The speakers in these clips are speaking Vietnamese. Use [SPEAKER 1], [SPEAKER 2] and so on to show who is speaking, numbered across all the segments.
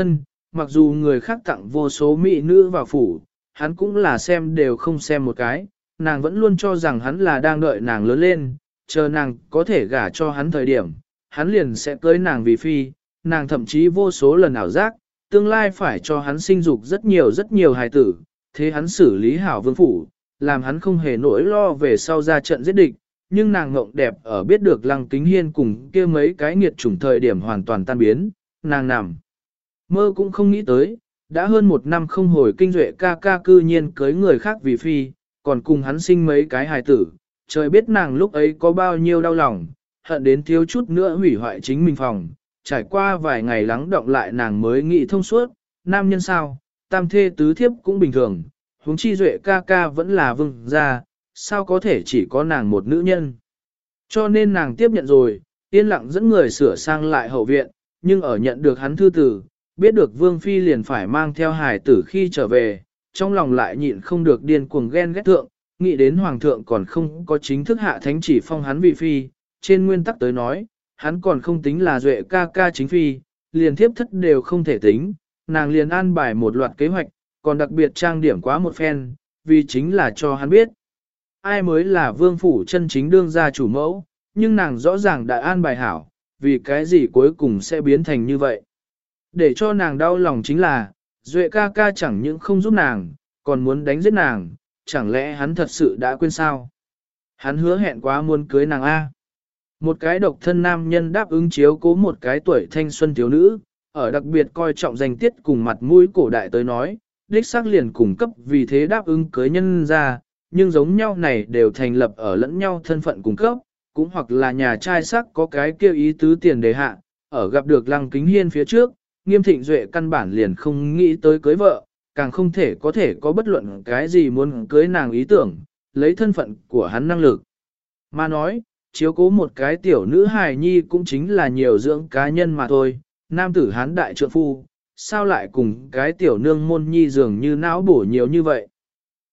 [SPEAKER 1] Thân, mặc dù người khác tặng vô số mỹ nữ vào phủ, hắn cũng là xem đều không xem một cái, nàng vẫn luôn cho rằng hắn là đang đợi nàng lớn lên, chờ nàng có thể gả cho hắn thời điểm, hắn liền sẽ cưới nàng vì phi, nàng thậm chí vô số lần ảo giác, tương lai phải cho hắn sinh dục rất nhiều rất nhiều hài tử, thế hắn xử lý hảo vương phủ, làm hắn không hề nỗi lo về sau ra trận giết địch, nhưng nàng ngộng đẹp ở biết được lăng kính hiên cùng kia mấy cái nghiệt chủng thời điểm hoàn toàn tan biến, nàng nằm. Mơ cũng không nghĩ tới, đã hơn một năm không hồi kinh duệ ca ca cư nhiên cưới người khác vì phi, còn cùng hắn sinh mấy cái hài tử, trời biết nàng lúc ấy có bao nhiêu đau lòng, hận đến thiếu chút nữa hủy hoại chính mình phòng, trải qua vài ngày lắng động lại nàng mới nghĩ thông suốt, nam nhân sao, tam thê tứ thiếp cũng bình thường, huống chi duệ ca ca vẫn là vương gia, sao có thể chỉ có nàng một nữ nhân. Cho nên nàng tiếp nhận rồi, yên lặng dẫn người sửa sang lại hậu viện, nhưng ở nhận được hắn thư tử, biết được vương phi liền phải mang theo hài tử khi trở về, trong lòng lại nhịn không được điên cuồng ghen ghét thượng, nghĩ đến hoàng thượng còn không có chính thức hạ thánh chỉ phong hắn vị phi, trên nguyên tắc tới nói, hắn còn không tính là duệ ca ca chính phi, liền thiếp thất đều không thể tính, nàng liền an bài một loạt kế hoạch, còn đặc biệt trang điểm quá một phen, vì chính là cho hắn biết. Ai mới là vương phủ chân chính đương gia chủ mẫu, nhưng nàng rõ ràng đã an bài hảo, vì cái gì cuối cùng sẽ biến thành như vậy. Để cho nàng đau lòng chính là, Duệ ca ca chẳng những không giúp nàng, còn muốn đánh giết nàng, chẳng lẽ hắn thật sự đã quên sao? Hắn hứa hẹn quá muốn cưới nàng A. Một cái độc thân nam nhân đáp ứng chiếu cố một cái tuổi thanh xuân thiếu nữ, ở đặc biệt coi trọng danh tiết cùng mặt mũi cổ đại tới nói, đích xác liền cung cấp vì thế đáp ứng cưới nhân ra, nhưng giống nhau này đều thành lập ở lẫn nhau thân phận cung cấp, cũng hoặc là nhà trai sắc có cái kêu ý tứ tiền đề hạ, ở gặp được lăng kính hiên phía trước, nghiêm thịnh duệ căn bản liền không nghĩ tới cưới vợ, càng không thể có thể có bất luận cái gì muốn cưới nàng ý tưởng, lấy thân phận của hắn năng lực. Mà nói, chiếu cố một cái tiểu nữ hài nhi cũng chính là nhiều dưỡng cá nhân mà thôi, nam tử hán đại trượng phu, sao lại cùng cái tiểu nương môn nhi dường như não bổ nhiều như vậy.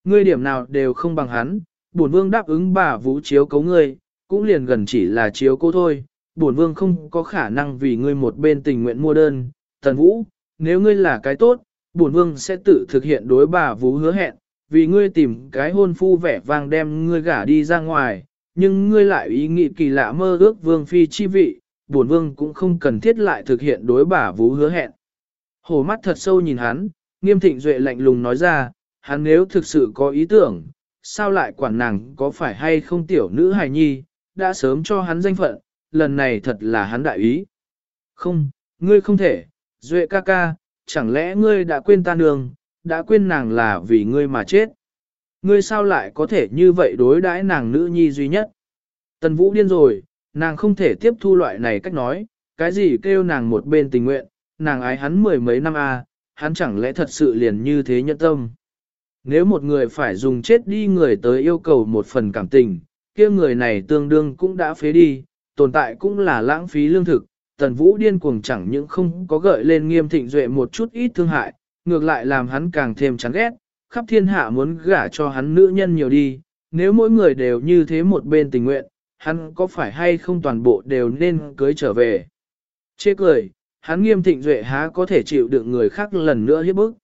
[SPEAKER 1] Ngươi điểm nào đều không bằng hắn, bổn vương đáp ứng bà vũ chiếu cấu ngươi, cũng liền gần chỉ là chiếu cố thôi, bổn vương không có khả năng vì ngươi một bên tình nguyện mua đơn, tần vũ, nếu ngươi là cái tốt, bổn vương sẽ tự thực hiện đối bà vũ hứa hẹn, vì ngươi tìm cái hôn phu vẻ vang đem ngươi gả đi ra ngoài, nhưng ngươi lại ý nghĩ kỳ lạ mơ ước vương phi chi vị, bổn vương cũng không cần thiết lại thực hiện đối bà vũ hứa hẹn. Hổ mắt thật sâu nhìn hắn, nghiêm thịnh duệ lạnh lùng nói ra, hắn nếu thực sự có ý tưởng, sao lại quản nàng có phải hay không tiểu nữ hài nhi, đã sớm cho hắn danh phận, lần này thật là hắn đại ý. Không, ngươi không thể, duệ ca ca, chẳng lẽ ngươi đã quên ta nương, đã quên nàng là vì ngươi mà chết. Ngươi sao lại có thể như vậy đối đãi nàng nữ nhi duy nhất? Tần Vũ điên rồi, nàng không thể tiếp thu loại này cách nói, cái gì kêu nàng một bên tình nguyện, nàng ái hắn mười mấy năm a, à, hắn chẳng lẽ thật sự liền như thế nhẫn tâm. Nếu một người phải dùng chết đi người tới yêu cầu một phần cảm tình, kia người này tương đương cũng đã phế đi, tồn tại cũng là lãng phí lương thực. Tần Vũ điên cuồng chẳng những không có gợi lên nghiêm thịnh duệ một chút ít thương hại, ngược lại làm hắn càng thêm chán ghét, khắp thiên hạ muốn gả cho hắn nữ nhân nhiều đi, nếu mỗi người đều như thế một bên tình nguyện, hắn có phải hay không toàn bộ đều nên cưới trở về. Chê cười, hắn nghiêm thịnh duệ há có thể chịu được người khác lần nữa hiếp bức.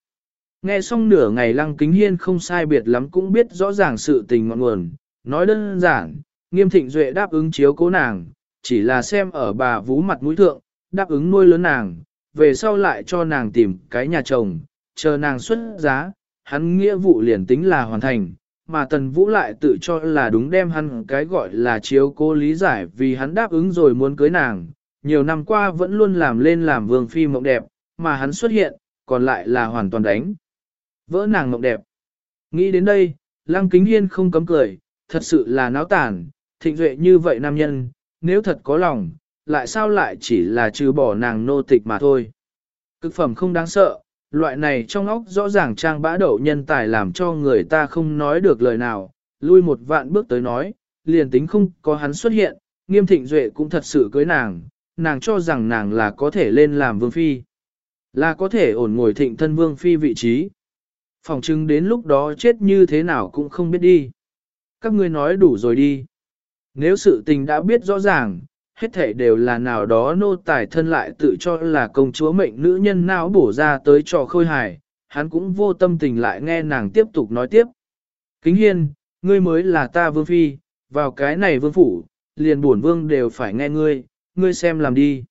[SPEAKER 1] Nghe xong nửa ngày lăng kính hiên không sai biệt lắm cũng biết rõ ràng sự tình ngọn nguồn, nói đơn giản, nghiêm thịnh duệ đáp ứng chiếu cố nàng, chỉ là xem ở bà vú mặt mũi thượng, đáp ứng nuôi lớn nàng, về sau lại cho nàng tìm cái nhà chồng, chờ nàng xuất giá, hắn nghĩa vụ liền tính là hoàn thành, mà tần vũ lại tự cho là đúng đem hắn cái gọi là chiếu cố lý giải vì hắn đáp ứng rồi muốn cưới nàng, nhiều năm qua vẫn luôn làm lên làm vương phi mộng đẹp, mà hắn xuất hiện, còn lại là hoàn toàn đánh. Vỡ nàng mộng đẹp. Nghĩ đến đây, lăng kính hiên không cấm cười, thật sự là náo tản, thịnh duệ như vậy nam nhân, nếu thật có lòng, lại sao lại chỉ là trừ bỏ nàng nô tịch mà thôi. Cực phẩm không đáng sợ, loại này trong óc rõ ràng trang bã đậu nhân tài làm cho người ta không nói được lời nào, lui một vạn bước tới nói, liền tính không có hắn xuất hiện, nghiêm thịnh duệ cũng thật sự cưới nàng, nàng cho rằng nàng là có thể lên làm vương phi. Là có thể ổn ngồi thịnh thân vương phi vị trí. Phòng chứng đến lúc đó chết như thế nào cũng không biết đi. Các ngươi nói đủ rồi đi. Nếu sự tình đã biết rõ ràng, hết thể đều là nào đó nô tài thân lại tự cho là công chúa mệnh nữ nhân não bổ ra tới trò khôi hài, hắn cũng vô tâm tình lại nghe nàng tiếp tục nói tiếp. Kính hiên, ngươi mới là ta vương phi, vào cái này vương phủ, liền bổn vương đều phải nghe ngươi, ngươi xem làm đi.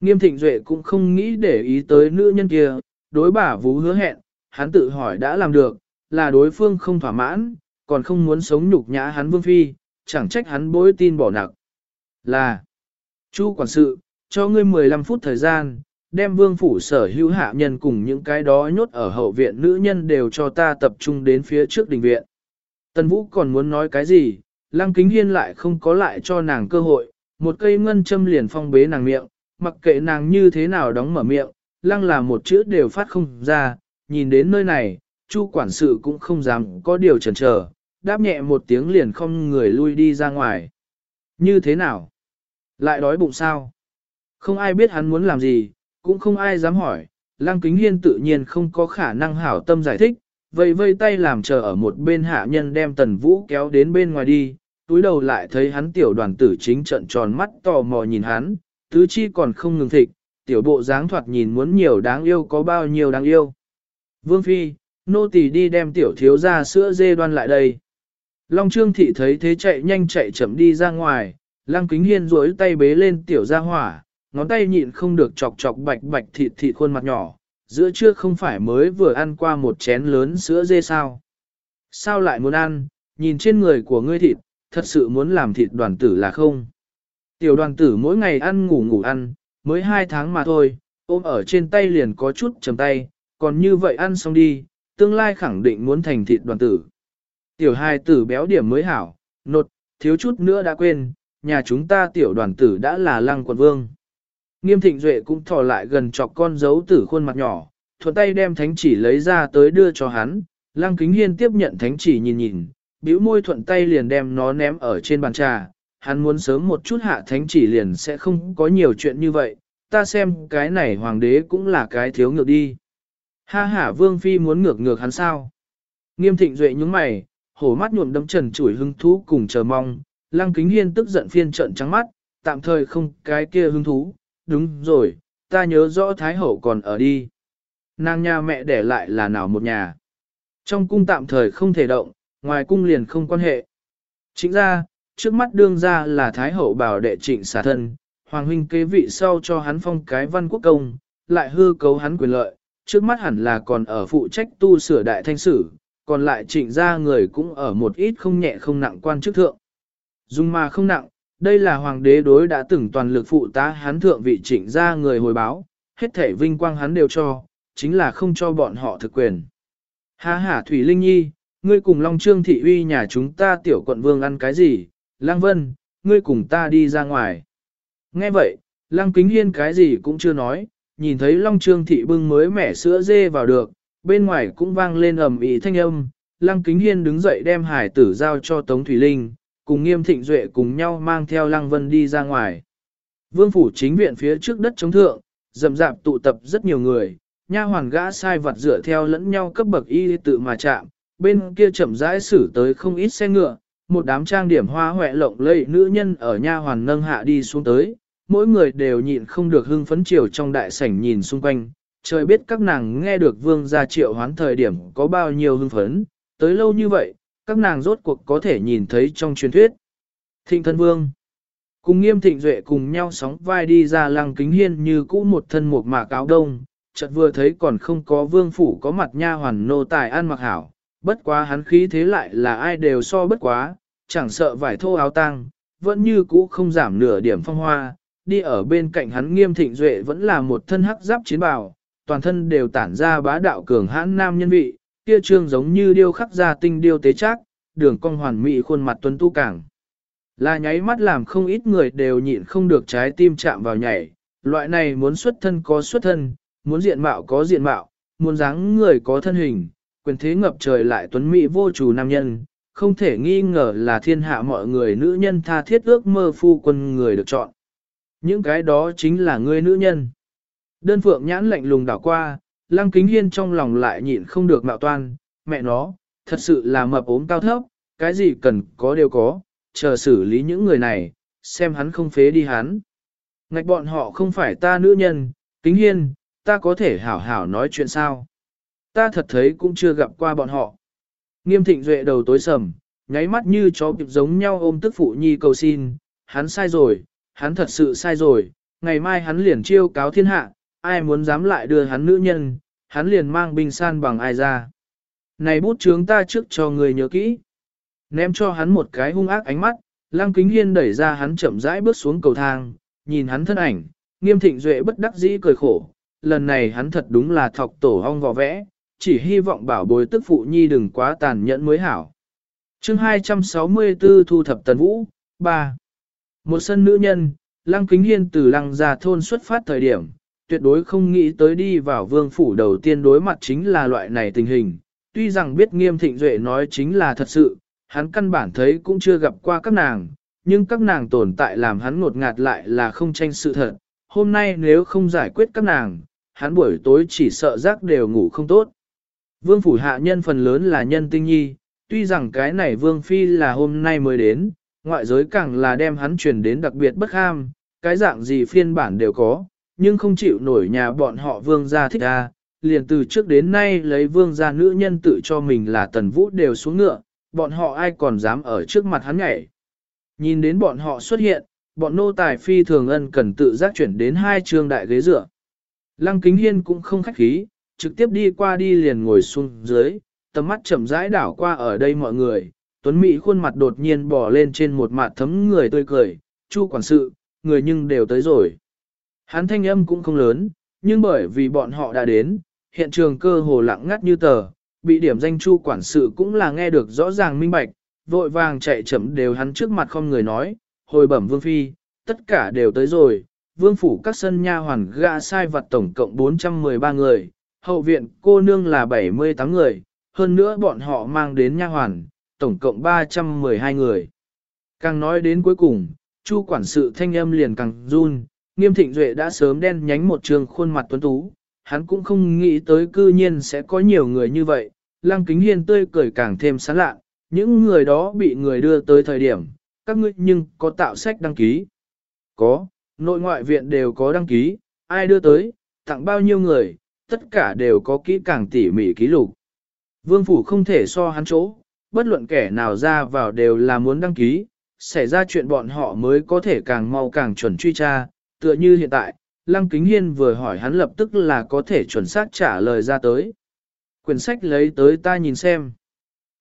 [SPEAKER 1] Nghiêm thịnh duệ cũng không nghĩ để ý tới nữ nhân kia, đối bả vú hứa hẹn, hắn tự hỏi đã làm được, là đối phương không thỏa mãn, còn không muốn sống nhục nhã hắn vương phi, chẳng trách hắn bối tin bỏ nặc. Là, chu quản sự, cho ngươi 15 phút thời gian, đem vương phủ sở hữu hạ nhân cùng những cái đó nhốt ở hậu viện nữ nhân đều cho ta tập trung đến phía trước đình viện. Tần Vũ còn muốn nói cái gì, Lăng Kính Hiên lại không có lại cho nàng cơ hội, một cây ngân châm liền phong bế nàng miệng, mặc kệ nàng như thế nào đóng mở miệng, Lăng là một chữ đều phát không ra, nhìn đến nơi này, Chu quản sự cũng không dám có điều chần chờ, đáp nhẹ một tiếng liền không người lui đi ra ngoài. Như thế nào? Lại đói bụng sao? Không ai biết hắn muốn làm gì, cũng không ai dám hỏi, Lăng Kính Hiên tự nhiên không có khả năng hảo tâm giải thích, vây vây tay làm chờ ở một bên hạ nhân đem Tần Vũ kéo đến bên ngoài đi, túi đầu lại thấy hắn tiểu đoàn tử chính trận tròn mắt tò mò nhìn hắn, tứ chi còn không ngừng thịt, tiểu bộ dáng thoạt nhìn muốn nhiều đáng yêu có bao nhiêu đáng yêu. Vương Phi, nô tỳ đi đem tiểu thiếu ra sữa dê đoan lại đây. Long Trương Thị thấy thế chạy nhanh chạy chậm đi ra ngoài, Lăng Kính Hiên duỗi tay bế lên tiểu ra hỏa, ngón tay nhịn không được chọc chọc bạch bạch thịt thịt khuôn mặt nhỏ, giữa trưa không phải mới vừa ăn qua một chén lớn sữa dê sao. Sao lại muốn ăn, nhìn trên người của ngươi thịt, thật sự muốn làm thịt đoàn tử là không. Tiểu đoàn tử mỗi ngày ăn ngủ ngủ ăn, mới hai tháng mà thôi, ôm ở trên tay liền có chút chầm tay, còn như vậy ăn xong đi, tương lai khẳng định muốn thành thịt đoàn tử. Tiểu hai tử béo điểm mới hảo, nột, thiếu chút nữa đã quên, nhà chúng ta tiểu đoàn tử đã là lăng quận vương. Nghiêm thịnh duệ cũng thò lại gần chọc con dấu tử khuôn mặt nhỏ, thuận tay đem thánh chỉ lấy ra tới đưa cho hắn, lăng kính hiên tiếp nhận thánh chỉ nhìn nhìn, bĩu môi thuận tay liền đem nó ném ở trên bàn trà, hắn muốn sớm một chút hạ thánh chỉ liền sẽ không có nhiều chuyện như vậy, ta xem cái này hoàng đế cũng là cái thiếu ngược đi. Ha ha vương phi muốn ngược ngược hắn sao? Nghiêm thịnh duệ nhúng mày, hổ mắt nhuộm đấm trần chủi hứng thú cùng chờ mong, lăng kính hiên tức giận phiên trận trắng mắt, tạm thời không cái kia hứng thú, đúng rồi, ta nhớ rõ Thái Hậu còn ở đi. Nàng nhà mẹ để lại là nào một nhà. Trong cung tạm thời không thể động, ngoài cung liền không quan hệ. Chính ra, trước mắt đương ra là Thái Hậu bảo đệ trịnh xả thân, Hoàng huynh kế vị sau cho hắn phong cái văn quốc công, lại hư cấu hắn quyền lợi, trước mắt hẳn là còn ở phụ trách tu sửa đại thanh sử, còn lại trịnh ra người cũng ở một ít không nhẹ không nặng quan chức thượng. Dung mà không nặng, đây là hoàng đế đối đã từng toàn lực phụ tá hắn thượng vị trịnh ra người hồi báo, hết thể vinh quang hắn đều cho, chính là không cho bọn họ thực quyền. Ha ha Thủy Linh Nhi, ngươi cùng Long Trương Thị uy nhà chúng ta tiểu quận vương ăn cái gì, Lang Vân, ngươi cùng ta đi ra ngoài. Nghe vậy, Lăng Kính Hiên cái gì cũng chưa nói, nhìn thấy Long Trương Thị bưng mới mẻ sữa dê vào được, bên ngoài cũng vang lên ầm ĩ thanh âm, Lăng Kính Hiên đứng dậy đem hải tử giao cho Tống Thủy Linh, cùng nghiêm thịnh duệ cùng nhau mang theo Lăng Vân đi ra ngoài. Vương phủ chính viện phía trước đất chống thượng, rầm rạp tụ tập rất nhiều người, nha hoàn gã sai vật dựa theo lẫn nhau cấp bậc y tự mà chạm, bên kia chậm rãi xử tới không ít xe ngựa, một đám trang điểm hoa hoẹ lộng lẫy nữ nhân ở nha hoàn nâng hạ đi xuống tới, mỗi người đều nhịn không được hưng phấn chiều trong đại sảnh nhìn xung quanh, trời biết các nàng nghe được vương gia triệu hoán thời điểm có bao nhiêu hưng phấn, tới lâu như vậy, các nàng rốt cuộc có thể nhìn thấy trong truyền thuyết. Thịnh thân vương, cùng nghiêm thịnh duệ cùng nhau sóng vai đi ra lăng kính hiên như cũ một thân một mạc áo đông, chợt vừa thấy còn không có vương phủ có mặt nha hoàn nô tài ăn mặc hảo, bất quá hắn khí thế lại là ai đều so bất quá, chẳng sợ vải thô áo tang, vẫn như cũ không giảm nửa điểm phong hoa, đi ở bên cạnh hắn nghiêm thịnh duệ vẫn là một thân hắc giáp chiến bào, toàn thân đều tản ra bá đạo cường hãn nam nhân vị, kia trương giống như điêu khắc ra tinh điêu tế chắc, đường cong hoàn mỹ khuôn mặt tuấn tu càng, Là nháy mắt làm không ít người đều nhịn không được trái tim chạm vào nhảy, loại này muốn xuất thân có xuất thân, muốn diện mạo có diện mạo, muốn dáng người có thân hình, quyền thế ngập trời lại tuấn mỹ vô chủ nam nhân, không thể nghi ngờ là thiên hạ mọi người nữ nhân tha thiết ước mơ phu quân người được chọn. Những cái đó chính là ngươi nữ nhân. Đơn phượng nhãn lạnh lùng đảo qua, lăng kính hiên trong lòng lại nhịn không được mạo toan, mẹ nó, thật sự là mập ốm cao thấp, cái gì cần có đều có, chờ xử lý những người này, xem hắn không phế đi hắn. Ngạch bọn họ không phải ta nữ nhân, kính hiên, ta có thể hảo hảo nói chuyện sao. Ta thật thấy cũng chưa gặp qua bọn họ. Nghiêm thịnh duệ đầu tối sầm, nháy mắt như chó kịp giống nhau ôm tức phụ nhi cầu xin, hắn sai rồi, hắn thật sự sai rồi, ngày mai hắn liền chiêu cáo thiên hạ, ai muốn dám lại đưa hắn nữ nhân, hắn liền mang binh san bằng ai ra. Này bút chướng ta trước cho người nhớ kỹ. Ném cho hắn một cái hung ác ánh mắt, lăng kính hiên đẩy ra hắn chậm rãi bước xuống cầu thang, nhìn hắn thân ảnh, nghiêm thịnh duệ bất đắc dĩ cười khổ. Lần này hắn thật đúng là thọc tổ hong vò vẽ, chỉ hy vọng bảo bối tức phụ nhi đừng quá tàn nhẫn mới hảo. chương 264 Thu thập tần vũ, 3. Một sân nữ nhân, lăng kính hiên từ lăng ra thôn xuất phát thời điểm, tuyệt đối không nghĩ tới đi vào vương phủ đầu tiên đối mặt chính là loại này tình hình. Tuy rằng biết nghiêm thịnh duệ nói chính là thật sự, hắn căn bản thấy cũng chưa gặp qua các nàng, nhưng các nàng tồn tại làm hắn ngột ngạt lại là không tranh sự thật. Hôm nay nếu không giải quyết các nàng, hắn buổi tối chỉ sợ rác đều ngủ không tốt. Vương phủ hạ nhân phần lớn là nhân tinh nhi, tuy rằng cái này vương phi là hôm nay mới đến, ngoại giới càng là đem hắn truyền đến đặc biệt bất ham, cái dạng gì phiên bản đều có, nhưng không chịu nổi nhà bọn họ vương gia thích ra, liền từ trước đến nay lấy vương gia nữ nhân tự cho mình là tần vũ đều xuống ngựa, bọn họ ai còn dám ở trước mặt hắn nhảy. Nhìn đến bọn họ xuất hiện, bọn nô tài phi thường ân cần tự giác chuyển đến hai trường đại ghế dựa. Lăng kính hiên cũng không khách khí, trực tiếp đi qua đi liền ngồi xuống dưới, tầm mắt chậm rãi đảo qua ở đây mọi người. Tuấn Mỹ khuôn mặt đột nhiên bỏ lên trên một mặt thấm người tươi cười, chu quản sự, người nhưng đều tới rồi. Hắn thanh âm cũng không lớn, nhưng bởi vì bọn họ đã đến, hiện trường cơ hồ lặng ngắt như tờ, bị điểm danh chu quản sự cũng là nghe được rõ ràng minh bạch, vội vàng chạy chậm đều hắn trước mặt không người nói, hồi bẩm vương phi, tất cả đều tới rồi, vương phủ các sân nha hoàn gã sai vật tổng cộng 413 người, hậu viện cô nương là 78 người, hơn nữa bọn họ mang đến nha hoàn, tổng cộng 312 người. Càng nói đến cuối cùng, chu quản sự thanh âm liền càng run, nghiêm thịnh duệ đã sớm đen nhánh một trường khuôn mặt tuấn tú, hắn cũng không nghĩ tới cư nhiên sẽ có nhiều người như vậy, lăng kính hiên tươi cười càng thêm sán lạ, những người đó bị người đưa tới thời điểm, các ngươi nhưng có tạo sách đăng ký. Có, nội ngoại viện đều có đăng ký, ai đưa tới, tặng bao nhiêu người, tất cả đều có kỹ càng tỉ mỉ ký lục. Vương phủ không thể so hắn chỗ, bất luận kẻ nào ra vào đều là muốn đăng ký, xảy ra chuyện bọn họ mới có thể càng mau càng chuẩn truy tra, tựa như hiện tại, Lăng Kính Hiên vừa hỏi hắn lập tức là có thể chuẩn xác trả lời ra tới. Quyển sách lấy tới ta nhìn xem.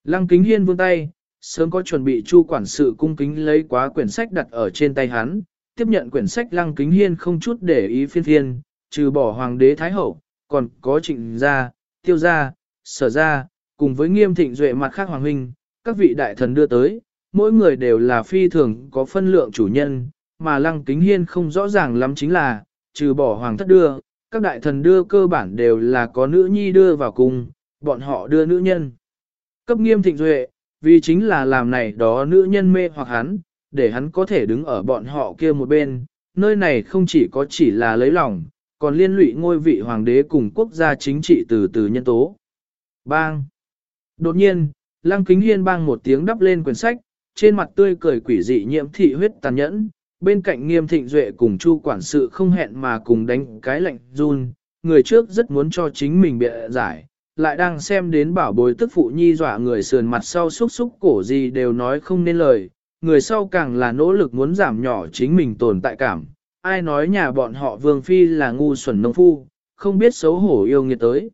[SPEAKER 1] Lăng Kính Hiên vươn tay, sớm có chuẩn bị chu quản sự cung kính lấy quá quyển sách đặt ở trên tay hắn, tiếp nhận quyển sách Lăng Kính Hiên không chút để ý phiên phiên, trừ bỏ hoàng đế thái hậu, còn có trịnh gia, tiêu gia, sở gia, cùng với nghiêm thịnh duệ mặt khác hoàng huynh, các vị đại thần đưa tới, mỗi người đều là phi thường có phân lượng chủ nhân, mà lăng kính hiên không rõ ràng lắm chính là, trừ bỏ hoàng thất đưa, các đại thần đưa cơ bản đều là có nữ nhi đưa vào cùng, bọn họ đưa nữ nhân. Cấp nghiêm thịnh duệ, vì chính là làm này đó nữ nhân mê hoặc hắn, để hắn có thể đứng ở bọn họ kia một bên, nơi này không chỉ có chỉ là lấy lòng, còn liên lụy ngôi vị hoàng đế cùng quốc gia chính trị từ từ nhân tố. Bang! Đột nhiên, Lăng Kính Hiên bang một tiếng đắp lên quyển sách, trên mặt tươi cười quỷ dị nhiễm thị huyết tàn nhẫn, bên cạnh nghiêm thịnh duệ cùng chu quản sự không hẹn mà cùng đánh cái lạnh run, người trước rất muốn cho chính mình bịa giải, lại đang xem đến bảo bối tức phụ nhi dọa người sườn mặt sau xúc xúc cổ gì đều nói không nên lời, người sau càng là nỗ lực muốn giảm nhỏ chính mình tồn tại cảm, ai nói nhà bọn họ vương phi là ngu xuẩn nông phu, không biết xấu hổ yêu nghiệt tới.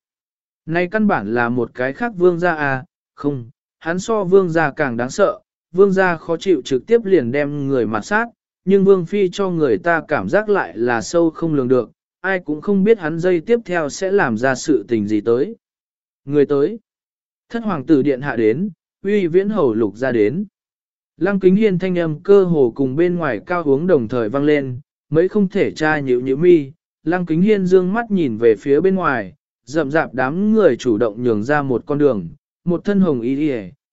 [SPEAKER 1] Nay căn bản là một cái khác vương gia à, không, hắn so vương gia càng đáng sợ, vương gia khó chịu trực tiếp liền đem người mặt sát, nhưng vương phi cho người ta cảm giác lại là sâu không lường được, ai cũng không biết hắn dây tiếp theo sẽ làm ra sự tình gì tới. Người tới, thất hoàng tử điện hạ đến, uy viễn hầu lục ra đến. Lăng kính hiên thanh âm cơ hồ cùng bên ngoài cao hướng đồng thời vang lên, mấy không thể tra nhữ nhữ mi, lăng kính hiên dương mắt nhìn về phía bên ngoài, rậm rạp đám người chủ động nhường ra một con đường, một thân hồng y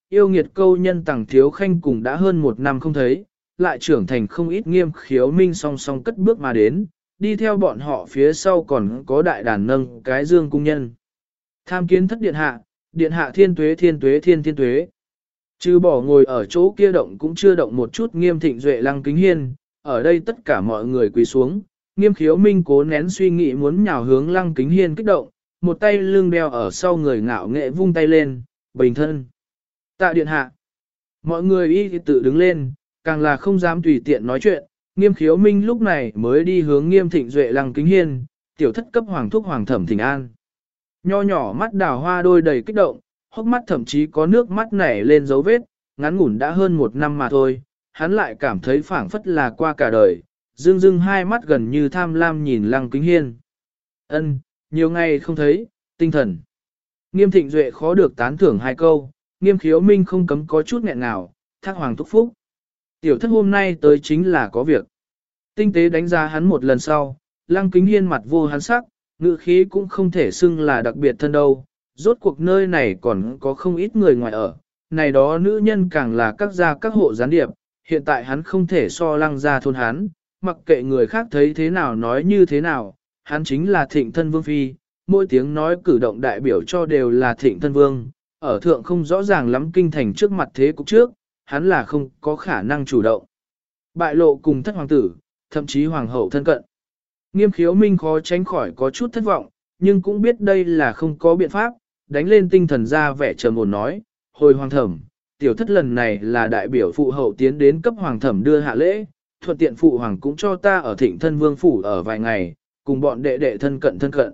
[SPEAKER 1] yêu nghiệt câu nhân tẳng thiếu khanh cùng đã hơn một năm không thấy, lại trưởng thành không ít nghiêm khiếu minh song song cất bước mà đến, đi theo bọn họ phía sau còn có đại đàn nâng cái dương cung nhân. Tham kiến thất điện hạ, điện hạ thiên tuế thiên tuế thiên thiên tuế. Chứ bỏ ngồi ở chỗ kia động cũng chưa động một chút nghiêm thịnh duệ lăng kính hiên, ở đây tất cả mọi người quỳ xuống, nghiêm khiếu minh cố nén suy nghĩ muốn nhào hướng lăng kính hiên kích động, một tay lưng đeo ở sau người ngạo nghệ vung tay lên, bình thân. Tạ điện hạ. Mọi người y tự đứng lên, càng là không dám tùy tiện nói chuyện, nghiêm khiếu minh lúc này mới đi hướng nghiêm thịnh duệ lăng kính hiên, tiểu thất cấp hoàng thúc hoàng thẩm thỉnh an. Nho nhỏ mắt đào hoa đôi đầy kích động, hốc mắt thậm chí có nước mắt nảy lên dấu vết, ngắn ngủn đã hơn một năm mà thôi, hắn lại cảm thấy phảng phất là qua cả đời, dương dương hai mắt gần như tham lam nhìn lăng kính hiên. ân nhiều ngày không thấy, tinh thần. Nghiêm thịnh duệ khó được tán thưởng hai câu, nghiêm khiếu minh không cấm có chút nghẹn nào, thác hoàng thúc phúc. Tiểu thất hôm nay tới chính là có việc. Tinh tế đánh giá hắn một lần sau, lăng kính hiên mặt vô hắn sắc, ngự khí cũng không thể xưng là đặc biệt thân đâu. Rốt cuộc nơi này còn có không ít người ngoài ở, này đó nữ nhân càng là các gia các hộ gián điệp, hiện tại hắn không thể so lăng ra thôn hắn, mặc kệ người khác thấy thế nào nói như thế nào, hắn chính là thịnh thân vương phi, mỗi tiếng nói cử động đại biểu cho đều là thịnh thân vương, ở thượng không rõ ràng lắm kinh thành trước mặt thế cục trước, hắn là không có khả năng chủ động. Bại lộ cùng thất hoàng tử, thậm chí hoàng hậu thân cận. Nghiêm khiếu minh khó tránh khỏi có chút thất vọng, nhưng cũng biết đây là không có biện pháp, đánh lên tinh thần ra vẻ trầm ổn nói, hồi hoàng thẩm, tiểu thất lần này là đại biểu phụ hậu tiến đến cấp hoàng thẩm đưa hạ lễ, thuận tiện phụ hoàng cũng cho ta ở thịnh thân vương phủ ở vài ngày, cùng bọn đệ đệ thân cận thân cận.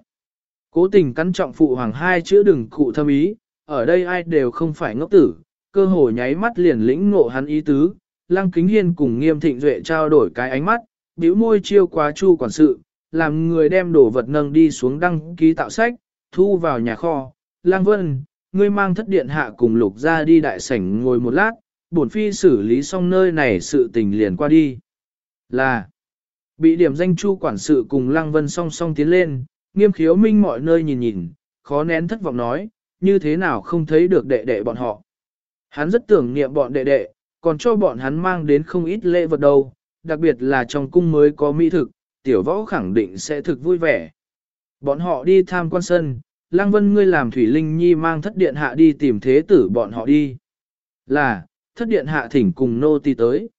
[SPEAKER 1] Cố tình cắn trọng phụ hoàng hai chữ đừng cụ thâm ý, ở đây ai đều không phải ngốc tử, cơ hồ nháy mắt liền lĩnh ngộ hắn ý tứ, lăng kính hiên cùng nghiêm thịnh duệ trao đổi cái ánh mắt, bĩu môi chiêu quá chu quản sự, làm người đem đồ vật nâng đi xuống đăng ký tạo sách, thu vào nhà kho. Lăng vân, ngươi mang thất điện hạ cùng lục ra đi đại sảnh ngồi một lát, bổn phi xử lý xong nơi này sự tình liền qua đi. Là, bị điểm danh chu quản sự cùng lăng vân song song tiến lên, nghiêm khiếu minh mọi nơi nhìn nhìn, khó nén thất vọng nói, như thế nào không thấy được đệ đệ bọn họ. Hắn rất tưởng niệm bọn đệ đệ, còn cho bọn hắn mang đến không ít lễ vật đâu, đặc biệt là trong cung mới có mỹ thực, tiểu võ khẳng định sẽ thực vui vẻ. Bọn họ đi tham quan sân, Lăng Vân ngươi làm Thủy Linh Nhi mang thất điện hạ đi tìm thế tử bọn họ đi. Là, thất điện hạ thỉnh cùng nô tỳ tới.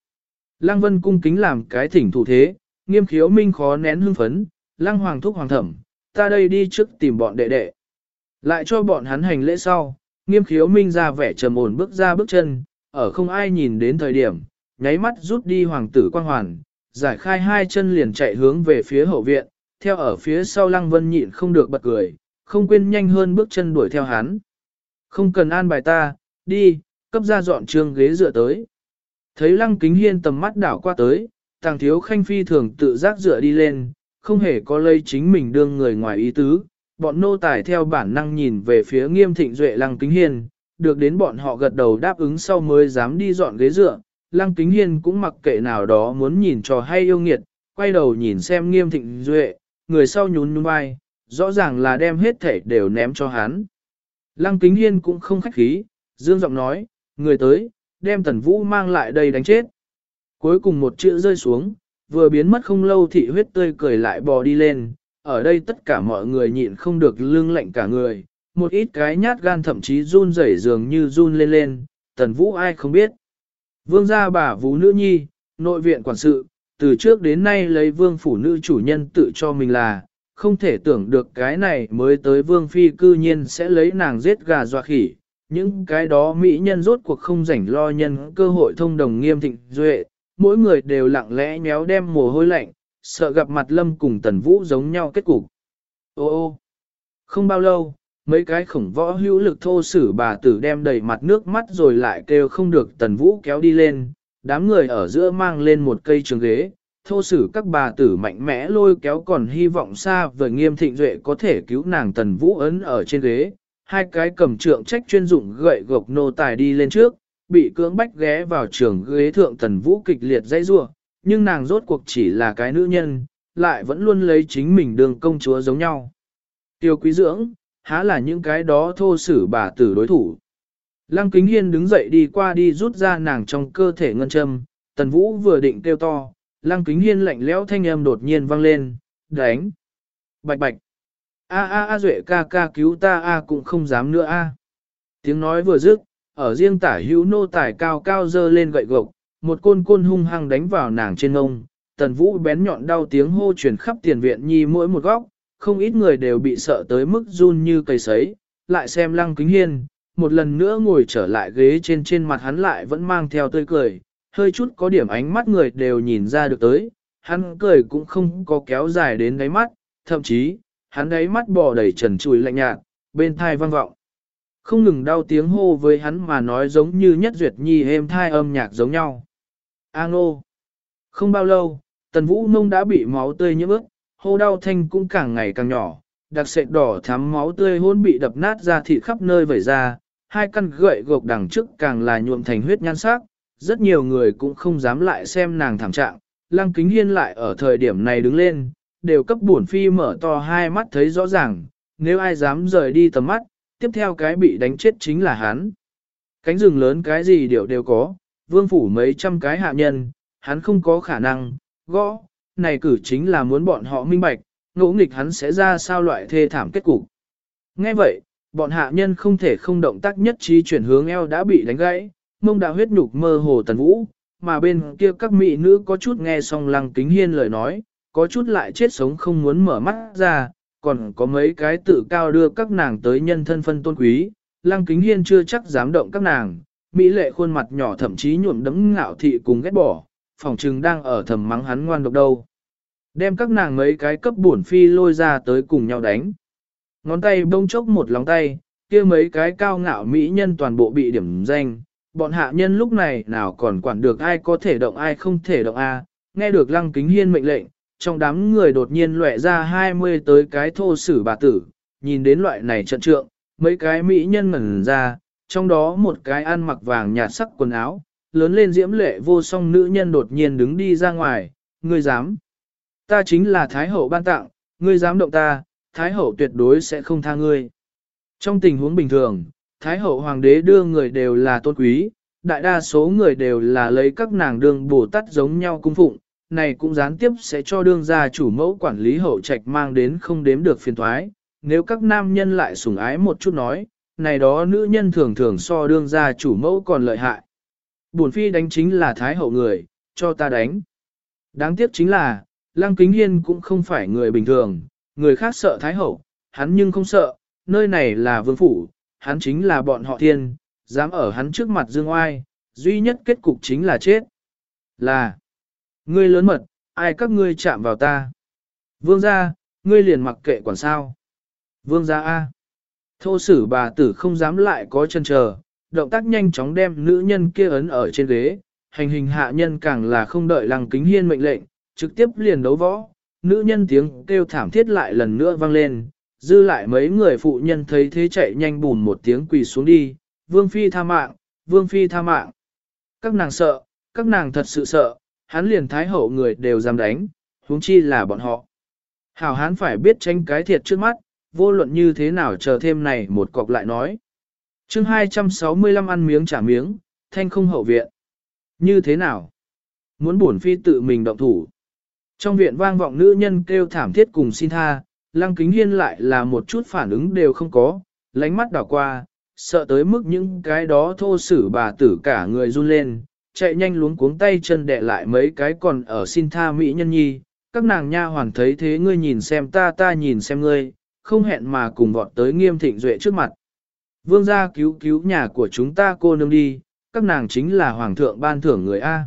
[SPEAKER 1] Lăng Vân cung kính làm cái thỉnh thủ thế, nghiêm khiếu minh khó nén hưng phấn, Lăng Hoàng thúc hoàng thẩm, ta đây đi trước tìm bọn đệ đệ. Lại cho bọn hắn hành lễ sau, nghiêm khiếu minh ra vẻ trầm ổn bước ra bước chân, ở không ai nhìn đến thời điểm, nháy mắt rút đi hoàng tử quang hoàn, giải khai hai chân liền chạy hướng về phía hậu viện, theo ở phía sau lăng vân nhịn không được bật cười, không quên nhanh hơn bước chân đuổi theo hắn. Không cần an bài ta, đi, cấp ra dọn trương ghế dựa tới. Thấy lăng kính hiên tầm mắt đảo qua tới, tàng thiếu khanh phi thường tự giác dựa đi lên, không hề có lây chính mình đương người ngoài ý tứ. Bọn nô tài theo bản năng nhìn về phía nghiêm thịnh duệ lăng kính hiên, được đến bọn họ gật đầu đáp ứng sau mới dám đi dọn ghế dựa. Lăng kính hiên cũng mặc kệ nào đó muốn nhìn trò hay yêu nghiệt, quay đầu nhìn xem nghiêm thịnh duệ, người sau nhún nhún vai, rõ ràng là đem hết thể đều ném cho hắn. Lăng kính hiên cũng không khách khí, dương giọng nói, người tới, đem tần vũ mang lại đây đánh chết. Cuối cùng một chữ rơi xuống, vừa biến mất không lâu thị huyết tươi cười lại bò đi lên, ở đây tất cả mọi người nhịn không được lưng lạnh cả người, một ít cái nhát gan thậm chí run rẩy dường như run lên lên, tần vũ ai không biết. Vương gia bà vũ nữ nhi, nội viện quản sự, từ trước đến nay lấy vương phủ nữ chủ nhân tự cho mình là, không thể tưởng được cái này mới tới vương phi cư nhiên sẽ lấy nàng giết gà dọa khỉ. Những cái đó mỹ nhân rốt cuộc không rảnh lo nhân cơ hội thông đồng nghiêm thịnh duệ, mỗi người đều lặng lẽ nhéo đem mồ hôi lạnh, sợ gặp mặt lâm cùng tần vũ giống nhau kết cục. Ô ô, không bao lâu, mấy cái khổng võ hữu lực thô sử bà tử đem đầy mặt nước mắt rồi lại kêu không được tần vũ kéo đi lên, đám người ở giữa mang lên một cây trường ghế, thô sử các bà tử mạnh mẽ lôi kéo còn hy vọng xa vời nghiêm thịnh duệ có thể cứu nàng tần vũ ấn ở trên ghế, hai cái cầm trượng trách chuyên dụng gậy gộc nô tài đi lên trước, bị cưỡng bách ghé vào trường ghế thượng tần vũ kịch liệt dây rua, nhưng nàng rốt cuộc chỉ là cái nữ nhân, lại vẫn luôn lấy chính mình đường công chúa giống nhau. Tiêu quý dưỡng, há là những cái đó thô sử bà tử đối thủ. Lăng kính hiên đứng dậy đi qua đi rút ra nàng trong cơ thể ngân châm, tần vũ vừa định kêu to, lăng kính hiên lạnh lẽo thanh âm đột nhiên vang lên, đánh, bạch bạch, a a a duệ ca ca cứu ta a cũng không dám nữa a. Tiếng nói vừa dứt, ở riêng tả hữu nô tải cao cao dơ lên gậy gộc, một côn côn hung hăng đánh vào nàng trên ngông, tần vũ bén nhọn đau tiếng hô truyền khắp tiền viện nhi mỗi một góc, không ít người đều bị sợ tới mức run như cây sấy, lại xem lăng kính hiên, một lần nữa ngồi trở lại ghế trên trên mặt hắn lại vẫn mang theo tươi cười, hơi chút có điểm ánh mắt người đều nhìn ra được tới, hắn cười cũng không có kéo dài đến đáy mắt, thậm chí, hắn đáy mắt bò đầy trần trùi lạnh nhạt, bên thai vang vọng. Không ngừng đau tiếng hô với hắn mà nói giống như nhất duyệt nhi êm thai âm nhạc giống nhau. A ngô. Không bao lâu, tần vũ mông đã bị máu tươi nhiễm ướt, hô đau thanh cũng càng ngày càng nhỏ, đặc sệt đỏ thắm máu tươi hôn bị đập nát ra thịt khắp nơi vẩy ra, hai căn gậy gộc đằng trước càng là nhuộm thành huyết nhan sắc, rất nhiều người cũng không dám lại xem nàng thảm trạng. Lăng kính hiên lại ở thời điểm này đứng lên, đều cấp buồn phi mở to hai mắt thấy rõ ràng, nếu ai dám rời đi tầm mắt, tiếp theo cái bị đánh chết chính là hắn. Cánh rừng lớn cái gì đều đều có, vương phủ mấy trăm cái hạ nhân, hắn không có khả năng, gõ, này cử chính là muốn bọn họ minh bạch, ngỗ nghịch hắn sẽ ra sao loại thê thảm kết cục. Nghe vậy, bọn hạ nhân không thể không động tác nhất trí chuyển hướng eo đã bị đánh gãy, mông đã huyết nhục mơ hồ tần vũ, mà bên kia các mỹ nữ có chút nghe xong lăng kính hiên lời nói, có chút lại chết sống không muốn mở mắt ra, còn có mấy cái tự cao đưa các nàng tới nhân thân phân tôn quý, lăng kính hiên chưa chắc dám động các nàng, mỹ lệ khuôn mặt nhỏ thậm chí nhuộm đấm ngạo thị cùng ghét bỏ, phòng trừng đang ở thầm mắng hắn ngoan độc đâu. Đem các nàng mấy cái cấp bổn phi lôi ra tới cùng nhau đánh. Ngón tay bông chốc một lòng tay, kia mấy cái cao ngạo mỹ nhân toàn bộ bị điểm danh, bọn hạ nhân lúc này nào còn quản được ai có thể động ai không thể động a. nghe được lăng kính hiên mệnh lệnh, trong đám người đột nhiên lóe ra 20 tới cái thô sử bà tử, nhìn đến loại này trận trượng, mấy cái mỹ nhân ngẩn ra, trong đó một cái ăn mặc vàng nhạt sắc quần áo, lớn lên diễm lệ vô song nữ nhân đột nhiên đứng đi ra ngoài, ngươi dám. Ta chính là Thái Hậu ban tặng, ngươi dám động ta, Thái Hậu tuyệt đối sẽ không tha ngươi. Trong tình huống bình thường, Thái Hậu Hoàng đế đưa người đều là tôn quý, đại đa số người đều là lấy các nàng đường bổ tát giống nhau cung phụng, này cũng gián tiếp sẽ cho đương gia chủ mẫu quản lý hậu trạch mang đến không đếm được phiền thoái. Nếu các nam nhân lại sủng ái một chút nói, này đó nữ nhân thường thường so đương gia chủ mẫu còn lợi hại. Bổn phi đánh chính là thái hậu người, cho ta đánh. Đáng tiếc chính là, Lăng Kính Hiên cũng không phải người bình thường, người khác sợ thái hậu, hắn nhưng không sợ, nơi này là vương phủ, hắn chính là bọn họ thiên, dám ở hắn trước mặt dương oai, duy nhất kết cục chính là chết. Là, ngươi lớn mật, ai các ngươi chạm vào ta. Vương gia, ngươi liền mặc kệ quản sao. Vương gia A. Thô sử bà tử không dám lại có chân chờ, động tác nhanh chóng đem nữ nhân kia ấn ở trên ghế, hành hình hạ nhân càng là không đợi lăng kính hiên mệnh lệnh, trực tiếp liền đấu võ, nữ nhân tiếng kêu thảm thiết lại lần nữa vang lên, dư lại mấy người phụ nhân thấy thế chạy nhanh bùn một tiếng quỳ xuống đi, vương phi tha mạng, vương phi tha mạng. Các nàng sợ, các nàng thật sự sợ, hắn liền thái hậu người đều dám đánh, huống chi là bọn họ. Hảo hán phải biết tranh cái thiệt trước mắt, vô luận như thế nào chờ thêm này một cọc lại nói. chương 265 ăn miếng trả miếng, thanh không hậu viện. Như thế nào? Muốn bổn phi tự mình động thủ. Trong viện vang vọng nữ nhân kêu thảm thiết cùng xin tha, lăng kính hiên lại là một chút phản ứng đều không có, lánh mắt đảo qua, sợ tới mức những cái đó thô sử bà tử cả người run lên, chạy nhanh luống cuống tay chân đẻ lại mấy cái còn ở xin tha mỹ nhân nhi, các nàng nha hoàn thấy thế ngươi nhìn xem ta ta nhìn xem ngươi, không hẹn mà cùng vọt tới nghiêm thịnh duệ trước mặt. Vương gia cứu cứu nhà của chúng ta cô nương đi, các nàng chính là hoàng thượng ban thưởng người A.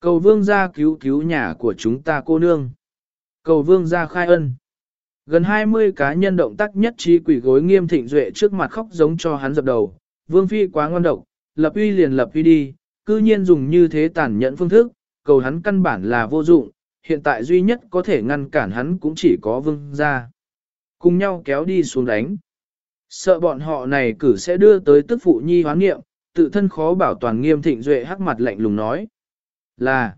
[SPEAKER 1] Cầu vương gia cứu cứu nhà của chúng ta cô nương. Cầu vương gia khai ân. Gần 20 cá nhân động tác nhất trí quỷ gối nghiêm thịnh duệ trước mặt khóc giống cho hắn dập đầu. Vương phi quá ngon độc, lập uy liền lập uy đi, cư nhiên dùng như thế tàn nhẫn phương thức, cầu hắn căn bản là vô dụng, hiện tại duy nhất có thể ngăn cản hắn cũng chỉ có vương gia. Cùng nhau kéo đi xuống đánh. Sợ bọn họ này cử sẽ đưa tới tức phụ nhi hoán nghiệm, tự thân khó bảo toàn nghiêm thịnh duệ hắc mặt lạnh lùng nói. Là,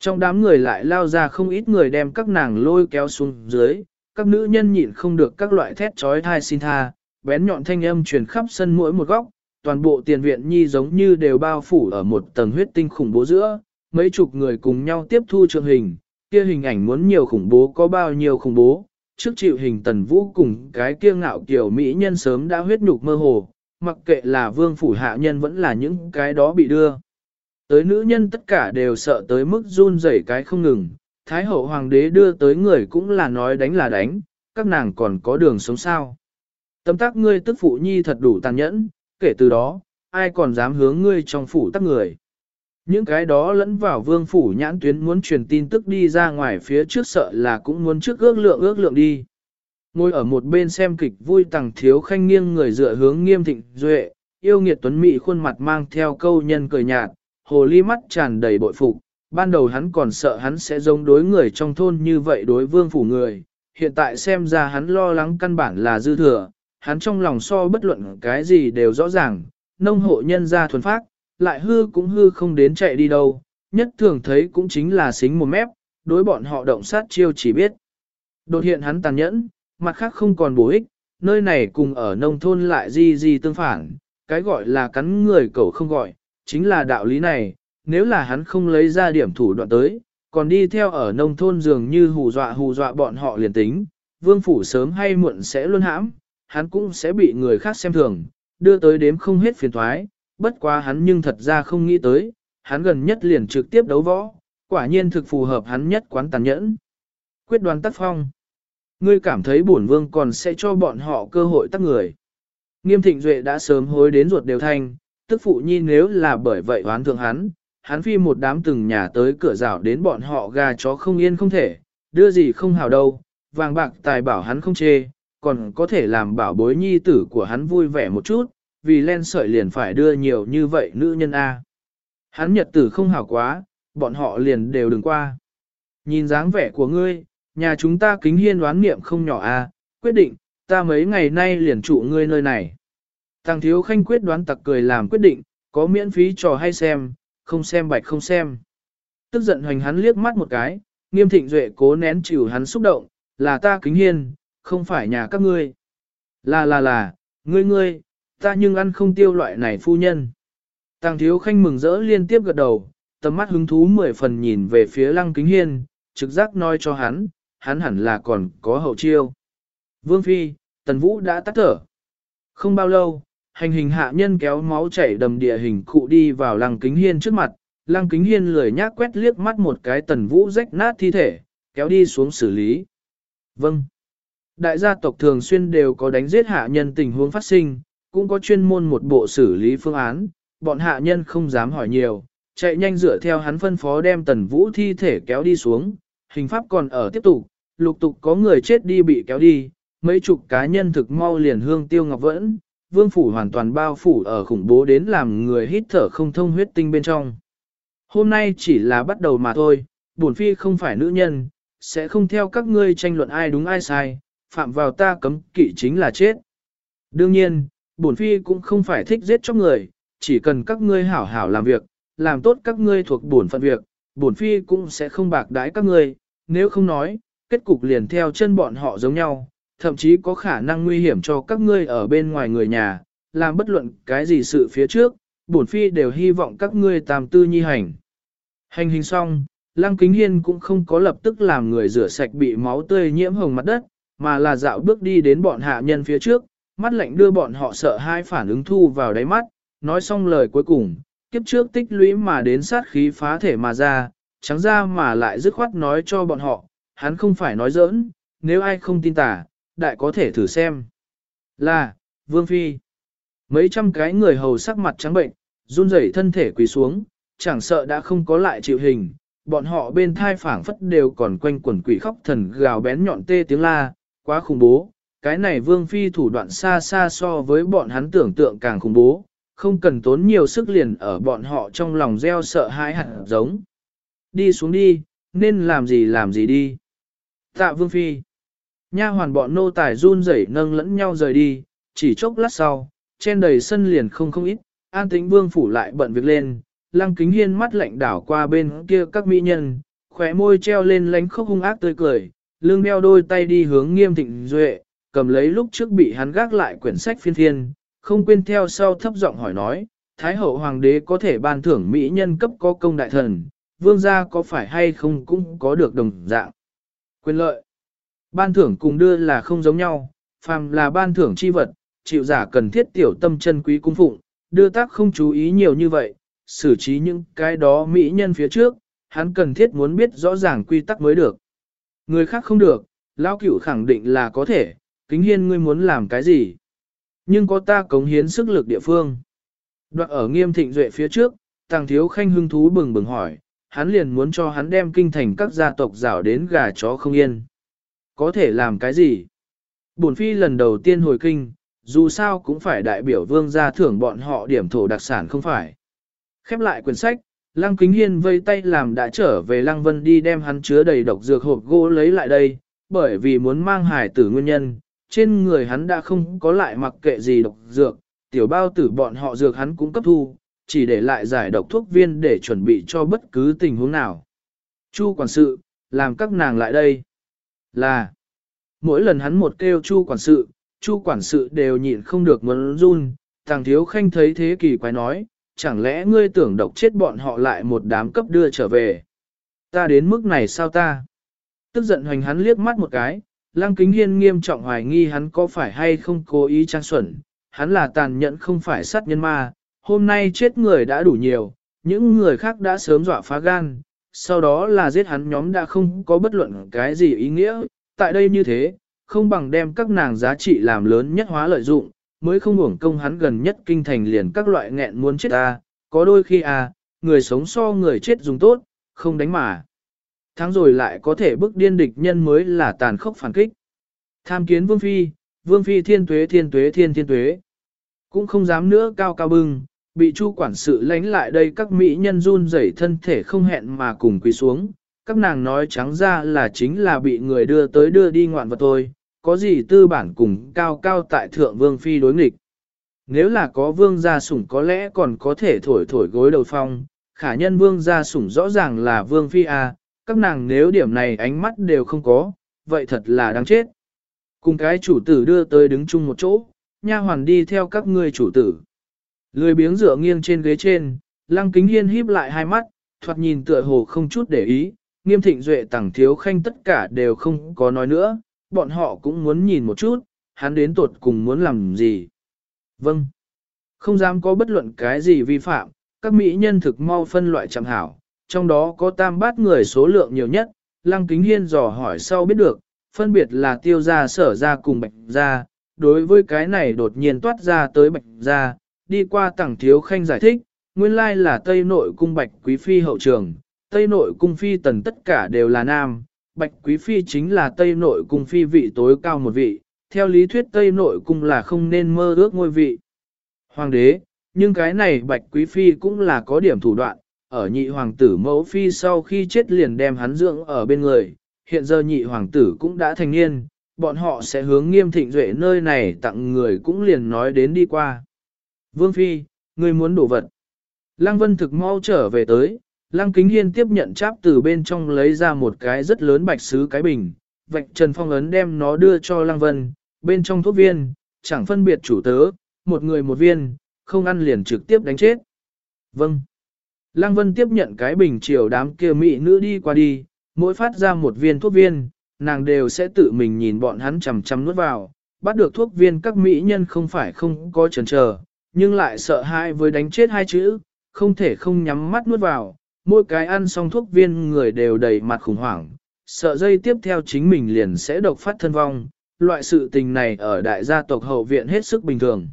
[SPEAKER 1] trong đám người lại lao ra không ít người đem các nàng lôi kéo xuống dưới, các nữ nhân nhịn không được các loại thét trói thai xin tha, bén nhọn thanh âm truyền khắp sân mỗi một góc, toàn bộ tiền viện nhi giống như đều bao phủ ở một tầng huyết tinh khủng bố giữa, mấy chục người cùng nhau tiếp thu trường hình, kia hình ảnh muốn nhiều khủng bố có bao nhiêu khủng bố, trước chịu hình tần vũ cùng cái kia ngạo kiểu mỹ nhân sớm đã huyết nhục mơ hồ, mặc kệ là vương phủ hạ nhân vẫn là những cái đó bị đưa. Tới nữ nhân tất cả đều sợ tới mức run rẩy cái không ngừng, Thái hậu hoàng đế đưa tới người cũng là nói đánh là đánh, các nàng còn có đường sống sao. Tâm tác ngươi tức phụ nhi thật đủ tàn nhẫn, kể từ đó, ai còn dám hướng ngươi trong phủ tắc người. Những cái đó lẫn vào vương phủ nhãn tuyến muốn truyền tin tức đi ra ngoài phía trước sợ là cũng muốn trước ước lượng ước lượng đi. Ngồi ở một bên xem kịch vui tàng thiếu khanh nghiêng người dựa hướng nghiêm thịnh duệ, yêu nghiệt tuấn mỹ khuôn mặt mang theo câu nhân cười nhạt, hồ ly mắt tràn đầy bội phục. Ban đầu hắn còn sợ hắn sẽ giống đối người trong thôn như vậy đối vương phủ người, hiện tại xem ra hắn lo lắng căn bản là dư thừa, hắn trong lòng so bất luận cái gì đều rõ ràng, nông hộ nhân ra thuần phát, lại hư cũng hư không đến chạy đi đâu, nhất thường thấy cũng chính là xính một mép, đối bọn họ động sát chiêu chỉ biết. Đột hiện hắn tàn nhẫn, mặt khác không còn bổ ích, nơi này cùng ở nông thôn lại gì gì tương phản, cái gọi là cắn người cậu không gọi, chính là đạo lý này, nếu là hắn không lấy ra điểm thủ đoạn tới, còn đi theo ở nông thôn dường như hù dọa hù dọa bọn họ liền tính, vương phủ sớm hay muộn sẽ luôn hãm, hắn cũng sẽ bị người khác xem thường, đưa tới đếm không hết phiền thoái, bất quá hắn nhưng thật ra không nghĩ tới, hắn gần nhất liền trực tiếp đấu võ, quả nhiên thực phù hợp hắn nhất quán tàn nhẫn. Quyết đoán tác phong. Ngươi cảm thấy bổn vương còn sẽ cho bọn họ cơ hội tác người. Nghiêm thịnh duệ đã sớm hối đến ruột đều thanh, tức phụ nhi nếu là bởi vậy oán thượng hắn, hắn phi một đám từng nhà tới cửa rào đến bọn họ gà chó không yên không thể, đưa gì không hào đâu, vàng bạc tài bảo hắn không chê, còn có thể làm bảo bối nhi tử của hắn vui vẻ một chút, vì len sợi liền phải đưa nhiều như vậy nữ nhân A. Hắn nhật tử không hảo quá, bọn họ liền đều đừng qua. Nhìn dáng vẻ của ngươi, nhà chúng ta kính hiên đoán niệm không nhỏ A, quyết định, ta mấy ngày nay liền trụ ngươi nơi này. Thằng thiếu khanh quyết đoán tặc cười làm quyết định, có miễn phí trò hay xem, không xem bạch không xem. Tức giận hoành hắn liếc mắt một cái, nghiêm thịnh duệ cố nén chịu hắn xúc động, là ta kính hiên, không phải nhà các ngươi. Là là là, ngươi ngươi, ta nhưng ăn không tiêu loại này phu nhân. Tàng thiếu khanh mừng rỡ liên tiếp gật đầu, tầm mắt hứng thú mười phần nhìn về phía lăng kính hiên, trực giác nói cho hắn, hắn hẳn là còn có hậu chiêu. Vương Phi, Tần Vũ đã tắt thở. Không bao lâu, hành hình hạ nhân kéo máu chảy đầm địa hình cụ đi vào lăng kính hiên trước mặt, lăng kính hiên lười nhác quét liếc mắt một cái Tần Vũ rách nát thi thể, kéo đi xuống xử lý. Vâng. Đại gia tộc thường xuyên đều có đánh giết hạ nhân tình huống phát sinh, cũng có chuyên môn một bộ xử lý phương án, bọn hạ nhân không dám hỏi nhiều, chạy nhanh dựa theo hắn phân phó đem tần vũ thi thể kéo đi xuống, hình pháp còn ở tiếp tục, lục tục có người chết đi bị kéo đi, mấy chục cá nhân thực mau liền hương tiêu ngọc vẫn, vương phủ hoàn toàn bao phủ ở khủng bố đến làm người hít thở không thông huyết tinh bên trong. Hôm nay chỉ là bắt đầu mà thôi, bổn phi không phải nữ nhân, sẽ không theo các ngươi tranh luận ai đúng ai sai, phạm vào ta cấm kỵ chính là chết. Đương nhiên, bổn phi cũng không phải thích giết chóc người, chỉ cần các ngươi hảo hảo làm việc, làm tốt các ngươi thuộc bổn phận việc, bổn phi cũng sẽ không bạc đái các ngươi, nếu không nói, kết cục liền theo chân bọn họ giống nhau, thậm chí có khả năng nguy hiểm cho các ngươi ở bên ngoài người nhà, làm bất luận cái gì sự phía trước, bổn phi đều hy vọng các ngươi tam tư nhi hành. Hành hình xong, Lăng Kính Hiên cũng không có lập tức làm người rửa sạch bị máu tươi nhiễm hồng mặt đất, mà là dạo bước đi đến bọn hạ nhân phía trước, mắt lạnh đưa bọn họ sợ hai phản ứng thu vào đáy mắt, nói xong lời cuối cùng, kiếp trước tích lũy mà đến sát khí phá thể mà ra, trắng ra mà lại dứt khoát nói cho bọn họ, hắn không phải nói giỡn, nếu ai không tin tả, đại có thể thử xem. Là, Vương Phi. Mấy trăm cái người hầu sắc mặt trắng bệnh, run rẩy thân thể quỳ xuống, chẳng sợ đã không có lại chịu hình, bọn họ bên thai phảng phất đều còn quanh quẩn quỷ khóc thần gào bén nhọn tê tiếng la, quá khủng bố, cái này vương phi thủ đoạn xa xa so với bọn hắn tưởng tượng càng khủng bố, không cần tốn nhiều sức liền ở bọn họ trong lòng gieo sợ hãi hẳn giống. Đi xuống đi, nên làm gì làm gì đi. Tạ vương phi. Nha hoàn bọn nô tài run rẩy nâng lẫn nhau rời đi, chỉ chốc lát sau, trên đầy sân liền không không ít, an tính vương phủ lại bận việc lên, lăng kính hiên mắt lạnh đảo qua bên kia các mỹ nhân, khóe môi treo lên lánh khóc hung ác tươi cười, lưng đeo đôi tay đi hướng nghiêm thịnh duệ, cầm lấy lúc trước bị hắn gác lại quyển sách phiên thiên, không quên theo sau thấp giọng hỏi nói, Thái hậu hoàng đế có thể ban thưởng mỹ nhân cấp có công đại thần, vương gia có phải hay không cũng có được đồng dạng. Quyền lợi. Ban thưởng cùng đưa là không giống nhau, phàm là ban thưởng chi vật, chịu giả cần thiết tiểu tâm chân quý cung phụng, đưa tác không chú ý nhiều như vậy, xử trí những cái đó mỹ nhân phía trước, hắn cần thiết muốn biết rõ ràng quy tắc mới được. Người khác không được, lão cửu khẳng định là có thể, kính hiên ngươi muốn làm cái gì. Nhưng có ta cống hiến sức lực địa phương. Đoạn ở nghiêm thịnh duệ phía trước, tàng thiếu khanh hưng thú bừng bừng hỏi, hắn liền muốn cho hắn đem kinh thành các gia tộc rảo đến gà chó không yên. Có thể làm cái gì? Bổn phi lần đầu tiên hồi kinh, dù sao cũng phải đại biểu vương gia thưởng bọn họ điểm thổ đặc sản không phải. Khép lại quyển sách, Lăng Kính Hiên vây tay làm đã trở về Lăng Vân đi đem hắn chứa đầy độc dược hộp gỗ lấy lại đây, bởi vì muốn mang hải tử nguyên nhân, trên người hắn đã không có lại mặc kệ gì độc dược, tiểu bao tử bọn họ dược hắn cũng cấp thu, chỉ để lại giải độc thuốc viên để chuẩn bị cho bất cứ tình huống nào. Chu quản sự, làm các nàng lại đây. Là, mỗi lần hắn một kêu chu quản sự, chu quản sự đều nhịn không được muốn run, thằng thiếu khanh thấy thế kỳ quái nói, chẳng lẽ ngươi tưởng độc chết bọn họ lại một đám cấp đưa trở về. Ta đến mức này sao ta? Tức giận hoành hắn liếc mắt một cái, lăng kính hiên nghiêm trọng hoài nghi hắn có phải hay không cố ý trang xuẩn, hắn là tàn nhẫn không phải sát nhân ma, hôm nay chết người đã đủ nhiều, những người khác đã sớm dọa phá gan, sau đó là giết hắn nhóm đã không có bất luận cái gì ý nghĩa, tại đây như thế, không bằng đem các nàng giá trị làm lớn nhất hóa lợi dụng, mới không uổng công hắn gần nhất kinh thành liền các loại nghẹn muốn chết ta, có đôi khi à, người sống so người chết dùng tốt, không đánh mà. Thắng rồi lại có thể bức điên địch nhân mới là tàn khốc phản kích. Tham kiến vương phi, vương phi thiên tuế thiên tuế thiên thiên tuế. Cũng không dám nữa cao cao bưng, bị chu quản sự lánh lại đây các mỹ nhân run rẩy thân thể không hẹn mà cùng quỳ xuống. Các nàng nói trắng ra là chính là bị người đưa tới đưa đi ngoạn vật thôi, có gì tư bản cùng cao cao tại thượng vương phi đối nghịch. Nếu là có vương gia sủng có lẽ còn có thể thổi thổi gối đầu phong, khả nhân vương gia sủng rõ ràng là vương phi a, các nàng nếu điểm này ánh mắt đều không có, vậy thật là đáng chết. Cùng cái chủ tử đưa tới đứng chung một chỗ, nha hoàn đi theo các ngươi chủ tử. Lười biếng dựa nghiêng trên ghế trên, lăng kính hiên híp lại hai mắt, thoạt nhìn tựa hồ không chút để ý, nghiêm thịnh duệ tẳng thiếu khanh tất cả đều không có nói nữa, bọn họ cũng muốn nhìn một chút, hắn đến tuột cùng muốn làm gì. Vâng. Không dám có bất luận cái gì vi phạm, các mỹ nhân thực mau phân loại chẳng hảo, trong đó có tam bát người số lượng nhiều nhất, lăng kính hiên dò hỏi sau biết được, phân biệt là tiêu gia sở gia cùng bạch gia, đối với cái này đột nhiên toát ra tới bạch gia, đi qua tẳng thiếu khanh giải thích, nguyên lai là Tây nội cung bạch quý phi hậu trường, Tây nội cung phi tần tất cả đều là nam, bạch quý phi chính là Tây nội cung phi vị tối cao một vị, theo lý thuyết Tây nội cung là không nên mơ ước ngôi vị. Hoàng đế, nhưng cái này bạch quý phi cũng là có điểm thủ đoạn, ở nhị hoàng tử mẫu phi sau khi chết liền đem hắn dưỡng ở bên người, hiện giờ nhị hoàng tử cũng đã thành niên, bọn họ sẽ hướng nghiêm thịnh duệ nơi này tặng người cũng liền nói đến đi qua. Vương Phi, ngươi muốn đổ vật. Lăng Vân thực mau trở về tới, Lăng Kính Hiên tiếp nhận cháp từ bên trong lấy ra một cái rất lớn bạch sứ cái bình, vạch Trần Phong ấn đem nó đưa cho Lăng Vân, bên trong thuốc viên, chẳng phân biệt chủ tớ, một người một viên, không ăn liền trực tiếp đánh chết. Vâng. Lăng Vân tiếp nhận cái bình chiều đám kia mỹ nữ đi qua đi, mỗi phát ra một viên thuốc viên, nàng đều sẽ tự mình nhìn bọn hắn chằm chằm nuốt vào, bắt được thuốc viên các mỹ nhân không phải không có chần chờ, nhưng lại sợ hãi với đánh chết hai chữ, không thể không nhắm mắt nuốt vào, mỗi cái ăn xong thuốc viên người đều đầy mặt khủng hoảng, sợ dây tiếp theo chính mình liền sẽ độc phát thân vong, loại sự tình này ở đại gia tộc hậu viện hết sức bình thường.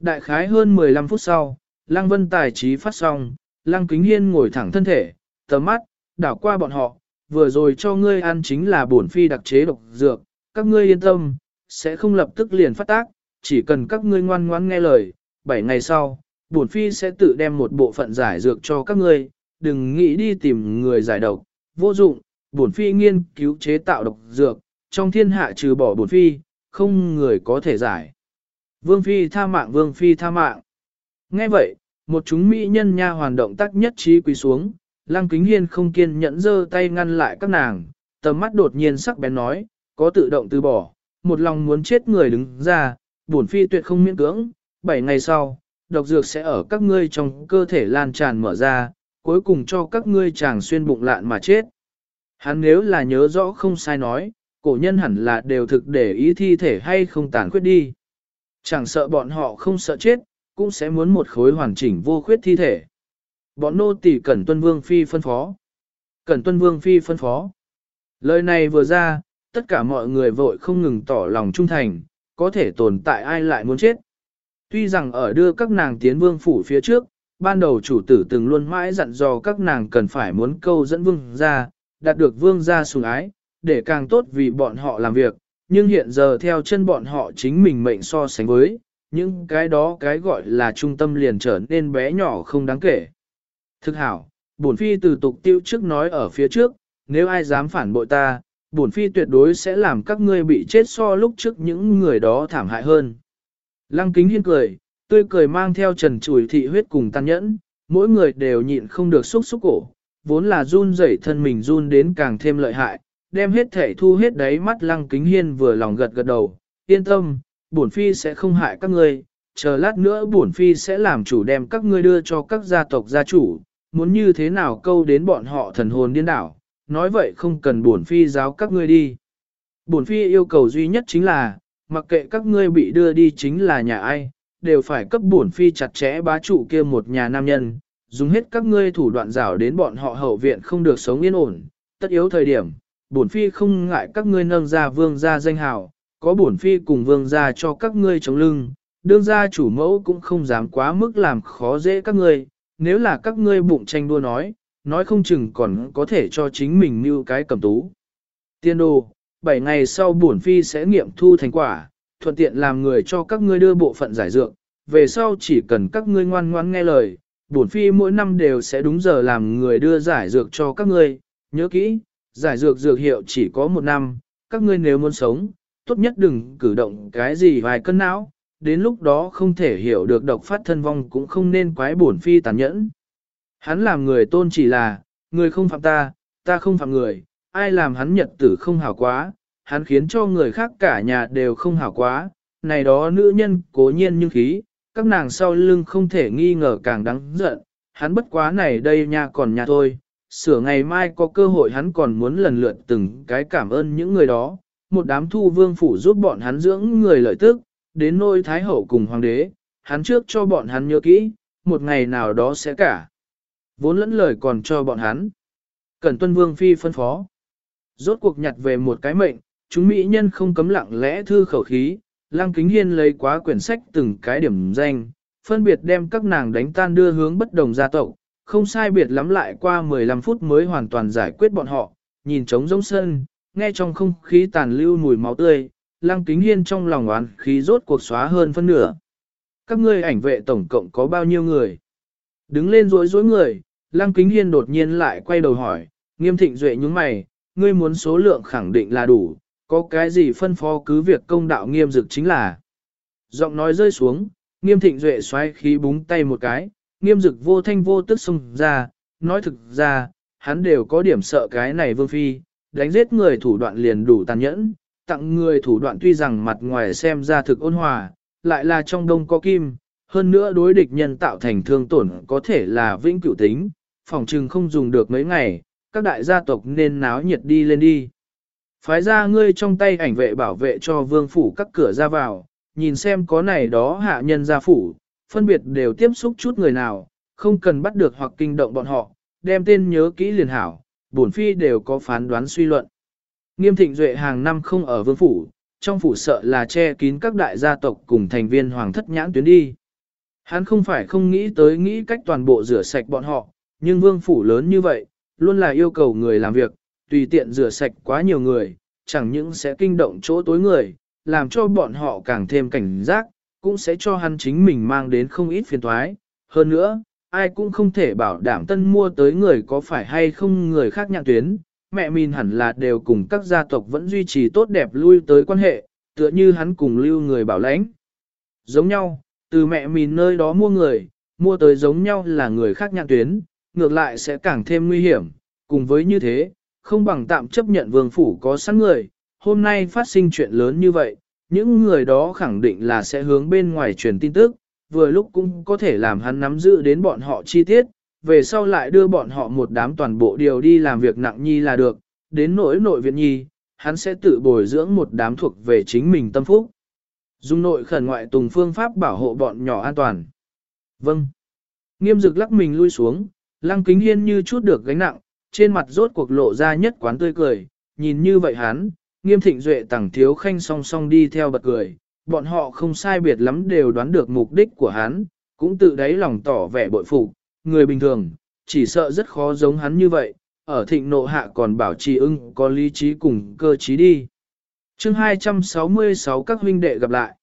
[SPEAKER 1] Đại khái hơn 15 phút sau, Lăng Vân tài trí phát xong, Lăng Kính Hiên ngồi thẳng thân thể, tầm mắt, đảo qua bọn họ, vừa rồi cho ngươi ăn chính là bổn phi đặc chế độc dược, các ngươi yên tâm, sẽ không lập tức liền phát tác, chỉ cần các ngươi ngoan ngoãn nghe lời, 7 ngày sau, bổn phi sẽ tự đem một bộ phận giải dược cho các ngươi, đừng nghĩ đi tìm người giải độc, vô dụng, bổn phi nghiên cứu chế tạo độc dược, trong thiên hạ trừ bỏ bổn phi, không người có thể giải. Vương phi tha mạng vương phi tha mạng. Nghe vậy, một chúng mỹ nhân nha hoàn động tác nhất trí quỳ xuống, Lăng Kính Hiên không kiên nhẫn giơ tay ngăn lại các nàng, tầm mắt đột nhiên sắc bén nói, có tự động từ bỏ, một lòng muốn chết người đứng ra, bổn phi tuyệt không miễn cưỡng, bảy ngày sau, độc dược sẽ ở các ngươi trong cơ thể lan tràn mở ra, cuối cùng cho các ngươi chàng xuyên bụng lạn mà chết. Hắn nếu là nhớ rõ không sai nói, cổ nhân hẳn là đều thực để ý thi thể hay không tàn khuyết đi. Chẳng sợ bọn họ không sợ chết, cũng sẽ muốn một khối hoàn chỉnh vô khuyết thi thể. Bọn nô tỳ cẩn tuân vương phi phân phó. Cẩn tuân vương phi phân phó. Lời này vừa ra, tất cả mọi người vội không ngừng tỏ lòng trung thành, có thể tồn tại ai lại muốn chết. Tuy rằng ở đưa các nàng tiến vương phủ phía trước, ban đầu chủ tử từng luôn mãi dặn dò các nàng cần phải muốn câu dẫn vương ra, đạt được vương ra sủng ái, để càng tốt vì bọn họ làm việc, nhưng hiện giờ theo chân bọn họ chính mình mệnh so sánh với, những cái đó cái gọi là trung tâm liền trở nên bé nhỏ không đáng kể. Thực hảo, bổn phi từ tục tiêu trước nói ở phía trước, nếu ai dám phản bội ta, bổn phi tuyệt đối sẽ làm các ngươi bị chết so lúc trước những người đó thảm hại hơn. Lăng kính hiên cười, tươi cười mang theo trần chùi thị huyết cùng tàn nhẫn, mỗi người đều nhịn không được xúc xúc cổ, vốn là run rẩy thân mình run đến càng thêm lợi hại, đem hết thể thu hết đáy mắt lăng kính hiên vừa lòng gật gật đầu, yên tâm, bổn phi sẽ không hại các ngươi, chờ lát nữa bổn phi sẽ làm chủ đem các ngươi đưa cho các gia tộc gia chủ, muốn như thế nào câu đến bọn họ thần hồn điên đảo, nói vậy không cần bổn phi giáo các ngươi đi. Bổn phi yêu cầu duy nhất chính là, mặc kệ các ngươi bị đưa đi chính là nhà ai, đều phải cấp bổn phi chặt chẽ bá trụ kia một nhà nam nhân, dùng hết các ngươi thủ đoạn rảo đến bọn họ hậu viện không được sống yên ổn, tất yếu thời điểm, bổn phi không ngại các ngươi nâng ra vương gia danh hào, có bổn phi cùng vương gia cho các ngươi chống lưng, đương gia chủ mẫu cũng không dám quá mức làm khó dễ các ngươi, nếu là các ngươi bụng tranh đua nói, nói không chừng còn có thể cho chính mình như cái cầm tú. Tiên đồ, 7 ngày sau bổn phi sẽ nghiệm thu thành quả, thuận tiện làm người cho các ngươi đưa bộ phận giải dược, về sau chỉ cần các ngươi ngoan ngoan nghe lời, bổn phi mỗi năm đều sẽ đúng giờ làm người đưa giải dược cho các ngươi, nhớ kỹ, giải dược dược hiệu chỉ có một năm, các ngươi nếu muốn sống, tốt nhất đừng cử động cái gì vài cân não, đến lúc đó không thể hiểu được độc phát thân vong cũng không nên quái bổn phi tàn nhẫn. Hắn làm người tôn chỉ là, người không phạm ta, ta không phạm người, ai làm hắn nhật tử không hảo quá, hắn khiến cho người khác cả nhà đều không hảo quá, này đó nữ nhân cố nhiên nhưng khí, các nàng sau lưng không thể nghi ngờ càng đáng giận, hắn bất quá này đây nha còn nhà thôi, sửa ngày mai có cơ hội hắn còn muốn lần lượt từng cái cảm ơn những người đó, một đám thu vương phủ giúp bọn hắn dưỡng người lợi tức, đến nôi thái hậu cùng hoàng đế, hắn trước cho bọn hắn nhớ kỹ, một ngày nào đó sẽ cả. Vốn lẫn lời còn cho bọn hắn. Cẩn tuân vương phi phân phó. Rốt cuộc nhặt về một cái mệnh, chúng mỹ nhân không cấm lặng lẽ thư khẩu khí, lăng kính hiên lấy quá quyển sách từng cái điểm danh, phân biệt đem các nàng đánh tan đưa hướng bất đồng gia tộc, không sai biệt lắm lại qua 15 phút mới hoàn toàn giải quyết bọn họ, nhìn trống rỗng sân, nghe trong không khí tàn lưu mùi máu tươi, lăng kính hiên trong lòng oán khí rốt cuộc xóa hơn phân nửa. Các ngươi ảnh vệ tổng cộng có bao nhiêu người? Đứng lên rối rối người, lăng kính hiên đột nhiên lại quay đầu hỏi, nghiêm thịnh duệ nhúng mày, ngươi muốn số lượng khẳng định là đủ, có cái gì phân phó cứ việc công đạo nghiêm dực chính là. Giọng nói rơi xuống, nghiêm thịnh duệ xoay khí búng tay một cái, nghiêm dực vô thanh vô tức xông ra, nói thực ra, hắn đều có điểm sợ cái này vương phi, đánh giết người thủ đoạn liền đủ tàn nhẫn, tặng người thủ đoạn tuy rằng mặt ngoài xem ra thực ôn hòa, lại là trong đông có kim, hơn nữa đối địch nhân tạo thành thương tổn có thể là vĩnh cửu tính, phòng trừng không dùng được mấy ngày, các đại gia tộc nên náo nhiệt đi lên đi. Phái ra ngươi trong tay ảnh vệ bảo vệ cho vương phủ các cửa ra vào, nhìn xem có này đó hạ nhân gia phủ, phân biệt đều tiếp xúc chút người nào, không cần bắt được hoặc kinh động bọn họ, đem tên nhớ kỹ liền hảo, bổn phi đều có phán đoán suy luận. Nghiêm thịnh duệ hàng năm không ở vương phủ, trong phủ sợ là che kín các đại gia tộc cùng thành viên hoàng thất nhãn tuyến đi. Hắn không phải không nghĩ tới nghĩ cách toàn bộ rửa sạch bọn họ, nhưng vương phủ lớn như vậy, luôn là yêu cầu người làm việc, tùy tiện rửa sạch quá nhiều người, chẳng những sẽ kinh động chỗ tối người, làm cho bọn họ càng thêm cảnh giác, cũng sẽ cho hắn chính mình mang đến không ít phiền toái. Hơn nữa, ai cũng không thể bảo đảm tân mua tới người có phải hay không người khác nhạc tuyến, mẹ mình hẳn là đều cùng các gia tộc vẫn duy trì tốt đẹp lui tới quan hệ, tựa như hắn cùng lưu người bảo lãnh. Giống nhau, từ mẹ mình nơi đó mua người, mua tới giống nhau là người khác nhạc tuyến, ngược lại sẽ càng thêm nguy hiểm, cùng với như thế, không bằng tạm chấp nhận vương phủ có sẵn người, hôm nay phát sinh chuyện lớn như vậy, những người đó khẳng định là sẽ hướng bên ngoài truyền tin tức, vừa lúc cũng có thể làm hắn nắm giữ đến bọn họ chi tiết, về sau lại đưa bọn họ một đám toàn bộ điều đi làm việc nặng nhi là được, đến nỗi nội viện nhi, hắn sẽ tự bồi dưỡng một đám thuộc về chính mình tâm phúc. Dùng nội khẩn ngoại tùng phương pháp bảo hộ bọn nhỏ an toàn. Vâng. Nghiêm dực lắc mình lui xuống, lăng kính hiên như chút được gánh nặng, trên mặt rốt cuộc lộ ra nhất quán tươi cười, nhìn như vậy hắn, nghiêm thịnh duệ tẳng thiếu khanh song song đi theo bật cười, bọn họ không sai biệt lắm đều đoán được mục đích của hắn, cũng tự đáy lòng tỏ vẻ bội phục, người bình thường, chỉ sợ rất khó giống hắn như vậy, ở thịnh nộ hạ còn bảo trì ưng có lý trí cùng cơ trí đi. chương 266 các huynh đệ gặp lại.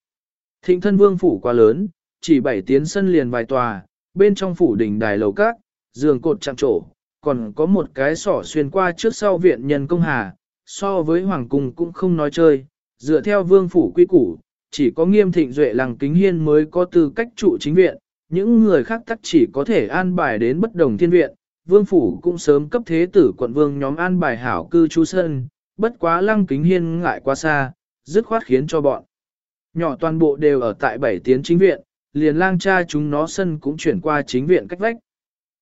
[SPEAKER 1] Thịnh thân vương phủ quá lớn, chỉ bảy tiến sân liền vài tòa, bên trong phủ đỉnh đài lầu các, giường cột chạm trổ, còn có một cái sỏ xuyên qua trước sau viện nhân công hà, so với hoàng cung cũng không nói chơi, dựa theo vương phủ quy củ, chỉ có nghiêm thịnh duệ lăng kính hiên mới có tư cách trụ chính viện, những người khác tắc chỉ có thể an bài đến bất đồng thiên viện, vương phủ cũng sớm cấp thế tử quận vương nhóm an bài hảo cư trú sân, bất quá lăng kính hiên ngại quá xa, dứt khoát khiến cho bọn. Nhỏ toàn bộ đều ở tại bảy tiến chính viện, liền lang cha chúng nó sân cũng chuyển qua chính viện cách vách.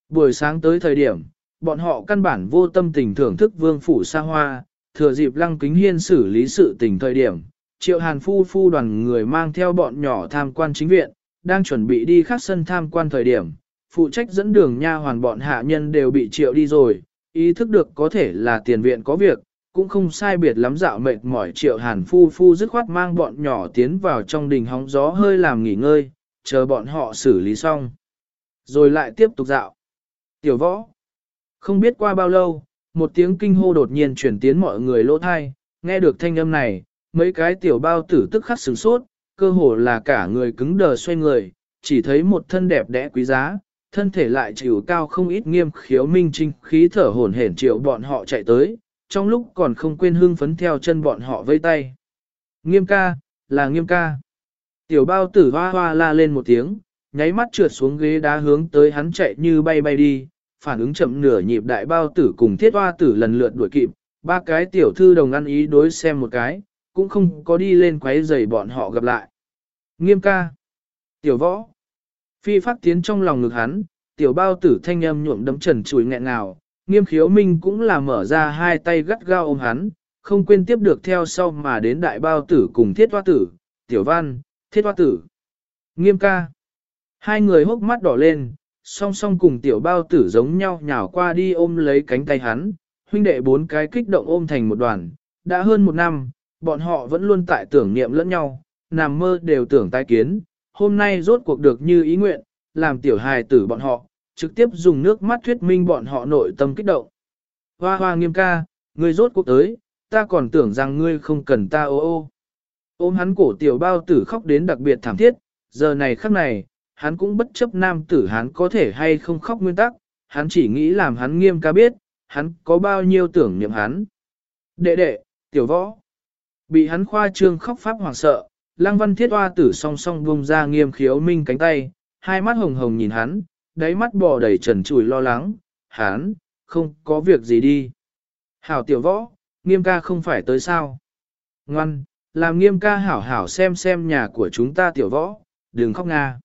[SPEAKER 1] Buổi sáng tới thời điểm, bọn họ căn bản vô tâm tình thưởng thức vương phủ xa hoa, thừa dịp lăng kính hiên xử lý sự tình thời điểm. Triệu hàn phu phu đoàn người mang theo bọn nhỏ tham quan chính viện, đang chuẩn bị đi khác sân tham quan thời điểm, phụ trách dẫn đường nha hoàn bọn hạ nhân đều bị triệu đi rồi, ý thức được có thể là tiền viện có việc, cũng không sai biệt lắm dạo mệt mỏi triệu hàn phu phu dứt khoát mang bọn nhỏ tiến vào trong đình hóng gió hơi làm nghỉ ngơi, chờ bọn họ xử lý xong. Rồi lại tiếp tục dạo. Tiểu võ. Không biết qua bao lâu, một tiếng kinh hô đột nhiên chuyển tiến mọi người lỗ thai, nghe được thanh âm này, mấy cái tiểu bao tử tức khắc sửng sốt, cơ hồ là cả người cứng đờ xoay người, chỉ thấy một thân đẹp đẽ quý giá, thân thể lại chịu cao không ít nghiêm khiếu minh trinh khí thở hổn hển triệu bọn họ chạy tới, trong lúc còn không quên hưng phấn theo chân bọn họ vây tay. Nghiêm ca, là nghiêm ca. Tiểu bao tử hoa hoa la lên một tiếng, nháy mắt trượt xuống ghế đá hướng tới hắn chạy như bay bay đi, phản ứng chậm nửa nhịp đại bao tử cùng thiết hoa tử lần lượt đuổi kịp, ba cái tiểu thư đồng ăn ý đối xem một cái, cũng không có đi lên quấy giày bọn họ gặp lại. Nghiêm ca. Tiểu võ. Phi phát tiến trong lòng ngực hắn, tiểu bao tử thanh âm nhuộm đấm trần chùi nghẹn ngào, nghiêm khiếu minh cũng là mở ra hai tay gắt gao ôm hắn, không quên tiếp được theo sau mà đến đại bao tử cùng thiết hoa tử, tiểu văn, thiết hoa tử. Nghiêm ca. Hai người hốc mắt đỏ lên, song song cùng tiểu bao tử giống nhau nhào qua đi ôm lấy cánh tay hắn, huynh đệ bốn cái kích động ôm thành một đoàn, đã hơn một năm, bọn họ vẫn luôn tại tưởng niệm lẫn nhau, nằm mơ đều tưởng tái kiến, hôm nay rốt cuộc được như ý nguyện, làm tiểu hài tử bọn họ, trực tiếp dùng nước mắt thuyết minh bọn họ nội tâm kích động. Hoa hoa nghiêm ca, ngươi rốt cuộc tới, ta còn tưởng rằng ngươi không cần ta ô ô. Ôm hắn cổ tiểu bao tử khóc đến đặc biệt thảm thiết, giờ này khắc này, hắn cũng bất chấp nam tử hắn có thể hay không khóc nguyên tắc, hắn chỉ nghĩ làm hắn nghiêm ca biết, hắn có bao nhiêu tưởng niệm hắn. Đệ đệ, tiểu võ, bị hắn khoa trương khóc pháp hoảng sợ, lăng văn thiết hoa tử song song buông ra nghiêm khiếu minh cánh tay, hai mắt hồng hồng nhìn hắn, đáy mắt bò đầy trần trùi lo lắng, hắn, không có việc gì đi. Hảo tiểu võ, nghiêm ca không phải tới sao. Ngoan, làm nghiêm ca hảo hảo xem xem nhà của chúng ta tiểu võ, đừng khóc nga.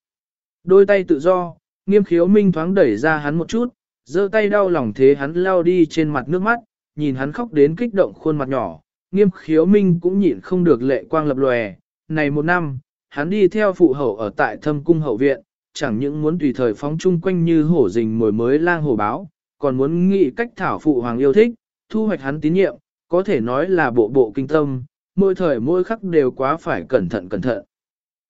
[SPEAKER 1] Đôi tay tự do, nghiêm khiếu minh thoáng đẩy ra hắn một chút, giơ tay đau lòng thế hắn lao đi trên mặt nước mắt, nhìn hắn khóc đến kích động khuôn mặt nhỏ, nghiêm khiếu minh cũng nhịn không được lệ quang lập lòe. Này một năm, hắn đi theo phụ hậu ở tại thâm cung hậu viện, chẳng những muốn tùy thời phóng chung quanh như hổ rình mồi mới lang hổ báo, còn muốn nghĩ cách thảo phụ hoàng yêu thích, thu hoạch hắn tín nhiệm, có thể nói là bộ bộ kinh tâm, mỗi thời mỗi khắc đều quá phải cẩn thận cẩn thận.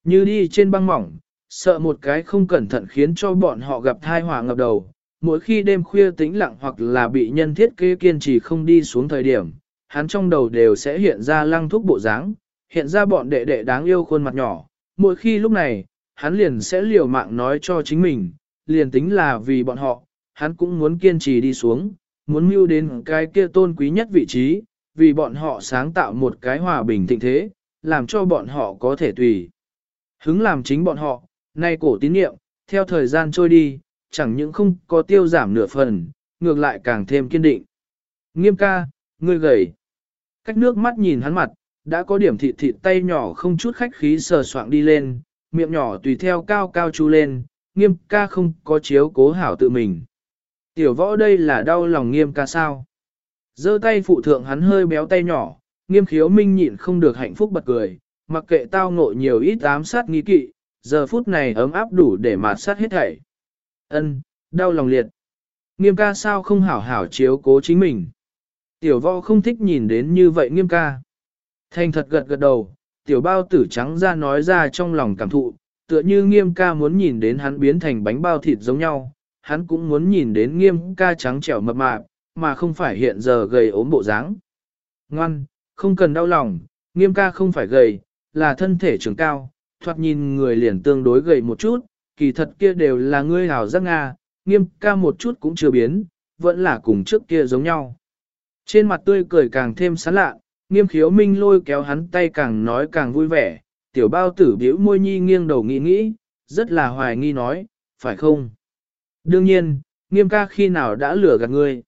[SPEAKER 1] Như đi trên băng mỏng, sợ một cái không cẩn thận khiến cho bọn họ gặp thai họa ngập đầu. Mỗi khi đêm khuya tĩnh lặng hoặc là bị nhân thiết kế kiên trì không đi xuống thời điểm, hắn trong đầu đều sẽ hiện ra lăng thúc bộ dáng, hiện ra bọn đệ đệ đáng yêu khuôn mặt nhỏ. Mỗi khi lúc này, hắn liền sẽ liều mạng nói cho chính mình, liền tính là vì bọn họ, hắn cũng muốn kiên trì đi xuống, muốn mưu đến cái kia tôn quý nhất vị trí, vì bọn họ sáng tạo một cái hòa bình thịnh thế, làm cho bọn họ có thể tùy. Hứng làm chính bọn họ, nay cổ tín niệm, theo thời gian trôi đi, chẳng những không có tiêu giảm nửa phần, ngược lại càng thêm kiên định. Nghiêm ca, ngươi gầy. Cách nước mắt nhìn hắn mặt, đã có điểm thịt thịt tay nhỏ không chút khách khí sờ soạng đi lên, miệng nhỏ tùy theo cao cao chu lên, nghiêm ca không có chiếu cố hảo tự mình. Tiểu võ đây là đau lòng nghiêm ca sao. giơ tay phụ thượng hắn hơi béo tay nhỏ, nghiêm khiếu minh nhịn không được hạnh phúc bật cười, mặc kệ tao ngộ nhiều ít ám sát nghi kỵ, giờ phút này ấm áp đủ để mạt sát hết thảy. Ân, đau lòng liệt. Nghiêm ca sao không hảo hảo chiếu cố chính mình. Tiểu võ không thích nhìn đến như vậy nghiêm ca. Thành thật gật gật đầu, tiểu bao tử trắng ra nói ra trong lòng cảm thụ, tựa như nghiêm ca muốn nhìn đến hắn biến thành bánh bao thịt giống nhau, hắn cũng muốn nhìn đến nghiêm ca trắng trẻo mập mạp, mà không phải hiện giờ gầy ốm bộ dáng. Ngoan, không cần đau lòng, nghiêm ca không phải gầy, là thân thể trưởng cao, thoạt nhìn người liền tương đối gầy một chút, kỳ thật kia đều là ngươi hảo giác Nga, nghiêm ca một chút cũng chưa biến, vẫn là cùng trước kia giống nhau. Trên mặt tươi cười càng thêm sán lạ, nghiêm khiếu minh lôi kéo hắn tay càng nói càng vui vẻ, tiểu bao tử biểu môi nhi nghiêng đầu nghĩ nghĩ, rất là hoài nghi nói, phải không? Đương nhiên, nghiêm ca khi nào đã lừa gạt ngươi.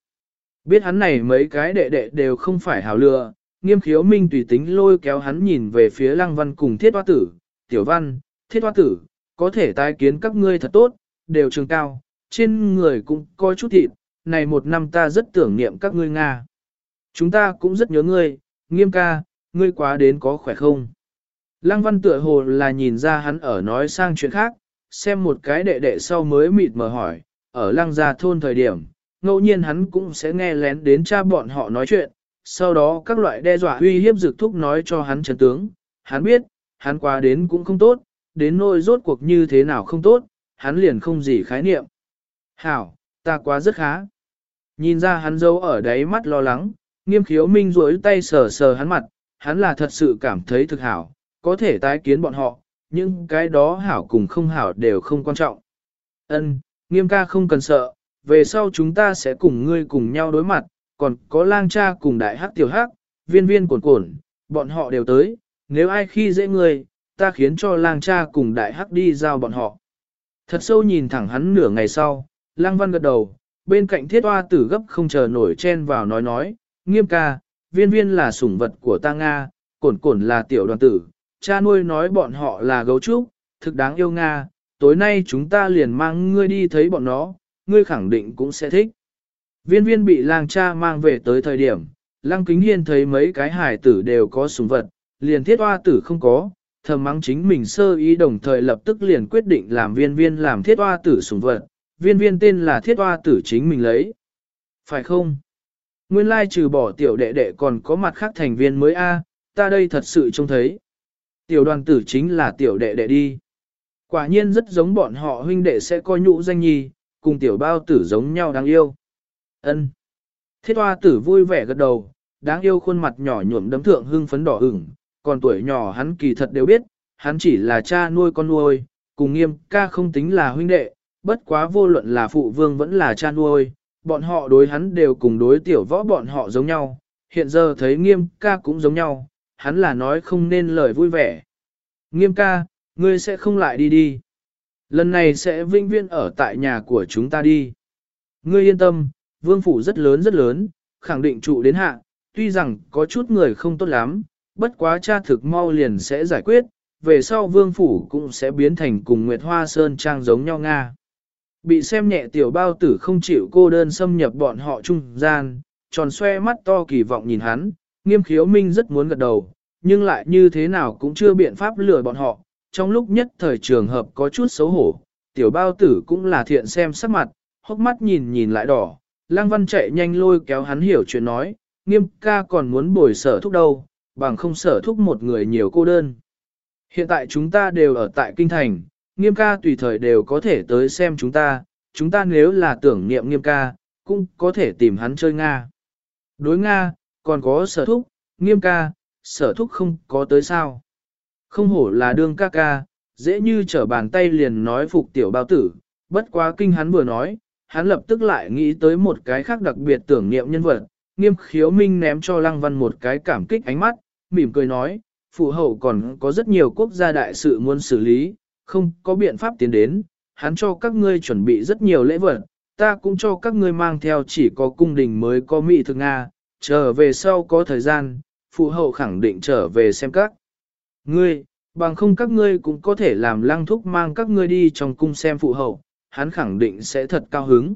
[SPEAKER 1] Biết hắn này mấy cái đệ đệ đều không phải hảo lừa, nghiêm khiếu minh tùy tính lôi kéo hắn nhìn về phía lăng văn cùng thiết hoa tử, tiểu văn, thiết hoa tử, có thể tái kiến các ngươi thật tốt, đều trường cao, trên người cũng coi chút thịt, này một năm ta rất tưởng niệm các ngươi Nga. Chúng ta cũng rất nhớ ngươi, nghiêm ca, ngươi quá đến có khỏe không? Lăng văn tựa hồ là nhìn ra hắn ở nói sang chuyện khác, xem một cái đệ đệ sau mới mịt mờ hỏi, ở lăng gia thôn thời điểm, ngẫu nhiên hắn cũng sẽ nghe lén đến cha bọn họ nói chuyện, sau đó các loại đe dọa uy hiếp dược thúc nói cho hắn chấn tướng, hắn biết, hắn quá đến cũng không tốt, đến nỗi rốt cuộc như thế nào không tốt, hắn liền không gì khái niệm. Hảo, ta quá rất khá. Nhìn ra hắn dâu ở đáy mắt lo lắng, nghiêm khiếu minh rối tay sờ sờ hắn mặt, hắn là thật sự cảm thấy thực hảo, có thể tái kiến bọn họ, nhưng cái đó hảo cùng không hảo đều không quan trọng. Ân, nghiêm ca không cần sợ, về sau chúng ta sẽ cùng ngươi cùng nhau đối mặt, còn có lang cha cùng đại hắc tiểu hắc, viên viên cuộn cuộn, bọn họ đều tới, nếu ai khi dễ ngươi, ta khiến cho lang cha cùng đại hắc đi giao bọn họ. Thật sâu nhìn thẳng hắn nửa ngày sau, lang văn gật đầu, bên cạnh thiết hoa tử gấp không chờ nổi chen vào nói nói, nghiêm ca, viên viên là sủng vật của ta Nga, cổn cổn là tiểu đoàn tử, cha nuôi nói bọn họ là gấu trúc, thực đáng yêu Nga, tối nay chúng ta liền mang ngươi đi thấy bọn nó, ngươi khẳng định cũng sẽ thích. Viên viên bị lang cha mang về tới thời điểm, lang kính hiên thấy mấy cái hải tử đều có sủng vật, liền thiết hoa tử không có, thầm mắng chính mình sơ ý đồng thời lập tức liền quyết định làm viên viên làm thiết hoa tử sủng vật, viên viên tên là thiết hoa tử chính mình lấy. Phải không? Nguyên lai trừ bỏ tiểu đệ đệ còn có mặt khác thành viên mới A, ta đây thật sự trông thấy. Tiểu đoàn tử chính là tiểu đệ đệ đi. Quả nhiên rất giống bọn họ huynh đệ sẽ coi nhũ danh nhi, cùng tiểu bao tử giống nhau đáng yêu. ân Thiết hoa tử vui vẻ gật đầu, đáng yêu khuôn mặt nhỏ nhuộm đấm thượng hưng phấn đỏ ửng, còn tuổi nhỏ hắn kỳ thật đều biết, hắn chỉ là cha nuôi con nuôi, cùng nghiêm ca không tính là huynh đệ, bất quá vô luận là phụ vương vẫn là cha nuôi, bọn họ đối hắn đều cùng đối tiểu võ bọn họ giống nhau, hiện giờ thấy nghiêm ca cũng giống nhau, hắn là nói không nên lời vui vẻ. Nghiêm ca, ngươi sẽ không lại đi đi. Lần này sẽ vinh viên ở tại nhà của chúng ta đi. Ngươi yên tâm, vương phủ rất lớn rất lớn, khẳng định trụ đến hạ, tuy rằng có chút người không tốt lắm, bất quá cha thực mau liền sẽ giải quyết, về sau vương phủ cũng sẽ biến thành cùng Nguyệt Hoa Sơn Trang giống nhau Nga. Bị xem nhẹ tiểu bao tử không chịu cô đơn xâm nhập bọn họ trung gian, tròn xoe mắt to kỳ vọng nhìn hắn, nghiêm khiếu minh rất muốn gật đầu, nhưng lại như thế nào cũng chưa biện pháp lừa bọn họ, trong lúc nhất thời trường hợp có chút xấu hổ, tiểu bao tử cũng là thiện xem sắc mặt, hốc mắt nhìn nhìn lại đỏ, lang văn chạy nhanh lôi kéo hắn hiểu chuyện nói, nghiêm ca còn muốn bồi sở thúc đâu, bằng không sở thúc một người nhiều cô đơn. Hiện tại chúng ta đều ở tại kinh thành, nghiêm ca tùy thời đều có thể tới xem chúng ta, chúng ta nếu là tưởng niệm nghiêm ca, cũng có thể tìm hắn chơi Nga. Đối Nga, còn có sở thúc, nghiêm ca, sở thúc không có tới sao. Không hổ là đương ca ca, dễ như trở bàn tay liền nói phục tiểu bao tử, bất quá kinh hắn vừa nói, hắn lập tức lại nghĩ tới một cái khác đặc biệt tưởng niệm nhân vật, nghiêm khiếu minh ném cho lăng văn một cái cảm kích ánh mắt, mỉm cười nói, phụ hậu còn có rất nhiều quốc gia đại sự muốn xử lý, không có biện pháp tiến đến, hắn cho các ngươi chuẩn bị rất nhiều lễ vật, ta cũng cho các ngươi mang theo chỉ có cung đình mới có mỹ thực Nga, trở về sau có thời gian, phụ hậu khẳng định trở về xem các. Ngươi, bằng không các ngươi cũng có thể làm lăng thúc mang các ngươi đi trong cung xem phụ hậu, hắn khẳng định sẽ thật cao hứng.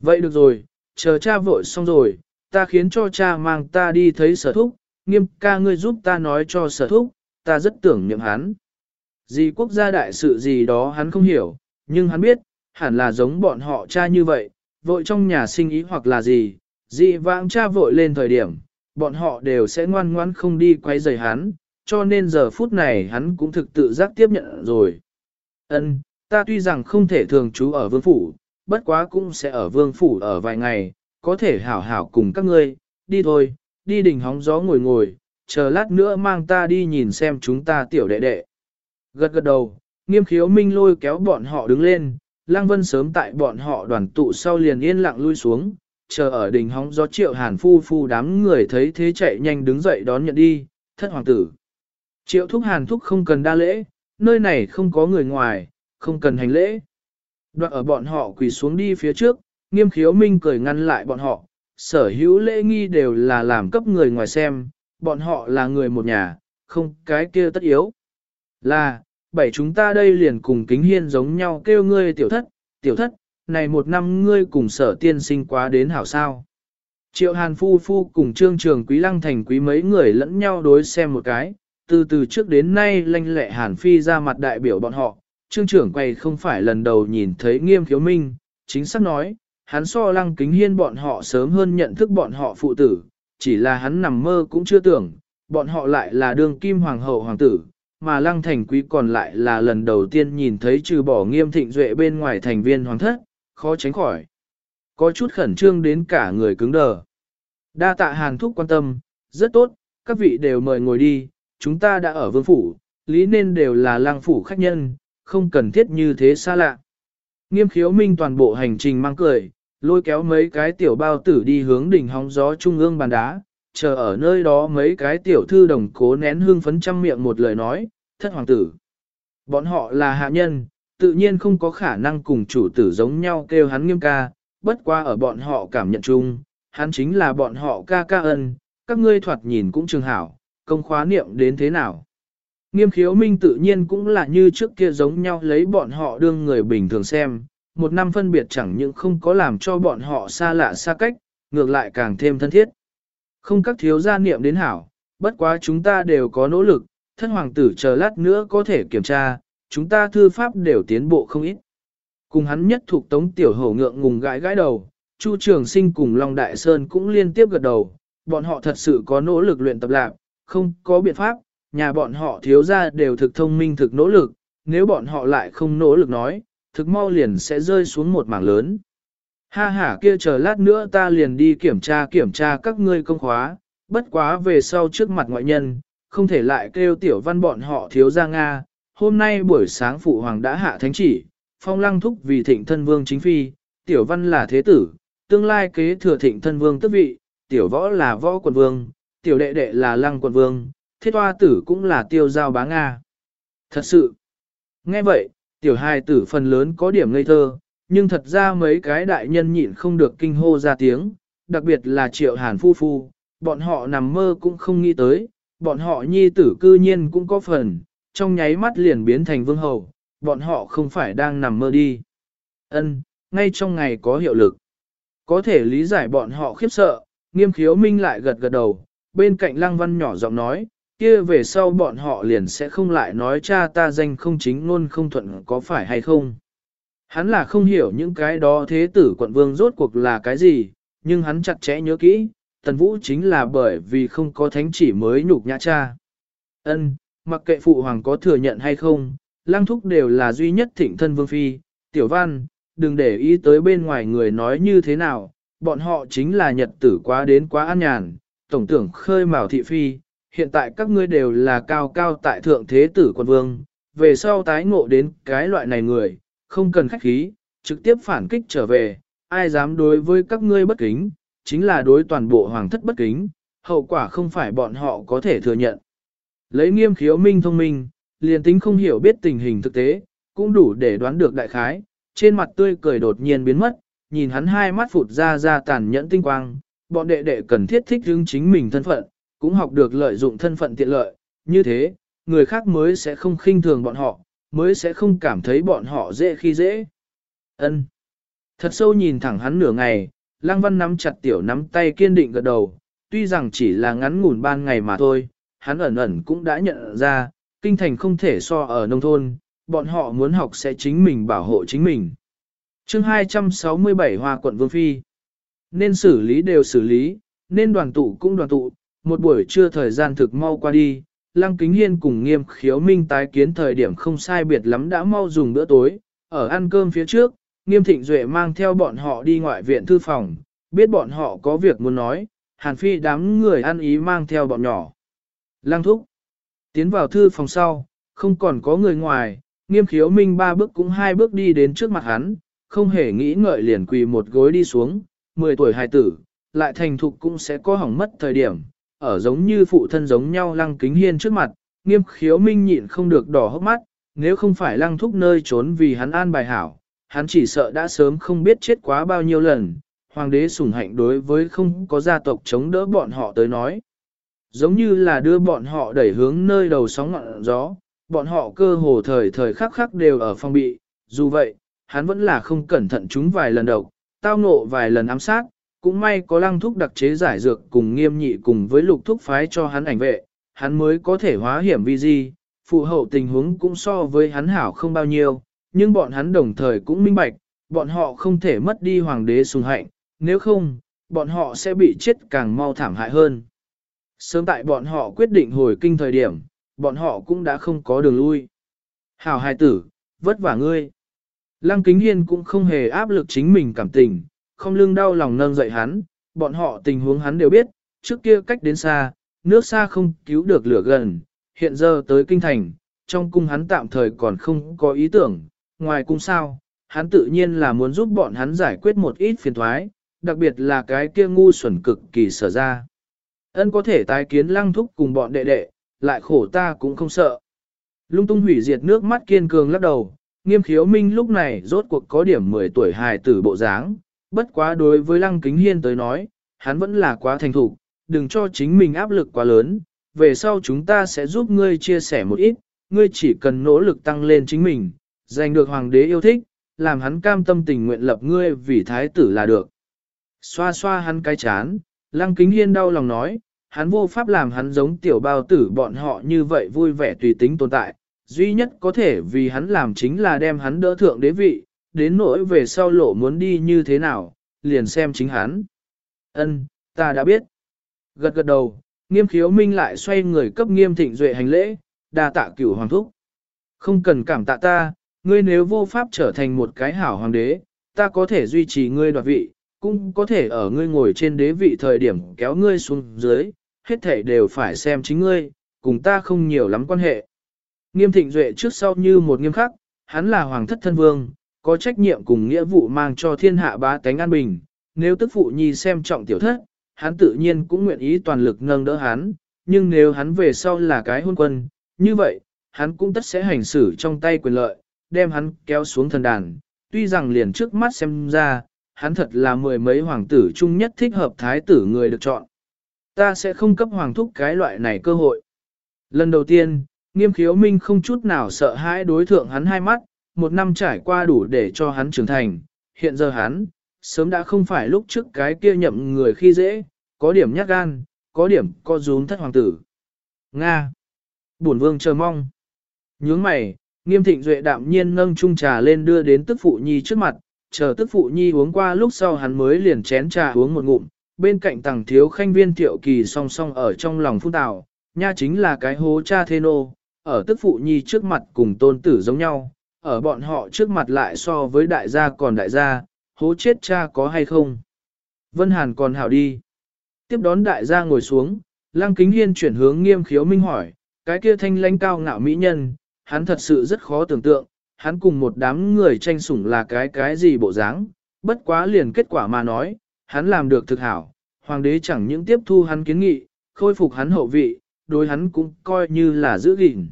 [SPEAKER 1] Vậy được rồi, chờ cha vội xong rồi, ta khiến cho cha mang ta đi thấy sở thúc, nghiêm ca ngươi giúp ta nói cho sở thúc, ta rất tưởng niệm hắn. Gì quốc gia đại sự gì đó hắn không hiểu, nhưng hắn biết, hẳn là giống bọn họ cha như vậy, vội trong nhà sinh ý hoặc là gì, dị vãng cha vội lên thời điểm, bọn họ đều sẽ ngoan ngoãn không đi quay rời hắn, cho nên giờ phút này hắn cũng thực tự giác tiếp nhận rồi. Ân, ta tuy rằng không thể thường trú ở vương phủ, bất quá cũng sẽ ở vương phủ ở vài ngày, có thể hảo hảo cùng các ngươi, đi thôi, đi đỉnh hóng gió ngồi ngồi, chờ lát nữa mang ta đi nhìn xem chúng ta tiểu đệ đệ. Gật gật đầu, nghiêm khiếu minh lôi kéo bọn họ đứng lên, Lăng Vân sớm tại bọn họ đoàn tụ sau liền yên lặng lui xuống, chờ ở đỉnh hóng gió triệu hàn phu phu đám người thấy thế chạy nhanh đứng dậy đón nhận đi, thất hoàng tử. Triệu thúc hàn thúc không cần đa lễ, nơi này không có người ngoài, không cần hành lễ. Đoạn ở bọn họ quỳ xuống đi phía trước, nghiêm khiếu minh cười ngăn lại bọn họ, sở hữu lễ nghi đều là làm cấp người ngoài xem, bọn họ là người một nhà, không cái kia tất yếu. Là, bảy chúng ta đây liền cùng kính hiên giống nhau kêu ngươi tiểu thất, tiểu thất, này một năm ngươi cùng sở tiên sinh quá đến hảo sao. Triệu hàn phu phu cùng trương trường quý lăng thành quý mấy người lẫn nhau đối xem một cái, từ từ trước đến nay lanh lệ hàn phi ra mặt đại biểu bọn họ, trương trưởng quay không phải lần đầu nhìn thấy nghiêm khiếu minh, chính xác nói, hắn so lăng kính hiên bọn họ sớm hơn nhận thức bọn họ phụ tử, chỉ là hắn nằm mơ cũng chưa tưởng, bọn họ lại là đường kim hoàng hậu hoàng tử, mà lăng thành quý còn lại là lần đầu tiên nhìn thấy trừ bỏ nghiêm thịnh duệ bên ngoài thành viên hoàng thất, khó tránh khỏi. Có chút khẩn trương đến cả người cứng đờ. Đa tạ hàn thúc quan tâm, rất tốt, các vị đều mời ngồi đi, chúng ta đã ở vương phủ, lý nên đều là lang phủ khách nhân, không cần thiết như thế xa lạ. Nghiêm khiếu minh toàn bộ hành trình mang cười, lôi kéo mấy cái tiểu bao tử đi hướng đỉnh hóng gió trung ương bàn đá, chờ ở nơi đó mấy cái tiểu thư đồng cố nén hương phấn trăm miệng một lời nói, thất hoàng tử. Bọn họ là hạ nhân, tự nhiên không có khả năng cùng chủ tử giống nhau kêu hắn nghiêm ca, bất qua ở bọn họ cảm nhận chung, hắn chính là bọn họ ca ca ân, các ngươi thoạt nhìn cũng trường hảo, công khóa niệm đến thế nào. Nghiêm khiếu minh tự nhiên cũng là như trước kia giống nhau lấy bọn họ đương người bình thường xem, một năm phân biệt chẳng những không có làm cho bọn họ xa lạ xa cách, ngược lại càng thêm thân thiết. Không các thiếu gia niệm đến hảo, bất quá chúng ta đều có nỗ lực, thân hoàng tử chờ lát nữa có thể kiểm tra, chúng ta thư pháp đều tiến bộ không ít. Cùng hắn nhất thuộc tống tiểu hổ ngượng ngùng gãi gãi đầu, Chu Trường Sinh cùng Long Đại Sơn cũng liên tiếp gật đầu, bọn họ thật sự có nỗ lực luyện tập lạc, không có biện pháp, nhà bọn họ thiếu ra đều thực thông minh thực nỗ lực, nếu bọn họ lại không nỗ lực nói, thực mau liền sẽ rơi xuống một mảng lớn. Ha ha kia chờ lát nữa ta liền đi kiểm tra kiểm tra các ngươi công khóa, bất quá về sau trước mặt ngoại nhân, không thể lại kêu tiểu văn bọn họ thiếu ra Nga. Hôm nay buổi sáng phụ hoàng đã hạ thánh chỉ, phong lăng thúc vì thịnh thân vương chính phi, tiểu văn là thế tử, tương lai kế thừa thịnh thân vương tức vị, tiểu võ là võ quận vương, tiểu đệ đệ là lăng quận vương, thiết hoa tử cũng là tiêu giao bá Nga. Thật sự, nghe vậy, tiểu hài tử phần lớn có điểm ngây thơ, nhưng thật ra mấy cái đại nhân nhịn không được kinh hô ra tiếng, đặc biệt là triệu hàn phu phu, bọn họ nằm mơ cũng không nghĩ tới, bọn họ nhi tử cư nhiên cũng có phần, trong nháy mắt liền biến thành vương hầu, bọn họ không phải đang nằm mơ đi. Ân, ngay trong ngày có hiệu lực. Có thể lý giải bọn họ khiếp sợ, nghiêm khiếu minh lại gật gật đầu, bên cạnh lăng văn nhỏ giọng nói, kia về sau bọn họ liền sẽ không lại nói cha ta danh không chính luôn không thuận có phải hay không. Hắn là không hiểu những cái đó thế tử quận vương rốt cuộc là cái gì, nhưng hắn chặt chẽ nhớ kỹ, tần vũ chính là bởi vì không có thánh chỉ mới nhục nhã cha. Ân, mặc kệ phụ hoàng có thừa nhận hay không, lăng thúc đều là duy nhất thịnh thân vương phi, tiểu văn, đừng để ý tới bên ngoài người nói như thế nào, bọn họ chính là nhật tử quá đến quá an nhàn, tổng tưởng khơi mào thị phi, hiện tại các ngươi đều là cao cao tại thượng thế tử quân vương, về sau tái ngộ đến cái loại này người, không cần khách khí, trực tiếp phản kích trở về, ai dám đối với các ngươi bất kính, chính là đối toàn bộ hoàng thất bất kính, hậu quả không phải bọn họ có thể thừa nhận. Lấy nghiêm khiếu minh thông minh, liền tính không hiểu biết tình hình thực tế, cũng đủ để đoán được đại khái, trên mặt tươi cười đột nhiên biến mất, nhìn hắn hai mắt phụt ra ra tàn nhẫn tinh quang, bọn đệ đệ cần thiết thích hướng chính mình thân phận, cũng học được lợi dụng thân phận tiện lợi, như thế, người khác mới sẽ không khinh thường bọn họ, mới sẽ không cảm thấy bọn họ dễ khi dễ. Ân. Thật sâu nhìn thẳng hắn nửa ngày, Lăng Văn nắm chặt tiểu nắm tay kiên định gật đầu, tuy rằng chỉ là ngắn ngủn ban ngày mà thôi, hắn ẩn ẩn cũng đã nhận ra, kinh thành không thể so ở nông thôn, bọn họ muốn học sẽ chính mình bảo hộ chính mình. chương 267 Hoa quận Vương Phi Nên xử lý đều xử lý, nên đoàn tụ cũng đoàn tụ, một buổi trưa thời gian thực mau qua đi, Lăng Kính Hiên cùng nghiêm khiếu minh tái kiến thời điểm không sai biệt lắm đã mau dùng bữa tối, ở ăn cơm phía trước, nghiêm thịnh duệ mang theo bọn họ đi ngoại viện thư phòng, biết bọn họ có việc muốn nói, Hàn Phi đám người ăn ý mang theo bọn nhỏ. Lăng thúc, tiến vào thư phòng sau, không còn có người ngoài, nghiêm khiếu minh ba bước cũng hai bước đi đến trước mặt hắn, không hề nghĩ ngợi liền quỳ một gối đi xuống, 10 tuổi hài tử, lại thành thục cũng sẽ có hỏng mất thời điểm, ở giống như phụ thân giống nhau lăng kính hiên trước mặt, nghiêm khiếu minh nhịn không được đỏ hốc mắt, nếu không phải lăng thúc nơi trốn vì hắn an bài hảo, hắn chỉ sợ đã sớm không biết chết quá bao nhiêu lần, hoàng đế sủng hạnh đối với không có gia tộc chống đỡ bọn họ tới nói. Giống như là đưa bọn họ đẩy hướng nơi đầu sóng ngọn gió, bọn họ cơ hồ thời thời khắc khắc đều ở phong bị, dù vậy, hắn vẫn là không cẩn thận chúng vài lần đầu, tao ngộ vài lần ám sát, cũng may có lăng thúc đặc chế giải dược cùng nghiêm nhị cùng với lục thúc phái cho hắn ảnh vệ, hắn mới có thể hóa hiểm vi di, phụ hậu tình huống cũng so với hắn hảo không bao nhiêu, nhưng bọn hắn đồng thời cũng minh bạch, bọn họ không thể mất đi hoàng đế sùng hạnh, nếu không, bọn họ sẽ bị chết càng mau thảm hại hơn. Sớm tại bọn họ quyết định hồi kinh thời điểm, bọn họ cũng đã không có đường lui. Hảo hài tử, vất vả ngươi. Lăng Kính Hiên cũng không hề áp lực chính mình cảm tình, không lưng đau lòng nâng dậy hắn, bọn họ tình huống hắn đều biết, trước kia cách đến xa, nước xa không cứu được lửa gần, hiện giờ tới kinh thành, trong cung hắn tạm thời còn không có ý tưởng, ngoài cung sao, hắn tự nhiên là muốn giúp bọn hắn giải quyết một ít phiền thoái, đặc biệt là cái kia ngu xuẩn cực kỳ sở ra. Ân có thể tái kiến lăng thúc cùng bọn đệ đệ, lại khổ ta cũng không sợ. Lung tung hủy diệt nước mắt kiên cường lắc đầu, nghiêm khiếu minh lúc này rốt cuộc có điểm 10 tuổi hài tử bộ dáng, bất quá đối với lăng kính hiên tới nói, hắn vẫn là quá thành thục, đừng cho chính mình áp lực quá lớn, về sau chúng ta sẽ giúp ngươi chia sẻ một ít, ngươi chỉ cần nỗ lực tăng lên chính mình, giành được hoàng đế yêu thích, làm hắn cam tâm tình nguyện lập ngươi vì thái tử là được. Xoa xoa hắn cái chán, lăng kính hiên đau lòng nói, hắn vô pháp làm hắn giống tiểu bao tử bọn họ như vậy vui vẻ tùy tính tồn tại, duy nhất có thể vì hắn làm chính là đem hắn đỡ thượng đế vị, đến nỗi về sau lộ muốn đi như thế nào, liền xem chính hắn. Ân, ta đã biết. Gật gật đầu, nghiêm khiếu minh lại xoay người cấp nghiêm thịnh duệ hành lễ, đa tạ cửu hoàng thúc. Không cần cảm tạ ta, ngươi nếu vô pháp trở thành một cái hảo hoàng đế, ta có thể duy trì ngươi đoạt vị, cũng có thể ở ngươi ngồi trên đế vị thời điểm kéo ngươi xuống dưới, hết thể đều phải xem chính ngươi, cùng ta không nhiều lắm quan hệ. Nghiêm thịnh duệ trước sau như một nghiêm khắc, hắn là hoàng thất thân vương, có trách nhiệm cùng nghĩa vụ mang cho thiên hạ bá tánh an bình. Nếu tức phụ nhi xem trọng tiểu thất, hắn tự nhiên cũng nguyện ý toàn lực nâng đỡ hắn, nhưng nếu hắn về sau là cái hôn quân, như vậy, hắn cũng tất sẽ hành xử trong tay quyền lợi, đem hắn kéo xuống thần đàn. Tuy rằng liền trước mắt xem ra, hắn thật là mười mấy hoàng tử chung nhất thích hợp thái tử người được chọn. Ta sẽ không cấp hoàng thúc cái loại này cơ hội. Lần đầu tiên, nghiêm khiếu minh không chút nào sợ hãi đối thượng hắn hai mắt, một năm trải qua đủ để cho hắn trưởng thành, hiện giờ hắn, sớm đã không phải lúc trước cái kia nhậm người khi dễ, có điểm nhát gan, có điểm co rúm thất hoàng tử. Nga. Bổn vương chờ mong. Nhướng mày, nghiêm thịnh duệ đạm nhiên nâng chung trà lên đưa đến tức phụ nhi trước mặt, chờ tức phụ nhi uống qua lúc sau hắn mới liền chén trà uống một ngụm, bên cạnh tàng thiếu khanh viên thiệu kỳ song song ở trong lòng phun tào, nha chính là cái hố cha thê nô, ở tức phụ nhi trước mặt cùng tôn tử giống nhau, ở bọn họ trước mặt lại so với đại gia còn đại gia, hố chết cha có hay không. Vân Hàn còn hảo đi. Tiếp đón đại gia ngồi xuống, Lăng Kính Hiên chuyển hướng nghiêm khiếu minh hỏi, cái kia thanh lãnh cao ngạo mỹ nhân, hắn thật sự rất khó tưởng tượng, hắn cùng một đám người tranh sủng là cái cái gì bộ dáng, bất quá liền kết quả mà nói, hắn làm được thực hảo, hoàng đế chẳng những tiếp thu hắn kiến nghị, khôi phục hắn hậu vị, đối hắn cũng coi như là giữ gìn.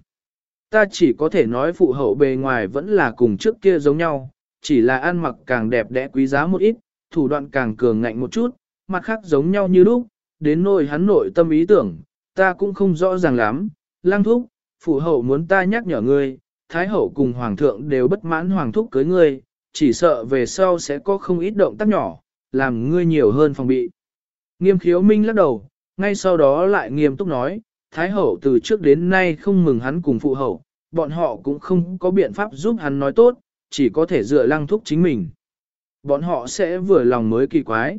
[SPEAKER 1] Ta chỉ có thể nói phụ hậu bề ngoài vẫn là cùng trước kia giống nhau, chỉ là ăn mặc càng đẹp đẽ quý giá một ít, thủ đoạn càng cường ngạnh một chút, mặt khác giống nhau như lúc, đến nỗi hắn nội tâm ý tưởng, ta cũng không rõ ràng lắm. lang thúc, phụ hậu muốn ta nhắc nhở ngươi, thái hậu cùng hoàng thượng đều bất mãn hoàng thúc cưới ngươi, chỉ sợ về sau sẽ có không ít động tác nhỏ, làm ngươi nhiều hơn phòng bị. Nghiêm khiếu minh lắc đầu, ngay sau đó lại nghiêm túc nói, Thái hậu từ trước đến nay không mừng hắn cùng phụ hậu, bọn họ cũng không có biện pháp giúp hắn nói tốt, chỉ có thể dựa lăng thúc chính mình. Bọn họ sẽ vừa lòng mới kỳ quái.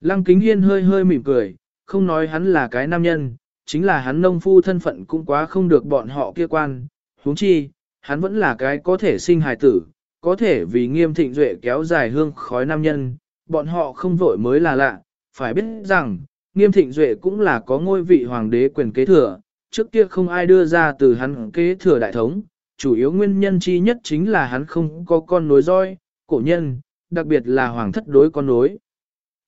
[SPEAKER 1] Lăng kính hiên hơi hơi mỉm cười, không nói hắn là cái nam nhân, chính là hắn nông phu thân phận cũng quá không được bọn họ kia quan, huống chi, hắn vẫn là cái có thể sinh hài tử, có thể vì nghiêm thịnh duệ kéo dài hương khói nam nhân, bọn họ không vội mới là lạ, phải biết rằng, nghiêm thịnh duệ cũng là có ngôi vị hoàng đế quyền kế thừa, trước kia không ai đưa ra từ hắn kế thừa đại thống, chủ yếu nguyên nhân chi nhất chính là hắn không có con nối roi, cổ nhân, đặc biệt là hoàng thất đối con nối.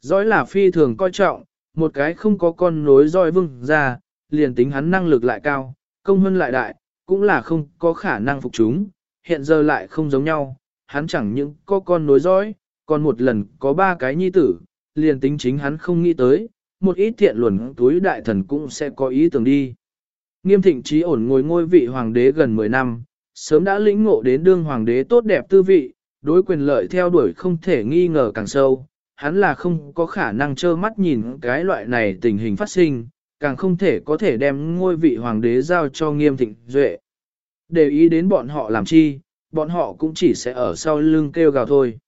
[SPEAKER 1] Dõi là phi thường coi trọng, một cái không có con nối roi vương ra, liền tính hắn năng lực lại cao, công hơn lại đại, cũng là không có khả năng phục chúng, hiện giờ lại không giống nhau, hắn chẳng những có con nối dõi, còn một lần có ba cái nhi tử, liền tính chính hắn không nghĩ tới, một ít thiện luận túi đại thần cũng sẽ có ý tưởng đi. Nghiêm thịnh trí ổn ngồi ngôi vị hoàng đế gần 10 năm, sớm đã lĩnh ngộ đến đương hoàng đế tốt đẹp tư vị, đối quyền lợi theo đuổi không thể nghi ngờ càng sâu, hắn là không có khả năng trơ mắt nhìn cái loại này tình hình phát sinh, càng không thể có thể đem ngôi vị hoàng đế giao cho nghiêm thịnh duệ. Để ý đến bọn họ làm chi, bọn họ cũng chỉ sẽ ở sau lưng kêu gào thôi.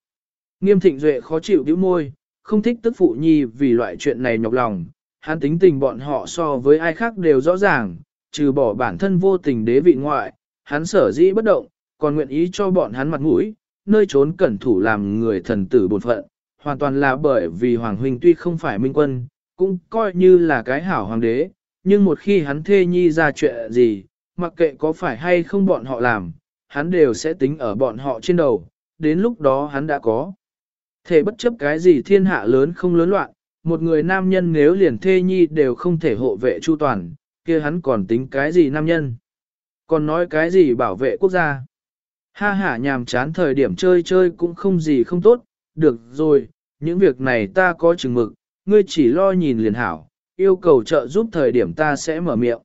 [SPEAKER 1] Nghiêm thịnh duệ khó chịu bĩu môi, không thích tức phụ nhi vì loại chuyện này nhọc lòng, hắn tính tình bọn họ so với ai khác đều rõ ràng, trừ bỏ bản thân vô tình đế vị ngoại, hắn sở dĩ bất động, còn nguyện ý cho bọn hắn mặt mũi, nơi trốn cẩn thủ làm người thần tử bột phận, hoàn toàn là bởi vì Hoàng Huynh tuy không phải minh quân, cũng coi như là cái hảo hoàng đế, nhưng một khi hắn thê nhi ra chuyện gì, mặc kệ có phải hay không bọn họ làm, hắn đều sẽ tính ở bọn họ trên đầu, đến lúc đó hắn đã có. Thể bất chấp cái gì thiên hạ lớn không lớn loạn, một người nam nhân nếu liền thê nhi đều không thể hộ vệ chu toàn, kia hắn còn tính cái gì nam nhân. Còn nói cái gì bảo vệ quốc gia. Ha ha nhàm chán thời điểm chơi chơi cũng không gì không tốt, được rồi, những việc này ta có chừng mực, ngươi chỉ lo nhìn liền hảo, yêu cầu trợ giúp thời điểm ta sẽ mở miệng.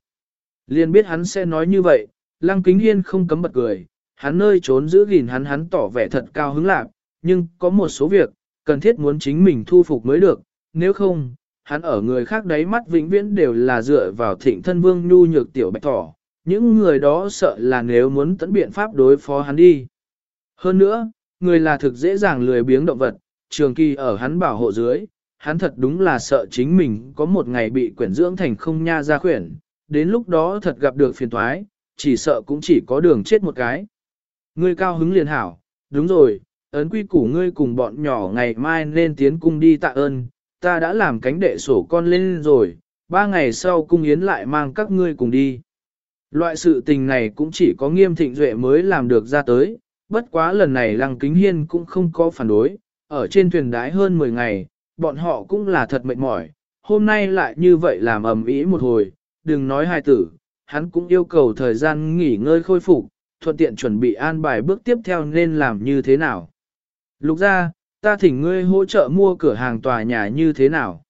[SPEAKER 1] Liền biết hắn sẽ nói như vậy, lăng kính hiên không cấm bật cười, hắn nơi trốn giữ gìn hắn hắn tỏ vẻ thật cao hứng lạc, nhưng có một số việc, cần thiết muốn chính mình thu phục mới được, nếu không, hắn ở người khác đáy mắt vĩnh viễn đều là dựa vào thịnh thân vương nhu nhược tiểu bạch thỏ, những người đó sợ là nếu muốn tấn biện pháp đối phó hắn đi. Hơn nữa, người là thực dễ dàng lười biếng động vật, trường kỳ ở hắn bảo hộ dưới, hắn thật đúng là sợ chính mình có một ngày bị quyển dưỡng thành không nha ra quyển, đến lúc đó thật gặp được phiền toái, chỉ sợ cũng chỉ có đường chết một cái. Ngươi cao hứng liền hảo, đúng rồi, ấn quy củ ngươi cùng bọn nhỏ ngày mai nên tiến cung đi tạ ơn, ta đã làm cánh đệ sổ con lên rồi, ba ngày sau cung yến lại mang các ngươi cùng đi. Loại sự tình này cũng chỉ có nghiêm thịnh duệ mới làm được ra tới, bất quá lần này lăng kính hiên cũng không có phản đối, ở trên thuyền đái hơn 10 ngày, bọn họ cũng là thật mệt mỏi, hôm nay lại như vậy làm ầm ĩ một hồi, đừng nói hai tử, hắn cũng yêu cầu thời gian nghỉ ngơi khôi phục, thuận tiện chuẩn bị an bài bước tiếp theo nên làm như thế nào. Lục ra, ta thỉnh ngươi hỗ trợ mua cửa hàng tòa nhà như thế nào.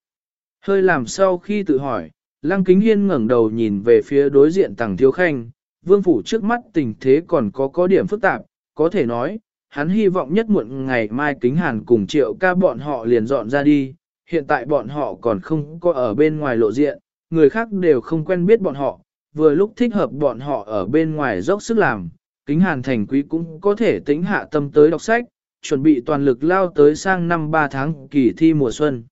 [SPEAKER 1] Hơi làm sau khi tự hỏi, Lăng Kính Hiên ngẩng đầu nhìn về phía đối diện Tằng thiếu khanh, vương phủ trước mắt tình thế còn có có điểm phức tạp, có thể nói, hắn hy vọng nhất muộn ngày mai kính hàn cùng triệu ca bọn họ liền dọn ra đi, hiện tại bọn họ còn không có ở bên ngoài lộ diện, người khác đều không quen biết bọn họ, vừa lúc thích hợp bọn họ ở bên ngoài dốc sức làm, kính hàn thành quý cũng có thể tính hạ tâm tới đọc sách, chuẩn bị toàn lực lao tới sang năm 3 tháng kỳ thi mùa xuân.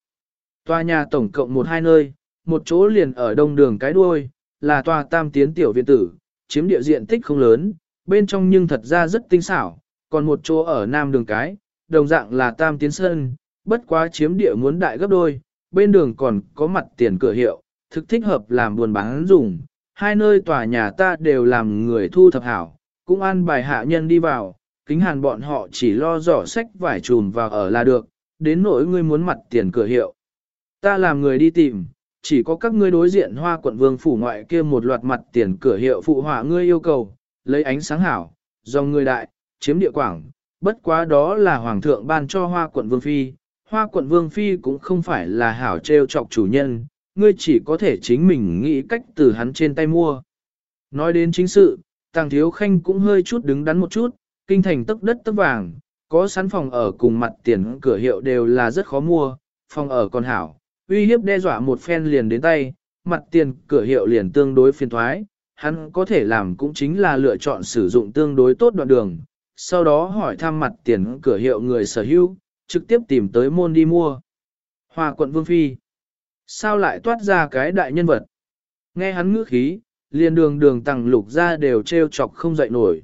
[SPEAKER 1] Tòa nhà tổng cộng một hai nơi, một chỗ liền ở đông đường cái đuôi, là tòa tam tiến tiểu viện tử, chiếm địa diện tích không lớn, bên trong nhưng thật ra rất tinh xảo, còn một chỗ ở nam đường cái, đồng dạng là tam tiến sân, bất quá chiếm địa muốn đại gấp đôi, bên đường còn có mặt tiền cửa hiệu, thực thích hợp làm buôn bán dùng, hai nơi tòa nhà ta đều làm người thu thập hảo, cũng an bài hạ nhân đi vào, kính hàn bọn họ chỉ lo giỏ sách vải trùm vào ở là được, đến nỗi ngươi muốn mặt tiền cửa hiệu. Ta làm người đi tìm, chỉ có các ngươi đối diện hoa quận vương phủ ngoại kia một loạt mặt tiền cửa hiệu phụ họa ngươi yêu cầu, lấy ánh sáng hảo, do ngươi đại, chiếm địa quảng, bất quá đó là hoàng thượng ban cho hoa quận vương phi, hoa quận vương phi cũng không phải là hảo treo chọc chủ nhân, ngươi chỉ có thể chính mình nghĩ cách từ hắn trên tay mua. Nói đến chính sự, tàng thiếu khanh cũng hơi chút đứng đắn một chút, kinh thành tức đất tức vàng, có sẵn phòng ở cùng mặt tiền cửa hiệu đều là rất khó mua, phòng ở còn hảo, uy hiếp đe dọa một phen liền đến tay, mặt tiền cửa hiệu liền tương đối phiền thoái, hắn có thể làm cũng chính là lựa chọn sử dụng tương đối tốt đoạn đường, sau đó hỏi thăm mặt tiền cửa hiệu người sở hữu, trực tiếp tìm tới môn đi mua. Hoa quận Vương Phi. Sao lại toát ra cái đại nhân vật? Nghe hắn ngữ khí, liền đường đường tàng lục ra đều treo chọc không dậy nổi.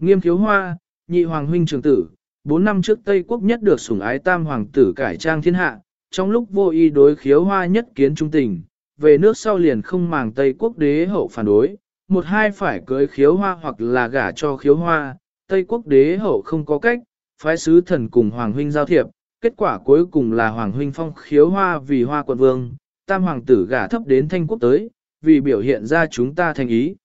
[SPEAKER 1] Nghiêm khiếu hoa, nhị hoàng huynh trường tử, bốn năm trước Tây Quốc nhất được sủng ái tam hoàng tử cải trang thiên hạ, trong lúc vô ý đối khiếu hoa nhất kiến trung tình, về nước sau liền không màng Tây Quốc đế hậu phản đối, một hai phải cưới khiếu hoa hoặc là gả cho khiếu hoa, Tây Quốc đế hậu không có cách, phái sứ thần cùng hoàng huynh giao thiệp, kết quả cuối cùng là hoàng huynh phong khiếu hoa vì hoa quận vương, tam hoàng tử gả thấp đến thanh quốc tới, vì biểu hiện ra chúng ta thành ý.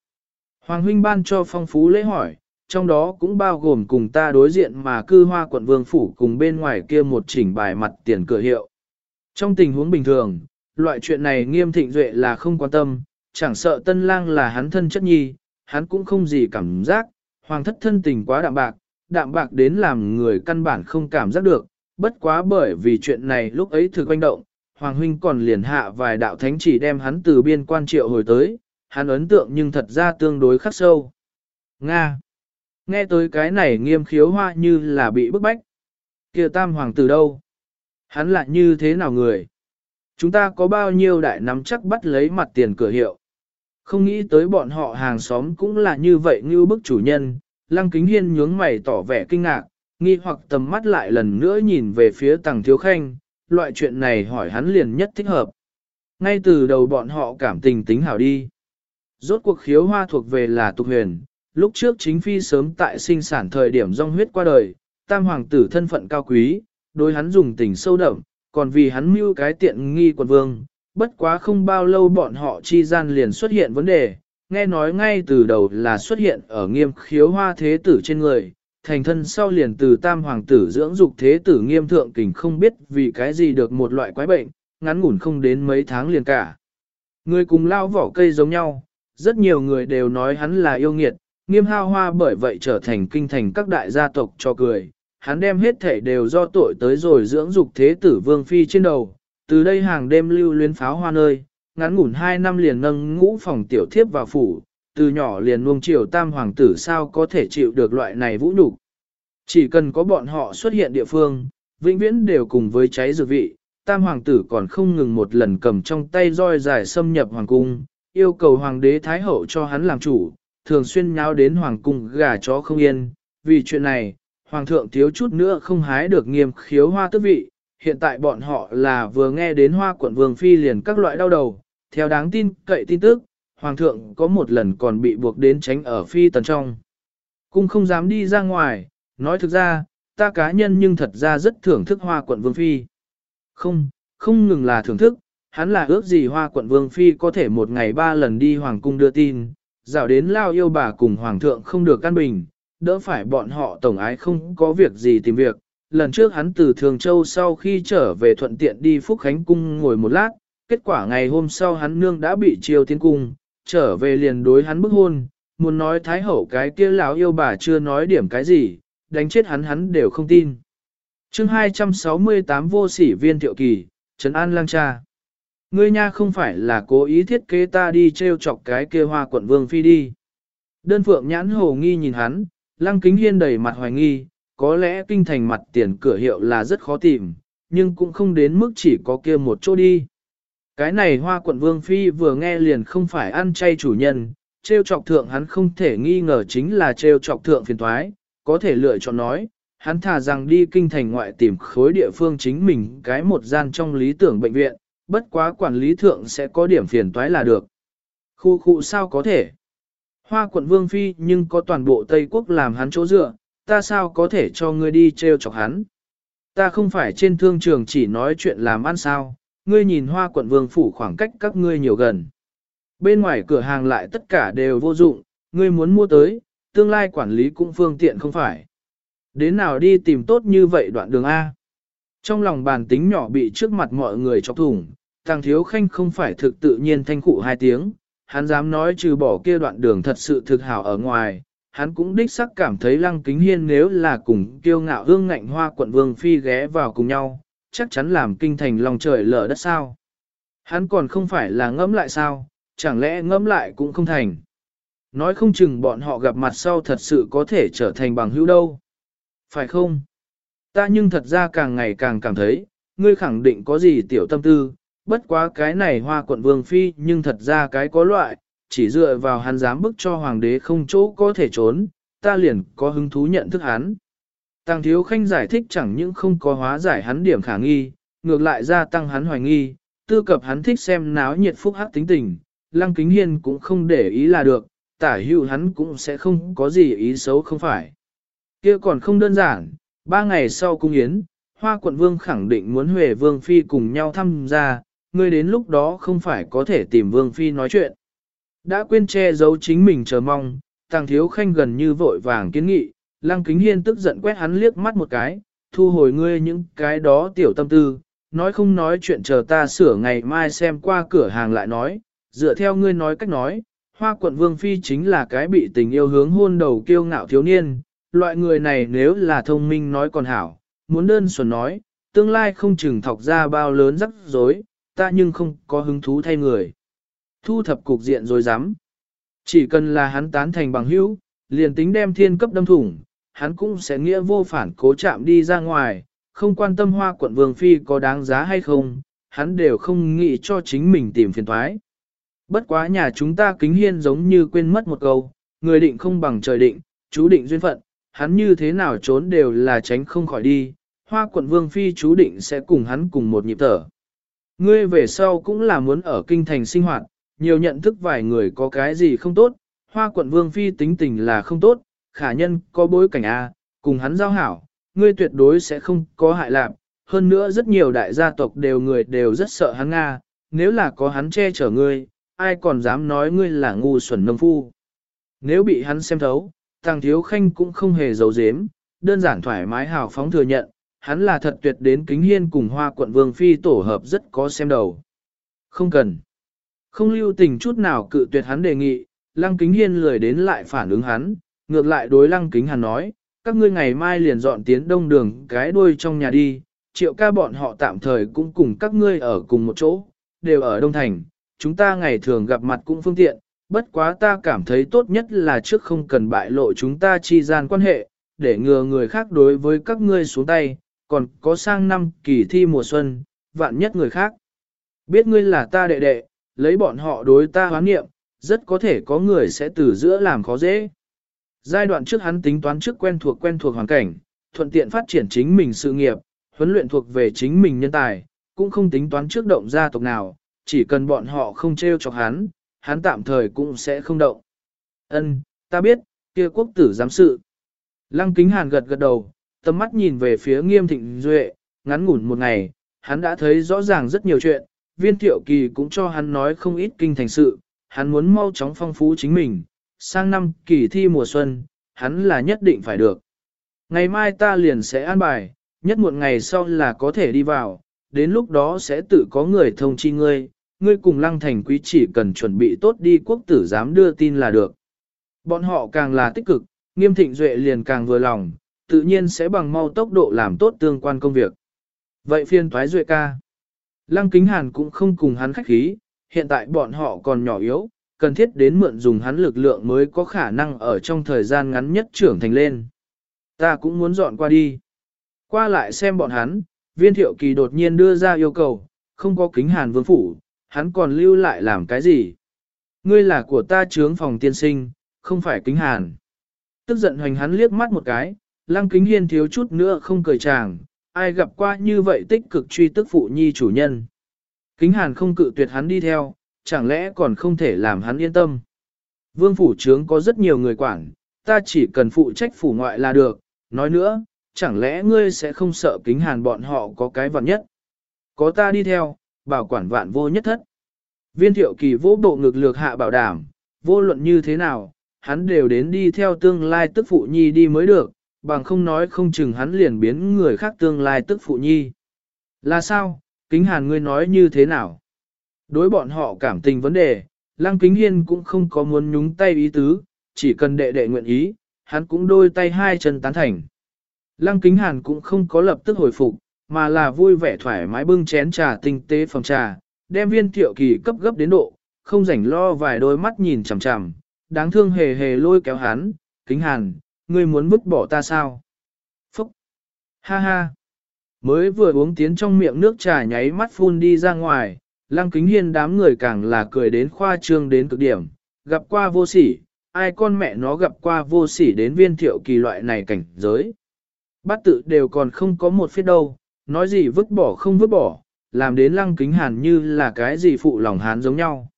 [SPEAKER 1] Hoàng huynh ban cho phong phú lễ hỏi, trong đó cũng bao gồm cùng ta đối diện mà cư hoa quận vương phủ cùng bên ngoài kia một chỉnh bài mặt tiền cửa hiệu. Trong tình huống bình thường, loại chuyện này nghiêm thịnh duệ là không quan tâm, chẳng sợ tân lang là hắn thân chất nhi, hắn cũng không gì cảm giác, hoàng thất thân tình quá đạm bạc, đạm bạc đến làm người căn bản không cảm giác được, bất quá bởi vì chuyện này lúc ấy thực quanh động, hoàng huynh còn liền hạ vài đạo thánh chỉ đem hắn từ biên quan triệu hồi tới, hắn ấn tượng nhưng thật ra tương đối khắc sâu. Nga Nghe tới cái này nghiêm khiếu hoa như là bị bức bách. kia tam hoàng tử đâu? Hắn lại như thế nào người? Chúng ta có bao nhiêu đại nắm chắc bắt lấy mặt tiền cửa hiệu? Không nghĩ tới bọn họ hàng xóm cũng là như vậy như bức chủ nhân. Lăng kính hiên nhướng mày tỏ vẻ kinh ngạc, nghi hoặc tầm mắt lại lần nữa nhìn về phía tàng thiếu khanh. Loại chuyện này hỏi hắn liền nhất thích hợp. Ngay từ đầu bọn họ cảm tình tính hảo đi. Rốt cuộc khiếu hoa thuộc về là tục huyền, lúc trước chính phi sớm tại sinh sản thời điểm rong huyết qua đời, tam hoàng tử thân phận cao quý, đối hắn dùng tình sâu đậm, còn vì hắn mưu cái tiện nghi quần vương, bất quá không bao lâu bọn họ chi gian liền xuất hiện vấn đề, nghe nói ngay từ đầu là xuất hiện ở nghiêm khiếu hoa thế tử trên người, thành thân sau liền từ tam hoàng tử dưỡng dục thế tử nghiêm thượng kình không biết vì cái gì được một loại quái bệnh, ngắn ngủn không đến mấy tháng liền cả. Người cùng lao vỏ cây giống nhau, rất nhiều người đều nói hắn là yêu nghiệt, Nghiêm hao hoa bởi vậy trở thành kinh thành các đại gia tộc cho cười, hắn đem hết thể đều do tội tới rồi dưỡng dục thế tử vương phi trên đầu, từ đây hàng đêm lưu luyến pháo hoa nơi, ngắn ngủn hai năm liền nâng ngũ phòng tiểu thiếp vào phủ, từ nhỏ liền nuông chiều tam hoàng tử sao có thể chịu được loại này vũ nhục. Chỉ cần có bọn họ xuất hiện địa phương, vĩnh viễn đều cùng với cháy dược vị, tam hoàng tử còn không ngừng một lần cầm trong tay roi dài xâm nhập hoàng cung, yêu cầu hoàng đế thái hậu cho hắn làm chủ, thường xuyên nháo đến hoàng cung gà chó không yên, vì chuyện này, hoàng thượng thiếu chút nữa không hái được nghiêm khiếu hoa tước vị, hiện tại bọn họ là vừa nghe đến hoa quận vương phi liền các loại đau đầu, theo đáng tin cậy tin tức, hoàng thượng có một lần còn bị buộc đến tránh ở phi tần trong. Cung không dám đi ra ngoài, nói thực ra, ta cá nhân nhưng thật ra rất thưởng thức hoa quận vương phi. Không, không ngừng là thưởng thức, hắn là ước gì hoa quận vương phi có thể một ngày ba lần đi hoàng cung đưa tin, dạo đến lao yêu bà cùng hoàng thượng không được căn bình, đỡ phải bọn họ tổng ái không có việc gì tìm việc. Lần trước hắn từ Thường Châu sau khi trở về thuận tiện đi Phúc Khánh Cung ngồi một lát, kết quả ngày hôm sau hắn nương đã bị chiêu tiến cung, trở về liền đối hắn bức hôn, muốn nói Thái Hậu cái kia lão yêu bà chưa nói điểm cái gì, đánh chết hắn hắn đều không tin. chương 268 vô sỉ viên thiệu kỳ, Trấn An Lang Cha Ngươi nha không phải là cố ý thiết kế ta đi treo chọc cái kia hoa quận vương phi đi. Đơn phượng nhãn hồ nghi nhìn hắn, lăng kính hiên đầy mặt hoài nghi, có lẽ kinh thành mặt tiền cửa hiệu là rất khó tìm, nhưng cũng không đến mức chỉ có kia một chỗ đi. Cái này hoa quận vương phi vừa nghe liền không phải ăn chay chủ nhân, treo chọc thượng hắn không thể nghi ngờ chính là treo chọc thượng phiền thoái, có thể lựa chọn nói, hắn thà rằng đi kinh thành ngoại tìm khối địa phương chính mình cái một gian trong lý tưởng bệnh viện, bất quá quản lý thượng sẽ có điểm phiền toái là được. Khu khu sao có thể? Hoa quận vương phi nhưng có toàn bộ Tây Quốc làm hắn chỗ dựa, ta sao có thể cho ngươi đi treo chọc hắn? Ta không phải trên thương trường chỉ nói chuyện làm ăn sao, ngươi nhìn hoa quận vương phủ khoảng cách các ngươi nhiều gần. Bên ngoài cửa hàng lại tất cả đều vô dụng, ngươi muốn mua tới, tương lai quản lý cũng phương tiện không phải. Đến nào đi tìm tốt như vậy đoạn đường A. Trong lòng bàn tính nhỏ bị trước mặt mọi người chọc thủng, Tàng Thiếu Khanh không phải thực tự nhiên thanh cụ hai tiếng, hắn dám nói trừ bỏ kia đoạn đường thật sự thực hảo ở ngoài, hắn cũng đích sắc cảm thấy Lăng Kính Hiên nếu là cùng kiêu ngạo hương ngạnh hoa quận vương phi ghé vào cùng nhau, chắc chắn làm kinh thành lòng trời lở đất sao. Hắn còn không phải là ngẫm lại sao, chẳng lẽ ngẫm lại cũng không thành. Nói không chừng bọn họ gặp mặt sau thật sự có thể trở thành bằng hữu đâu. Phải không? Ta nhưng thật ra càng ngày càng cảm thấy, ngươi khẳng định có gì tiểu tâm tư, bất quá cái này hoa quận vương phi nhưng thật ra cái có loại, chỉ dựa vào hắn dám bức cho hoàng đế không chỗ có thể trốn, ta liền có hứng thú nhận thức hắn. Tăng thiếu khanh giải thích chẳng những không có hóa giải hắn điểm khả nghi, ngược lại gia tăng hắn hoài nghi, tư cập hắn thích xem náo nhiệt phúc hắc tính tình, lăng kính hiên cũng không để ý là được, tả hữu hắn cũng sẽ không có gì ý xấu không phải. kia còn không đơn giản, ba ngày sau cung yến, hoa quận vương khẳng định muốn Huệ vương phi cùng nhau tham gia, ngươi đến lúc đó không phải có thể tìm vương phi nói chuyện. Đã quên che giấu chính mình chờ mong, tàng thiếu khanh gần như vội vàng kiến nghị, lăng kính hiên tức giận quét hắn liếc mắt một cái, thu hồi ngươi những cái đó tiểu tâm tư, nói không nói chuyện chờ ta sửa ngày mai xem qua cửa hàng lại nói, dựa theo ngươi nói cách nói, hoa quận vương phi chính là cái bị tình yêu hướng hôn đầu kiêu ngạo thiếu niên, loại người này nếu là thông minh nói còn hảo, muốn đơn xuẩn nói, tương lai không chừng thọc ra bao lớn rắc rối, ta nhưng không có hứng thú thay người. Thu thập cục diện rồi dám. Chỉ cần là hắn tán thành bằng hữu, liền tính đem thiên cấp đâm thủng, hắn cũng sẽ nghĩa vô phản cố chạm đi ra ngoài, không quan tâm hoa quận vương phi có đáng giá hay không, hắn đều không nghĩ cho chính mình tìm phiền thoái. Bất quá nhà chúng ta kính hiên giống như quên mất một câu, người định không bằng trời định, chú định duyên phận, hắn như thế nào trốn đều là tránh không khỏi đi, hoa quận vương phi chú định sẽ cùng hắn cùng một nhịp thở. Ngươi về sau cũng là muốn ở kinh thành sinh hoạt, nhiều nhận thức vài người có cái gì không tốt, hoa quận vương phi tính tình là không tốt, khả nhân có bối cảnh A, cùng hắn giao hảo, ngươi tuyệt đối sẽ không có hại lạc, hơn nữa rất nhiều đại gia tộc đều người đều rất sợ hắn Nga, nếu là có hắn che chở ngươi, ai còn dám nói ngươi là ngu xuẩn nông phu. Nếu bị hắn xem thấu, Tàng Thiếu Khanh cũng không hề giấu giếm, đơn giản thoải mái hào phóng thừa nhận, hắn là thật tuyệt đến kính hiên cùng hoa quận vương phi tổ hợp rất có xem đầu. Không cần. Không lưu tình chút nào cự tuyệt hắn đề nghị, lăng kính hiên lười đến lại phản ứng hắn, ngược lại đối lăng kính hàn nói, các ngươi ngày mai liền dọn tiến đông đường cái đuôi trong nhà đi, triệu ca bọn họ tạm thời cũng cùng các ngươi ở cùng một chỗ, đều ở Đông Thành, chúng ta ngày thường gặp mặt cũng phương tiện, bất quá ta cảm thấy tốt nhất là trước không cần bại lộ chúng ta chi gian quan hệ, để ngừa người khác đối với các ngươi xuống tay, còn có sang năm kỳ thi mùa xuân, vạn nhất người khác. Biết ngươi là ta đệ đệ, lấy bọn họ đối ta hoán nghiệm, rất có thể có người sẽ từ giữa làm khó dễ. Giai đoạn trước hắn tính toán trước quen thuộc quen thuộc hoàn cảnh, thuận tiện phát triển chính mình sự nghiệp, huấn luyện thuộc về chính mình nhân tài, cũng không tính toán trước động gia tộc nào, chỉ cần bọn họ không treo chọc hắn, hắn tạm thời cũng sẽ không động. Ân, ta biết, kia quốc tử giám sự. Lăng kính hàn gật gật đầu, tầm mắt nhìn về phía nghiêm thịnh duệ, ngắn ngủn một ngày, hắn đã thấy rõ ràng rất nhiều chuyện, viên thiệu kỳ cũng cho hắn nói không ít kinh thành sự, hắn muốn mau chóng phong phú chính mình, sang năm kỳ thi mùa xuân, hắn là nhất định phải được. Ngày mai ta liền sẽ an bài, nhất một ngày sau là có thể đi vào, đến lúc đó sẽ tự có người thông chi ngươi, ngươi cùng lăng thành quý chỉ cần chuẩn bị tốt đi quốc tử dám đưa tin là được. Bọn họ càng là tích cực, nghiêm thịnh duệ liền càng vừa lòng, tự nhiên sẽ bằng mau tốc độ làm tốt tương quan công việc. Vậy phiên thoái duệ ca. Lăng kính hàn cũng không cùng hắn khách khí, hiện tại bọn họ còn nhỏ yếu, cần thiết đến mượn dùng hắn lực lượng mới có khả năng ở trong thời gian ngắn nhất trưởng thành lên. Ta cũng muốn dọn qua đi. Qua lại xem bọn hắn, viên thiệu kỳ đột nhiên đưa ra yêu cầu, không có kính hàn vương phủ, hắn còn lưu lại làm cái gì? Ngươi là của ta trướng phòng tiên sinh, không phải kính hàn. Tức giận hoành hắn liếc mắt một cái, lăng kính hiên thiếu chút nữa không cười chàng, ai gặp qua như vậy tích cực truy tức phụ nhi chủ nhân. Kính hàn không cự tuyệt hắn đi theo, chẳng lẽ còn không thể làm hắn yên tâm. Vương phủ trướng có rất nhiều người quản, ta chỉ cần phụ trách phủ ngoại là được, nói nữa, chẳng lẽ ngươi sẽ không sợ kính hàn bọn họ có cái vật nhất. Có ta đi theo, bảo quản vạn vô nhất thất. Viên thiệu kỳ vô bộ ngực lược hạ bảo đảm, vô luận như thế nào, hắn đều đến đi theo tương lai tức phụ nhi đi mới được, bằng không nói không chừng hắn liền biến người khác tương lai tức phụ nhi. Là sao, kính hàn ngươi nói như thế nào? Đối bọn họ cảm tình vấn đề, Lăng Kính Hiên cũng không có muốn nhúng tay ý tứ, chỉ cần đệ đệ nguyện ý, hắn cũng đôi tay hai chân tán thành. Lăng Kính Hàn cũng không có lập tức hồi phục, mà là vui vẻ thoải mái bưng chén trà tinh tế phòng trà, đem viên thiệu kỳ cấp gấp đến độ, không rảnh lo vài đôi mắt nhìn chằm chằm, đáng thương hề hề lôi kéo hắn, Kính Hàn, ngươi muốn vứt bỏ ta sao? Phúc! Ha ha! Mới vừa uống tiến trong miệng nước trà nháy mắt phun đi ra ngoài, lăng kính hiên đám người càng là cười đến khoa trương đến cực điểm, gặp qua vô sỉ, ai con mẹ nó gặp qua vô sỉ đến viên thiệu kỳ loại này cảnh giới. Bát tự đều còn không có một phía đâu, nói gì vứt bỏ không vứt bỏ, làm đến lăng kính hàn như là cái gì phụ lòng hán giống nhau.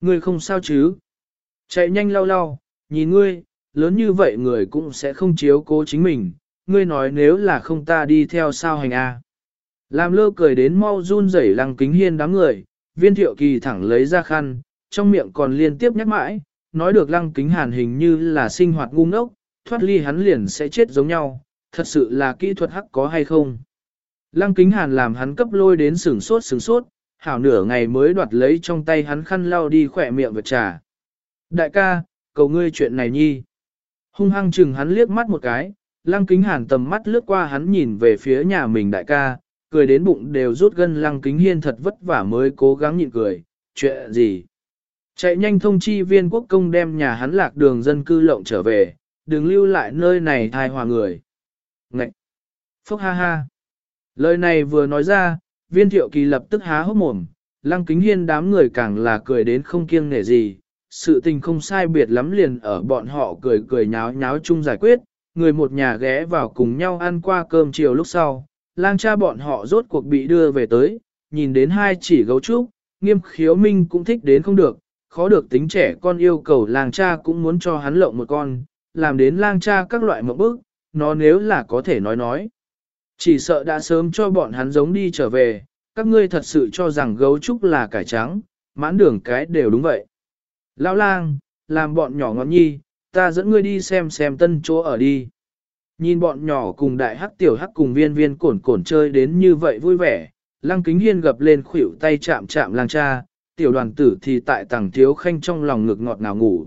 [SPEAKER 1] Ngươi không sao chứ? Chạy nhanh lau lau, nhìn ngươi, lớn như vậy người cũng sẽ không chiếu cố chính mình, ngươi nói nếu là không ta đi theo sao hành a? Làm lơ cười đến mau run rẩy lăng kính hiên đám người, viên thiệu kỳ thẳng lấy ra khăn, trong miệng còn liên tiếp nhắc mãi, nói được lăng kính hàn hình như là sinh hoạt ngu ngốc, thoát ly hắn liền sẽ chết giống nhau, thật sự là kỹ thuật hắc có hay không. Lăng kính hàn làm hắn cấp lôi đến sừng sốt sừng sốt, hảo nửa ngày mới đoạt lấy trong tay hắn khăn lau đi khỏe miệng vật trà. Đại ca, cầu ngươi chuyện này nhi. Hung hăng chừng hắn liếc mắt một cái, lăng kính hàn tầm mắt lướt qua hắn nhìn về phía nhà mình đại ca, cười đến bụng đều rút gân lăng kính hiên thật vất vả mới cố gắng nhịn cười, chuyện gì. Chạy nhanh thông chi viên quốc công đem nhà hắn lạc đường dân cư lộng trở về, đừng lưu lại nơi này thai hòa người. Ngậy! Phúc ha ha! Lời này vừa nói ra, viên thiệu kỳ lập tức há hốc mồm, lăng kính hiên đám người càng là cười đến không kiêng nể gì, sự tình không sai biệt lắm liền ở bọn họ cười cười nháo nháo chung giải quyết, người một nhà ghé vào cùng nhau ăn qua cơm chiều lúc sau, lang cha bọn họ rốt cuộc bị đưa về tới, nhìn đến hai chỉ gấu trúc, nghiêm khiếu minh cũng thích đến không được, khó được tính trẻ con yêu cầu lang cha cũng muốn cho hắn lộng một con, làm đến lang cha các loại mộng bức, nó nếu là có thể nói nói. Chỉ sợ đã sớm cho bọn hắn giống đi trở về, các ngươi thật sự cho rằng gấu trúc là cải trắng, mãn đường cái đều đúng vậy. Lão lang, làm bọn nhỏ ngọn nhi, ta dẫn ngươi đi xem xem tân chỗ ở đi. Nhìn bọn nhỏ cùng đại hắc tiểu hắc cùng viên viên cổn cổn chơi đến như vậy vui vẻ, lăng kính hiên gập lên khuỷu tay chạm chạm lang cha, tiểu đoàn tử thì tại tàng thiếu khanh trong lòng ngực ngọt ngào ngủ.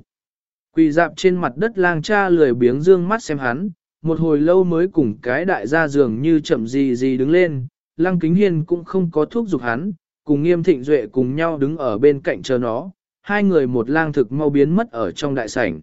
[SPEAKER 1] Quỳ dạp trên mặt đất lang cha lười biếng dương mắt xem hắn, một hồi lâu mới cùng cái đại gia giường như chậm gì gì đứng lên, lăng kính hiên cũng không có thuốc dục hắn, cùng nghiêm thịnh duệ cùng nhau đứng ở bên cạnh chờ nó, hai người một lang thực mau biến mất ở trong đại sảnh.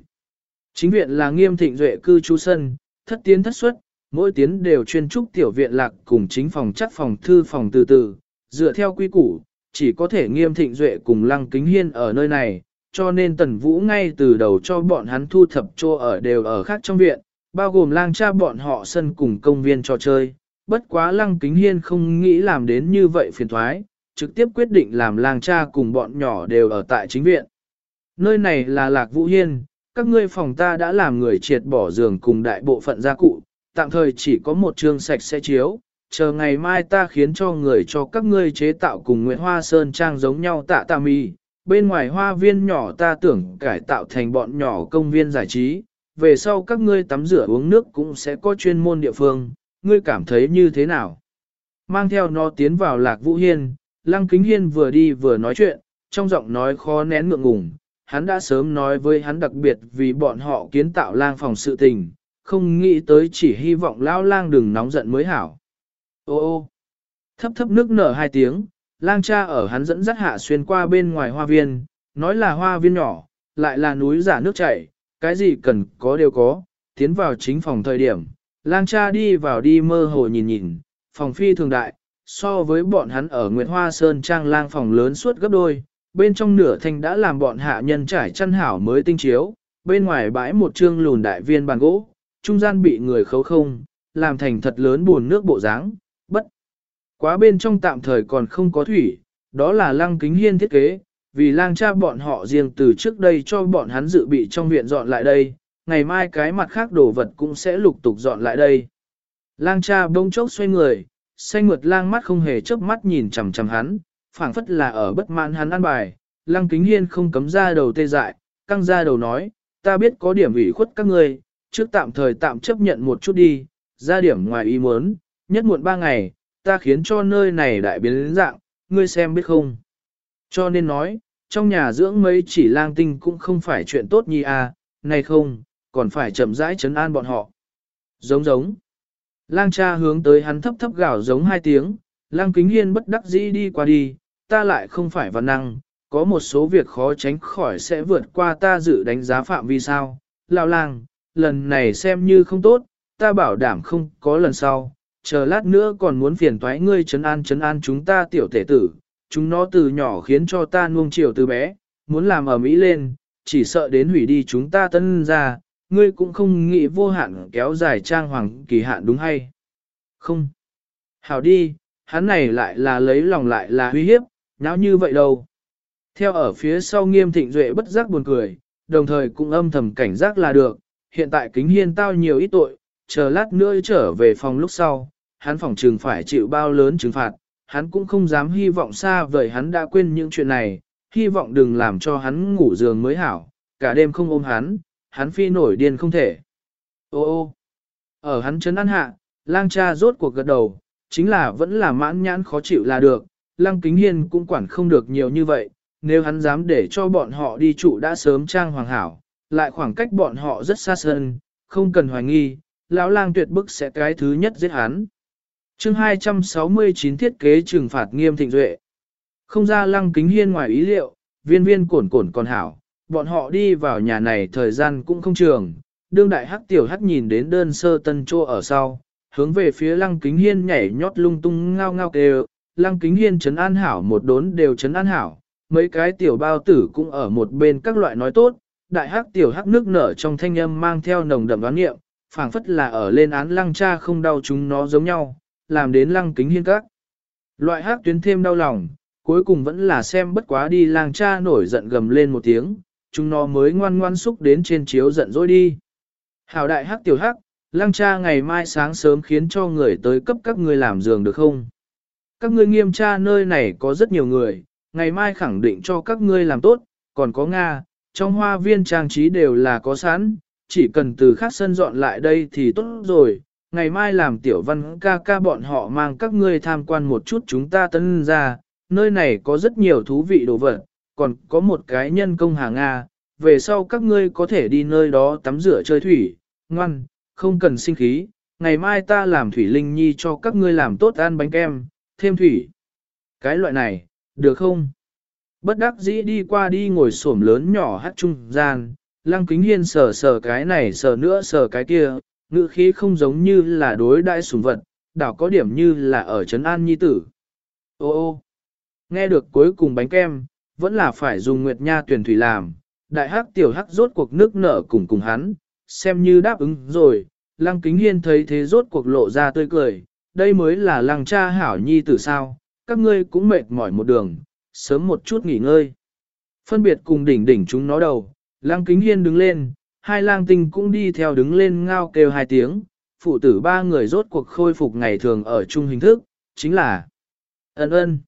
[SPEAKER 1] Chính viện là nghiêm thịnh duệ cư trú sân, thất tiến thất xuất, mỗi tiến đều chuyên trúc tiểu viện lạc cùng chính phòng chắc phòng thư phòng từ từ, dựa theo quy củ, chỉ có thể nghiêm thịnh duệ cùng lăng kính hiên ở nơi này, cho nên tần vũ ngay từ đầu cho bọn hắn thu thập chỗ ở đều ở khác trong viện, bao gồm lang cha bọn họ sân cùng công viên trò chơi. Bất quá lăng kính hiên không nghĩ làm đến như vậy phiền thoái, trực tiếp quyết định làm lang cha cùng bọn nhỏ đều ở tại chính viện. Nơi này là lạc vũ hiên, các ngươi phòng ta đã làm người triệt bỏ giường cùng đại bộ phận gia cụ, tạm thời chỉ có một trường sạch sẽ chiếu, chờ ngày mai ta khiến cho người cho các ngươi chế tạo cùng Nguyễn Hoa Sơn Trang giống nhau tạ tạ mì. Bên ngoài hoa viên nhỏ ta tưởng cải tạo thành bọn nhỏ công viên giải trí, về sau các ngươi tắm rửa uống nước cũng sẽ có chuyên môn địa phương, ngươi cảm thấy như thế nào? Mang theo nó tiến vào lạc vũ hiên, lăng kính hiên vừa đi vừa nói chuyện, trong giọng nói khó nén ngượng ngùng, hắn đã sớm nói với hắn đặc biệt vì bọn họ kiến tạo lang phòng sự tình, không nghĩ tới chỉ hy vọng lão lang đừng nóng giận mới hảo. Ô ô, thấp thấp nước nở hai tiếng, lang cha ở hắn dẫn dắt hạ xuyên qua bên ngoài hoa viên, nói là hoa viên nhỏ, lại là núi giả nước chảy, cái gì cần có đều có, tiến vào chính phòng thời điểm, lang cha đi vào đi mơ hồ nhìn nhìn, phòng phi thường đại, so với bọn hắn ở Nguyệt Hoa Sơn trang lang phòng lớn suốt gấp đôi, bên trong nửa thanh đã làm bọn hạ nhân trải chăn hảo mới tinh chiếu, bên ngoài bãi một trương lùn đại viên bàn gỗ, trung gian bị người khấu không, làm thành thật lớn buồn nước bộ dáng, bất. Quá bên trong tạm thời còn không có thủy, đó là lăng kính hiên thiết kế, vì lang cha bọn họ riêng từ trước đây cho bọn hắn dự bị trong viện dọn lại đây, ngày mai cái mặt khác đồ vật cũng sẽ lục tục dọn lại đây. Lang cha bông chốc xoay người, xanh ngược lang mắt không hề chớp mắt nhìn chằm chằm hắn, phảng phất là ở bất mãn hắn ăn bài, lang kính hiên không cấm ra đầu tê dại, căng ra đầu nói, ta biết có điểm ủy khuất các ngươi, trước tạm thời tạm chấp nhận một chút đi, ra điểm ngoài ý muốn, nhất muộn ba ngày, ta khiến cho nơi này đại biến dạng, ngươi xem biết không. Cho nên nói, trong nhà dưỡng mấy chỉ lang tinh cũng không phải chuyện tốt nhi à, này không, còn phải chậm rãi chấn an bọn họ. Giống giống. Lang cha hướng tới hắn thấp thấp gào giống hai tiếng, lang kính hiên bất đắc dĩ đi qua đi, ta lại không phải văn năng, có một số việc khó tránh khỏi sẽ vượt qua ta dự đánh giá phạm vi sao. Lão lang, lần này xem như không tốt, ta bảo đảm không có lần sau, chờ lát nữa còn muốn phiền toái ngươi chấn an chấn an chúng ta tiểu tể tử, chúng nó từ nhỏ khiến cho ta nuông chiều từ bé, muốn làm ở Mỹ lên, chỉ sợ đến hủy đi chúng ta tân ra, ngươi cũng không nghĩ vô hạn kéo dài trang hoàng kỳ hạn đúng hay? Không. Hảo đi, hắn này lại là lấy lòng lại là uy hiếp, nháo như vậy đâu. Theo ở phía sau nghiêm thịnh duệ bất giác buồn cười, đồng thời cũng âm thầm cảnh giác là được, hiện tại kính hiên tao nhiều ít tội, chờ lát nữa trở về phòng lúc sau, hắn phòng trừng phải chịu bao lớn trừng phạt, hắn cũng không dám hy vọng xa vời hắn đã quên những chuyện này, hy vọng đừng làm cho hắn ngủ giường mới hảo, cả đêm không ôm hắn, hắn phi nổi điên không thể. Ô ô, ở hắn chấn ăn hạ, lang cha rốt cuộc gật đầu, chính là vẫn là mãn nhãn khó chịu là được, Lang kính hiên cũng quản không được nhiều như vậy, nếu hắn dám để cho bọn họ đi trụ đã sớm trang hoàng hảo, lại khoảng cách bọn họ rất xa sân, không cần hoài nghi, lão lang tuyệt bức sẽ cái thứ nhất giết hắn chương 269 thiết kế trừng phạt nghiêm thịnh duệ. Không ra lăng kính hiên ngoài ý liệu, viên viên cổn cổn còn hảo, bọn họ đi vào nhà này thời gian cũng không trường, đương đại hắc tiểu hắc nhìn đến đơn sơ tân trô ở sau, hướng về phía lăng kính hiên nhảy nhót lung tung ngao ngao kêu, lăng kính hiên chấn an hảo một đốn đều chấn an hảo, mấy cái tiểu bao tử cũng ở một bên các loại nói tốt, đại hắc tiểu hắc nước nở trong thanh âm mang theo nồng đậm đoán nghiệm, phảng phất là ở lên án lăng cha không đau chúng nó giống nhau, làm đến lăng kính hiên các. Loại hắc tuyến thêm đau lòng, cuối cùng vẫn là xem bất quá đi lang cha nổi giận gầm lên một tiếng, chúng nó mới ngoan ngoan xúc đến trên chiếu giận dỗi đi. Hảo đại hắc tiểu hắc, lăng cha ngày mai sáng sớm khiến cho người tới cấp các ngươi làm giường được không? Các ngươi nghiêm tra nơi này có rất nhiều người, ngày mai khẳng định cho các ngươi làm tốt, còn có Nga, trong hoa viên trang trí đều là có sẵn, chỉ cần từ khác sân dọn lại đây thì tốt rồi. Ngày mai làm tiểu văn ca ca bọn họ mang các ngươi tham quan một chút chúng ta tân ra, nơi này có rất nhiều thú vị đồ vật, còn có một cái nhân công hàng Nga, về sau các ngươi có thể đi nơi đó tắm rửa chơi thủy, ngoan, không cần sinh khí, ngày mai ta làm thủy linh nhi cho các ngươi làm tốt ăn bánh kem, thêm thủy. Cái loại này, được không? Bất đắc dĩ đi qua đi ngồi xổm lớn nhỏ hát trung gian, lăng kính hiên sờ sờ cái này sờ nữa sờ cái kia, ngữ khí không giống như là đối đại sủng vật, đảo có điểm như là ở Trấn An Nhi Tử. Ô ô, nghe được cuối cùng bánh kem, vẫn là phải dùng nguyệt nha tuyển thủy làm, đại hắc tiểu hắc rốt cuộc nước nở cùng cùng hắn, xem như đáp ứng rồi, lăng kính hiên thấy thế rốt cuộc lộ ra tươi cười, đây mới là lăng cha hảo nhi tử sao, các ngươi cũng mệt mỏi một đường, sớm một chút nghỉ ngơi. Phân biệt cùng đỉnh đỉnh chúng nó đầu, lăng kính hiên đứng lên, hai lang tinh cũng đi theo đứng lên ngao kêu hai tiếng, phụ tử ba người rốt cuộc khôi phục ngày thường ở chung hình thức, chính là ân ân.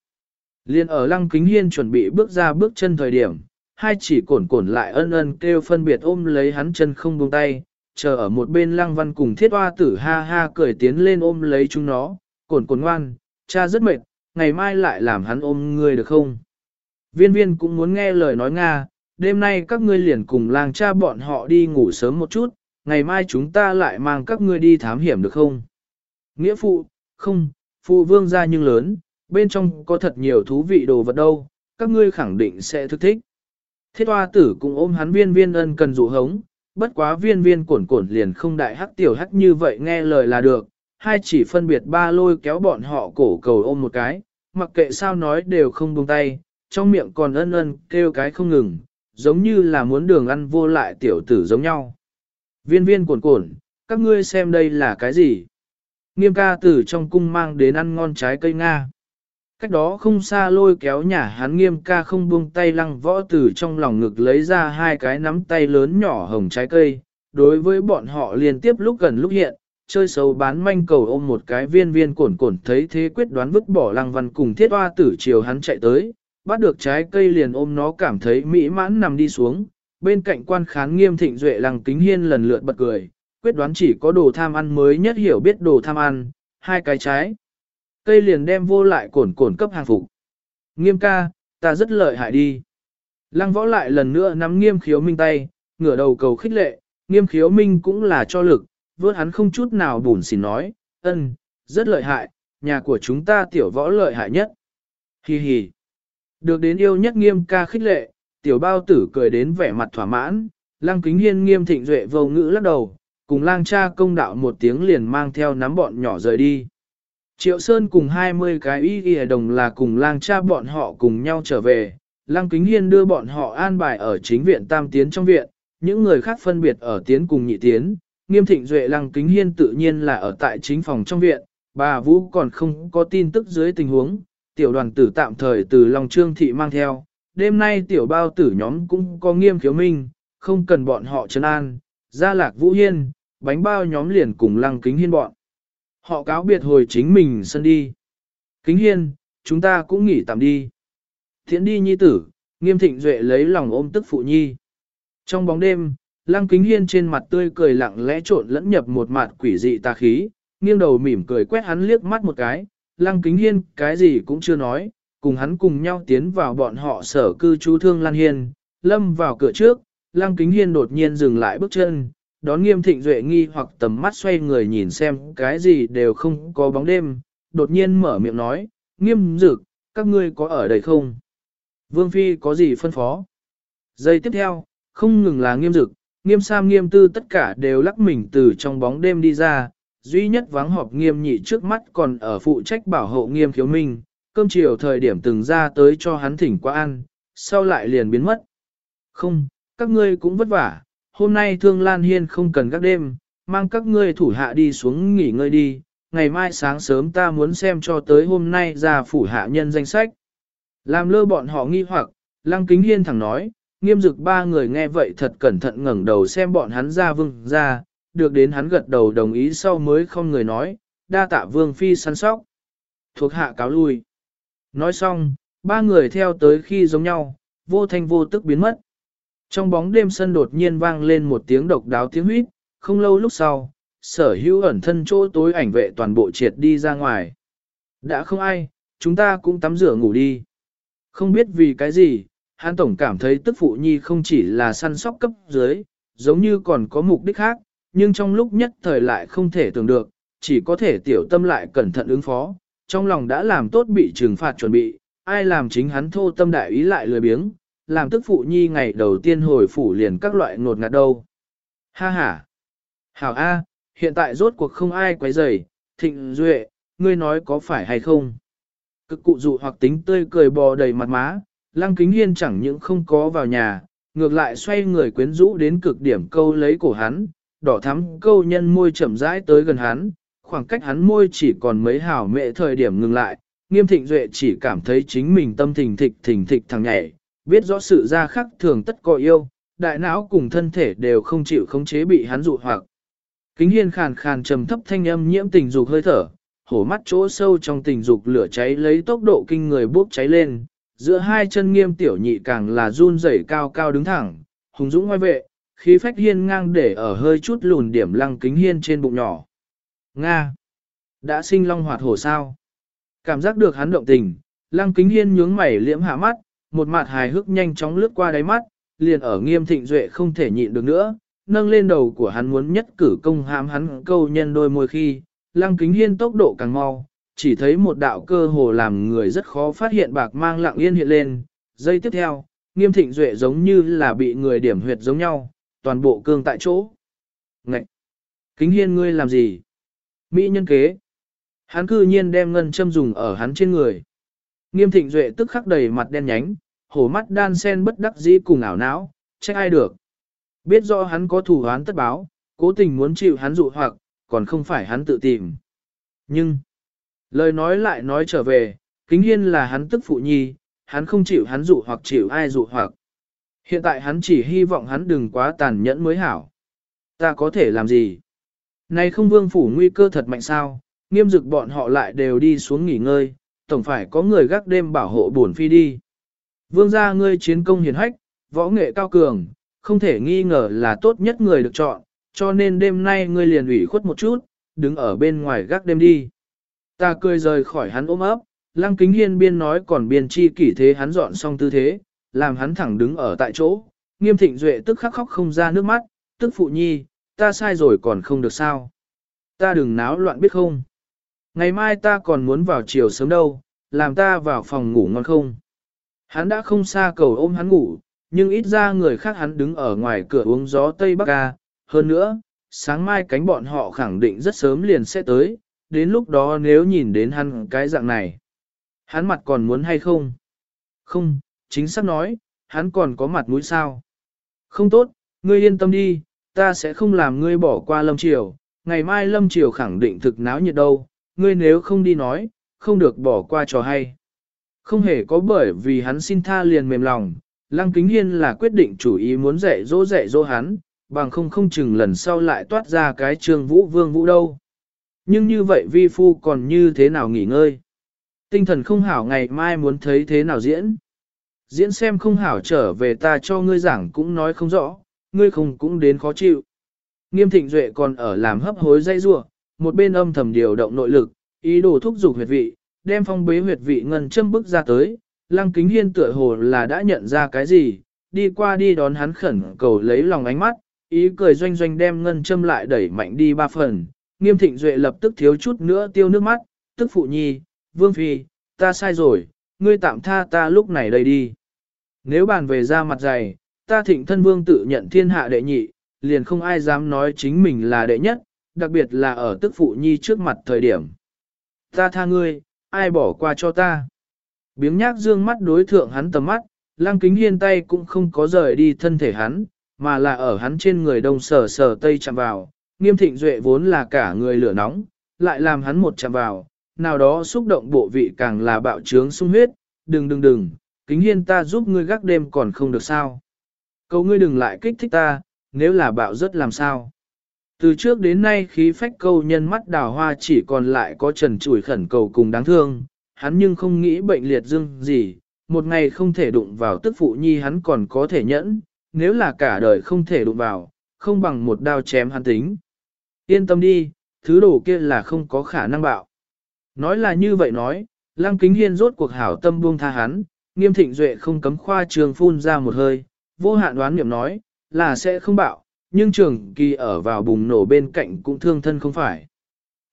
[SPEAKER 1] Liên ở lăng kính hiên chuẩn bị bước ra bước chân thời điểm, hai chỉ cổn cổn lại ân ân kêu phân biệt ôm lấy hắn chân không buông tay, chờ ở một bên lăng văn cùng thiết hoa tử ha ha cười tiến lên ôm lấy chúng nó, cổn cổn ngoan, cha rất mệt, ngày mai lại làm hắn ôm ngươi được không? Viên viên cũng muốn nghe lời nói Nga, đêm nay các ngươi liền cùng làng cha bọn họ đi ngủ sớm một chút, ngày mai chúng ta lại mang các ngươi đi thám hiểm được không? Nghĩa phụ, không, phụ vương gia nhưng lớn, bên trong có thật nhiều thú vị đồ vật đâu, các ngươi khẳng định sẽ thức thích. Thiết hoa tử cũng ôm hắn viên viên ân cần dụ hống, bất quá viên viên cuộn cuộn liền không đại hắc tiểu hắc như vậy nghe lời là được, hai chỉ phân biệt ba lôi kéo bọn họ cổ cầu ôm một cái, mặc kệ sao nói đều không buông tay, trong miệng còn ân ân kêu cái không ngừng, giống như là muốn đường ăn vô lại tiểu tử giống nhau. Viên viên cuộn cuộn, các ngươi xem đây là cái gì? Nghiêm ca tử trong cung mang đến ăn ngon trái cây Nga. Cách đó không xa lôi kéo nhà hắn nghiêm ca không buông tay lăng võ tử trong lòng ngực lấy ra hai cái nắm tay lớn nhỏ hồng trái cây. Đối với bọn họ liên tiếp lúc gần lúc hiện, chơi xấu bán manh cầu ôm một cái viên viên cuộn cuộn thấy thế quyết đoán vứt bỏ lăng văn cùng thiết hoa tử chiều hắn chạy tới, bắt được trái cây liền ôm nó cảm thấy mỹ mãn nằm đi xuống, bên cạnh quan khán nghiêm thịnh duệ lăng kính hiên lần lượt bật cười, quyết đoán chỉ có đồ tham ăn mới nhất hiểu biết đồ tham ăn, hai cái trái. Cây liền đem vô lại cổn cổn cấp hàng phục. Nghiêm ca, ta rất lợi hại đi. Lăng võ lại lần nữa nắm nghiêm khiếu minh tay, ngửa đầu cầu khích lệ, nghiêm khiếu minh cũng là cho lực, vớt hắn không chút nào bùn xỉn nói, ân, rất lợi hại, nhà của chúng ta tiểu võ lợi hại nhất. Hi hi. Được đến yêu nhất nghiêm ca khích lệ, tiểu bao tử cười đến vẻ mặt thỏa mãn, lang kính hiên nghiêm thịnh duệ vô ngữ lắc đầu, cùng lang cha công đạo một tiếng liền mang theo nắm bọn nhỏ rời đi. Triệu Sơn cùng 20 cái y y đồng là cùng lang cha bọn họ cùng nhau trở về, lang Kính Hiên đưa bọn họ an bài ở chính viện tam tiến trong viện, những người khác phân biệt ở tiến cùng nhị tiến, nghiêm thịnh duệ Lăng Kính Hiên tự nhiên là ở tại chính phòng trong viện, bà Vũ còn không có tin tức dưới tình huống, tiểu đoàn tử tạm thời từ Long Trương Thị mang theo, đêm nay tiểu bao tử nhóm cũng có nghiêm khiếu minh, không cần bọn họ trấn an, gia lạc Vũ Hiên, bánh bao nhóm liền cùng Lăng Kính Hiên bọn. Họ cáo biệt hồi chính mình sân đi. Kính Hiên, chúng ta cũng nghỉ tạm đi. Thiện đi nhi tử, nghiêm thịnh duệ lấy lòng ôm tức phụ nhi. Trong bóng đêm, lăng kính hiên trên mặt tươi cười lặng lẽ trộn lẫn nhập một mặt quỷ dị tà khí, nghiêng đầu mỉm cười quét hắn liếc mắt một cái, lăng kính hiên cái gì cũng chưa nói, cùng hắn cùng nhau tiến vào bọn họ sở cư trú thương lan hiên, lâm vào cửa trước, lăng kính hiên đột nhiên dừng lại bước chân, đón nghiêm thịnh duệ nghi hoặc tầm mắt xoay người nhìn xem cái gì đều không có bóng đêm, đột nhiên mở miệng nói, nghiêm dực, các ngươi có ở đây không? Vương Phi có gì phân phó? Giây tiếp theo, không ngừng là nghiêm dực, nghiêm sam nghiêm tư tất cả đều lắc mình từ trong bóng đêm đi ra, duy nhất vắng họp nghiêm nhị trước mắt còn ở phụ trách bảo hộ nghiêm khiếu minh, cơm chiều thời điểm từng ra tới cho hắn thỉnh qua ăn, sau lại liền biến mất. Không, các ngươi cũng vất vả, hôm nay thương Lan Hiên không cần các đêm, mang các ngươi thủ hạ đi xuống nghỉ ngơi đi, ngày mai sáng sớm ta muốn xem cho tới hôm nay ra phủ hạ nhân danh sách. Làm lơ bọn họ nghi hoặc, Lăng Kính Hiên thẳng nói, nghiêm dực ba người nghe vậy thật cẩn thận ngẩng đầu xem bọn hắn ra vương ra, được đến hắn gật đầu đồng ý sau mới không người nói, đa tạ vương phi săn sóc. Thuộc hạ cáo lui. Nói xong, ba người theo tới khi giống nhau, vô thanh vô tức biến mất. Trong bóng đêm sân đột nhiên vang lên một tiếng độc đáo tiếng huýt, không lâu lúc sau, sở hữu ẩn thân chỗ tối ảnh vệ toàn bộ triệt đi ra ngoài. Đã không ai, chúng ta cũng tắm rửa ngủ đi. Không biết vì cái gì, hắn Tổng cảm thấy tức phụ nhi không chỉ là săn sóc cấp dưới, giống như còn có mục đích khác, nhưng trong lúc nhất thời lại không thể tưởng được, chỉ có thể tiểu tâm lại cẩn thận ứng phó, trong lòng đã làm tốt bị trừng phạt chuẩn bị, ai làm chính hắn thô tâm đại ý lại lười biếng, làm tức phụ nhi ngày đầu tiên hồi phủ liền các loại ngột ngạt đâu. Ha ha! Hảo A, hiện tại rốt cuộc không ai quấy rầy, thịnh duệ, ngươi nói có phải hay không? Cực cụ dụ hoặc tính tươi cười bò đầy mặt má, lăng kính hiên chẳng những không có vào nhà, ngược lại xoay người quyến rũ đến cực điểm câu lấy cổ hắn, đỏ thắm câu nhân môi chậm rãi tới gần hắn, khoảng cách hắn môi chỉ còn mấy hào mệ thời điểm ngừng lại, nghiêm thịnh duệ chỉ cảm thấy chính mình tâm thình thịch thình thịch thằng nhảy, biết rõ sự ra khắc thường tất có yêu, đại não cùng thân thể đều không chịu khống chế bị hắn dụ hoặc. Kính hiên khàn khàn trầm thấp thanh âm nhiễm tình dục hơi thở, hổ mắt chỗ sâu trong tình dục lửa cháy lấy tốc độ kinh người bốc cháy lên, giữa hai chân nghiêm tiểu nhị càng là run rẩy cao cao đứng thẳng, hùng dũng ngoài vệ, khí phách hiên ngang để ở hơi chút lùn điểm lăng kính hiên trên bụng nhỏ. Nga! Đã sinh long hoạt hổ sao? Cảm giác được hắn động tình, lăng kính hiên nhướng mày liễm hạ mắt, một mặt hài hước nhanh chóng lướt qua đáy mắt, liền ở nghiêm thịnh duệ không thể nhịn được nữa, nâng lên đầu của hắn muốn nhất cử công hãm hắn câu nhân đôi môi khi, lăng kính hiên tốc độ càng mau, chỉ thấy một đạo cơ hồ làm người rất khó phát hiện bạc mang lặng yên hiện lên, giây tiếp theo, nghiêm thịnh duệ giống như là bị người điểm huyệt giống nhau, toàn bộ cương tại chỗ. Ngậy! Kính hiên ngươi làm gì? Mỹ nhân kế! Hắn cư nhiên đem ngân châm dùng ở hắn trên người. Nghiêm thịnh duệ tức khắc đầy mặt đen nhánh, hổ mắt đan sen bất đắc dĩ cùng ảo não, trách ai được. Biết rõ hắn có thủ án tất báo, cố tình muốn chịu hắn dụ hoặc, còn không phải hắn tự tìm. Nhưng, lời nói lại nói trở về, kính hiên là hắn tức phụ nhi, hắn không chịu hắn dụ hoặc chịu ai dụ hoặc. Hiện tại hắn chỉ hy vọng hắn đừng quá tàn nhẫn mới hảo. Ta có thể làm gì? Này không vương phủ nguy cơ thật mạnh sao, nghiêm dực bọn họ lại đều đi xuống nghỉ ngơi, tổng phải có người gác đêm bảo hộ bổn phi đi. Vương gia ngươi chiến công hiển hách, võ nghệ cao cường, không thể nghi ngờ là tốt nhất người được chọn, cho nên đêm nay ngươi liền ủy khuất một chút, đứng ở bên ngoài gác đêm đi. Ta cười rời khỏi hắn ôm ấp, lăng kính hiên biên nói còn biên chi kỷ thế hắn dọn xong tư thế, làm hắn thẳng đứng ở tại chỗ, nghiêm thịnh duệ tức khắc khóc không ra nước mắt, tức phụ nhi, ta sai rồi còn không được sao. Ta đừng náo loạn biết không. Ngày mai ta còn muốn vào chiều sớm đâu, làm ta vào phòng ngủ ngon không. Hắn đã không xa cầu ôm hắn ngủ, nhưng ít ra người khác hắn đứng ở ngoài cửa uống gió Tây Bắc ca. Hơn nữa, sáng mai cánh bọn họ khẳng định rất sớm liền sẽ tới, đến lúc đó nếu nhìn đến hắn cái dạng này. Hắn mặt còn muốn hay không? Không, chính xác nói, hắn còn có mặt mũi sao. Không tốt, ngươi yên tâm đi, ta sẽ không làm ngươi bỏ qua lâm triều, ngày mai lâm triều khẳng định thực náo nhiệt đâu, ngươi nếu không đi nói, không được bỏ qua trò hay. Không hề có bởi vì hắn xin tha liền mềm lòng, Lăng Kính Hiên là quyết định chủ ý muốn dạy dỗ dạy dỗ hắn, bằng không không chừng lần sau lại toát ra cái trường vũ vương vũ đâu. Nhưng như vậy vi phu còn như thế nào nghỉ ngơi? Tinh thần không hảo ngày mai muốn thấy thế nào diễn? Diễn xem không hảo trở về ta cho ngươi giảng cũng nói không rõ, ngươi không cũng đến khó chịu. Nghiêm thịnh duệ còn ở làm hấp hối dây rua, một bên âm thầm điều động nội lực, ý đồ thúc giục huyệt vị, đem phong bế huyệt vị ngân châm bức ra tới, lăng kính hiên tựa hồ là đã nhận ra cái gì, đi qua đi đón hắn khẩn cầu lấy lòng ánh mắt, ý cười doanh doanh đem ngân châm lại đẩy mạnh đi ba phần, nghiêm thịnh duệ lập tức thiếu chút nữa tiêu nước mắt, tức phụ nhi, vương phi, ta sai rồi, ngươi tạm tha ta lúc này đây đi. Nếu bàn về ra mặt dày, ta thịnh thân vương tự nhận thiên hạ đệ nhị, liền không ai dám nói chính mình là đệ nhất, đặc biệt là ở tức phụ nhi trước mặt thời điểm. Ta tha ngươi, ai bỏ qua cho ta. Biếng nhác dương mắt đối thượng hắn tầm mắt, lăng kính hiên tay cũng không có rời đi thân thể hắn, mà là ở hắn trên người đông sờ sờ tây chạm vào, nghiêm thịnh duệ vốn là cả người lửa nóng, lại làm hắn một chạm vào, nào đó xúc động bộ vị càng là bạo trướng sung huyết, đừng đừng đừng, kính hiên ta giúp ngươi gác đêm còn không được sao. Cầu ngươi đừng lại kích thích ta, nếu là bạo rất làm sao. Từ trước đến nay khí phách câu nhân mắt đào hoa chỉ còn lại có trần chủi khẩn cầu cùng đáng thương, hắn nhưng không nghĩ bệnh liệt dương gì, một ngày không thể đụng vào tức phụ nhi hắn còn có thể nhẫn, nếu là cả đời không thể đụng vào, không bằng một đao chém hắn tính. Yên tâm đi, thứ đồ kia là không có khả năng bạo. Nói là như vậy nói, lăng kính hiên rốt cuộc hảo tâm buông tha hắn, nghiêm thịnh duệ không cấm khoa trường phun ra một hơi, vô hạn đoán niệm nói, là sẽ không bạo, nhưng trường kỳ ở vào bùng nổ bên cạnh cũng thương thân không phải.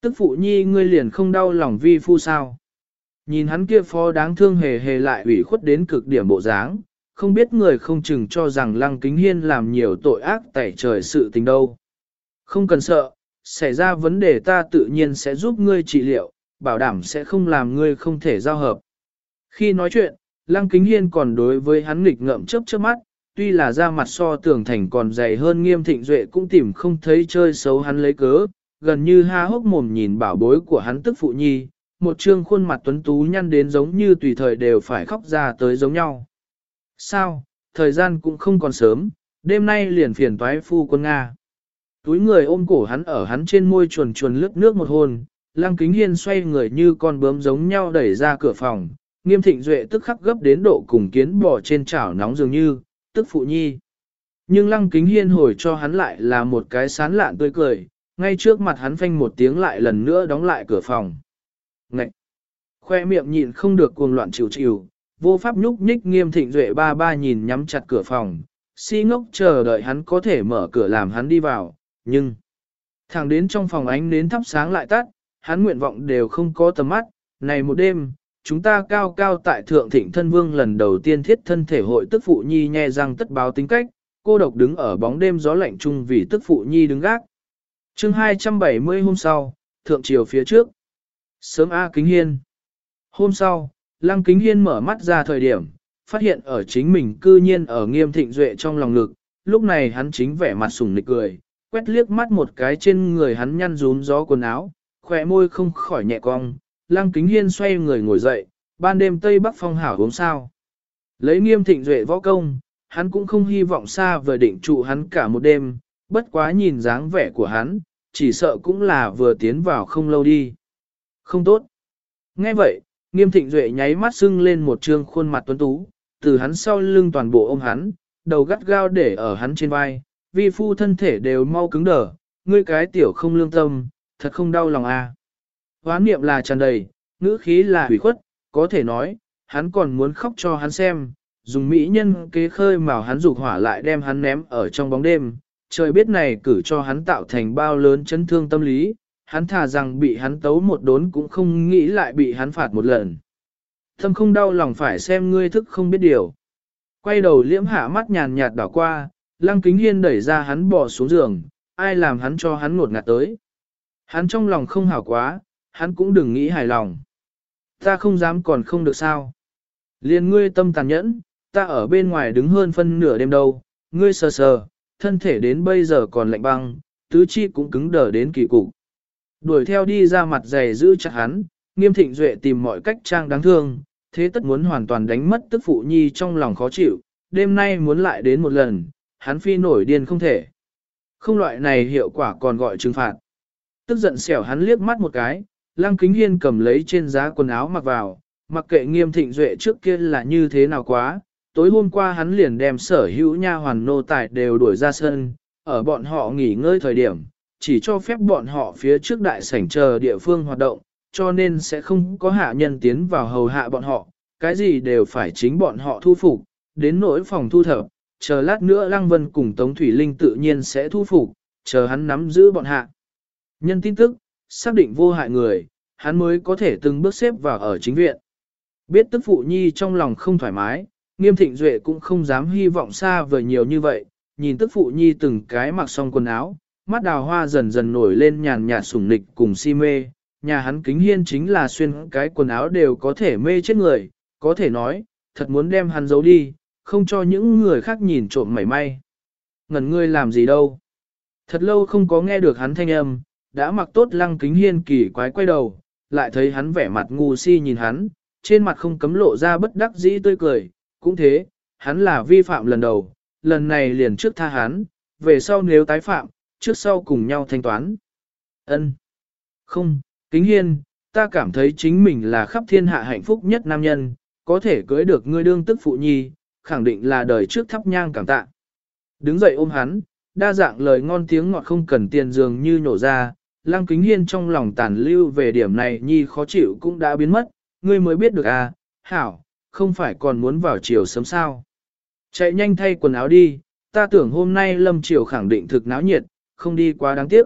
[SPEAKER 1] Tức phụ nhi ngươi liền không đau lòng vi phu sao. Nhìn hắn kia phó đáng thương hề hề lại ủy khuất đến cực điểm bộ dáng, không biết người không chừng cho rằng lăng kính hiên làm nhiều tội ác tẩy trời sự tình đâu. Không cần sợ, xảy ra vấn đề ta tự nhiên sẽ giúp ngươi trị liệu, bảo đảm sẽ không làm ngươi không thể giao hợp. Khi nói chuyện, lăng kính hiên còn đối với hắn nghịch ngợm chớp chớp mắt, tuy là da mặt so tường thành còn dày hơn nghiêm thịnh duệ cũng tìm không thấy chơi xấu hắn lấy cớ, gần như ha hốc mồm nhìn bảo bối của hắn tức phụ nhi, một trương khuôn mặt tuấn tú nhăn đến giống như tùy thời đều phải khóc ra tới giống nhau. Sao, thời gian cũng không còn sớm, đêm nay liền phiền toái phu quân Nga. Túi người ôm cổ hắn ở hắn trên môi chuồn chuồn lướt nước một hôn, lăng kính hiên xoay người như con bướm giống nhau đẩy ra cửa phòng, nghiêm thịnh duệ tức khắc gấp đến độ cùng kiến bò trên chảo nóng dường như, tức phụ nhi. Nhưng lăng kính hiên hồi cho hắn lại là một cái sán lạn tươi cười, ngay trước mặt hắn phanh một tiếng lại lần nữa đóng lại cửa phòng. Ngậy! Khoe miệng nhịn không được cuồng loạn chịu chịu, vô pháp nhúc nhích nghiêm thịnh duệ ba ba nhìn nhắm chặt cửa phòng, si ngốc chờ đợi hắn có thể mở cửa làm hắn đi vào, nhưng... Thẳng đến trong phòng ánh nến thắp sáng lại tắt, hắn nguyện vọng đều không có tầm mắt, này một đêm, chúng ta cao cao tại thượng thịnh thân vương lần đầu tiên thiết thân thể hội tức phụ nhi nhe răng tất báo tính cách, cô độc đứng ở bóng đêm gió lạnh chung vì tức phụ nhi đứng gác. chương 270 hôm sau, thượng triều phía trước. Sớm A Kính Hiên. Hôm sau, Lăng Kính Hiên mở mắt ra thời điểm, phát hiện ở chính mình cư nhiên ở nghiêm thịnh duệ trong lòng ngực, lúc này hắn chính vẻ mặt sùng nịch cười, quét liếc mắt một cái trên người hắn nhăn rún gió quần áo, khỏe môi không khỏi nhẹ cong, Lăng Kính Hiên xoay người ngồi dậy, ban đêm Tây Bắc phong hảo uống sao. Lấy nghiêm thịnh duệ võ công, hắn cũng không hy vọng xa vừa định trụ hắn cả một đêm, bất quá nhìn dáng vẻ của hắn, chỉ sợ cũng là vừa tiến vào không lâu đi. Không tốt. Nghe vậy, nghiêm thịnh duệ nháy mắt sưng lên một trương khuôn mặt tuấn tú, từ hắn sau lưng toàn bộ ôm hắn, đầu gắt gao để ở hắn trên vai, vi phu thân thể đều mau cứng đờ, ngươi cái tiểu không lương tâm, thật không đau lòng à. Hoán niệm là tràn đầy, ngữ khí là hủy khuất, có thể nói, hắn còn muốn khóc cho hắn xem, dùng mỹ nhân kế khơi mào hắn dục hỏa lại đem hắn ném ở trong bóng đêm, trời biết này cử cho hắn tạo thành bao lớn chấn thương tâm lý, hắn thà rằng bị hắn tấu một đốn cũng không nghĩ lại bị hắn phạt một lần. Thâm không đau lòng phải xem ngươi thức không biết điều. Quay đầu liễm hạ mắt nhàn nhạt đảo qua, lăng kính hiên đẩy ra hắn bỏ xuống giường, ai làm hắn cho hắn ngột ngạt tới. Hắn trong lòng không hảo quá, hắn cũng đừng nghĩ hài lòng. Ta không dám còn không được sao. Liên ngươi tâm tàn nhẫn, ta ở bên ngoài đứng hơn phân nửa đêm đâu, ngươi sờ sờ, thân thể đến bây giờ còn lạnh băng, tứ chi cũng cứng đờ đến kỳ cục. Đuổi theo đi ra mặt dày giữ chặt hắn, nghiêm thịnh duệ tìm mọi cách trang đáng thương, thế tất muốn hoàn toàn đánh mất tức phụ nhi trong lòng khó chịu, đêm nay muốn lại đến một lần, hắn phi nổi điên không thể. Không loại này hiệu quả còn gọi trừng phạt. Tức giận xẻo hắn liếc mắt một cái, lăng kính hiên cầm lấy trên giá quần áo mặc vào, mặc kệ nghiêm thịnh duệ trước kia là như thế nào quá, tối hôm qua hắn liền đem sở hữu nha hoàn nô tài đều đuổi ra sân, ở bọn họ nghỉ ngơi thời điểm, chỉ cho phép bọn họ phía trước đại sảnh chờ địa phương hoạt động, cho nên sẽ không có hạ nhân tiến vào hầu hạ bọn họ, cái gì đều phải chính bọn họ thu phục, đến nỗi phòng thu thập, chờ lát nữa Lăng Vân cùng Tống Thủy Linh tự nhiên sẽ thu phục, chờ hắn nắm giữ bọn hạ. Nhân tin tức, xác định vô hại người, hắn mới có thể từng bước xếp vào ở chính viện. Biết tức phụ nhi trong lòng không thoải mái, nghiêm thịnh duệ cũng không dám hy vọng xa vời nhiều như vậy, nhìn tức phụ nhi từng cái mặc xong quần áo, mắt đào hoa dần dần nổi lên nhàn nhạt sủng nịch cùng si mê, nhà hắn kính hiên chính là xuyên cái quần áo đều có thể mê chết người, có thể nói, thật muốn đem hắn giấu đi, không cho những người khác nhìn trộm mảy may. Ngẩn ngươi làm gì đâu. Thật lâu không có nghe được hắn thanh âm, đã mặc tốt lăng kính hiên kỳ quái quay đầu, lại thấy hắn vẻ mặt ngu si nhìn hắn, trên mặt không cấm lộ ra bất đắc dĩ tươi cười, cũng thế, hắn là vi phạm lần đầu, lần này liền trước tha hắn, về sau nếu tái phạm, trước sau cùng nhau thanh toán. Ân, Không, kính hiên, ta cảm thấy chính mình là khắp thiên hạ hạnh phúc nhất nam nhân, có thể cưới được ngươi đương tức phụ nhi, khẳng định là đời trước thắp nhang cảm tạ. Đứng dậy ôm hắn, đa dạng lời ngon tiếng ngọt không cần tiền dường như nhổ ra, lăng kính hiên trong lòng tàn lưu về điểm này nhi khó chịu cũng đã biến mất, ngươi mới biết được à, hảo, không phải còn muốn vào chiều sớm sao. Chạy nhanh thay quần áo đi, ta tưởng hôm nay lâm chiều khẳng định thực náo nhiệt, không đi quá đáng tiếc.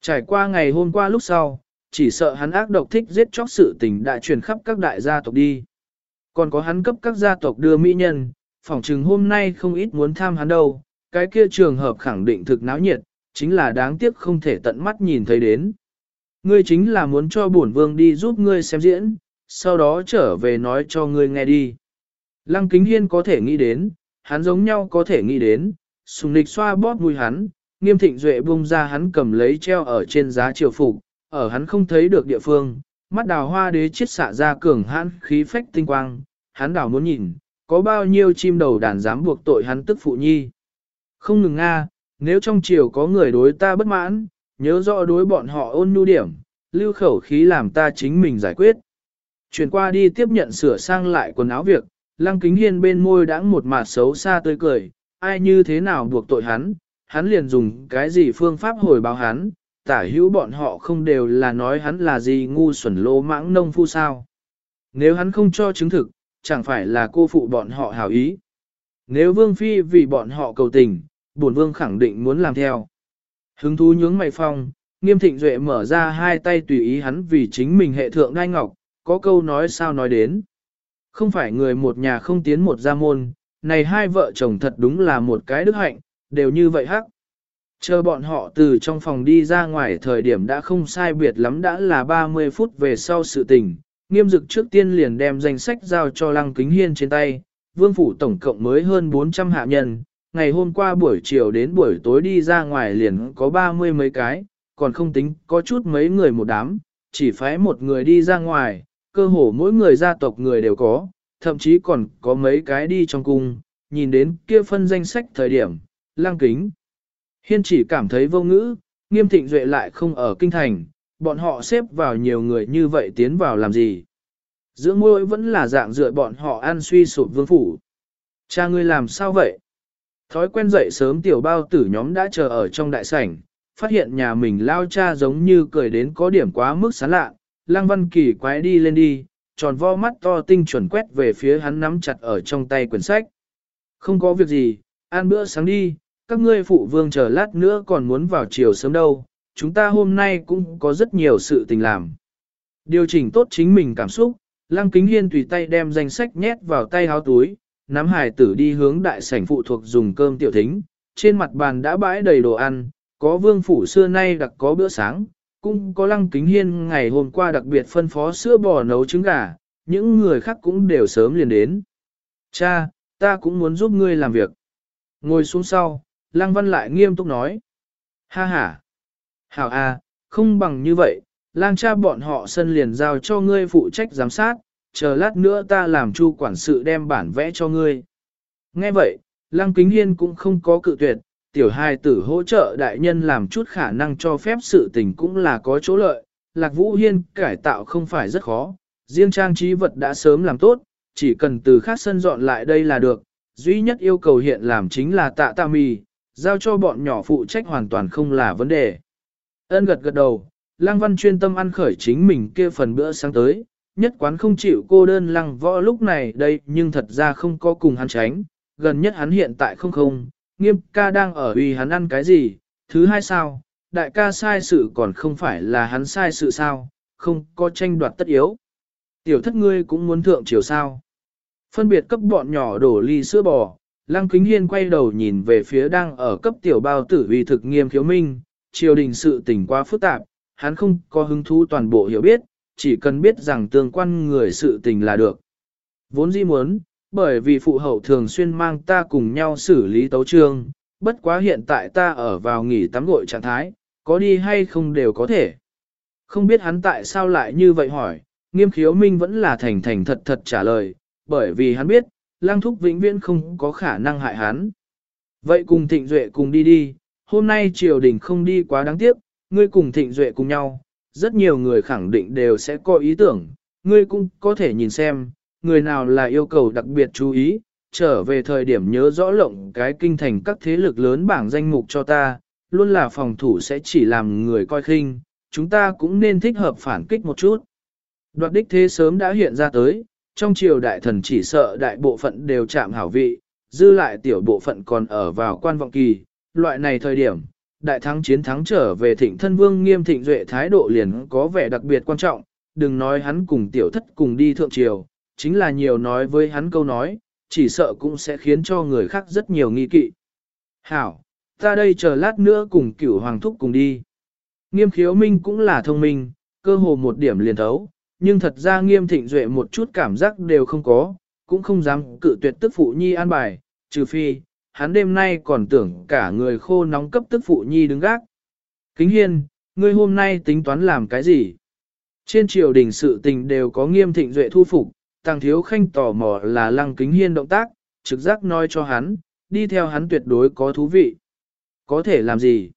[SPEAKER 1] Trải qua ngày hôm qua lúc sau, chỉ sợ hắn ác độc thích giết chóc sự tình đã truyền khắp các đại gia tộc đi. Còn có hắn cấp các gia tộc đưa mỹ nhân, phỏng chừng hôm nay không ít muốn tham hắn đâu, cái kia trường hợp khẳng định thực náo nhiệt, chính là đáng tiếc không thể tận mắt nhìn thấy đến. Ngươi chính là muốn cho bổn vương đi giúp ngươi xem diễn, sau đó trở về nói cho ngươi nghe đi. Lăng kính hiên có thể nghĩ đến, hắn giống nhau có thể nghĩ đến, sùng lịch xoa bóp mùi hắn, nghiêm thịnh duệ bung ra hắn cầm lấy treo ở trên giá triều phục, ở hắn không thấy được địa phương, mắt đào hoa đế chiết xạ ra cường hãn khí phách tinh quang, hắn đào muốn nhìn, có bao nhiêu chim đầu đàn dám buộc tội hắn tức phụ nhi. Không ngừng nga, nếu trong triều có người đối ta bất mãn, nhớ rõ đối bọn họ ôn nhu điểm, lưu khẩu khí làm ta chính mình giải quyết. Chuyển qua đi tiếp nhận sửa sang lại quần áo việc, lăng kính hiên bên môi đã một mặt xấu xa tươi cười, ai như thế nào buộc tội hắn, hắn liền dùng cái gì phương pháp hồi báo hắn, tả hữu bọn họ không đều là nói hắn là gì ngu xuẩn lô mãng nông phu sao. Nếu hắn không cho chứng thực, chẳng phải là cô phụ bọn họ hảo ý. Nếu vương phi vì bọn họ cầu tình, bổn vương khẳng định muốn làm theo. Hứng thú nhướng mày phong, nghiêm thịnh duệ mở ra hai tay tùy ý hắn vì chính mình hệ thượng ngai ngọc, có câu nói sao nói đến. Không phải người một nhà không tiến một gia môn, này hai vợ chồng thật đúng là một cái đức hạnh, đều như vậy hắc. Chờ bọn họ từ trong phòng đi ra ngoài thời điểm đã không sai biệt lắm đã là 30 phút về sau sự tình, nghiêm dực trước tiên liền đem danh sách giao cho Lăng Kính Hiên trên tay, vương phủ tổng cộng mới hơn 400 hạ nhân, ngày hôm qua buổi chiều đến buổi tối đi ra ngoài liền có 30 mấy cái, còn không tính có chút mấy người một đám, chỉ phái một người đi ra ngoài, cơ hồ mỗi người gia tộc người đều có, thậm chí còn có mấy cái đi trong cung, nhìn đến kia phân danh sách thời điểm, Lăng Kính. Hiên chỉ cảm thấy vô ngữ, nghiêm thịnh duệ lại không ở kinh thành, bọn họ xếp vào nhiều người như vậy tiến vào làm gì. Dưỡng môi vẫn là dạng dựa bọn họ ăn suy sụp vương phủ. Cha ngươi làm sao vậy? Thói quen dậy sớm tiểu bao tử nhóm đã chờ ở trong đại sảnh, phát hiện nhà mình lao cha giống như cười đến có điểm quá mức sán lạ. Lăng văn kỳ quái đi lên đi, tròn vo mắt to tinh chuẩn quét về phía hắn nắm chặt ở trong tay quyển sách. Không có việc gì, ăn bữa sáng đi, các ngươi phụ vương chờ lát nữa còn muốn vào chiều sớm đâu, chúng ta hôm nay cũng có rất nhiều sự tình làm. Điều chỉnh tốt chính mình cảm xúc, Lăng Kính Hiên tùy tay đem danh sách nhét vào tay áo túi, nắm hài tử đi hướng đại sảnh phụ thuộc dùng cơm tiểu thính, trên mặt bàn đã bãi đầy đồ ăn, có vương phủ xưa nay đặc có bữa sáng, cũng có lăng kính hiên ngày hôm qua đặc biệt phân phó sữa bò nấu trứng gà, những người khác cũng đều sớm liền đến. Cha, ta cũng muốn giúp ngươi làm việc. Ngồi xuống sau, lăng văn lại nghiêm túc nói. Ha ha. Hảo à, không bằng như vậy, lang cha bọn họ sân liền giao cho ngươi phụ trách giám sát, chờ lát nữa ta làm chu quản sự đem bản vẽ cho ngươi. Nghe vậy, lang kính hiên cũng không có cự tuyệt, tiểu hài tử hỗ trợ đại nhân làm chút khả năng cho phép sự tình cũng là có chỗ lợi, lạc vũ hiên cải tạo không phải rất khó, riêng trang trí vật đã sớm làm tốt, chỉ cần từ khác sân dọn lại đây là được, duy nhất yêu cầu hiện làm chính là tạ tạ mì, giao cho bọn nhỏ phụ trách hoàn toàn không là vấn đề. Ân gật gật đầu, Lăng Văn chuyên tâm ăn khởi chính mình kia phần bữa sáng tới, nhất quán không chịu cô đơn Lăng Võ lúc này đây nhưng thật ra không có cùng hắn tránh, gần nhất hắn hiện tại không không, nghiêm ca đang ở uy hắn ăn cái gì, thứ hai sao, đại ca sai sự còn không phải là hắn sai sự sao, không có tranh đoạt tất yếu. Tiểu thất ngươi cũng muốn thượng chiều sao. Phân biệt cấp bọn nhỏ đổ ly sữa bò, Lăng Kính Hiên quay đầu nhìn về phía đang ở cấp tiểu bao tử uy thực nghiêm khiếu minh, triều đình sự tình quá phức tạp, hắn không có hứng thú toàn bộ hiểu biết, chỉ cần biết rằng tương quan người sự tình là được. Vốn dĩ muốn, bởi vì phụ hậu thường xuyên mang ta cùng nhau xử lý tấu trương, bất quá hiện tại ta ở vào nghỉ tắm gội trạng thái, có đi hay không đều có thể. Không biết hắn tại sao lại như vậy hỏi, nghiêm khiếu minh vẫn là thành thành thật thật trả lời, bởi vì hắn biết, lang thúc vĩnh viễn không có khả năng hại hắn. Vậy cùng thịnh duệ cùng đi đi, hôm nay triều đình không đi quá đáng tiếc, ngươi cùng thịnh duệ cùng nhau, rất nhiều người khẳng định đều sẽ có ý tưởng, ngươi cũng có thể nhìn xem, người nào là yêu cầu đặc biệt chú ý, trở về thời điểm nhớ rõ lộng cái kinh thành các thế lực lớn bảng danh mục cho ta, luôn là phòng thủ sẽ chỉ làm người coi khinh, chúng ta cũng nên thích hợp phản kích một chút. Đoạt đích thế sớm đã hiện ra tới, trong triều đại thần chỉ sợ đại bộ phận đều chạm hảo vị, dư lại tiểu bộ phận còn ở vào quan vọng kỳ, loại này thời điểm, đại thắng chiến thắng trở về thịnh thân vương nghiêm thịnh duệ thái độ liền có vẻ đặc biệt quan trọng, đừng nói hắn cùng tiểu thất cùng đi thượng triều, chính là nhiều nói với hắn câu nói, chỉ sợ cũng sẽ khiến cho người khác rất nhiều nghi kỵ. Hảo, ta đây chờ lát nữa cùng cửu hoàng thúc cùng đi. Nghiêm khiếu minh cũng là thông minh, cơ hồ một điểm liền thấu, nhưng thật ra nghiêm thịnh duệ một chút cảm giác đều không có, cũng không dám cự tuyệt tức phụ nhi an bài, trừ phi, hắn đêm nay còn tưởng cả người khô nóng cấp tức phụ nhi đứng gác. Kính hiên, ngươi hôm nay tính toán làm cái gì? Trên triều đình sự tình đều có nghiêm thịnh duệ thu phục, Tàng thiếu khanh tò mò là lăng kính hiên động tác, trực giác nói cho hắn, đi theo hắn tuyệt đối có thú vị. Có thể làm gì?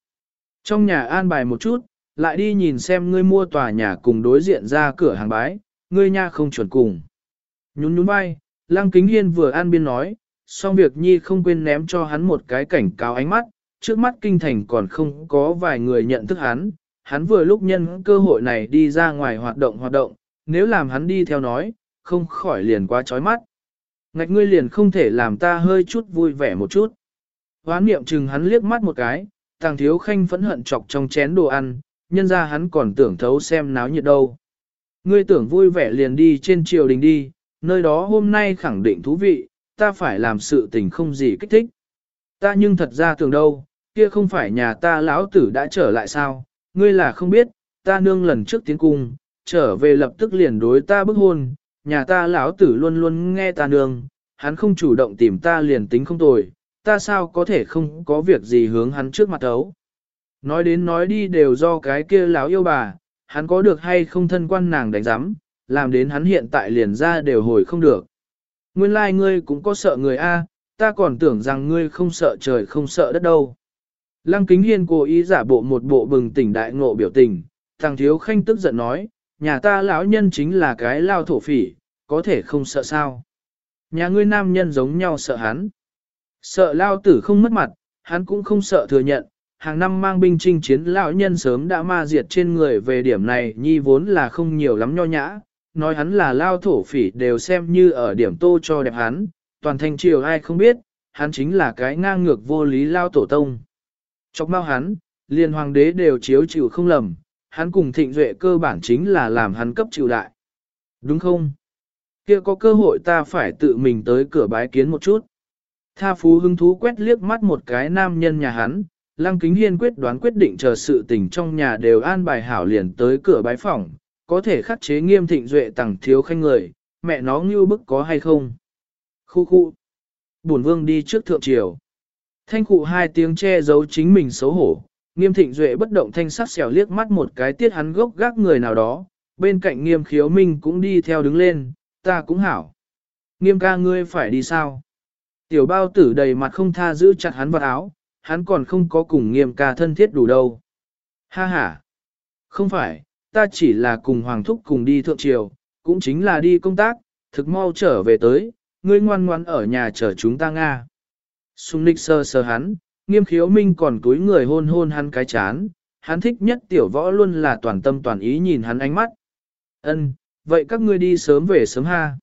[SPEAKER 1] Trong nhà an bài một chút, lại đi nhìn xem ngươi mua tòa nhà cùng đối diện ra cửa hàng bái, ngươi nha không chuẩn cùng. Nhún nhún vai, lăng kính hiên vừa an biên nói, xong việc nhi không quên ném cho hắn một cái cảnh cáo ánh mắt, trước mắt kinh thành còn không có vài người nhận thức hắn, hắn vừa lúc nhân cơ hội này đi ra ngoài hoạt động hoạt động, nếu làm hắn đi theo nói, không khỏi liền quá chói mắt. Ngạch ngươi liền không thể làm ta hơi chút vui vẻ một chút. Hoán niệm chừng hắn liếc mắt một cái, tàng thiếu khanh phẫn hận chọc trong chén đồ ăn, nhân ra hắn còn tưởng thấu xem náo nhiệt đâu. Ngươi tưởng vui vẻ liền đi trên triều đình đi, nơi đó hôm nay khẳng định thú vị, ta phải làm sự tình không gì kích thích. Ta nhưng thật ra tưởng đâu, kia không phải nhà ta lão tử đã trở lại sao, ngươi là không biết, ta nương lần trước tiến cung, trở về lập tức liền đối ta bức hôn, nhà ta lão tử luôn luôn nghe ta nương, hắn không chủ động tìm ta liền tính không tồi, ta sao có thể không có việc gì hướng hắn trước mặt ấu. Nói đến nói đi đều do cái kia lão yêu bà, hắn có được hay không thân quan nàng đánh giám, làm đến hắn hiện tại liền ra đều hồi không được. Nguyên lai like ngươi cũng có sợ người A, ta còn tưởng rằng ngươi không sợ trời không sợ đất đâu. Lăng kính hiên cố ý giả bộ một bộ bừng tỉnh đại ngộ biểu tình, thằng thiếu khanh tức giận nói, nhà ta lão nhân chính là cái lao thổ phỉ, có thể không sợ sao. Nhà ngươi nam nhân giống nhau sợ hắn. Sợ lao tử không mất mặt, hắn cũng không sợ thừa nhận, hàng năm mang binh chinh chiến lão nhân sớm đã ma diệt trên người về điểm này nhi vốn là không nhiều lắm nho nhã, nói hắn là lao thổ phỉ đều xem như ở điểm tô cho đẹp hắn, toàn thành triều ai không biết, hắn chính là cái ngang ngược vô lý lao tổ tông. Chọc mau hắn, liền hoàng đế đều chiếu chịu không lầm, hắn cùng thịnh duệ cơ bản chính là làm hắn cấp chịu đại. Đúng không? kia có cơ hội ta phải tự mình tới cửa bái kiến một chút. Tha phú hứng thú quét liếc mắt một cái nam nhân nhà hắn, Lăng Kính Hiên quyết đoán quyết định chờ sự tình trong nhà đều an bài hảo liền tới cửa bái phòng, có thể khắc chế nghiêm thịnh duệ tẳng thiếu khanh người, mẹ nó như bức có hay không. Khu khu. Bổn vương đi trước thượng triều. Thanh cụ hai tiếng che giấu chính mình xấu hổ, nghiêm thịnh duệ bất động thanh sắc xẻo liếc mắt một cái tiết hắn gốc gác người nào đó, bên cạnh nghiêm khiếu minh cũng đi theo đứng lên, ta cũng hảo. Nghiêm ca ngươi phải đi sao? Tiểu bao tử đầy mặt không tha giữ chặt hắn vào áo, hắn còn không có cùng nghiêm ca thân thiết đủ đâu. Ha ha! Không phải, ta chỉ là cùng Hoàng Thúc cùng đi thượng triều, cũng chính là đi công tác, thực mau trở về tới, ngươi ngoan ngoan ở nhà chờ chúng ta Nga. Xung nịch sơ sơ hắn, nghiêm khiếu minh còn cúi người hôn hôn hắn cái chán, hắn thích nhất tiểu võ luôn là toàn tâm toàn ý nhìn hắn ánh mắt. Ân, vậy các ngươi đi sớm về sớm ha.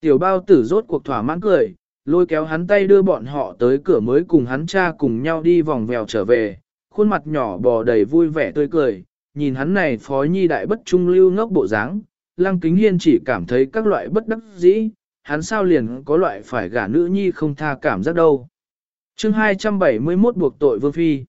[SPEAKER 1] Tiểu bao tử rốt cuộc thỏa mãn cười, lôi kéo hắn tay đưa bọn họ tới cửa mới cùng hắn cha cùng nhau đi vòng vèo trở về, khuôn mặt nhỏ bò đầy vui vẻ tươi cười, nhìn hắn này phó nhi đại bất trung lưu ngốc bộ dáng, lăng kính hiên chỉ cảm thấy các loại bất đắc dĩ, hắn sao liền có loại phải gả nữ nhi không tha cảm giác đâu. chương 271 buộc tội Vương Phi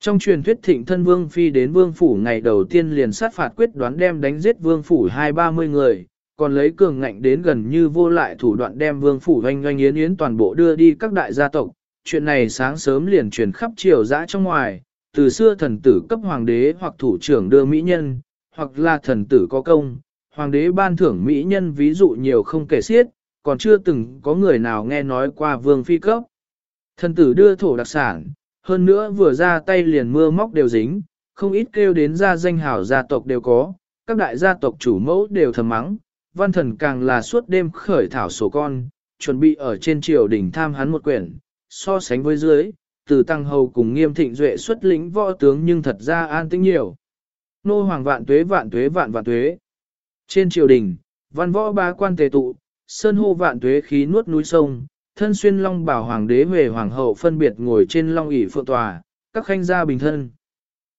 [SPEAKER 1] Trong truyền thuyết thịnh thân Vương Phi đến Vương Phủ ngày đầu tiên liền sát phạt quyết đoán đem đánh giết Vương Phủ hai ba mươi người, còn lấy cường ngạnh đến gần như vô lại thủ đoạn đem Vương Phủ oanh oanh yến yến toàn bộ đưa đi các đại gia tộc. Chuyện này sáng sớm liền truyền khắp triều dã trong ngoài, từ xưa thần tử cấp hoàng đế hoặc thủ trưởng đưa mỹ nhân, hoặc là thần tử có công, hoàng đế ban thưởng mỹ nhân ví dụ nhiều không kể xiết, còn chưa từng có người nào nghe nói qua vương phi cấp. Thần tử đưa thổ đặc sản, hơn nữa vừa ra tay liền mưa móc đều dính, không ít kêu đến ra danh hào gia tộc đều có, các đại gia tộc chủ mẫu đều thầm mắng, văn thần càng là suốt đêm khởi thảo sổ con, chuẩn bị ở trên triều đỉnh tham hắn một quyển, so sánh với dưới, từ tăng hầu cùng nghiêm thịnh duệ xuất lĩnh võ tướng nhưng thật ra an tĩnh nhiều. Nô hoàng vạn tuế vạn tuế vạn vạn tuế. Trên triều đình, văn võ ba quan tề tụ, sơn hô vạn tuế khí nuốt núi sông, thân xuyên long bảo hoàng đế về hoàng hậu phân biệt ngồi trên long ỷ phượng tòa, các khanh gia bình thân.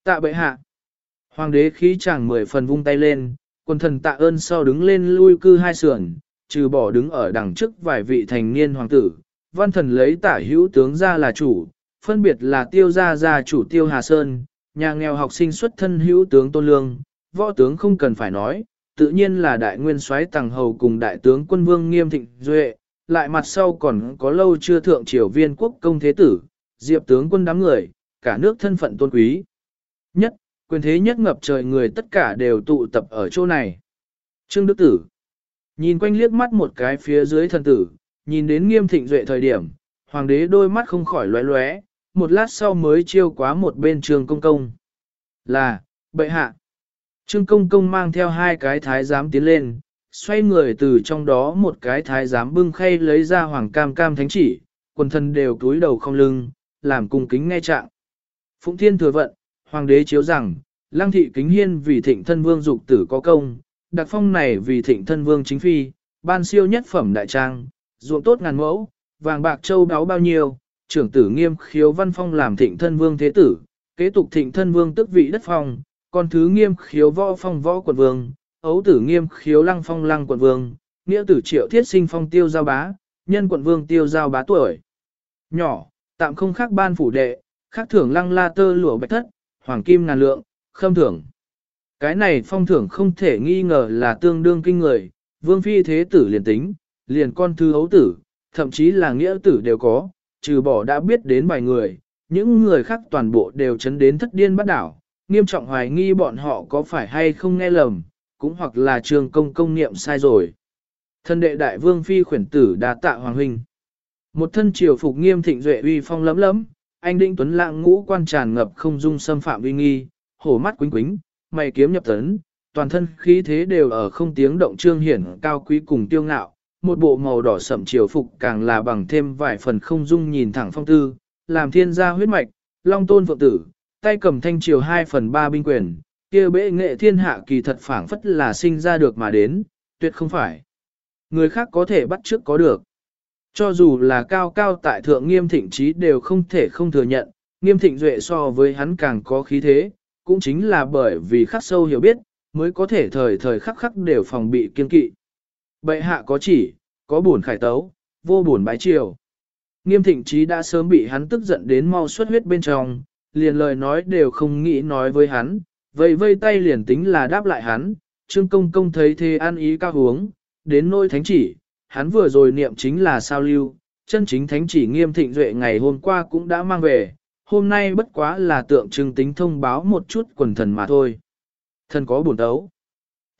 [SPEAKER 1] Tạ bệ hạ. Hoàng đế khí chàng mười phần vung tay lên, quân thần tạ ơn sau đứng lên lui cư hai sườn, trừ bỏ đứng ở đằng trước vài vị thành niên hoàng tử, văn thần lấy tả hữu tướng ra là chủ, phân biệt là tiêu gia gia chủ tiêu Hà Sơn, nhà nghèo học sinh xuất thân hữu tướng Tôn Lương, võ tướng không cần phải nói, tự nhiên là đại nguyên soái tàng hầu cùng đại tướng quân vương nghiêm thịnh duệ, lại mặt sau còn có lâu chưa thượng triều viên quốc công thế tử, diệp tướng quân đám người, cả nước thân phận tôn quý. Nhất, quyền thế nhất ngập trời người tất cả đều tụ tập ở chỗ này. Trương Đức Tử Nhìn quanh liếc mắt một cái phía dưới thần tử, nhìn đến nghiêm thịnh duệ thời điểm, hoàng đế đôi mắt không khỏi lóe lóe, một lát sau mới chiêu quá một bên trường công công. Là, bệ hạ. Trương công công mang theo hai cái thái giám tiến lên, xoay người từ trong đó một cái thái giám bưng khay lấy ra hoàng cam cam thánh chỉ, quần thân đều túi đầu không lưng, làm cung kính nghe trạng. Phụng thiên thừa vận, hoàng đế chiếu rằng, lăng thị kính hiên vì thịnh thân vương dục tử có công, đặc phong này vì thịnh thân vương chính phi, ban siêu nhất phẩm đại trang, ruộng tốt ngàn mẫu, vàng bạc châu đáo bao nhiêu, trưởng tử nghiêm khiếu văn phong làm thịnh thân vương thế tử, kế tục thịnh thân vương tức vị đất phong, con thứ nghiêm khiếu võ phong võ quận vương, ấu tử nghiêm khiếu lăng phong lăng quận vương, nghĩa tử triệu thiết sinh phong tiêu giao bá, nhân quận vương tiêu giao bá tuổi. Nhỏ, tạm không khác ban phủ đệ, khác thưởng lăng la tơ lụa bạch thất, hoàng kim ngàn lượng, khâm thưởng. Cái này phong thưởng không thể nghi ngờ là tương đương kinh người, vương phi thế tử liền tính, liền con thứ ấu tử, thậm chí là nghĩa tử đều có, trừ bỏ đã biết đến vài người, những người khác toàn bộ đều chấn đến thất điên bắt đảo, nghiêm trọng hoài nghi bọn họ có phải hay không nghe lầm, cũng hoặc là trường công công niệm sai rồi. Thân đệ đại vương phi khuyển tử đã tạ hoàng huynh. Một thân triều phục nghiêm thịnh duệ uy phong lấm lấm, anh định tuấn lạng ngũ quan tràn ngập không dung xâm phạm uy nghi, hổ mắt quính quính, mày kiếm nhập tấn, toàn thân khí thế đều ở không tiếng động trương hiển cao quý cùng tiêu ngạo, một bộ màu đỏ sậm triều phục càng là bằng thêm vài phần không dung nhìn thẳng phong tư, làm thiên gia huyết mạch, long tôn phượng tử, tay cầm thanh triều hai phần ba binh quyền, kia bệ nghệ thiên hạ kỳ thật phảng phất là sinh ra được mà đến, tuyệt không phải. Người khác có thể bắt trước có được. Cho dù là cao cao tại thượng nghiêm thịnh trí đều không thể không thừa nhận, nghiêm thịnh duệ so với hắn càng có khí thế, cũng chính là bởi vì khắc sâu hiểu biết, mới có thể thời thời khắc khắc đều phòng bị kiên kỵ. Bệ hạ có chỉ, có buồn khải tấu, vô buồn bái triều. Nghiêm thịnh trí đã sớm bị hắn tức giận đến mau xuất huyết bên trong, liền lời nói đều không nghĩ nói với hắn, vậy vây tay liền tính là đáp lại hắn, Trương Công Công thấy thế an ý cao hướng, đến nôi thánh chỉ, hắn vừa rồi niệm chính là sao lưu, chân chính thánh chỉ nghiêm thịnh duệ ngày hôm qua cũng đã mang về, hôm nay bất quá là tượng trưng tính thông báo một chút quần thần mà thôi. Thần có buồn đấu.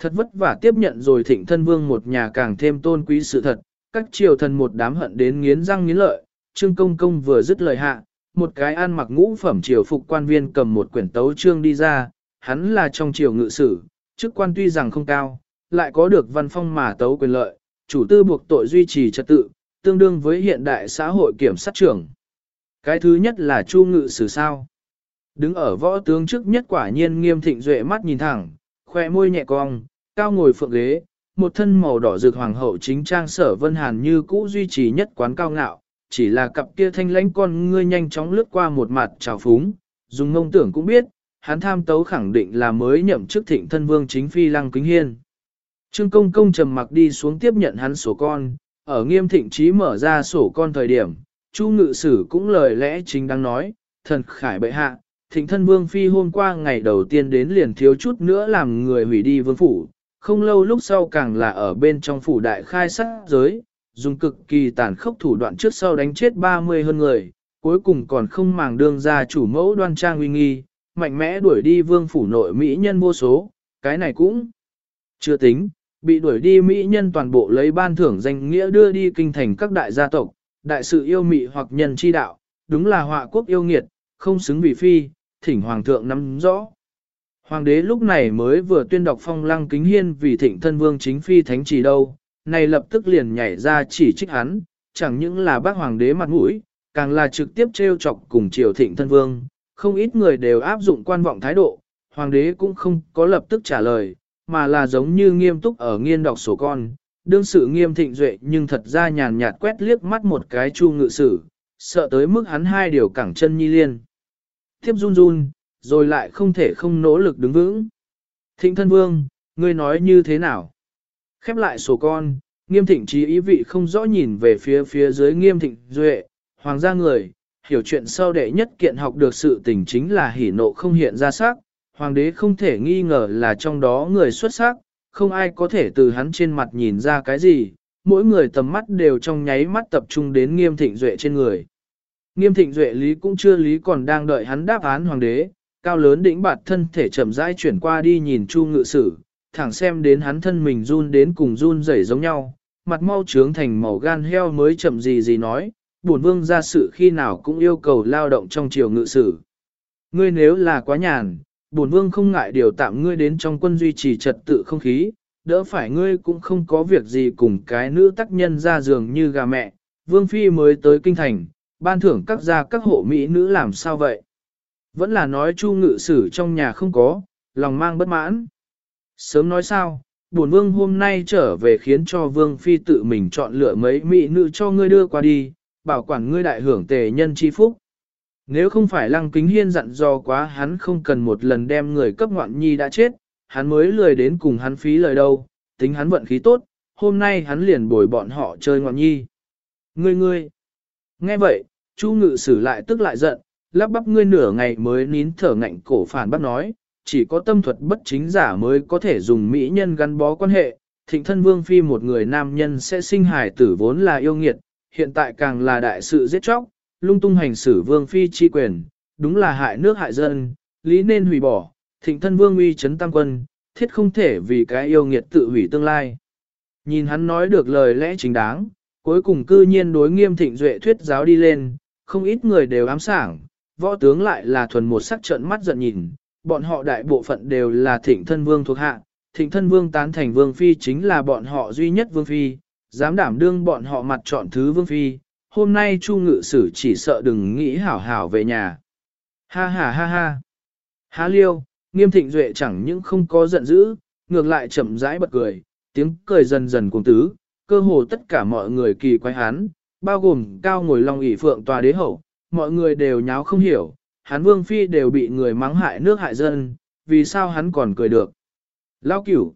[SPEAKER 1] Thật vất vả tiếp nhận rồi thịnh thân vương một nhà càng thêm tôn quý sự thật, các triều thần một đám hận đến nghiến răng nghiến lợi, trương công công vừa dứt lời hạ, một cái ăn mặc ngũ phẩm triều phục quan viên cầm một quyển tấu trương đi ra, hắn là trong triều ngự sử, chức quan tuy rằng không cao, lại có được văn phong mà tấu quyền lợi, chủ tư buộc tội duy trì trật tự, tương đương với hiện đại xã hội kiểm sát trưởng. Cái thứ nhất là chu ngự sử sao. Đứng ở võ tướng trước nhất quả nhiên nghiêm thịnh duệ mắt nhìn thẳng, khoe môi nhẹ cong, cao ngồi phượng ghế, một thân màu đỏ rực hoàng hậu chính trang sở vân hàn như cũ duy trì nhất quán cao ngạo, chỉ là cặp kia thanh lãnh con ngươi nhanh chóng lướt qua một mặt trào phúng, dùng ngông tưởng cũng biết, hắn tham tấu khẳng định là mới nhậm chức thịnh thân vương chính phi lăng kính hiên. Trương công công trầm mặc đi xuống tiếp nhận hắn sổ con, ở nghiêm thịnh trí mở ra sổ con thời điểm, Chu ngự sử cũng lời lẽ chính đang nói, thần khải bệ hạ, thịnh thân vương phi hôm qua ngày đầu tiên đến liền thiếu chút nữa làm người hủy đi vương phủ, không lâu lúc sau càng là ở bên trong phủ đại khai sát giới, dùng cực kỳ tàn khốc thủ đoạn trước sau đánh chết 30 hơn người, cuối cùng còn không màng đương ra chủ mẫu đoan trang uy nghi, mạnh mẽ đuổi đi vương phủ nội mỹ nhân vô số, cái này cũng chưa tính, bị đuổi đi mỹ nhân toàn bộ lấy ban thưởng danh nghĩa đưa đi kinh thành các đại gia tộc, đại sự yêu mị hoặc nhân chi đạo, đúng là họa quốc yêu nghiệt, không xứng vì phi, thỉnh hoàng thượng nắm rõ. Hoàng đế lúc này mới vừa tuyên đọc phong lăng kính hiên vì thịnh thân vương chính phi thánh chỉ đâu, này lập tức liền nhảy ra chỉ trích hắn, chẳng những là bác hoàng đế mặt mũi, càng là trực tiếp trêu chọc cùng triều thịnh thân vương, không ít người đều áp dụng quan vọng thái độ, hoàng đế cũng không có lập tức trả lời, mà là giống như nghiêm túc ở nghiên đọc sổ con, đương sự nghiêm thịnh duệ nhưng thật ra nhàn nhạt quét liếc mắt một cái chu ngự sử, sợ tới mức hắn hai điều cẳng chân nhi liên. Tiếp run run, rồi lại không thể không nỗ lực đứng vững. Thịnh thân vương, ngươi nói như thế nào? Khép lại sổ con, nghiêm thịnh trí ý vị không rõ nhìn về phía phía dưới nghiêm thịnh duệ, hoàng gia người, hiểu chuyện sau đệ nhất kiện học được sự tình chính là hỉ nộ không hiện ra sắc, hoàng đế không thể nghi ngờ là trong đó người xuất sắc, không ai có thể từ hắn trên mặt nhìn ra cái gì, mỗi người tầm mắt đều trong nháy mắt tập trung đến nghiêm thịnh duệ trên người. Nghiêm thịnh duệ lý cũng chưa lý còn đang đợi hắn đáp án hoàng đế, cao lớn đỉnh bạt thân thể chậm rãi chuyển qua đi nhìn chu ngự sử, thẳng xem đến hắn thân mình run đến cùng run rẩy giống nhau, mặt mau trướng thành màu gan heo mới chậm gì gì nói, bổn vương ra sự khi nào cũng yêu cầu lao động trong triều ngự sử. Ngươi nếu là quá nhàn, bổn vương không ngại điều tạm ngươi đến trong quân duy trì trật tự không khí, đỡ phải ngươi cũng không có việc gì cùng cái nữ tác nhân ra giường như gà mẹ, vương phi mới tới kinh thành, ban thưởng các gia các hộ mỹ nữ làm sao vậy? Vẫn là nói chu ngự sử trong nhà không có, lòng mang bất mãn. Sớm nói sao, bổn vương hôm nay trở về khiến cho vương phi tự mình chọn lựa mấy mỹ nữ cho ngươi đưa qua đi, bảo quản ngươi đại hưởng tề nhân chi phúc. Nếu không phải lăng kính hiên dặn dò quá hắn không cần một lần đem người cấp ngoạn nhi đã chết, hắn mới lười đến cùng hắn phí lời đâu, tính hắn vận khí tốt, hôm nay hắn liền bồi bọn họ chơi ngoạn nhi. Ngươi ngươi! Nghe vậy, Chu ngự sử lại tức lại giận, lắp bắp ngươi nửa ngày mới nín thở ngạnh cổ phản bác nói, chỉ có tâm thuật bất chính giả mới có thể dùng mỹ nhân gắn bó quan hệ, thịnh thân vương phi một người nam nhân sẽ sinh hài tử vốn là yêu nghiệt, hiện tại càng là đại sự giết chóc, lung tung hành xử vương phi chi quyền, đúng là hại nước hại dân, lý nên hủy bỏ, thịnh thân vương uy chấn tam quân, thiết không thể vì cái yêu nghiệt tự hủy tương lai. Nhìn hắn nói được lời lẽ chính đáng, cuối cùng cư nhiên đối nghiêm thịnh duệ thuyết giáo đi lên, không ít người đều ám sảng, võ tướng lại là thuần một sắc trận mắt giận nhìn, bọn họ đại bộ phận đều là thịnh thân vương thuộc hạ, thịnh thân vương tán thành vương phi chính là bọn họ duy nhất vương phi, dám đảm đương bọn họ mặt chọn thứ vương phi, hôm nay chu ngự sử chỉ sợ đừng nghĩ hảo hảo về nhà. Ha ha ha ha. Há liêu, nghiêm thịnh duệ chẳng những không có giận dữ, ngược lại chậm rãi bật cười, tiếng cười dần dần cuồng tứ, cơ hồ tất cả mọi người kỳ quái hắn, bao gồm cao ngồi long ỷ phượng tòa đế hậu, mọi người đều nháo không hiểu, hắn vương phi đều bị người mắng hại nước hại dân, vì sao hắn còn cười được. Lao cửu,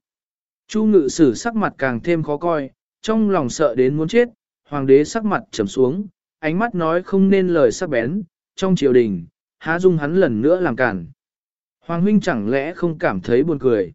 [SPEAKER 1] chu ngự sử sắc mặt càng thêm khó coi, trong lòng sợ đến muốn chết, hoàng đế sắc mặt trầm xuống, ánh mắt nói không nên lời sắc bén, trong triều đình, há dung hắn lần nữa làm cản. Hoàng huynh chẳng lẽ không cảm thấy buồn cười.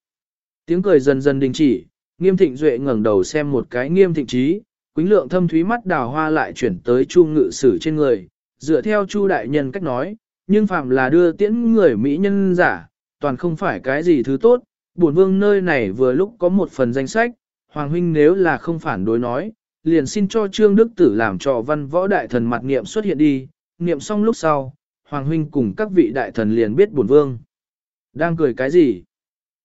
[SPEAKER 1] Tiếng cười dần dần đình chỉ, nghiêm thịnh duệ ngẩng đầu xem một cái nghiêm thịnh trí, quính lượng thâm thúy mắt đào hoa lại chuyển tới chu ngự sử trên người, dựa theo chu đại nhân cách nói, nhưng phạm là đưa tiễn người Mỹ nhân giả, toàn không phải cái gì thứ tốt, bổn vương nơi này vừa lúc có một phần danh sách, Hoàng huynh nếu là không phản đối nói, liền xin cho Trương Đức Tử làm trò văn võ đại thần mặt niệm xuất hiện đi, niệm xong lúc sau, Hoàng huynh cùng các vị đại thần liền biết bổn vương. Đang cười cái gì?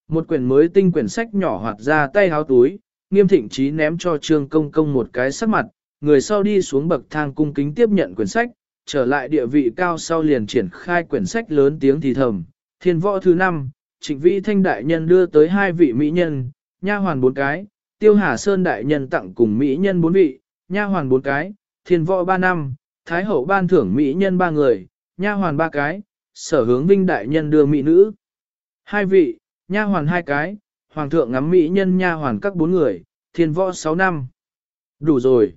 [SPEAKER 1] Một quyển mới tinh quyển sách nhỏ hoạt ra tay háo túi, nghiêm thịnh trí ném cho Trương Công Công một cái sắc mặt, người sau đi xuống bậc thang cung kính tiếp nhận quyển sách, trở lại địa vị cao sau liền triển khai quyển sách lớn tiếng thì thầm. Thiên võ thứ năm, trịnh vi thanh đại nhân đưa tới hai vị mỹ nhân, nha hoàn bốn cái, tiêu hà sơn đại nhân tặng cùng mỹ nhân bốn vị, nha hoàn bốn cái, thiên võ ba năm, thái hậu ban thưởng mỹ nhân ba người, nha hoàn ba cái, sở hướng vinh đại nhân đưa mỹ nữ. Hai vị, nha hoàn hai cái, hoàng thượng ngắm mỹ nhân nha hoàn các bốn người, thiên võ sáu năm. Đủ rồi.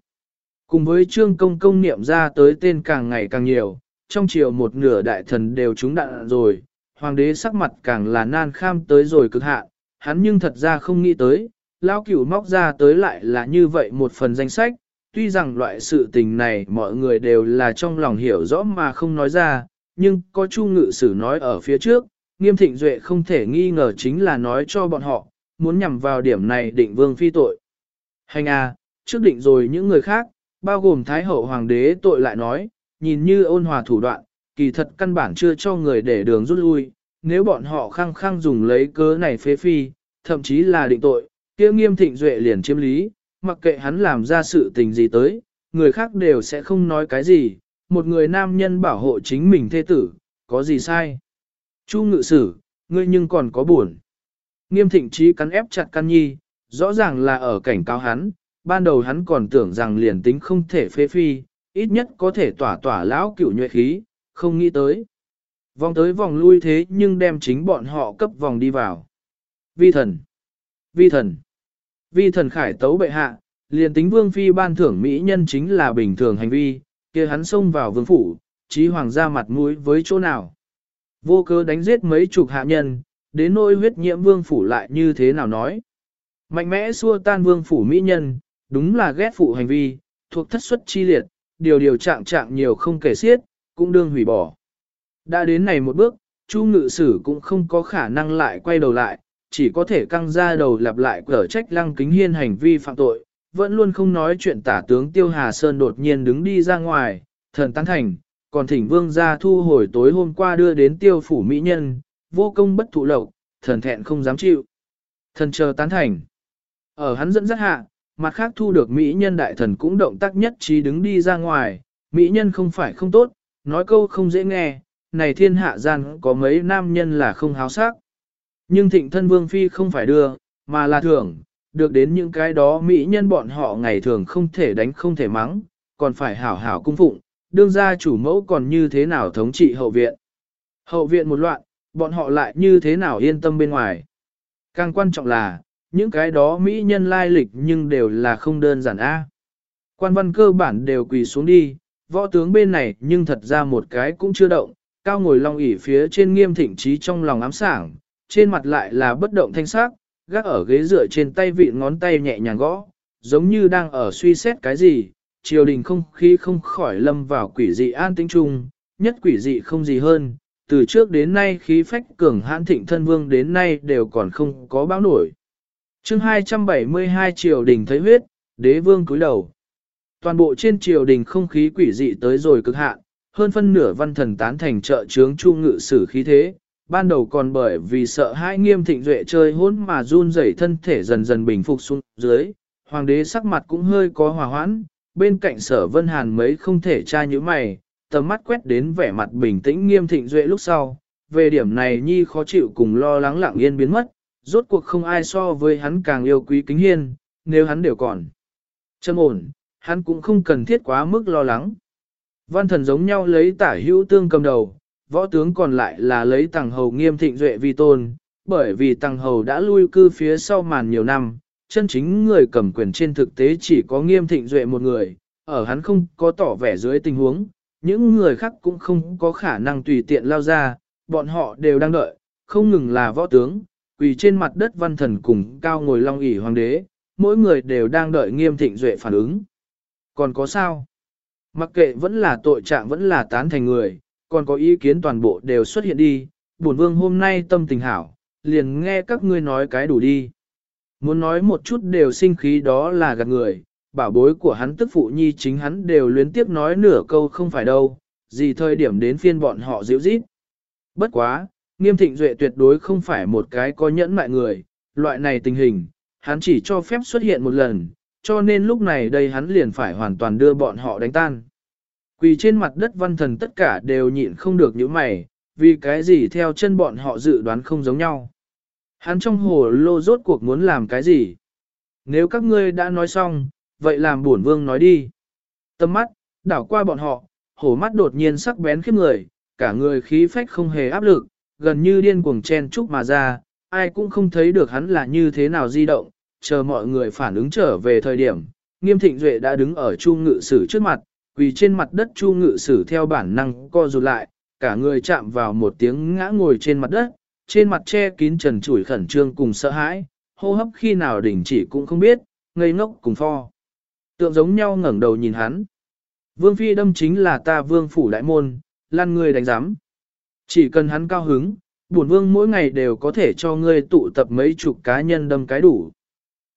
[SPEAKER 1] Cùng với trương công công niệm ra tới tên càng ngày càng nhiều, trong chiều một nửa đại thần đều trúng đạn rồi, hoàng đế sắc mặt càng là nan kham tới rồi cực hạn, hắn nhưng thật ra không nghĩ tới, lão cửu móc ra tới lại là như vậy một phần danh sách, tuy rằng loại sự tình này mọi người đều là trong lòng hiểu rõ mà không nói ra, nhưng có chu ngự sử nói ở phía trước, nghiêm thịnh duệ không thể nghi ngờ chính là nói cho bọn họ, muốn nhằm vào điểm này định vương phi tội. Hành à, trước định rồi những người khác, bao gồm Thái Hậu Hoàng đế tội lại nói, nhìn như ôn hòa thủ đoạn, kỳ thật căn bản chưa cho người để đường rút lui, nếu bọn họ khăng khăng dùng lấy cớ này phế phi, thậm chí là định tội, kia nghiêm thịnh duệ liền chiếm lý, mặc kệ hắn làm ra sự tình gì tới, người khác đều sẽ không nói cái gì, một người nam nhân bảo hộ chính mình thê tử, có gì sai. Chu ngự sử, ngươi nhưng còn có buồn. Nghiêm thịnh trí cắn ép chặt căn nhi, rõ ràng là ở cảnh cáo hắn, ban đầu hắn còn tưởng rằng liền tính không thể phế phi, ít nhất có thể tỏa tỏa lão cửu nhuệ khí, không nghĩ tới. Vòng tới vòng lui thế nhưng đem chính bọn họ cấp vòng đi vào. Vi thần! Vi thần! Vi thần khải tấu bệ hạ, liền tính vương phi ban thưởng mỹ nhân chính là bình thường hành vi, kia hắn xông vào vương phủ, trí hoàng ra mặt mũi với chỗ nào. Vô cớ đánh giết mấy chục hạ nhân, đến nỗi huyết nhiễm vương phủ lại như thế nào nói. Mạnh mẽ xua tan vương phủ mỹ nhân, đúng là ghét phụ hành vi, thuộc thất xuất chi liệt, điều điều trạng trạng nhiều không kể xiết, cũng đương hủy bỏ. Đã đến này một bước, Chu ngự sử cũng không có khả năng lại quay đầu lại, chỉ có thể căng ra đầu lặp lại cở trách lăng kính hiên hành vi phạm tội, vẫn luôn không nói chuyện tả tướng Tiêu Hà Sơn đột nhiên đứng đi ra ngoài, thần tán thành, còn thỉnh vương ra thu hồi tối hôm qua đưa đến tiêu phủ mỹ nhân, vô công bất thụ lộc, thần thẹn không dám chịu. Thần chờ tán thành. Ở hắn dẫn dắt hạ, mặt khác thu được mỹ nhân đại thần cũng động tác nhất trí đứng đi ra ngoài, mỹ nhân không phải không tốt, nói câu không dễ nghe, này thiên hạ gian có mấy nam nhân là không háo sắc. Nhưng thịnh thân vương phi không phải đưa, mà là thưởng, được đến những cái đó mỹ nhân bọn họ ngày thường không thể đánh không thể mắng, còn phải hảo hảo cung phụng, đương gia chủ mẫu còn như thế nào thống trị hậu viện. Hậu viện một loạn, bọn họ lại như thế nào yên tâm bên ngoài. Càng quan trọng là, những cái đó mỹ nhân lai lịch nhưng đều là không đơn giản a. Quan văn cơ bản đều quỳ xuống đi, võ tướng bên này nhưng thật ra một cái cũng chưa động, cao ngồi long ỉ phía trên nghiêm thịnh trí trong lòng ám sảng, trên mặt lại là bất động thanh sắc, gác ở ghế dựa trên tay vị ngón tay nhẹ nhàng gõ, giống như đang ở suy xét cái gì, triều đình không khí không khỏi lâm vào quỷ dị an tĩnh chung, nhất quỷ dị không gì hơn, từ trước đến nay khí phách cường hãn thịnh thân vương đến nay đều còn không có báo nổi chương 272 triều đình thấy huyết, đế vương cúi đầu. Toàn bộ trên triều đình không khí quỷ dị tới rồi cực hạn, hơn phân nửa văn thần tán thành trợ trướng chu ngự sử khí thế, ban đầu còn bởi vì sợ hãi nghiêm thịnh duệ chơi hốn mà run rẩy thân thể dần dần bình phục xuống dưới, hoàng đế sắc mặt cũng hơi có hòa hoãn, bên cạnh sở vân hàn mấy không thể tra như mày, tầm mắt quét đến vẻ mặt bình tĩnh nghiêm thịnh duệ lúc sau, về điểm này nhi khó chịu cùng lo lắng lặng yên biến mất, rốt cuộc không ai so với hắn càng yêu quý kính hiên, nếu hắn đều còn châm ổn, hắn cũng không cần thiết quá mức lo lắng. Văn thần giống nhau lấy tả hữu tương cầm đầu, võ tướng còn lại là lấy tàng hầu nghiêm thịnh duệ vi tôn, bởi vì tàng hầu đã lui cư phía sau màn nhiều năm, chân chính người cầm quyền trên thực tế chỉ có nghiêm thịnh duệ một người, ở hắn không có tỏ vẻ dưới tình huống, những người khác cũng không có khả năng tùy tiện lao ra, bọn họ đều đang đợi, không ngừng là võ tướng, quỳ trên mặt đất văn thần cùng cao ngồi long ỷ hoàng đế, mỗi người đều đang đợi nghiêm thịnh duệ phản ứng. Còn có sao? Mặc kệ vẫn là tội trạng vẫn là tán thành người, còn có ý kiến toàn bộ đều xuất hiện đi, bổn vương hôm nay tâm tình hảo, liền nghe các ngươi nói cái đủ đi. Muốn nói một chút đều sinh khí đó là gạt người, bảo bối của hắn tức phụ nhi chính hắn đều luyến tiếp nói nửa câu không phải đâu, gì thời điểm đến phiên bọn họ dịu rít. Bất quá, nghiêm thịnh duệ tuyệt đối không phải một cái có nhẫn mại người, loại này tình hình, hắn chỉ cho phép xuất hiện một lần, cho nên lúc này đây hắn liền phải hoàn toàn đưa bọn họ đánh tan. Quỳ trên mặt đất văn thần tất cả đều nhịn không được những mày, vì cái gì theo chân bọn họ dự đoán không giống nhau. Hắn trong hồ lô rốt cuộc muốn làm cái gì? Nếu các ngươi đã nói xong, vậy làm bổn vương nói đi. Tâm mắt, đảo qua bọn họ, hổ mắt đột nhiên sắc bén khiếp người, cả người khí phách không hề áp lực, gần như điên cuồng chen chúc mà ra, ai cũng không thấy được hắn là như thế nào di động, chờ mọi người phản ứng trở về thời điểm. Nghiêm thịnh duệ đã đứng ở chu ngự sử trước mặt, quỳ trên mặt đất chu ngự sử theo bản năng co rụt lại, cả người chạm vào một tiếng ngã ngồi trên mặt đất, trên mặt che kín trần trụi khẩn trương cùng sợ hãi, hô hấp khi nào đình chỉ cũng không biết, ngây ngốc cùng pho. Tượng giống nhau ngẩng đầu nhìn hắn. Vương phi đâm chính là ta vương phủ đại môn, lăn người đánh giám. Chỉ cần hắn cao hứng, bổn vương mỗi ngày đều có thể cho ngươi tụ tập mấy chục cá nhân đâm cái đủ.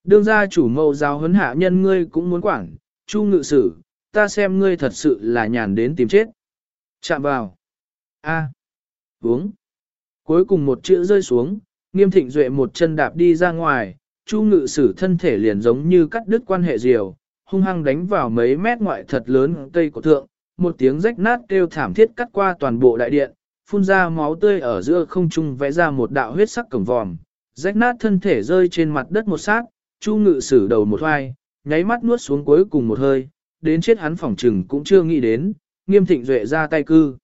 [SPEAKER 1] Đương gia chủ mẫu giáo huấn hạ nhân ngươi cũng muốn quản, chu ngự sử, ta xem ngươi thật sự là nhàn đến tìm chết. Chạm vào. A. Uống. Cuối cùng một chữ rơi xuống, nghiêm thịnh duệ một chân đạp đi ra ngoài, chu ngự sử thân thể liền giống như cắt đứt quan hệ diều, hung hăng đánh vào mấy mét ngoại thật lớn cây của thượng, một tiếng rách nát kêu thảm thiết cắt qua toàn bộ đại điện, phun ra máu tươi ở giữa không trung vẽ ra một đạo huyết sắc cổng vòm, rách nát thân thể rơi trên mặt đất một sát, chu ngự sử đầu một hoai, nháy mắt nuốt xuống cuối cùng một hơi, đến chết hắn phỏng trừng cũng chưa nghĩ đến, nghiêm thịnh duệ ra tay cư.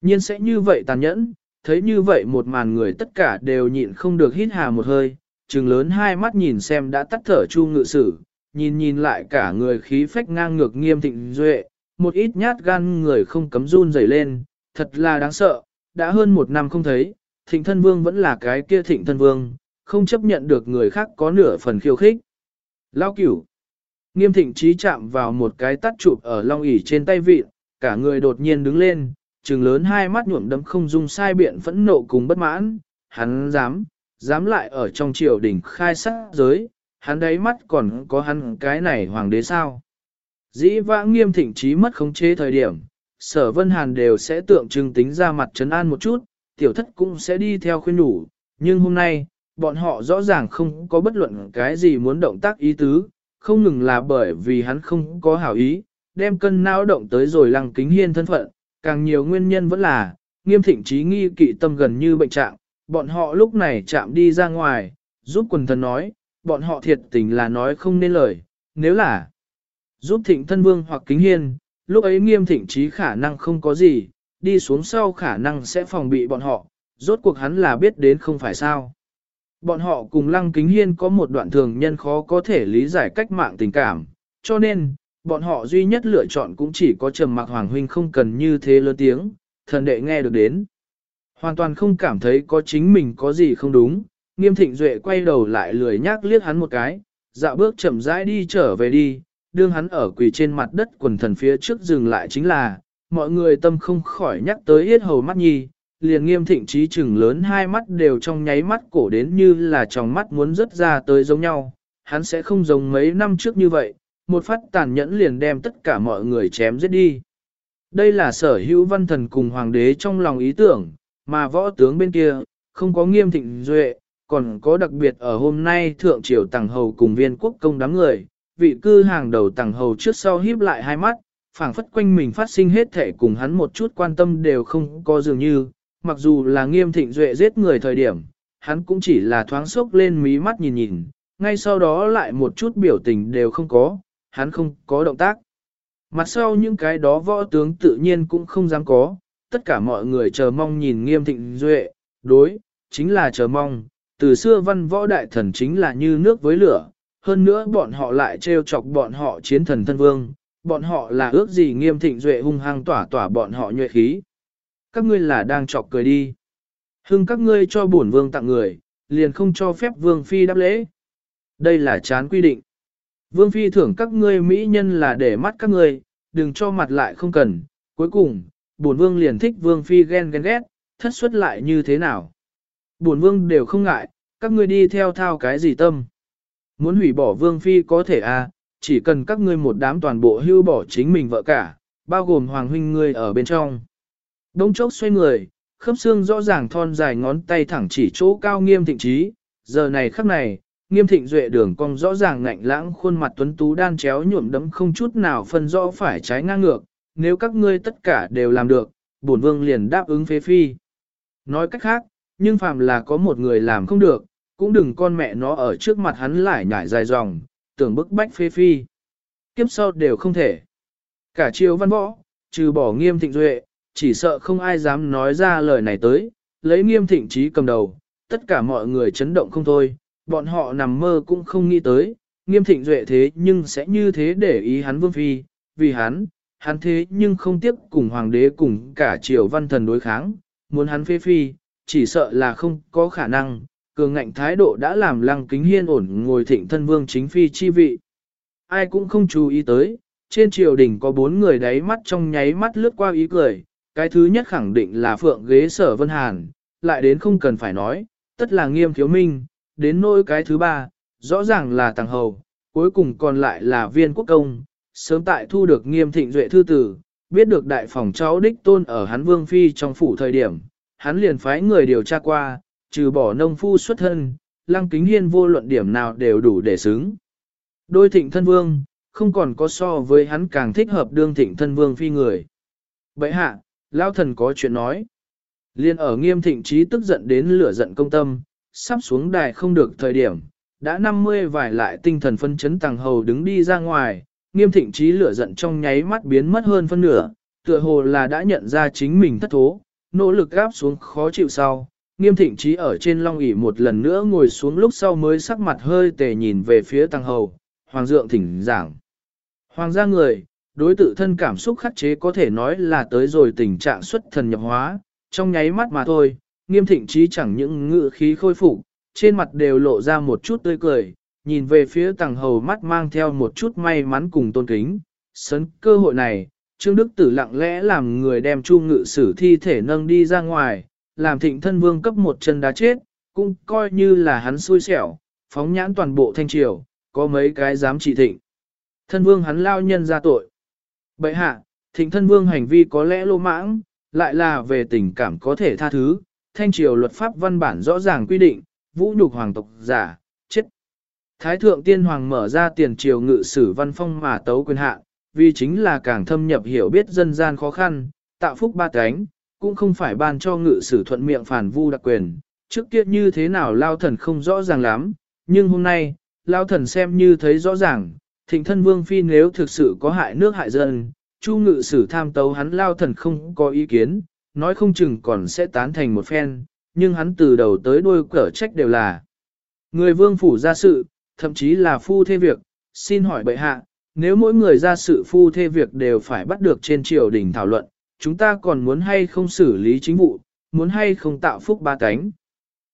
[SPEAKER 1] Nhiên sẽ như vậy tàn nhẫn, thấy như vậy một màn người tất cả đều nhịn không được hít hà một hơi, trừng lớn hai mắt nhìn xem đã tắt thở chu ngự sử, nhìn nhìn lại cả người khí phách ngang ngược nghiêm thịnh duệ, một ít nhát gan người không cấm run rẩy lên, thật là đáng sợ, đã hơn một năm không thấy, thịnh thân vương vẫn là cái kia thịnh thân vương, không chấp nhận được người khác có nửa phần khiêu khích. Lao cửu, nghiêm thịnh trí chạm vào một cái tắt chụp ở long ỉ trên tay vịt, cả người đột nhiên đứng lên, trừng lớn hai mắt nhuộm đấm không dung sai biện phẫn nộ cùng bất mãn, hắn dám, dám lại ở trong triều đình khai sát giới, hắn đấy mắt còn có hắn cái này hoàng đế sao. Dĩ vãng nghiêm thịnh trí mất khống chế thời điểm, sở vân hàn đều sẽ tượng trưng tính ra mặt trấn an một chút, tiểu thất cũng sẽ đi theo khuyên nhủ, nhưng hôm nay, bọn họ rõ ràng không có bất luận cái gì muốn động tác ý tứ, không ngừng là bởi vì hắn không có hảo ý, đem cân não động tới rồi lăng kính hiên thân phận, càng nhiều nguyên nhân vẫn là, nghiêm thịnh trí nghi kỵ tâm gần như bệnh trạng, bọn họ lúc này chạm đi ra ngoài, giúp quần thần nói, bọn họ thiệt tình là nói không nên lời, nếu là giúp thịnh thân vương hoặc kính hiên, lúc ấy nghiêm thịnh trí khả năng không có gì, đi xuống sau khả năng sẽ phòng bị bọn họ, rốt cuộc hắn là biết đến không phải sao. Bọn họ cùng lăng kính hiên có một đoạn thường nhân khó có thể lý giải cách mạng tình cảm, cho nên, bọn họ duy nhất lựa chọn cũng chỉ có trầm mặc hoàng huynh không cần như thế lớn tiếng, thần đệ nghe được đến. Hoàn toàn không cảm thấy có chính mình có gì không đúng, nghiêm thịnh duệ quay đầu lại lười nhác liếc hắn một cái, dạo bước chậm rãi đi trở về đi, đương hắn ở quỳ trên mặt đất quần thần phía trước dừng lại chính là, mọi người tâm không khỏi nhắc tới yết hầu mắt nhi, liền nghiêm thịnh trí chừng lớn hai mắt đều trong nháy mắt cổ đến như là trong mắt muốn rớt ra tới giống nhau, hắn sẽ không giống mấy năm trước như vậy, một phát tàn nhẫn liền đem tất cả mọi người chém giết đi. Đây là sở hữu văn thần cùng hoàng đế trong lòng ý tưởng, mà võ tướng bên kia, không có nghiêm thịnh duệ, còn có đặc biệt ở hôm nay thượng triều tàng hầu cùng viên quốc công đám người, vị cư hàng đầu tàng hầu trước sau híp lại hai mắt, phảng phất quanh mình phát sinh hết thể cùng hắn một chút quan tâm đều không có dường như, mặc dù là nghiêm thịnh duệ giết người thời điểm, hắn cũng chỉ là thoáng sốc lên mí mắt nhìn nhìn, ngay sau đó lại một chút biểu tình đều không có, hắn không có động tác. Mặt sau những cái đó võ tướng tự nhiên cũng không dám có, tất cả mọi người chờ mong nhìn nghiêm thịnh duệ, đối, chính là chờ mong, từ xưa văn võ đại thần chính là như nước với lửa, hơn nữa bọn họ lại trêu chọc bọn họ chiến thần thân vương, bọn họ là ước gì nghiêm thịnh duệ hung hăng tỏa tỏa bọn họ nhuệ khí. Các ngươi là đang chọc cười đi. Hưng các ngươi cho bổn vương tặng người, liền không cho phép vương phi đáp lễ. Đây là chán quy định. Vương phi thưởng các ngươi mỹ nhân là để mắt các ngươi, đừng cho mặt lại không cần. Cuối cùng, bổn vương liền thích vương phi ghen ghen ghét, thất xuất lại như thế nào. Bổn vương đều không ngại, các ngươi đi theo thao cái gì tâm. Muốn hủy bỏ vương phi có thể à, chỉ cần các ngươi một đám toàn bộ hưu bỏ chính mình vợ cả, bao gồm hoàng huynh ngươi ở bên trong. Đông chốc xoay người, khớp xương rõ ràng thon dài ngón tay thẳng chỉ chỗ cao nghiêm thịnh trí, giờ này khắc này, nghiêm thịnh duệ đường cong rõ ràng ngạnh lãng khuôn mặt tuấn tú đan chéo nhuộm đấm không chút nào phân rõ phải trái ngang ngược, nếu các ngươi tất cả đều làm được, bổn vương liền đáp ứng phế phi. Nói cách khác, nhưng phàm là có một người làm không được, cũng đừng con mẹ nó ở trước mặt hắn lại nhảy dài dòng, tưởng bức bách phê phi. Kiếp sau đều không thể. Cả triều văn võ, trừ bỏ nghiêm thịnh duệ, chỉ sợ không ai dám nói ra lời này tới, lấy nghiêm thịnh trí cầm đầu, tất cả mọi người chấn động không thôi, bọn họ nằm mơ cũng không nghĩ tới, nghiêm thịnh duệ thế nhưng sẽ như thế để ý hắn vương phi, vì hắn, hắn thế nhưng không tiếp cùng hoàng đế cùng cả triều văn thần đối kháng, muốn hắn phê phi, chỉ sợ là không có khả năng, cường ngạnh thái độ đã làm lăng kính hiên ổn ngồi thịnh thân vương chính phi chi vị. Ai cũng không chú ý tới, trên triều đình có bốn người đáy mắt trong nháy mắt lướt qua ý cười, cái thứ nhất khẳng định là phượng ghế sở vân hàn, lại đến không cần phải nói, tất là nghiêm thiếu minh, đến nỗi cái thứ ba, rõ ràng là tàng hầu, cuối cùng còn lại là viên quốc công, sớm tại thu được nghiêm thịnh duệ thư tử, biết được đại phòng cháu đích tôn ở hắn vương phi trong phủ thời điểm, hắn liền phái người điều tra qua, trừ bỏ nông phu xuất thân, lăng kính hiên vô luận điểm nào đều đủ để xứng. Đôi thịnh thân vương, không còn có so với hắn càng thích hợp đương thịnh thân vương phi người. Vậy hạ, lao thần có chuyện nói. Liên ở nghiêm thịnh trí tức giận đến lửa giận công tâm, sắp xuống đài không được thời điểm, đã 50 vài lại tinh thần phân chấn tàng hầu đứng đi ra ngoài, nghiêm thịnh trí lửa giận trong nháy mắt biến mất hơn phân nửa, tựa hồ là đã nhận ra chính mình thất thố, nỗ lực gáp xuống khó chịu sau. Nghiêm thịnh trí ở trên long ỷ một lần nữa ngồi xuống lúc sau mới sắc mặt hơi tề nhìn về phía tăng hầu, hoàng dượng thỉnh giảng. Hoàng gia người, đối tự thân cảm xúc khắc chế có thể nói là tới rồi tình trạng xuất thần nhập hóa, trong nháy mắt mà thôi, nghiêm thịnh trí chẳng những ngự khí khôi phục, trên mặt đều lộ ra một chút tươi cười, nhìn về phía tăng hầu mắt mang theo một chút may mắn cùng tôn kính. Sấn cơ hội này, Trương Đức Tử lặng lẽ làm người đem Chu Ngự Sử thi thể nâng đi ra ngoài, làm thịnh thân vương cấp một chân đá chết, cũng coi như là hắn xui xẻo, phóng nhãn toàn bộ thanh triều, có mấy cái dám trị thịnh. Thân vương hắn lao nhân ra tội. Bậy hạ, thịnh thân vương hành vi có lẽ lô mãng, lại là về tình cảm có thể tha thứ, thanh triều luật pháp văn bản rõ ràng quy định, vũ nhục hoàng tộc giả, chết. Thái thượng tiên hoàng mở ra tiền triều ngự sử văn phong mà tấu quyền hạ, vì chính là càng thâm nhập hiểu biết dân gian khó khăn, tạo phúc ba cánh, cũng không phải ban cho ngự sử thuận miệng phản vu đặc quyền. Trước kia như thế nào lao thần không rõ ràng lắm, nhưng hôm nay, lao thần xem như thấy rõ ràng, thịnh thân vương phi nếu thực sự có hại nước hại dân, chu ngự sử tham tấu hắn lao thần không có ý kiến, nói không chừng còn sẽ tán thành một phen, nhưng hắn từ đầu tới đuôi cở trách đều là người vương phủ ra sự, thậm chí là phu thê việc, xin hỏi bệ hạ, nếu mỗi người ra sự phu thê việc đều phải bắt được trên triều đình thảo luận, chúng ta còn muốn hay không xử lý chính vụ, muốn hay không tạo phúc ba cánh.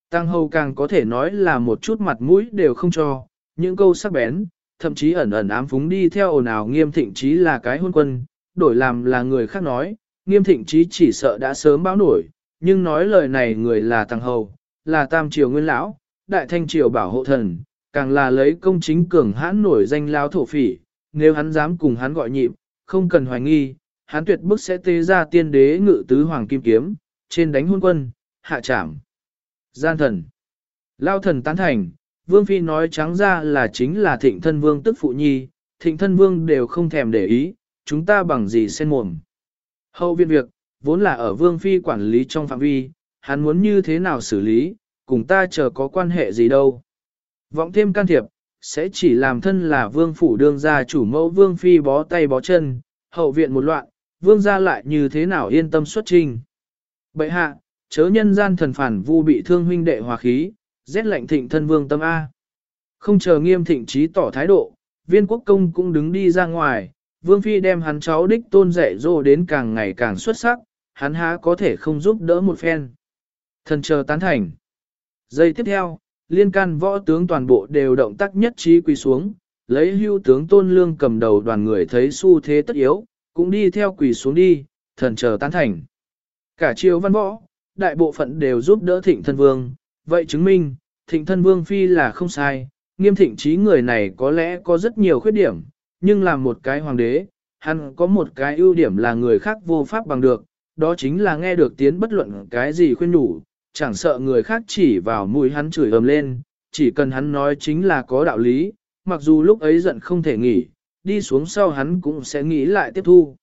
[SPEAKER 1] Tăng hầu càng có thể nói là một chút mặt mũi đều không cho, những câu sắc bén, thậm chí ẩn ẩn ám phúng đi theo ồn ào nghiêm thịnh trí là cái hôn quân, đổi làm là người khác nói, nghiêm thịnh trí chỉ sợ đã sớm báo nổi, nhưng nói lời này người là tăng hầu, là tam triều nguyên lão, đại thanh triều bảo hộ thần, càng là lấy công chính cường hãn nổi danh lao thổ phỉ, nếu hắn dám cùng hắn gọi nhịp, không cần hoài nghi, hắn tuyệt bức sẽ tế ra tiên đế ngự tứ hoàng kim kiếm, trên đánh hôn quân, hạ trảm. Gian thần. Lao thần tán thành, vương phi nói trắng ra là chính là thịnh thân vương tức phụ nhi, thịnh thân vương đều không thèm để ý, chúng ta bằng gì sen mồm. Hậu viện việc, vốn là ở vương phi quản lý trong phạm vi, hắn muốn như thế nào xử lý, cùng ta chờ có quan hệ gì đâu. Vọng thêm can thiệp, sẽ chỉ làm thân là vương phủ đương gia chủ mẫu vương phi bó tay bó chân, hậu viện một loạn, vương gia lại như thế nào yên tâm xuất trình. Bậy hạ, chớ nhân gian thần phản vu bị thương huynh đệ hòa khí, rét lạnh thịnh thân vương tâm A. Không chờ nghiêm thịnh trí tỏ thái độ, viên quốc công cũng đứng đi ra ngoài, Vương Phi đem hắn cháu đích tôn dạy dỗ đến càng ngày càng xuất sắc, hắn há có thể không giúp đỡ một phen. Thần chờ tán thành. Giây tiếp theo, liên can võ tướng toàn bộ đều động tác nhất trí quỳ xuống, lấy hưu tướng tôn lương cầm đầu đoàn người thấy xu thế tất yếu, cũng đi theo quỳ xuống đi, thần chờ tán thành. Cả triều văn võ, đại bộ phận đều giúp đỡ thịnh thân vương, vậy chứng minh, thịnh thân vương phi là không sai, nghiêm thịnh trí người này có lẽ có rất nhiều khuyết điểm, nhưng là một cái hoàng đế, hắn có một cái ưu điểm là người khác vô pháp bằng được, đó chính là nghe được tiếng bất luận cái gì khuyên nhủ, chẳng sợ người khác chỉ vào mũi hắn chửi ầm lên, chỉ cần hắn nói chính là có đạo lý, mặc dù lúc ấy giận không thể nghỉ, đi xuống sau hắn cũng sẽ nghĩ lại tiếp thu.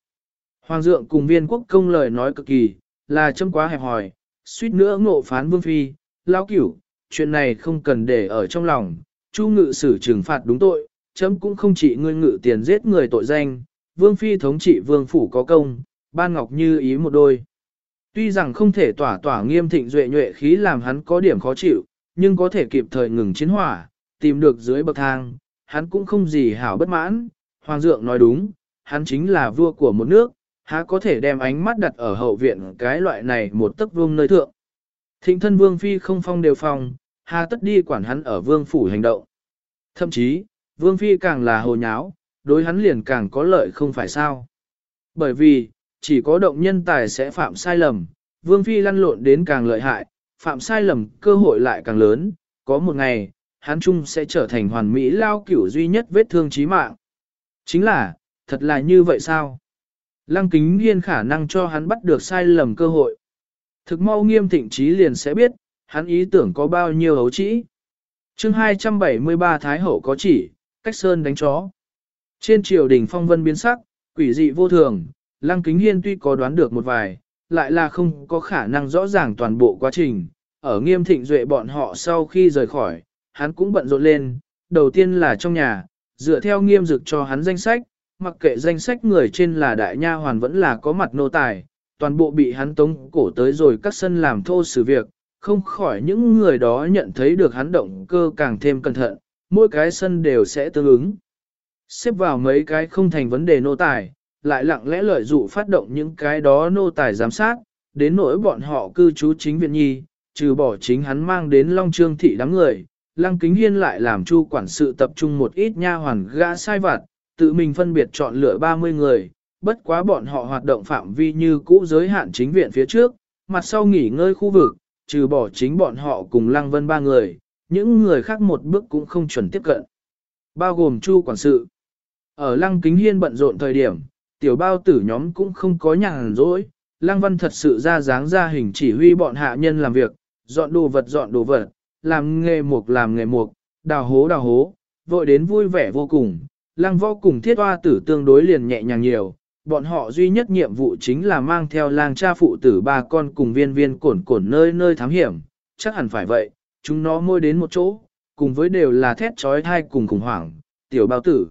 [SPEAKER 1] Hoàng dượng cùng viên quốc công lời nói cực kỳ, là châm quá hẹp hòi, suýt nữa ngộ phán vương phi, lão cửu, chuyện này không cần để ở trong lòng, chu ngự xử trừng phạt đúng tội, chấm cũng không chỉ ngươi ngự tiền giết người tội danh, vương phi thống trị vương phủ có công, ban ngọc như ý một đôi. Tuy rằng không thể tỏa tỏa nghiêm thịnh duệ nhuệ khí làm hắn có điểm khó chịu, nhưng có thể kịp thời ngừng chiến hỏa, tìm được dưới bậc thang, hắn cũng không gì hảo bất mãn. Hoàng dượng nói đúng, hắn chính là vua của một nước, há có thể đem ánh mắt đặt ở hậu viện cái loại này một tấc vương nơi thượng. Thịnh thân vương phi không phong đều phong, hà tất đi quản hắn ở vương phủ hành động. Thậm chí, vương phi càng là hồ nháo, đối hắn liền càng có lợi không phải sao. Bởi vì, chỉ có động nhân tài sẽ phạm sai lầm, vương phi lăn lộn đến càng lợi hại, phạm sai lầm cơ hội lại càng lớn, có một ngày, hắn chung sẽ trở thành hoàn mỹ lao cửu duy nhất vết thương chí mạng. Chính là, thật là như vậy sao? Lăng kính hiên khả năng cho hắn bắt được sai lầm cơ hội. Thực mau nghiêm thịnh trí liền sẽ biết, hắn ý tưởng có bao nhiêu hấu trĩ. chương 273 Thái Hậu có chỉ, cách sơn đánh chó. Trên triều đình phong vân biến sắc, quỷ dị vô thường, lăng kính hiên tuy có đoán được một vài, lại là không có khả năng rõ ràng toàn bộ quá trình. Ở nghiêm thịnh duệ bọn họ sau khi rời khỏi, hắn cũng bận rộn lên, đầu tiên là trong nhà, dựa theo nghiêm dực cho hắn danh sách, mặc kệ danh sách người trên là đại nha hoàn vẫn là có mặt nô tài, toàn bộ bị hắn tống cổ tới rồi các sân làm thô xử việc, không khỏi những người đó nhận thấy được hắn động cơ càng thêm cẩn thận, mỗi cái sân đều sẽ tương ứng. Xếp vào mấy cái không thành vấn đề nô tài, lại lặng lẽ lợi dụ phát động những cái đó nô tài giám sát, đến nỗi bọn họ cư trú chính viện nhi, trừ bỏ chính hắn mang đến Long Trương thị đám người, Lăng Kính Hiên lại làm chu quản sự tập trung một ít nha hoàn gã sai vặt, tự mình phân biệt chọn lựa 30 người, bất quá bọn họ hoạt động phạm vi như cũ giới hạn chính viện phía trước, mặt sau nghỉ ngơi khu vực, trừ bỏ chính bọn họ cùng Lăng Vân ba người, những người khác một bước cũng không chuẩn tiếp cận. Bao gồm chu quản sự. Ở Lăng Kính Hiên bận rộn thời điểm, tiểu bao tử nhóm cũng không có nhàn rỗi, Lăng Văn thật sự ra dáng ra hình chỉ huy bọn hạ nhân làm việc, dọn đồ vật dọn đồ vật, làm nghề mục làm nghề mục, đào hố đào hố, vội đến vui vẻ vô cùng. Lăng võ cùng thiết hoa tử tương đối liền nhẹ nhàng nhiều, bọn họ duy nhất nhiệm vụ chính là mang theo lang cha phụ tử ba con cùng viên viên cổn cổn nơi nơi thám hiểm, chắc hẳn phải vậy, chúng nó môi đến một chỗ, cùng với đều là thét trói thai cùng khủng hoảng, tiểu bao tử.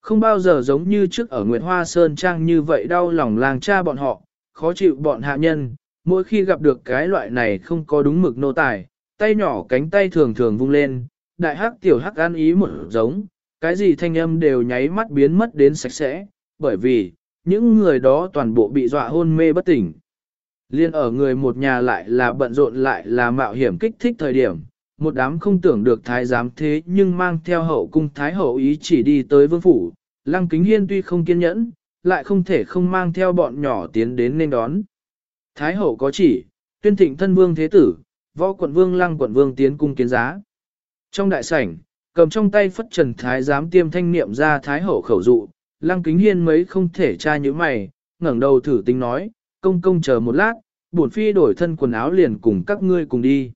[SPEAKER 1] Không bao giờ giống như trước ở Nguyệt Hoa Sơn Trang như vậy đau lòng lang cha bọn họ, khó chịu bọn hạ nhân, mỗi khi gặp được cái loại này không có đúng mực nô tài, tay nhỏ cánh tay thường thường vung lên, đại hắc tiểu hắc ăn ý một giống, cái gì thanh âm đều nháy mắt biến mất đến sạch sẽ, bởi vì, những người đó toàn bộ bị dọa hôn mê bất tỉnh. Liên ở người một nhà lại là bận rộn lại là mạo hiểm kích thích thời điểm, một đám không tưởng được thái giám thế nhưng mang theo hậu cung thái hậu ý chỉ đi tới vương phủ, lăng kính hiên tuy không kiên nhẫn, lại không thể không mang theo bọn nhỏ tiến đến nên đón. Thái hậu có chỉ, tuyên thịnh thân vương thế tử, võ quận vương lăng quận vương tiến cung kiến giá. Trong đại sảnh, cầm trong tay phất trần thái giám tiêm thanh niệm ra thái hậu khẩu dụ, lăng kính hiên mấy không thể tra như mày, ngẩng đầu thử tính nói, công công chờ một lát, bổn phi đổi thân quần áo liền cùng các ngươi cùng đi.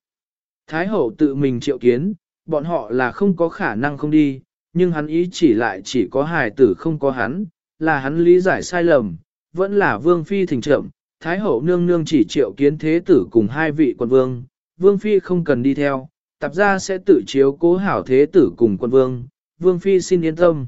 [SPEAKER 1] Thái hậu tự mình triệu kiến, bọn họ là không có khả năng không đi, nhưng hắn ý chỉ lại chỉ có hài tử không có hắn, là hắn lý giải sai lầm, vẫn là vương phi thỉnh trậm, thái hậu nương nương chỉ triệu kiến thế tử cùng hai vị quân vương, vương phi không cần đi theo, tạp gia sẽ tự chiếu cố hảo thế tử cùng quân vương, vương phi xin yên tâm.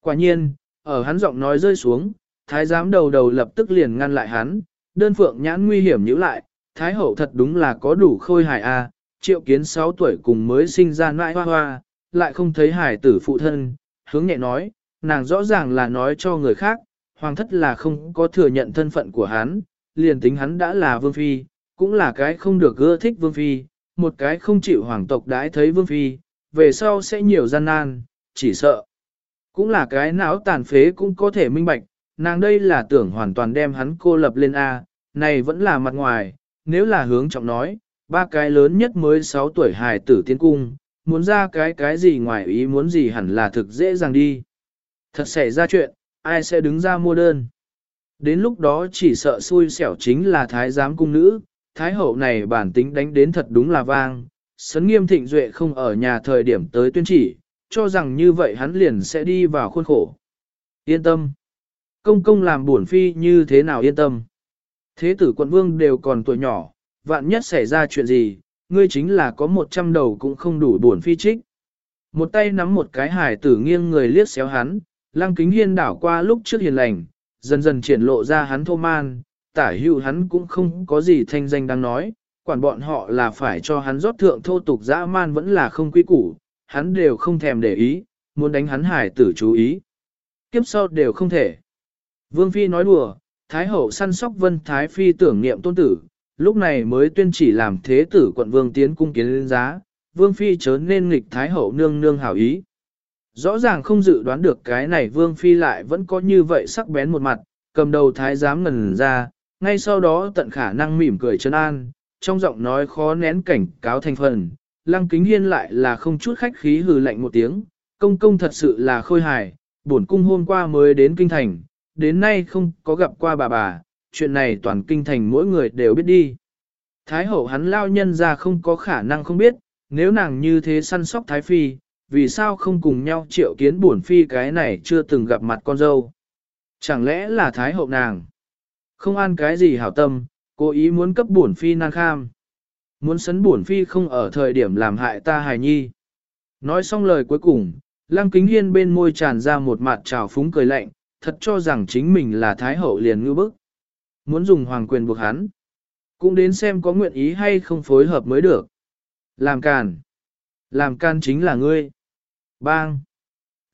[SPEAKER 1] Quả nhiên, ở hắn giọng nói rơi xuống, thái giám đầu đầu lập tức liền ngăn lại hắn, đơn phượng nhãn nguy hiểm nhữ lại, thái hậu thật đúng là có đủ khôi hài a, triệu kiến 6 tuổi cùng mới sinh ra nãi hoa hoa, lại không thấy hài tử phụ thân, hướng nhẹ nói, nàng rõ ràng là nói cho người khác, hoàng thất là không có thừa nhận thân phận của hắn, liền tính hắn đã là vương phi, cũng là cái không được ưa thích vương phi, một cái không chịu hoàng tộc đãi thấy vương phi, về sau sẽ nhiều gian nan, chỉ sợ. Cũng là cái não tàn phế cũng có thể minh bạch, nàng đây là tưởng hoàn toàn đem hắn cô lập lên A, này vẫn là mặt ngoài, nếu là hướng trọng nói, ba cái lớn nhất mới 6 tuổi hài tử tiến cung, muốn ra cái cái gì ngoài ý muốn gì hẳn là thực dễ dàng đi. Thật xảy ra chuyện, ai sẽ đứng ra mua đơn. Đến lúc đó chỉ sợ xui xẻo chính là thái giám cung nữ, thái hậu này bản tính đánh đến thật đúng là vang, sấn nghiêm thịnh duệ không ở nhà thời điểm tới tuyên chỉ, cho rằng như vậy hắn liền sẽ đi vào khuôn khổ. Yên tâm. Công công làm buồn phi như thế nào yên tâm. Thế tử quận vương đều còn tuổi nhỏ, vạn nhất xảy ra chuyện gì, ngươi chính là có một trăm đầu cũng không đủ buồn phi trích. Một tay nắm một cái hải tử nghiêng người liếc xéo hắn, lăng kính hiên đảo qua lúc trước hiền lành, dần dần triển lộ ra hắn thô man, tả hữu hắn cũng không có gì thanh danh đang nói, quản bọn họ là phải cho hắn rót thượng thô tục dã man vẫn là không quý củ, hắn đều không thèm để ý, muốn đánh hắn hải tử chú ý. Kiếp sau đều không thể. Vương Phi nói đùa, Thái Hậu săn sóc Vân Thái Phi tưởng niệm tôn tử, lúc này mới tuyên chỉ làm thế tử quận Vương tiến cung kiến lên giá, Vương Phi chớ nên nghịch Thái Hậu nương nương hảo ý. Rõ ràng không dự đoán được cái này Vương Phi lại vẫn có như vậy sắc bén một mặt, cầm đầu Thái giám ngần ra, ngay sau đó tận khả năng mỉm cười chân an, trong giọng nói khó nén cảnh cáo thành phần, lăng kính hiên lại là không chút khách khí hừ lạnh một tiếng, công công thật sự là khôi hài, bổn cung hôm qua mới đến kinh thành, đến nay không có gặp qua bà bà, chuyện này toàn kinh thành mỗi người đều biết đi. Thái hậu hắn lao nhân ra không có khả năng không biết, nếu nàng như thế săn sóc Thái Phi, vì sao không cùng nhau triệu kiến bổn Phi cái này chưa từng gặp mặt con dâu. Chẳng lẽ là Thái hậu nàng? Không ăn cái gì hảo tâm, cố ý muốn cấp bổn Phi nan kham. Muốn sấn bổn Phi không ở thời điểm làm hại ta hài nhi. Nói xong lời cuối cùng, Lăng Kính Hiên bên môi tràn ra một mặt trào phúng cười lạnh, thật cho rằng chính mình là Thái Hậu liền ngư bức. Muốn dùng hoàng quyền buộc hắn. Cũng đến xem có nguyện ý hay không phối hợp mới được. Làm càn. Làm can chính là ngươi. Bang.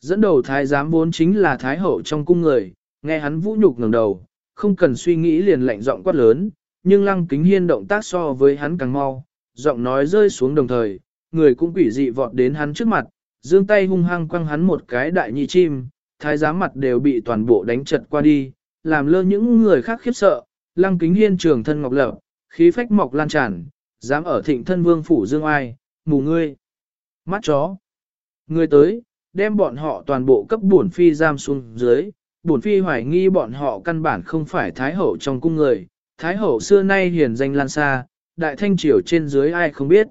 [SPEAKER 1] Dẫn đầu thái giám vốn chính là thái hậu trong cung người, nghe hắn vũ nhục ngẩng đầu, không cần suy nghĩ liền lạnh giọng quát lớn, nhưng lăng kính hiên động tác so với hắn càng mau, giọng nói rơi xuống đồng thời, người cũng quỷ dị vọt đến hắn trước mặt, dương tay hung hăng quăng hắn một cái đại nhị chim, thái giám mặt đều bị toàn bộ đánh chật qua đi, làm lơ những người khác khiếp sợ, lăng kính hiên trường thân ngọc lập, khí phách mọc lan tràn, dám ở thịnh thân vương phủ dương ai, mù ngươi, mắt chó. Người tới, đem bọn họ toàn bộ cấp bổn phi giam xuống dưới, bổn phi hoài nghi bọn họ căn bản không phải thái hậu trong cung người, thái hậu xưa nay hiền danh lan xa, đại thanh triều trên dưới ai không biết.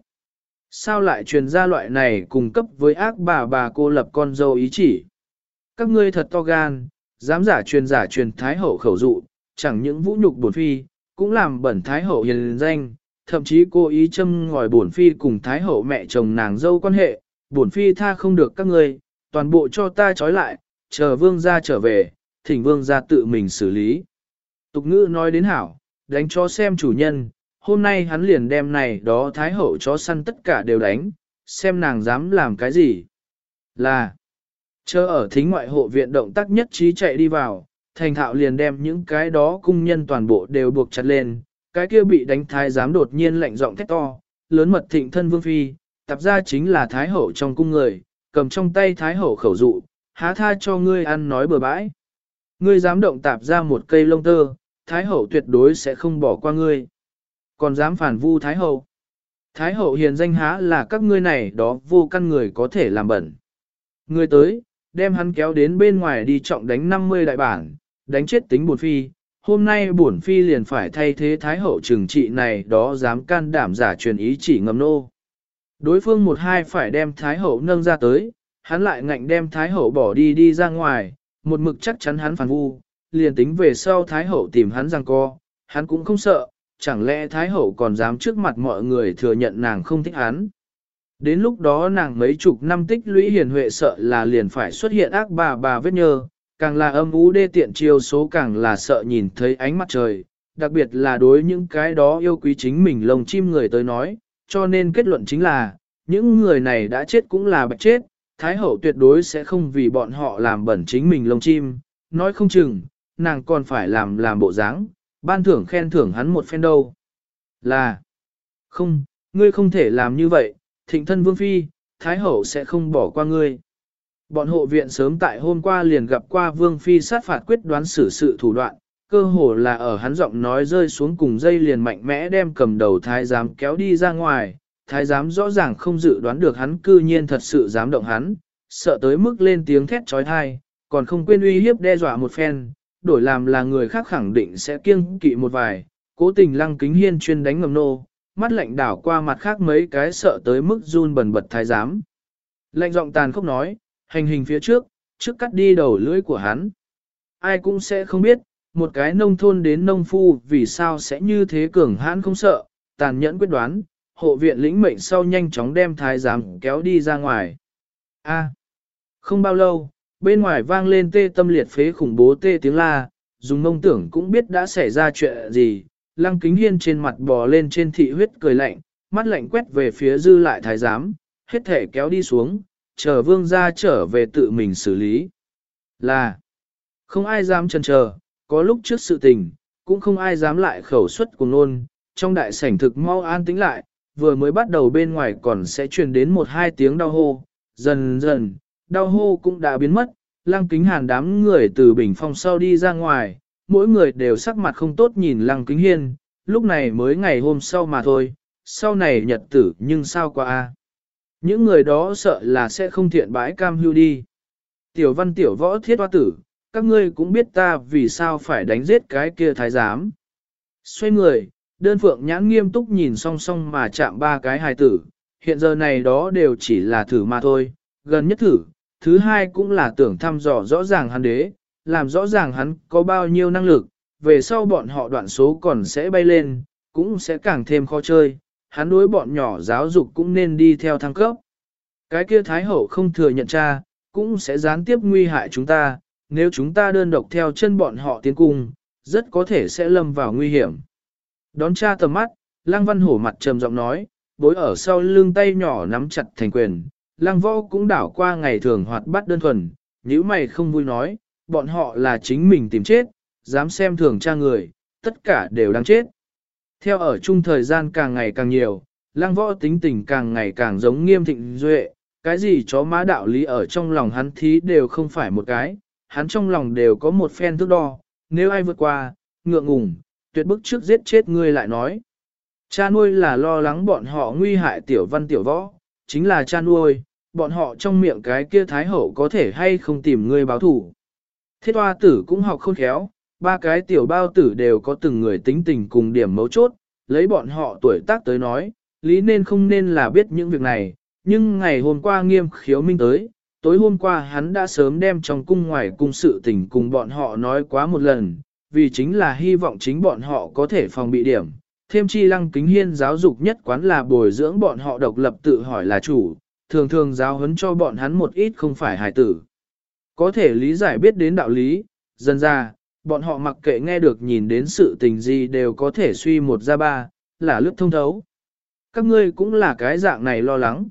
[SPEAKER 1] Sao lại truyền ra loại này cùng cấp với ác bà bà cô lập con dâu ý chỉ? Các ngươi thật to gan, dám giả truyền giả truyền thái hậu khẩu dụ, chẳng những vũ nhục bổn phi, cũng làm bẩn thái hậu hiền danh, thậm chí cô ý châm ngòi bổn phi cùng thái hậu mẹ chồng nàng dâu quan hệ, bổn phi tha không được các ngươi, toàn bộ cho ta trói lại, chờ vương gia trở về, thỉnh vương ra tự mình xử lý. Tục ngữ nói đến hảo, đánh cho xem chủ nhân, hôm nay hắn liền đem này đó thái hậu chó săn tất cả đều đánh, xem nàng dám làm cái gì. Là, chờ ở thính ngoại hộ viện động tác nhất trí chạy đi vào, thành thạo liền đem những cái đó cung nhân toàn bộ đều buộc chặt lên, cái kia bị đánh thái giám đột nhiên lạnh giọng thét to, lớn mật thịnh thân vương phi, tập ra chính là thái hậu trong cung người, cầm trong tay thái hậu khẩu dụ, há tha cho ngươi ăn nói bừa bãi. Ngươi dám động tạp ra một cây lông tơ, thái hậu tuyệt đối sẽ không bỏ qua ngươi. Còn dám phản vu thái hậu. Thái hậu hiền danh há là các ngươi này đó vô căn người có thể làm bẩn. Ngươi tới, đem hắn kéo đến bên ngoài đi trọng đánh 50 đại bản, đánh chết tính bổn phi. Hôm nay bổn phi liền phải thay thế thái hậu trừng trị này đó dám can đảm giả truyền ý chỉ ngầm nô. Đối phương một hai phải đem thái hậu nâng ra tới, hắn lại ngạnh đem thái hậu bỏ đi đi ra ngoài, một mực chắc chắn hắn phản vu, liền tính về sau thái hậu tìm hắn rằng co, hắn cũng không sợ, chẳng lẽ thái hậu còn dám trước mặt mọi người thừa nhận nàng không thích hắn. Đến lúc đó nàng mấy chục năm tích lũy hiền huệ sợ là liền phải xuất hiện ác bà bà vết nhơ, càng là âm ú đê tiện chiêu số càng là sợ nhìn thấy ánh mặt trời, đặc biệt là đối những cái đó yêu quý chính mình lồng chim người tới nói, cho nên kết luận chính là, những người này đã chết cũng là bạch chết, Thái hậu tuyệt đối sẽ không vì bọn họ làm bẩn chính mình lông chim, nói không chừng, nàng còn phải làm làm bộ dáng, ban thưởng khen thưởng hắn một phen đâu. Là, không, ngươi không thể làm như vậy, thịnh thân vương phi, Thái hậu sẽ không bỏ qua ngươi. Bọn hộ viện sớm tại hôm qua liền gặp qua vương phi sát phạt quyết đoán xử sự thủ đoạn, cơ hồ là ở hắn giọng nói rơi xuống cùng dây liền mạnh mẽ đem cầm đầu thái giám kéo đi ra ngoài, thái giám rõ ràng không dự đoán được hắn cư nhiên thật sự dám động hắn, sợ tới mức lên tiếng thét trói thai, còn không quên uy hiếp đe dọa một phen, đổi làm là người khác khẳng định sẽ kiêng kỵ một vài, cố tình lăng kính hiên chuyên đánh ngầm nô, mắt lạnh đảo qua mặt khác mấy cái sợ tới mức run bần bật thái giám. lạnh giọng tàn khốc nói, hành hình phía trước, trước cắt đi đầu lưỡi của hắn. Ai cũng sẽ không biết, một cái nông thôn đến nông phu vì sao sẽ như thế cường hãn không sợ, tàn nhẫn quyết đoán, hộ viện lĩnh mệnh sau nhanh chóng đem thái giám kéo đi ra ngoài. A. không bao lâu, bên ngoài vang lên tê tâm liệt phế khủng bố tê tiếng la, dùng mông tưởng cũng biết đã xảy ra chuyện gì, lăng kính hiên trên mặt bò lên trên thị huyết cười lạnh, mắt lạnh quét về phía dư lại thái giám, hết thể kéo đi xuống, chờ vương ra trở về tự mình xử lý. Là, không ai dám chần chờ, có lúc trước sự tình, cũng không ai dám lại khẩu suất cùng nôn, trong đại sảnh thực mau an tĩnh lại, vừa mới bắt đầu bên ngoài còn sẽ truyền đến một hai tiếng đau hô, dần dần, đau hô cũng đã biến mất, lăng kính hàn đám người từ bình phong sau đi ra ngoài, mỗi người đều sắc mặt không tốt nhìn lăng kính hiên, lúc này mới ngày hôm sau mà thôi, sau này nhật tử nhưng sao qua a Những người đó sợ là sẽ không thiện bãi cam hưu đi. Tiểu văn tiểu võ thiết hoa tử, các ngươi cũng biết ta vì sao phải đánh giết cái kia thái giám. Xoay người, đơn phượng nhãn nghiêm túc nhìn song song mà chạm ba cái hài tử, hiện giờ này đó đều chỉ là thử mà thôi, gần nhất thử, thứ hai cũng là tưởng thăm dò rõ ràng hắn đế, làm rõ ràng hắn có bao nhiêu năng lực, về sau bọn họ đoạn số còn sẽ bay lên, cũng sẽ càng thêm khó chơi, hắn đối bọn nhỏ giáo dục cũng nên đi theo thăng cấp. Cái kia Thái Hậu không thừa nhận cha, cũng sẽ gián tiếp nguy hại chúng ta, nếu chúng ta đơn độc theo chân bọn họ tiến cung, rất có thể sẽ lâm vào nguy hiểm. Đón cha tầm mắt, Lăng Văn Hổ mặt trầm giọng nói, bối ở sau lưng tay nhỏ nắm chặt thành quyền, Lăng Võ cũng đảo qua ngày thường hoạt bát đơn thuần, nếu mày không vui nói, bọn họ là chính mình tìm chết, dám xem thường cha người, tất cả đều đang chết. Theo ở chung thời gian càng ngày càng nhiều, Lăng Võ tính tình càng ngày càng giống nghiêm thịnh duệ, cái gì chó má đạo lý ở trong lòng hắn thí đều không phải một cái, hắn trong lòng đều có một phen thước đo, nếu ai vượt qua, ngượng ngùng, tuyệt bức trước giết chết ngươi lại nói. Cha nuôi là lo lắng bọn họ nguy hại tiểu văn tiểu võ, chính là cha nuôi, bọn họ trong miệng cái kia thái hậu có thể hay không tìm ngươi báo thủ. Thiết hoa tử cũng học khôn khéo, ba cái tiểu bao tử đều có từng người tính tình cùng điểm mấu chốt, lấy bọn họ tuổi tác tới nói, lý nên không nên là biết những việc này, nhưng ngày hôm qua nghiêm khiếu minh tới, tối hôm qua hắn đã sớm đem trong cung ngoài cung sự tình cùng bọn họ nói quá một lần, vì chính là hy vọng chính bọn họ có thể phòng bị điểm. Thêm chi lăng kính hiên giáo dục nhất quán là bồi dưỡng bọn họ độc lập tự hỏi là chủ, thường thường giáo huấn cho bọn hắn một ít không phải hài tử. Có thể lý giải biết đến đạo lý, dần ra, bọn họ mặc kệ nghe được nhìn đến sự tình gì đều có thể suy một ra ba, là lướt thông thấu. Các ngươi cũng là cái dạng này lo lắng.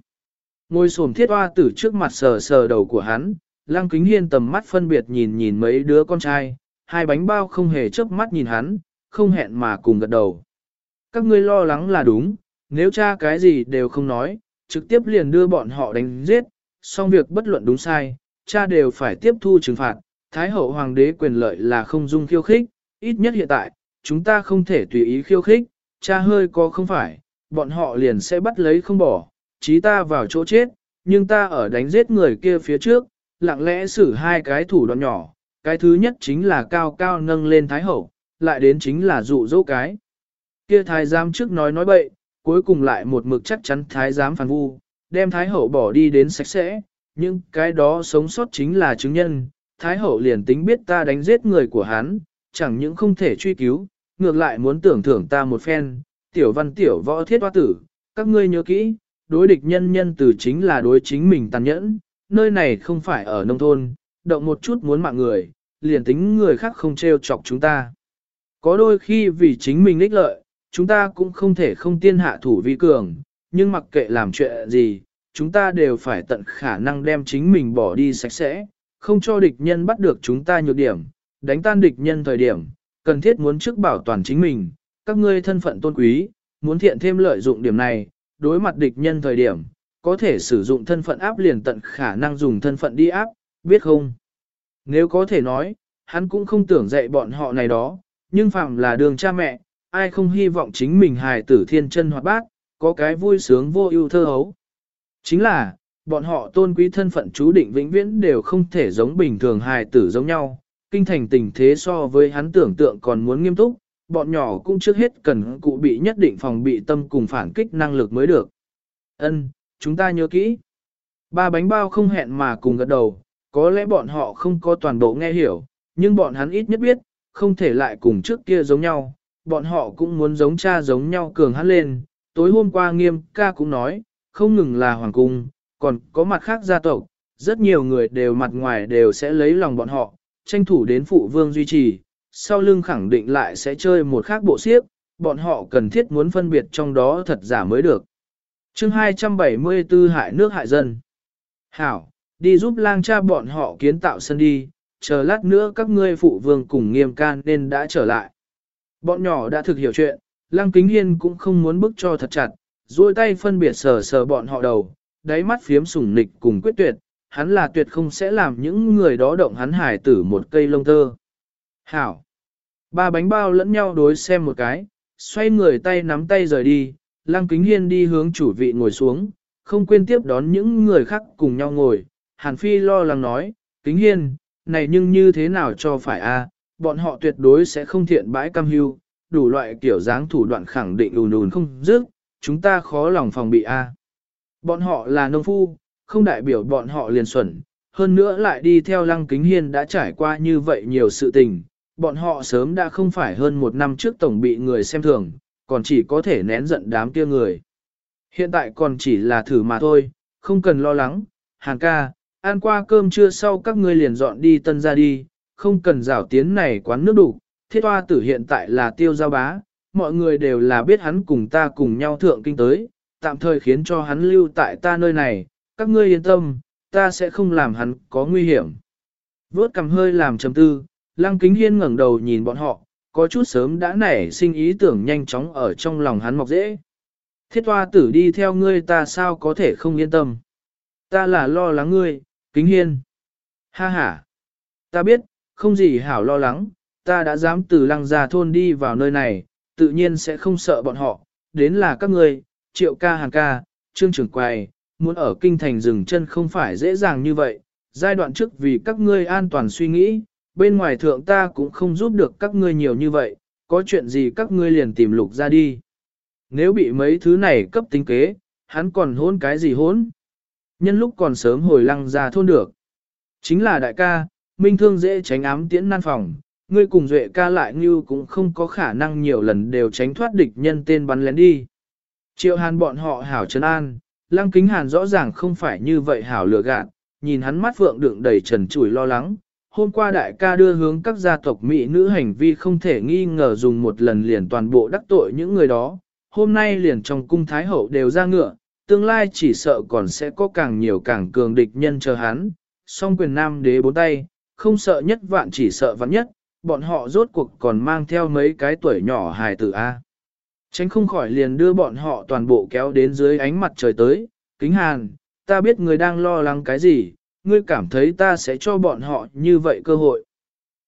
[SPEAKER 1] Ngôi sồm thiết hoa tử trước mặt sờ sờ đầu của hắn, lăng kính hiên tầm mắt phân biệt nhìn nhìn mấy đứa con trai, hai bánh bao không hề chớp mắt nhìn hắn, không hẹn mà cùng gật đầu. Các ngươi lo lắng là đúng, nếu cha cái gì đều không nói, trực tiếp liền đưa bọn họ đánh giết, xong việc bất luận đúng sai, cha đều phải tiếp thu trừng phạt. Thái hậu hoàng đế quyền lợi là không dung khiêu khích, ít nhất hiện tại, chúng ta không thể tùy ý khiêu khích, cha hơi có không phải, bọn họ liền sẽ bắt lấy không bỏ, chí ta vào chỗ chết, nhưng ta ở đánh giết người kia phía trước, lặng lẽ xử hai cái thủ đoạn nhỏ, cái thứ nhất chính là cao cao nâng lên thái hậu, lại đến chính là dụ dỗ cái. Kia thái giám trước nói nói bậy, cuối cùng lại một mực chắc chắn thái giám phản vu, đem thái hậu bỏ đi đến sạch sẽ, nhưng cái đó sống sót chính là chứng nhân, thái hậu liền tính biết ta đánh giết người của hắn, chẳng những không thể truy cứu, ngược lại muốn tưởng thưởng ta một phen, tiểu văn tiểu võ thiết hoa tử, các ngươi nhớ kỹ, đối địch nhân nhân từ chính là đối chính mình tàn nhẫn, nơi này không phải ở nông thôn, động một chút muốn mạng người, liền tính người khác không trêu chọc chúng ta. Có đôi khi vì chính mình ích lợi, chúng ta cũng không thể không tiên hạ thủ vi cường, nhưng mặc kệ làm chuyện gì, chúng ta đều phải tận khả năng đem chính mình bỏ đi sạch sẽ, không cho địch nhân bắt được chúng ta nhược điểm, đánh tan địch nhân thời điểm, cần thiết muốn trước bảo toàn chính mình, các ngươi thân phận tôn quý, muốn thiện thêm lợi dụng điểm này, đối mặt địch nhân thời điểm, có thể sử dụng thân phận áp liền tận khả năng dùng thân phận đi áp, biết không? Nếu có thể nói, hắn cũng không tưởng dạy bọn họ này đó, nhưng phạm là đường cha mẹ, ai không hy vọng chính mình hài tử thiên chân hoạt bát, có cái vui sướng vô ưu thơ hấu. Chính là, bọn họ tôn quý thân phận chú định vĩnh viễn đều không thể giống bình thường hài tử giống nhau, kinh thành tình thế so với hắn tưởng tượng còn muốn nghiêm túc, bọn nhỏ cũng trước hết cần cụ bị nhất định phòng bị tâm cùng phản kích năng lực mới được. Ân, chúng ta nhớ kỹ. Ba bánh bao không hẹn mà cùng gật đầu, có lẽ bọn họ không có toàn bộ nghe hiểu, nhưng bọn hắn ít nhất biết, không thể lại cùng trước kia giống nhau, bọn họ cũng muốn giống cha giống nhau cường hắn lên. Tối hôm qua nghiêm ca cũng nói, không ngừng là hoàng cung, còn có mặt khác gia tộc, rất nhiều người đều mặt ngoài đều sẽ lấy lòng bọn họ, tranh thủ đến phụ vương duy trì, sau lưng khẳng định lại sẽ chơi một khác bộ xiếc, bọn họ cần thiết muốn phân biệt trong đó thật giả mới được. chương 274 hại nước hại dân. Hảo, đi giúp lang cha bọn họ kiến tạo sân đi, chờ lát nữa các ngươi phụ vương cùng nghiêm can nên đã trở lại. Bọn nhỏ đã thực hiểu chuyện, lang kính hiên cũng không muốn bức cho thật chặt, duỗi tay phân biệt sờ sờ bọn họ đầu, đáy mắt phiếm sủng nịch cùng quyết tuyệt, hắn là tuyệt không sẽ làm những người đó động hắn hải tử một cây lông tơ. Hảo! Ba bánh bao lẫn nhau đối xem một cái, xoay người tay nắm tay rời đi, lăng kính hiên đi hướng chủ vị ngồi xuống, không quên tiếp đón những người khác cùng nhau ngồi. Hàn Phi lo lắng nói, kính hiên, này nhưng như thế nào cho phải a? bọn họ tuyệt đối sẽ không thiện bãi cam hưu, đủ loại kiểu dáng thủ đoạn khẳng định ùn ùn không dứt, chúng ta khó lòng phòng bị a. Bọn họ là nông phu, không đại biểu bọn họ liền xuẩn, hơn nữa lại đi theo lăng kính hiên đã trải qua như vậy nhiều sự tình, bọn họ sớm đã không phải hơn một năm trước tổng bị người xem thường, còn chỉ có thể nén giận đám kia người. Hiện tại còn chỉ là thử mà thôi, không cần lo lắng, hàng ca, ăn qua cơm trưa sau các ngươi liền dọn đi tân ra đi, không cần rảo tiến này quán nước đủ, thiết hoa tử hiện tại là tiêu giao bá, mọi người đều là biết hắn cùng ta cùng nhau thượng kinh tới, tạm thời khiến cho hắn lưu tại ta nơi này, các ngươi yên tâm, ta sẽ không làm hắn có nguy hiểm. Vốt cầm hơi làm trầm tư, lăng kính hiên ngẩng đầu nhìn bọn họ, có chút sớm đã nảy sinh ý tưởng nhanh chóng ở trong lòng hắn mọc dễ. Thiết hoa tử đi theo ngươi ta sao có thể không yên tâm. Ta là lo lắng ngươi, kính hiên. Ha ha. Ta biết, không gì hảo lo lắng, ta đã dám từ lăng già thôn đi vào nơi này, tự nhiên sẽ không sợ bọn họ, đến là các ngươi, triệu ca hàng ca, trương trưởng quầy, muốn ở kinh thành dừng chân không phải dễ dàng như vậy, giai đoạn trước vì các ngươi an toàn suy nghĩ, bên ngoài thượng ta cũng không giúp được các ngươi nhiều như vậy, có chuyện gì các ngươi liền tìm lục ra đi. Nếu bị mấy thứ này cấp tính kế, hắn còn hôn cái gì hôn? Nhân lúc còn sớm hồi lăng ra thôn được. Chính là đại ca, minh thương dễ tránh ám tiễn nan phòng, ngươi cùng duệ ca lại như cũng không có khả năng nhiều lần đều tránh thoát địch nhân tên bắn lén đi. Triệu hàn bọn họ hảo trấn an, lăng kính hàn rõ ràng không phải như vậy hảo lừa gạt, nhìn hắn mắt phượng đựng đầy trần chủi lo lắng. Hôm qua đại ca đưa hướng các gia tộc Mỹ nữ hành vi không thể nghi ngờ dùng một lần liền toàn bộ đắc tội những người đó. Hôm nay liền trong cung Thái Hậu đều ra ngựa, tương lai chỉ sợ còn sẽ có càng nhiều càng cường địch nhân chờ hắn. Song quyền nam đế bốn tay, không sợ nhất vạn chỉ sợ vạn nhất, bọn họ rốt cuộc còn mang theo mấy cái tuổi nhỏ hài tử A. Tránh không khỏi liền đưa bọn họ toàn bộ kéo đến dưới ánh mặt trời tới, kính hàn, ta biết người đang lo lắng cái gì, ngươi cảm thấy ta sẽ cho bọn họ như vậy cơ hội.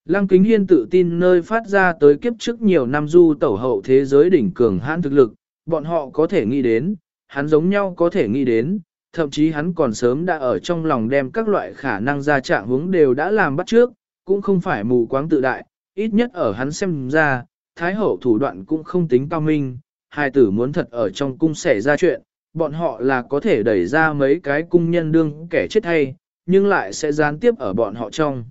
[SPEAKER 1] Lăng kính hiên tự tin nơi phát ra tới kiếp trước nhiều năm du tẩu hậu thế giới đỉnh cường hãn thực lực, bọn họ có thể nghĩ đến, hắn giống nhau có thể nghĩ đến, thậm chí hắn còn sớm đã ở trong lòng đem các loại khả năng ra trạng hướng đều đã làm bắt trước, cũng không phải mù quáng tự đại, ít nhất ở hắn xem ra, thái hậu thủ đoạn cũng không tính cao minh, hai tử muốn thật ở trong cung xảy ra chuyện, bọn họ là có thể đẩy ra mấy cái cung nhân đương kẻ chết hay, nhưng lại sẽ gián tiếp ở bọn họ trong.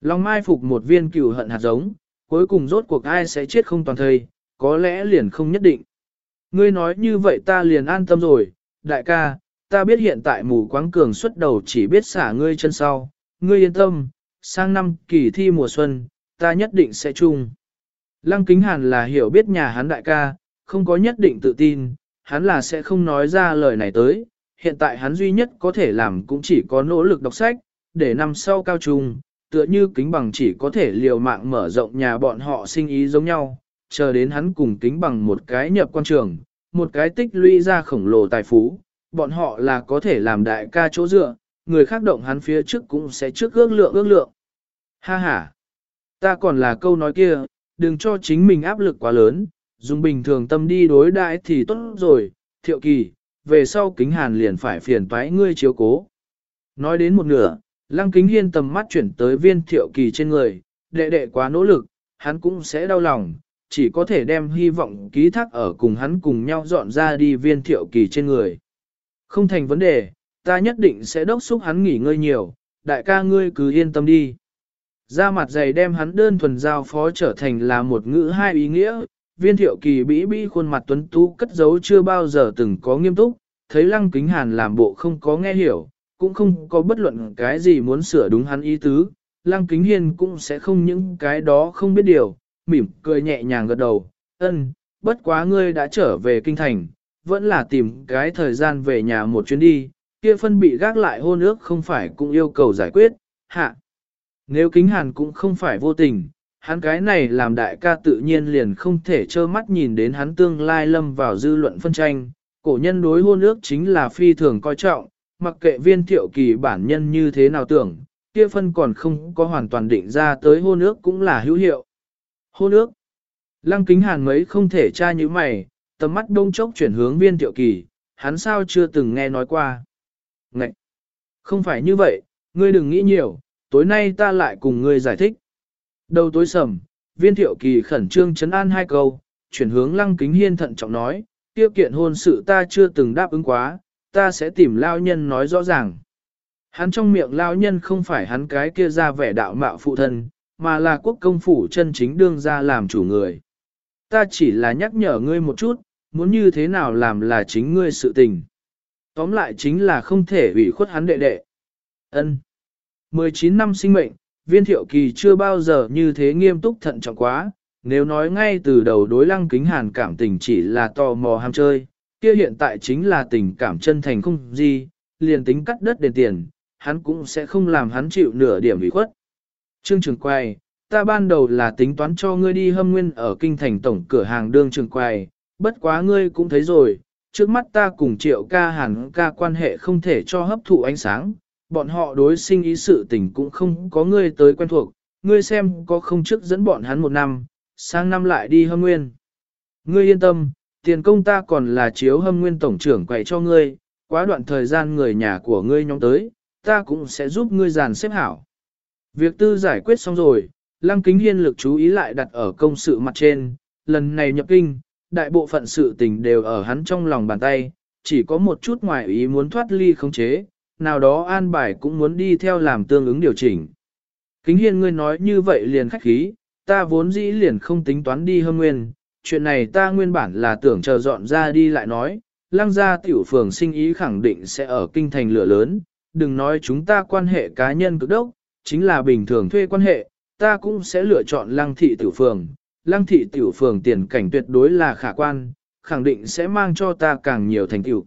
[SPEAKER 1] Long mai phục một viên cừu hận hạt giống, cuối cùng rốt cuộc ai sẽ chết không toàn thời, có lẽ liền không nhất định. Ngươi nói như vậy ta liền an tâm rồi, đại ca, ta biết hiện tại mù quáng cường xuất đầu chỉ biết xả ngươi chân sau, ngươi yên tâm, sang năm kỳ thi mùa xuân, ta nhất định sẽ chung. Lăng kính hàn là hiểu biết nhà hắn đại ca, không có nhất định tự tin, hắn là sẽ không nói ra lời này tới, hiện tại hắn duy nhất có thể làm cũng chỉ có nỗ lực đọc sách, để năm sau cao trung, tựa như kính bằng chỉ có thể liều mạng mở rộng nhà bọn họ sinh ý giống nhau, chờ đến hắn cùng kính bằng một cái nhập quan trường, một cái tích lũy ra khổng lồ tài phú, bọn họ là có thể làm đại ca chỗ dựa, người khác động hắn phía trước cũng sẽ trước ước lượng ước lượng. Ha ha! Ta còn là câu nói kia, đừng cho chính mình áp lực quá lớn, dùng bình thường tâm đi đối đãi thì tốt rồi, thiệu kỳ, về sau kính hàn liền phải phiền toái ngươi chiếu cố. Nói đến một nửa, lăng kính hiên tầm mắt chuyển tới viên thiệu kỳ trên người, đệ đệ quá nỗ lực, hắn cũng sẽ đau lòng, chỉ có thể đem hy vọng ký thác ở cùng hắn cùng nhau dọn ra đi viên thiệu kỳ trên người. Không thành vấn đề, ta nhất định sẽ đốc xúc hắn nghỉ ngơi nhiều, đại ca ngươi cứ yên tâm đi. Ra mặt dày đem hắn đơn thuần giao phó trở thành là một ngữ hai ý nghĩa, viên thiệu kỳ bĩ bĩ khuôn mặt tuấn tú cất giấu chưa bao giờ từng có nghiêm túc, thấy lăng kính hàn làm bộ không có nghe hiểu, cũng không có bất luận cái gì muốn sửa đúng hắn ý tứ, lăng kính hiền cũng sẽ không những cái đó không biết điều, mỉm cười nhẹ nhàng gật đầu, ân, bất quá ngươi đã trở về kinh thành, vẫn là tìm cái thời gian về nhà một chuyến đi, kia phân bị gác lại hôn ước không phải cũng yêu cầu giải quyết, hạ. Nếu kính hàn cũng không phải vô tình, hắn cái này làm đại ca tự nhiên liền không thể trơ mắt nhìn đến hắn tương lai lâm vào dư luận phân tranh, cổ nhân đối hôn ước chính là phi thường coi trọng, mặc kệ viên thiệu kỳ bản nhân như thế nào tưởng, kia phân còn không có hoàn toàn định ra tới hôn ước cũng là hữu hiệu. Hô nước, Lăng kính hàn mấy không thể tra như mày, tầm mắt đông chốc chuyển hướng viên Tiểu kỳ, hắn sao chưa từng nghe nói qua. Ngậy! Không phải như vậy, ngươi đừng nghĩ nhiều, tối nay ta lại cùng ngươi giải thích. Đầu tối sầm, viên thiệu kỳ khẩn trương chấn an hai câu, chuyển hướng lăng kính hiên thận trọng nói, tiêu kiện hôn sự ta chưa từng đáp ứng quá, ta sẽ tìm lao nhân nói rõ ràng. Hắn trong miệng lao nhân không phải hắn cái kia ra vẻ đạo mạo phụ thân, mà là quốc công phủ chân chính đương ra làm chủ người. Ta chỉ là nhắc nhở ngươi một chút, muốn như thế nào làm là chính ngươi sự tình. Tóm lại chính là không thể ủy khuất hắn đệ đệ. Ân. 19 năm sinh mệnh, viên thiệu kỳ chưa bao giờ như thế nghiêm túc thận trọng quá, nếu nói ngay từ đầu đối lăng kính hàn cảm tình chỉ là tò mò ham chơi, kia hiện tại chính là tình cảm chân thành không gì, liền tính cắt đất đền tiền, hắn cũng sẽ không làm hắn chịu nửa điểm ủy khuất. Trương Trường Quay, ta ban đầu là tính toán cho ngươi đi hâm nguyên ở kinh thành tổng cửa hàng đương trường quay, bất quá ngươi cũng thấy rồi, trước mắt ta cùng triệu ca hẳn ca quan hệ không thể cho hấp thụ ánh sáng, bọn họ đối sinh ý sự tình cũng không có ngươi tới quen thuộc, ngươi xem có không trước dẫn bọn hắn một năm, sang năm lại đi hâm nguyên. Ngươi yên tâm, tiền công ta còn là chiếu hâm nguyên tổng trưởng quậy cho ngươi, quá đoạn thời gian người nhà của ngươi nhóm tới, ta cũng sẽ giúp ngươi dàn xếp hảo. Việc tư giải quyết xong rồi, Lăng Kính Hiên lực chú ý lại đặt ở công sự mặt trên, lần này nhập kinh, đại bộ phận sự tình đều ở hắn trong lòng bàn tay, chỉ có một chút ngoài ý muốn thoát ly không chế, nào đó an bài cũng muốn đi theo làm tương ứng điều chỉnh. Kính Hiên ngươi nói như vậy liền khách khí, ta vốn dĩ liền không tính toán đi hâm nguyên, chuyện này ta nguyên bản là tưởng chờ dọn ra đi lại nói, lăng gia tiểu phường sinh ý khẳng định sẽ ở kinh thành lửa lớn, đừng nói chúng ta quan hệ cá nhân cực đốc, chính là bình thường thuê quan hệ, ta cũng sẽ lựa chọn lăng thị tiểu phường. Lăng thị tiểu phường tiền cảnh tuyệt đối là khả quan, khẳng định sẽ mang cho ta càng nhiều thành tựu.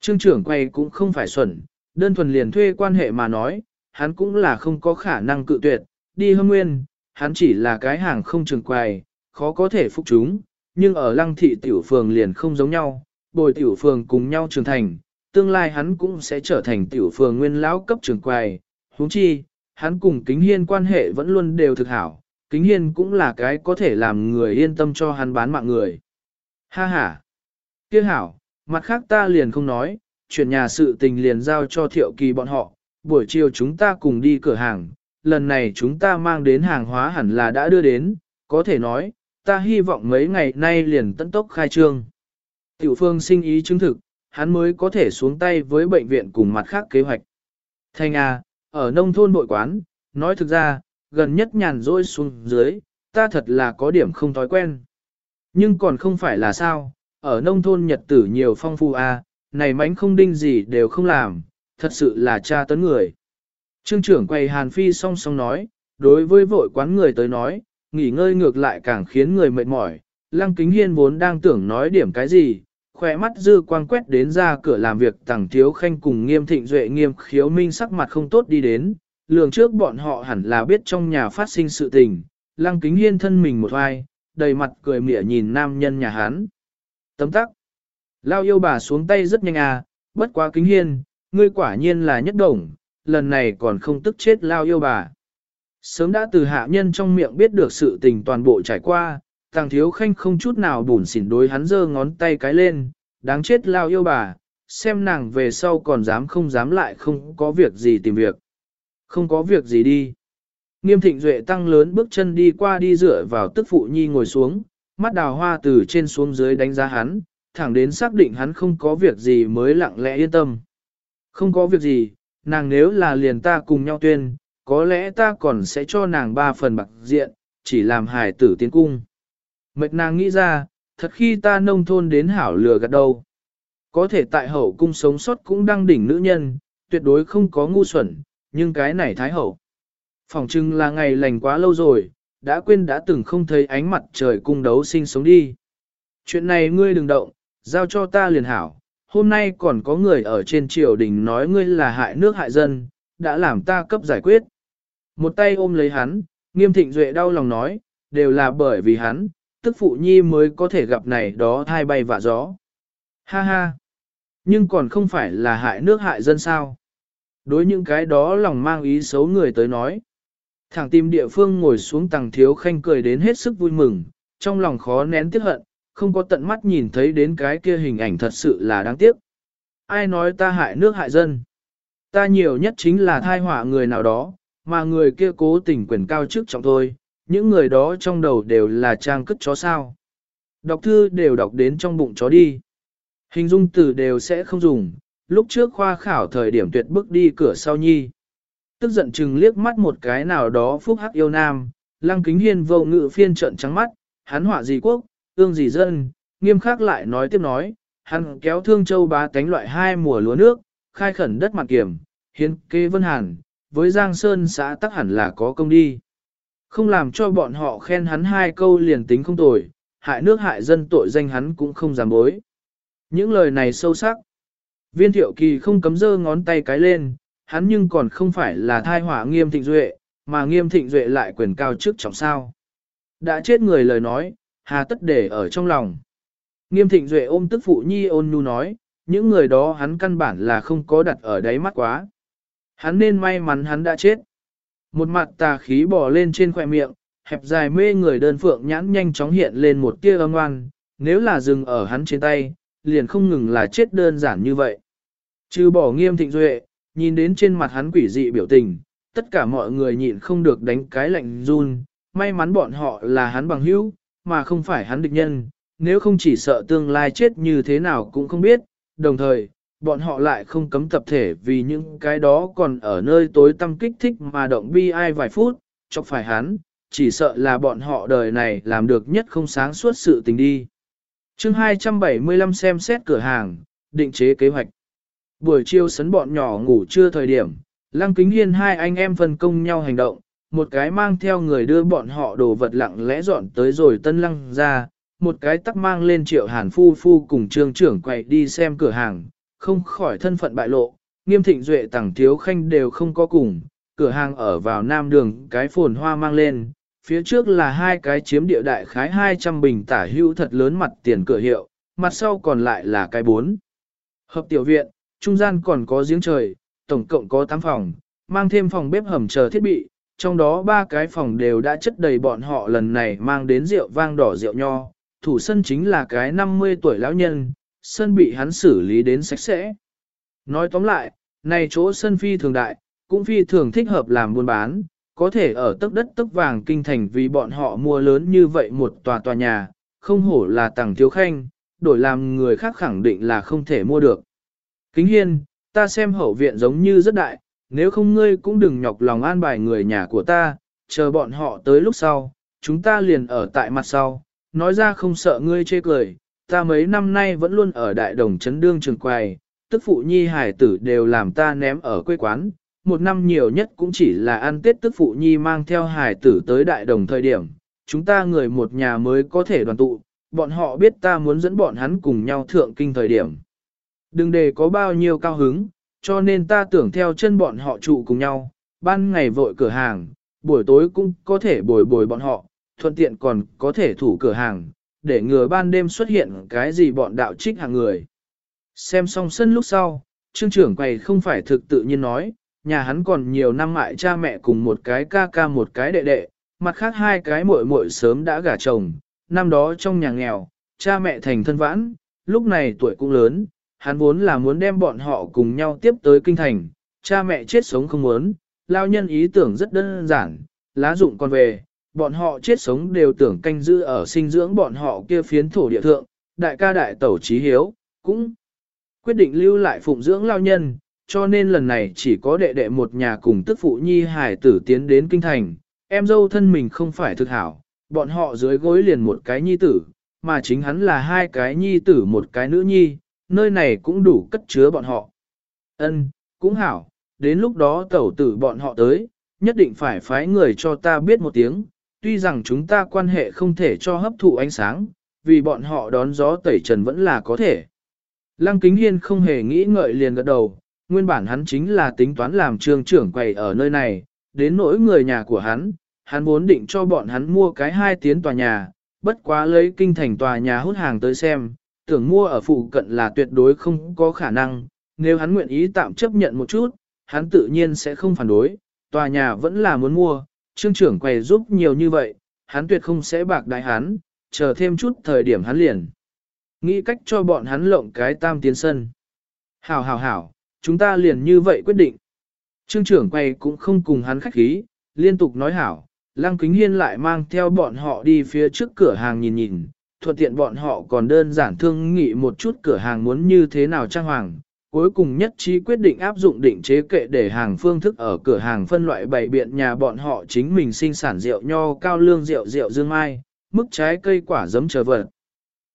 [SPEAKER 1] Trương trưởng quay cũng không phải xuẩn, đơn thuần liền thuê quan hệ mà nói, hắn cũng là không có khả năng cự tuyệt, đi hâm nguyên, hắn chỉ là cái hàng không trường quay, khó có thể phục chúng, nhưng ở lăng thị tiểu phường liền không giống nhau, bồi tiểu phường cùng nhau trưởng thành, tương lai hắn cũng sẽ trở thành tiểu phường nguyên lão cấp trường quầy, huống chi, hắn cùng kính hiên quan hệ vẫn luôn đều thực hảo, kính hiên cũng là cái có thể làm người yên tâm cho hắn bán mạng người. Ha ha! Kia hảo, mặt khác ta liền không nói, chuyện nhà sự tình liền giao cho thiệu kỳ bọn họ, buổi chiều chúng ta cùng đi cửa hàng, lần này chúng ta mang đến hàng hóa hẳn là đã đưa đến, có thể nói, ta hy vọng mấy ngày nay liền tận tốc khai trương. Tiểu phương sinh ý chứng thực, hắn mới có thể xuống tay với bệnh viện cùng mặt khác kế hoạch. Thanh A, ở nông thôn bội quán, nói thực ra, gần nhất nhàn rỗi xuống dưới, ta thật là có điểm không thói quen. Nhưng còn không phải là sao, ở nông thôn nhật tử nhiều phong phu A, à, này mánh không đinh gì đều không làm, thật sự là cha tấn người. Trương trưởng quầy Hàn Phi song song nói, đối với vội quán người tới nói, nghỉ ngơi ngược lại càng khiến người mệt mỏi. Lăng Kính Hiên vốn đang tưởng nói điểm cái gì, khỏe mắt dư quang quét đến ra cửa làm việc tàng thiếu khanh cùng nghiêm thịnh duệ nghiêm khiếu minh sắc mặt không tốt đi đến, lường trước bọn họ hẳn là biết trong nhà phát sinh sự tình, lăng kính hiên thân mình một vai, đầy mặt cười mỉa nhìn nam nhân nhà hán. Tấm tắc. Lao yêu bà xuống tay rất nhanh à, bất quá kính hiên, ngươi quả nhiên là nhất đồng, lần này còn không tức chết lao yêu bà. Sớm đã từ hạ nhân trong miệng biết được sự tình toàn bộ trải qua, Tàng thiếu khanh không chút nào bùn xỉn đối hắn giơ ngón tay cái lên, đáng chết lao yêu bà, xem nàng về sau còn dám không dám lại không có việc gì tìm việc. Không có việc gì đi. Nghiêm thịnh duệ tăng lớn bước chân đi qua đi dựa vào tức phụ nhi ngồi xuống, mắt đào hoa từ trên xuống dưới đánh giá hắn, thẳng đến xác định hắn không có việc gì mới lặng lẽ yên tâm. Không có việc gì, nàng nếu là liền ta cùng nhau tuyên, có lẽ ta còn sẽ cho nàng ba phần bạc diện, chỉ làm hài tử tiến cung. Mệt nàng nghĩ ra, thật khi ta nông thôn đến hảo lừa gạt đâu. Có thể tại hậu cung sống sót cũng đang đỉnh nữ nhân, tuyệt đối không có ngu xuẩn, nhưng cái này thái hậu. phỏng chừng là ngày lành quá lâu rồi, đã quên đã từng không thấy ánh mặt trời cung đấu sinh sống đi. Chuyện này ngươi đừng động, giao cho ta liền hảo, hôm nay còn có người ở trên triều đình nói ngươi là hại nước hại dân, đã làm ta cấp giải quyết. Một tay ôm lấy hắn, nghiêm thịnh duệ đau lòng nói, đều là bởi vì hắn, tức phụ nhi mới có thể gặp này đó thai bay vạ gió. Ha ha! Nhưng còn không phải là hại nước hại dân sao? Đối những cái đó lòng mang ý xấu người tới nói. Thẳng tìm địa phương ngồi xuống tầng thiếu khanh cười đến hết sức vui mừng, trong lòng khó nén tiếc hận, không có tận mắt nhìn thấy đến cái kia hình ảnh thật sự là đáng tiếc. Ai nói ta hại nước hại dân? Ta nhiều nhất chính là thai họa người nào đó, mà người kia cố tình quyền cao chức trọng thôi, những người đó trong đầu đều là trang cất chó sao. Đọc thư đều đọc đến trong bụng chó đi. Hình dung từ đều sẽ không dùng, lúc trước khoa khảo thời điểm tuyệt bức đi cửa sau nhi. Tức giận chừng liếc mắt một cái nào đó phúc hắc yêu nam, lăng kính hiên vô ngự phiên trận trắng mắt, hắn họa gì quốc, ương gì dân, nghiêm khắc lại nói tiếp nói, hắn kéo thương châu bá cánh loại hai mùa lúa nước, khai khẩn đất mặt kiểm, hiến kê vân hàn, với Giang Sơn xã tắc hẳn là có công đi. Không làm cho bọn họ khen hắn hai câu liền tính không tồi, hại nước hại dân tội danh hắn cũng không dám bối. Những lời này sâu sắc. Viên thiệu kỳ không cấm dơ ngón tay cái lên, hắn nhưng còn không phải là thai hỏa nghiêm thịnh duệ, mà nghiêm thịnh duệ lại quyền cao chức trọng sao. Đã chết người lời nói, hà tất để ở trong lòng. Nghiêm thịnh duệ ôm tức phụ nhi ôn nhu nói, những người đó hắn căn bản là không có đặt ở đáy mắt quá. Hắn nên may mắn hắn đã chết. Một mặt tà khí bò lên trên khỏe miệng, hẹp dài mê người đơn phượng nhãn nhanh chóng hiện lên một tia âm oan, nếu là dừng ở hắn trên tay, liền không ngừng là chết đơn giản như vậy. Trừ bỏ nghiêm thịnh duệ, nhìn đến trên mặt hắn quỷ dị biểu tình, tất cả mọi người nhịn không được đánh cái lạnh run, may mắn bọn họ là hắn bằng hữu, mà không phải hắn địch nhân, nếu không chỉ sợ tương lai chết như thế nào cũng không biết, đồng thời, bọn họ lại không cấm tập thể vì những cái đó còn ở nơi tối tâm kích thích mà động bi ai vài phút, chọc phải hắn, chỉ sợ là bọn họ đời này làm được nhất không sáng suốt sự tình đi. chương 275 xem xét cửa hàng, định chế kế hoạch. Buổi chiều sấn bọn nhỏ ngủ trưa thời điểm, Lăng Kính Hiên hai anh em phân công nhau hành động, một cái mang theo người đưa bọn họ đồ vật lặng lẽ dọn tới rồi tân lăng ra, một cái tắc mang lên triệu hàn phu phu cùng trương trưởng quậy đi xem cửa hàng, không khỏi thân phận bại lộ, nghiêm thịnh duệ tẳng thiếu khanh đều không có cùng, cửa hàng ở vào nam đường cái phồn hoa mang lên, phía trước là hai cái chiếm địa đại khái 200 bình tả hữu thật lớn mặt tiền cửa hiệu, mặt sau còn lại là cái bốn. Hợp tiểu viện, trung gian còn có giếng trời, tổng cộng có 8 phòng, mang thêm phòng bếp hầm chờ thiết bị, trong đó ba cái phòng đều đã chất đầy bọn họ lần này mang đến rượu vang đỏ rượu nho, thủ sân chính là cái 50 tuổi lão nhân, sân bị hắn xử lý đến sạch sẽ. Nói tóm lại, này chỗ sân phi thường đại, cũng phi thường thích hợp làm buôn bán, có thể ở tức đất tức vàng kinh thành vì bọn họ mua lớn như vậy một tòa tòa nhà, không hổ là tàng thiếu khanh, đổi làm người khác khẳng định là không thể mua được. Kính hiên, ta xem hậu viện giống như rất đại, nếu không ngươi cũng đừng nhọc lòng an bài người nhà của ta, chờ bọn họ tới lúc sau, chúng ta liền ở tại mặt sau, nói ra không sợ ngươi chê cười, ta mấy năm nay vẫn luôn ở đại đồng chấn đương trường quầy, tức phụ nhi hải tử đều làm ta ném ở quê quán, một năm nhiều nhất cũng chỉ là ăn tết tức phụ nhi mang theo hải tử tới đại đồng thời điểm, chúng ta người một nhà mới có thể đoàn tụ, bọn họ biết ta muốn dẫn bọn hắn cùng nhau thượng kinh thời điểm. Đừng để có bao nhiêu cao hứng, cho nên ta tưởng theo chân bọn họ trụ cùng nhau, ban ngày vội cửa hàng, buổi tối cũng có thể bồi bồi bọn họ, thuận tiện còn có thể thủ cửa hàng, để ngừa ban đêm xuất hiện cái gì bọn đạo trích hàng người. Xem xong sân lúc sau, trương trưởng quầy không phải thực tự nhiên nói, nhà hắn còn nhiều năm mại cha mẹ cùng một cái ca ca một cái đệ đệ, mặt khác hai cái muội muội sớm đã gả chồng, năm đó trong nhà nghèo, cha mẹ thành thân vãn, lúc này tuổi cũng lớn, hắn vốn là muốn đem bọn họ cùng nhau tiếp tới kinh thành, cha mẹ chết sống không muốn, lao nhân ý tưởng rất đơn giản, lá dụng con về, bọn họ chết sống đều tưởng canh giữ ở sinh dưỡng bọn họ kia phiến thổ địa thượng, đại ca đại tẩu trí hiếu, cũng quyết định lưu lại phụng dưỡng lao nhân, cho nên lần này chỉ có đệ đệ một nhà cùng tức phụ nhi hải tử tiến đến kinh thành, em dâu thân mình không phải thực hảo, bọn họ dưới gối liền một cái nhi tử, mà chính hắn là hai cái nhi tử một cái nữ nhi, nơi này cũng đủ cất chứa bọn họ. Ân, cũng hảo, đến lúc đó tẩu tử bọn họ tới, nhất định phải phái người cho ta biết một tiếng, tuy rằng chúng ta quan hệ không thể cho hấp thụ ánh sáng, vì bọn họ đón gió tẩy trần vẫn là có thể. Lăng Kính Hiên không hề nghĩ ngợi liền gật đầu, nguyên bản hắn chính là tính toán làm trường trưởng quầy ở nơi này, đến nỗi người nhà của hắn, hắn vốn định cho bọn hắn mua cái hai tiến tòa nhà, bất quá lấy kinh thành tòa nhà hút hàng tới xem, tưởng mua ở phụ cận là tuyệt đối không có khả năng, nếu hắn nguyện ý tạm chấp nhận một chút, hắn tự nhiên sẽ không phản đối, tòa nhà vẫn là muốn mua, trương trưởng quầy giúp nhiều như vậy, hắn tuyệt không sẽ bạc đại hắn, chờ thêm chút thời điểm hắn liền. Nghĩ cách cho bọn hắn lộng cái tam tiến sân. Hảo hảo hảo, chúng ta liền như vậy quyết định. Trương trưởng quay cũng không cùng hắn khách khí, liên tục nói hảo, Lăng Kính Hiên lại mang theo bọn họ đi phía trước cửa hàng nhìn nhìn, thuận tiện bọn họ còn đơn giản thương nghị một chút cửa hàng muốn như thế nào trang hoàng. Cuối cùng nhất trí quyết định áp dụng định chế kệ để hàng phương thức ở cửa hàng phân loại bày biện nhà bọn họ chính mình sinh sản rượu nho cao lương rượu rượu dương mai, mức trái cây quả giấm chờ vật.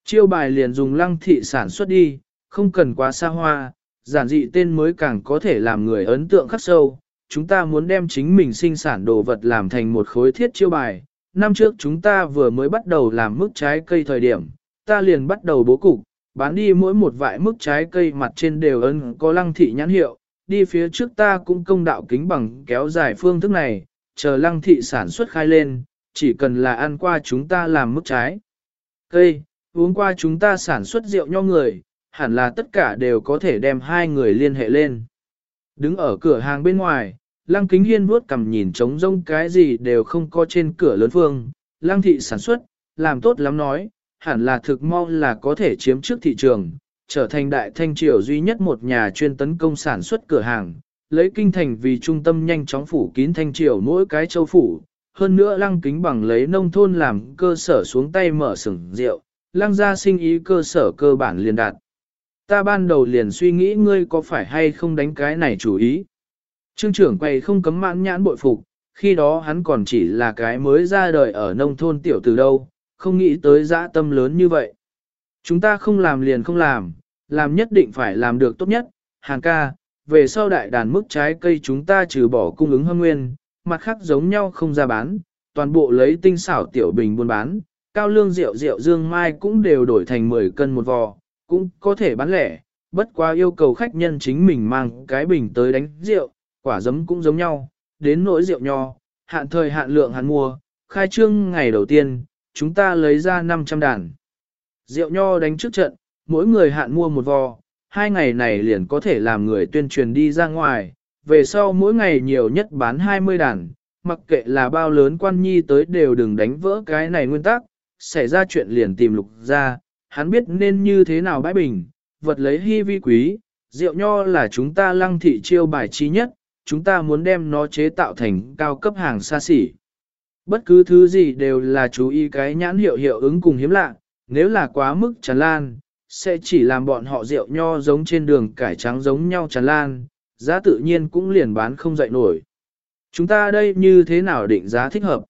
[SPEAKER 1] Chiêu bài liền dùng lăng thị sản xuất đi, không cần quá xa hoa, giản dị tên mới càng có thể làm người ấn tượng khắc sâu. Chúng ta muốn đem chính mình sinh sản đồ vật làm thành một khối thiết chiêu bài. Năm trước chúng ta vừa mới bắt đầu làm mức trái cây thời điểm, ta liền bắt đầu bố cục, bán đi mỗi một vại mức trái cây mặt trên đều ân có lăng thị nhãn hiệu. Đi phía trước ta cũng công đạo kính bằng kéo dài phương thức này, chờ lăng thị sản xuất khai lên, chỉ cần là ăn qua chúng ta làm mức trái cây, uống qua chúng ta sản xuất rượu nho người, hẳn là tất cả đều có thể đem hai người liên hệ lên. Đứng ở cửa hàng bên ngoài, Lăng Kính Hiên vuốt cầm nhìn trống rông cái gì đều không có trên cửa lớn phương, Lăng thị sản xuất, làm tốt lắm nói, hẳn là thực mau là có thể chiếm trước thị trường, trở thành đại thanh triều duy nhất một nhà chuyên tấn công sản xuất cửa hàng, lấy kinh thành vì trung tâm nhanh chóng phủ kín thanh triều mỗi cái châu phủ. Hơn nữa lăng kính bằng lấy nông thôn làm cơ sở xuống tay mở sửng rượu, lăng gia sinh ý cơ sở cơ bản liền đạt. Ta ban đầu liền suy nghĩ ngươi có phải hay không đánh cái này chủ ý. Trương trưởng quay không cấm mãn nhãn bội phục, khi đó hắn còn chỉ là cái mới ra đời ở nông thôn tiểu từ đâu, không nghĩ tới dã tâm lớn như vậy. Chúng ta không làm liền không làm, làm nhất định phải làm được tốt nhất, hàng ca, về sau đại đàn mức trái cây chúng ta trừ bỏ cung ứng hâm nguyên, mặt khác giống nhau không ra bán, toàn bộ lấy tinh xảo tiểu bình buôn bán, cao lương rượu rượu dương mai cũng đều đổi thành 10 cân một vò, cũng có thể bán lẻ, bất quá yêu cầu khách nhân chính mình mang cái bình tới đánh rượu, quả giấm cũng giống nhau, đến nỗi rượu nho, hạn thời hạn lượng hạn mua, khai trương ngày đầu tiên, chúng ta lấy ra 500 đàn. Rượu nho đánh trước trận, mỗi người hạn mua một vò, hai ngày này liền có thể làm người tuyên truyền đi ra ngoài, về sau mỗi ngày nhiều nhất bán 20 đàn, mặc kệ là bao lớn quan nhi tới đều đừng đánh vỡ cái này nguyên tắc, xảy ra chuyện liền tìm lục ra, hắn biết nên như thế nào bãi bình, vật lấy hy vi quý, rượu nho là chúng ta lăng thị chiêu bài trí nhất, chúng ta muốn đem nó chế tạo thành cao cấp hàng xa xỉ. Bất cứ thứ gì đều là chú ý cái nhãn hiệu hiệu ứng cùng hiếm lạ, nếu là quá mức tràn lan, sẽ chỉ làm bọn họ rượu nho giống trên đường cải trắng giống nhau tràn lan, giá tự nhiên cũng liền bán không dậy nổi. Chúng ta đây như thế nào định giá thích hợp?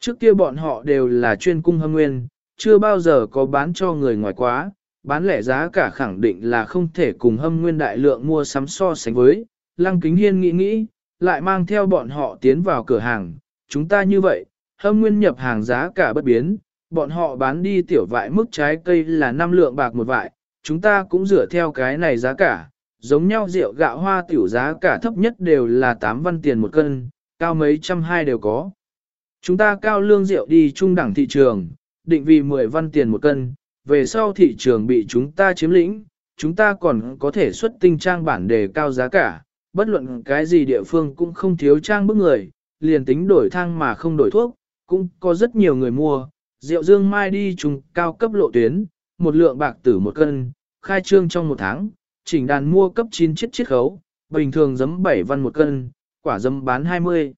[SPEAKER 1] Trước kia bọn họ đều là chuyên cung hâm nguyên, chưa bao giờ có bán cho người ngoài quá, bán lẻ giá cả khẳng định là không thể cùng hâm nguyên đại lượng mua sắm so sánh với. Lăng Kính Hiên nghĩ nghĩ, lại mang theo bọn họ tiến vào cửa hàng, chúng ta như vậy, hâm nguyên nhập hàng giá cả bất biến, bọn họ bán đi tiểu vại mức trái cây là 5 lượng bạc một vại, chúng ta cũng dựa theo cái này giá cả, giống nhau rượu gạo hoa tiểu giá cả thấp nhất đều là 8 văn tiền một cân, cao mấy trăm hai đều có. Chúng ta cao lương rượu đi trung đẳng thị trường, định vì 10 văn tiền một cân, về sau thị trường bị chúng ta chiếm lĩnh, chúng ta còn có thể xuất tinh trang bản đề cao giá cả, bất luận cái gì địa phương cũng không thiếu trang bức người, liền tính đổi thang mà không đổi thuốc, cũng có rất nhiều người mua. Rượu dương mai đi trùng cao cấp lộ tuyến, một lượng bạc tử một cân, khai trương trong một tháng, chỉnh đàn mua cấp 9 chiếc chiết khấu, bình thường giấm 7 văn một cân, quả giấm bán 20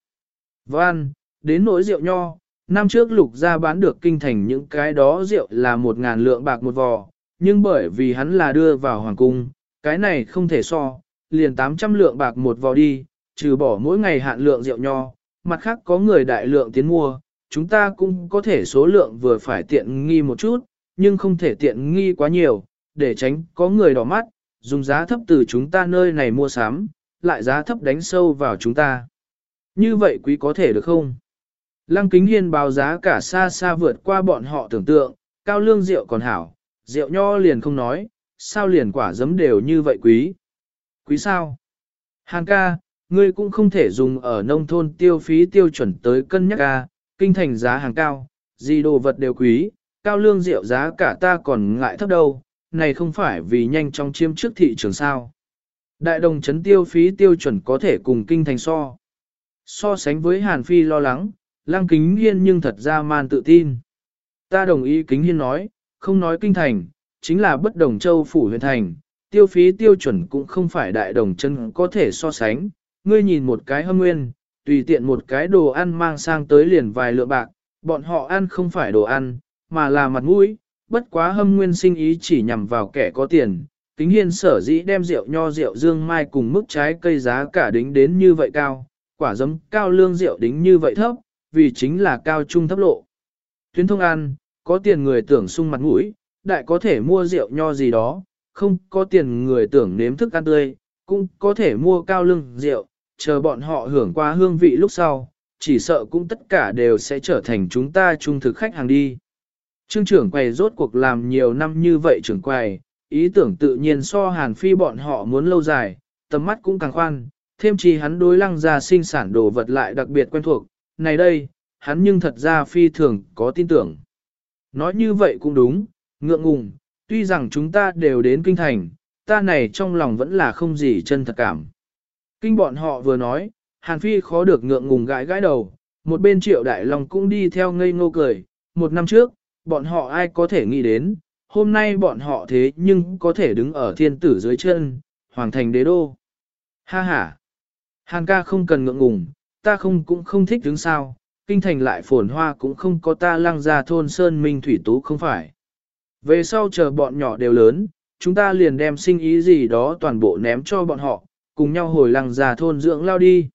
[SPEAKER 1] văn, đến nỗi rượu nho, năm trước lục ra bán được kinh thành những cái đó rượu là một ngàn lượng bạc một vò, nhưng bởi vì hắn là đưa vào hoàng cung, cái này không thể so, liền 800 lượng bạc một vò đi, trừ bỏ mỗi ngày hạn lượng rượu nho, mặt khác có người đại lượng tiến mua, chúng ta cũng có thể số lượng vừa phải tiện nghi một chút, nhưng không thể tiện nghi quá nhiều, để tránh có người đỏ mắt, dùng giá thấp từ chúng ta nơi này mua sắm, lại giá thấp đánh sâu vào chúng ta. Như vậy quý có thể được không? Lăng kính hiên báo giá cả xa xa vượt qua bọn họ tưởng tượng, cao lương rượu còn hảo, rượu nho liền không nói, sao liền quả giấm đều như vậy quý. Quý sao? Hàng ca, ngươi cũng không thể dùng ở nông thôn tiêu phí tiêu chuẩn tới cân nhắc ca, kinh thành giá hàng cao, gì đồ vật đều quý, cao lương rượu giá cả ta còn ngại thấp đâu, này không phải vì nhanh chóng chiếm trước thị trường sao. Đại đồng chấn tiêu phí tiêu chuẩn có thể cùng kinh thành so. So sánh với Hàn Phi lo lắng, Lăng Kính Hiên nhưng thật ra man tự tin. Ta đồng ý Kính Hiên nói, không nói kinh thành, chính là bất đồng châu phủ huyện thành, tiêu phí tiêu chuẩn cũng không phải đại đồng chân có thể so sánh. Ngươi nhìn một cái hâm nguyên, tùy tiện một cái đồ ăn mang sang tới liền vài lượng bạc, bọn họ ăn không phải đồ ăn, mà là mặt mũi, bất quá hâm nguyên sinh ý chỉ nhằm vào kẻ có tiền. Kính hiên sở dĩ đem rượu nho rượu dương mai cùng mức trái cây giá cả đính đến như vậy cao, quả giấm cao lương rượu đính như vậy thấp, vì chính là cao trung thấp lộ. Tuyến thông ăn, có tiền người tưởng sung mặt mũi, đại có thể mua rượu nho gì đó, không có tiền người tưởng nếm thức ăn tươi, cũng có thể mua cao lương rượu, chờ bọn họ hưởng qua hương vị lúc sau, chỉ sợ cũng tất cả đều sẽ trở thành chúng ta trung thực khách hàng đi. Trương trưởng quầy rốt cuộc làm nhiều năm như vậy trưởng quầy, ý tưởng tự nhiên so hàn phi bọn họ muốn lâu dài, tầm mắt cũng càng khoan, thêm chi hắn đối lăng ra sinh sản đồ vật lại đặc biệt quen thuộc, này đây, hắn nhưng thật ra phi thường có tin tưởng. Nói như vậy cũng đúng, ngượng ngùng, tuy rằng chúng ta đều đến kinh thành, ta này trong lòng vẫn là không gì chân thật cảm. Kinh bọn họ vừa nói, Hàn Phi khó được ngượng ngùng gãi gãi đầu, một bên triệu đại long cũng đi theo ngây ngô cười, một năm trước, bọn họ ai có thể nghĩ đến, hôm nay bọn họ thế nhưng có thể đứng ở thiên tử dưới chân, hoàng thành đế đô. Ha ha! Hàn ca không cần ngượng ngùng, ta không cũng không thích đứng sao, kinh thành lại phồn hoa cũng không có ta lăng ra thôn sơn minh thủy tú không phải. Về sau chờ bọn nhỏ đều lớn, chúng ta liền đem sinh ý gì đó toàn bộ ném cho bọn họ, cùng nhau hồi lăng già thôn dưỡng lao đi.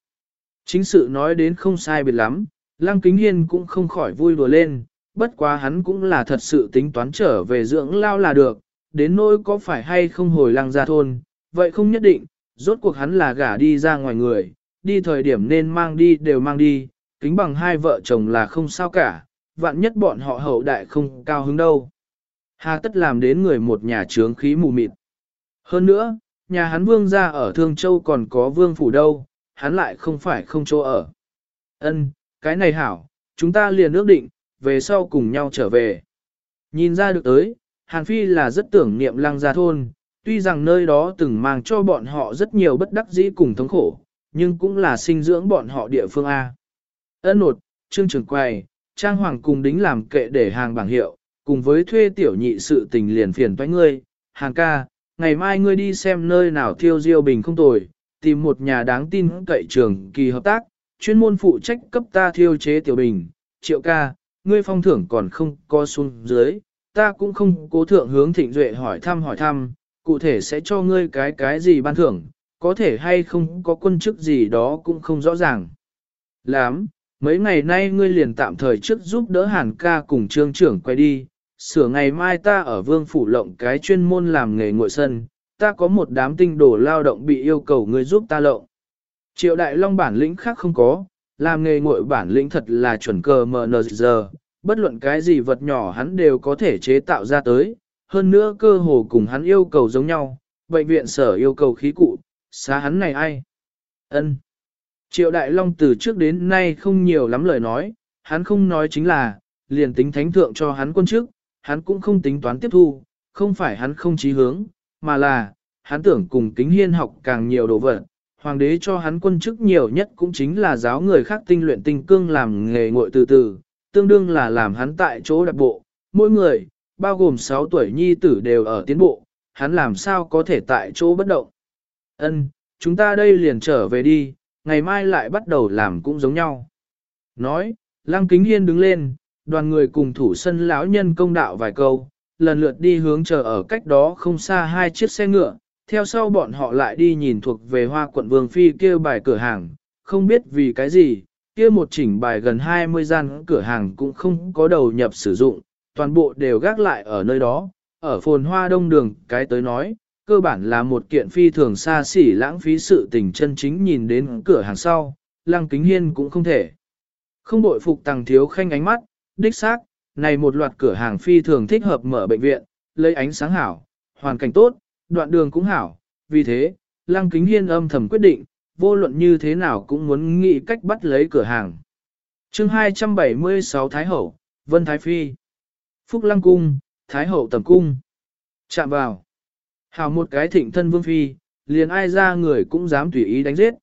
[SPEAKER 1] Chính sự nói đến không sai biệt lắm, lăng kính hiên cũng không khỏi vui đùa lên, bất quá hắn cũng là thật sự tính toán trở về dưỡng lao là được, đến nỗi có phải hay không hồi lăng già thôn, vậy không nhất định, rốt cuộc hắn là gả đi ra ngoài người, đi thời điểm nên mang đi đều mang đi, kính bằng hai vợ chồng là không sao cả, vạn nhất bọn họ hậu đại không cao hứng đâu. Hà tất làm đến người một nhà trướng khí mù mịt. Hơn nữa, nhà hắn vương ra ở Thương Châu còn có vương phủ đâu, hắn lại không phải không chỗ ở. Ân, cái này hảo, chúng ta liền ước định, về sau cùng nhau trở về. Nhìn ra được tới, Hàn Phi là rất tưởng niệm lăng gia thôn, tuy rằng nơi đó từng mang cho bọn họ rất nhiều bất đắc dĩ cùng thống khổ, nhưng cũng là sinh dưỡng bọn họ địa phương A. Ân nột, trương trường quầy, trang hoàng cùng đính làm kệ để hàng bảng hiệu, cùng với thuê tiểu nhị sự tình liền phiền toái ngươi, hàng ca, ngày mai ngươi đi xem nơi nào thiêu diêu bình không tồi, tìm một nhà đáng tin cậy trường kỳ hợp tác, chuyên môn phụ trách cấp ta thiêu chế tiểu bình, triệu ca, ngươi phong thưởng còn không có xuống dưới, ta cũng không cố thượng hướng thịnh duệ hỏi thăm hỏi thăm, cụ thể sẽ cho ngươi cái cái gì ban thưởng, có thể hay không có quân chức gì đó cũng không rõ ràng. Lắm, mấy ngày nay ngươi liền tạm thời trước giúp đỡ hàn ca cùng trương trưởng quay đi, sửa ngày mai ta ở vương phủ lộng cái chuyên môn làm nghề ngội sân, ta có một đám tinh đồ lao động bị yêu cầu ngươi giúp ta lộng. Triệu đại long bản lĩnh khác không có, làm nghề ngội bản lĩnh thật là chuẩn cờ mờ nờ giờ, Bất luận cái gì vật nhỏ hắn đều có thể chế tạo ra tới, hơn nữa cơ hồ cùng hắn yêu cầu giống nhau, bệnh viện sở yêu cầu khí cụ, xá hắn này ai? ân Triệu Đại Long từ trước đến nay không nhiều lắm lời nói, hắn không nói chính là, liền tính thánh thượng cho hắn quân chức, hắn cũng không tính toán tiếp thu, không phải hắn không chí hướng, mà là, hắn tưởng cùng kính hiên học càng nhiều đồ vật. Hoàng đế cho hắn quân chức nhiều nhất cũng chính là giáo người khác tinh luyện tinh cương làm nghề ngội từ từ, tương đương là làm hắn tại chỗ đặc bộ, mỗi người, bao gồm 6 tuổi nhi tử đều ở tiến bộ, hắn làm sao có thể tại chỗ bất động. Ân, chúng ta đây liền trở về đi, ngày mai lại bắt đầu làm cũng giống nhau. Nói, Lăng Kính Hiên đứng lên, đoàn người cùng thủ sân lão nhân công đạo vài câu, lần lượt đi hướng chờ ở cách đó không xa hai chiếc xe ngựa, theo sau bọn họ lại đi nhìn thuộc về hoa quận Vương Phi kia bài cửa hàng, không biết vì cái gì, kia một chỉnh bài gần 20 gian cửa hàng cũng không có đầu nhập sử dụng, toàn bộ đều gác lại ở nơi đó, ở phồn hoa đông đường cái tới nói, cơ bản là một kiện phi thường xa xỉ lãng phí sự tình chân chính nhìn đến cửa hàng sau, lăng kính hiên cũng không thể. Không bội phục tàng thiếu khanh ánh mắt, đích xác, này một loạt cửa hàng phi thường thích hợp mở bệnh viện, lấy ánh sáng hảo, hoàn cảnh tốt, đoạn đường cũng hảo, vì thế, lăng kính hiên âm thầm quyết định, vô luận như thế nào cũng muốn nghĩ cách bắt lấy cửa hàng. chương 276 Thái Hậu, Vân Thái Phi, Phúc Lăng Cung, Thái Hậu Tầm Cung, chạm vào. Hảo một cái thịnh thân vương phi, liền ai ra người cũng dám tùy ý đánh giết.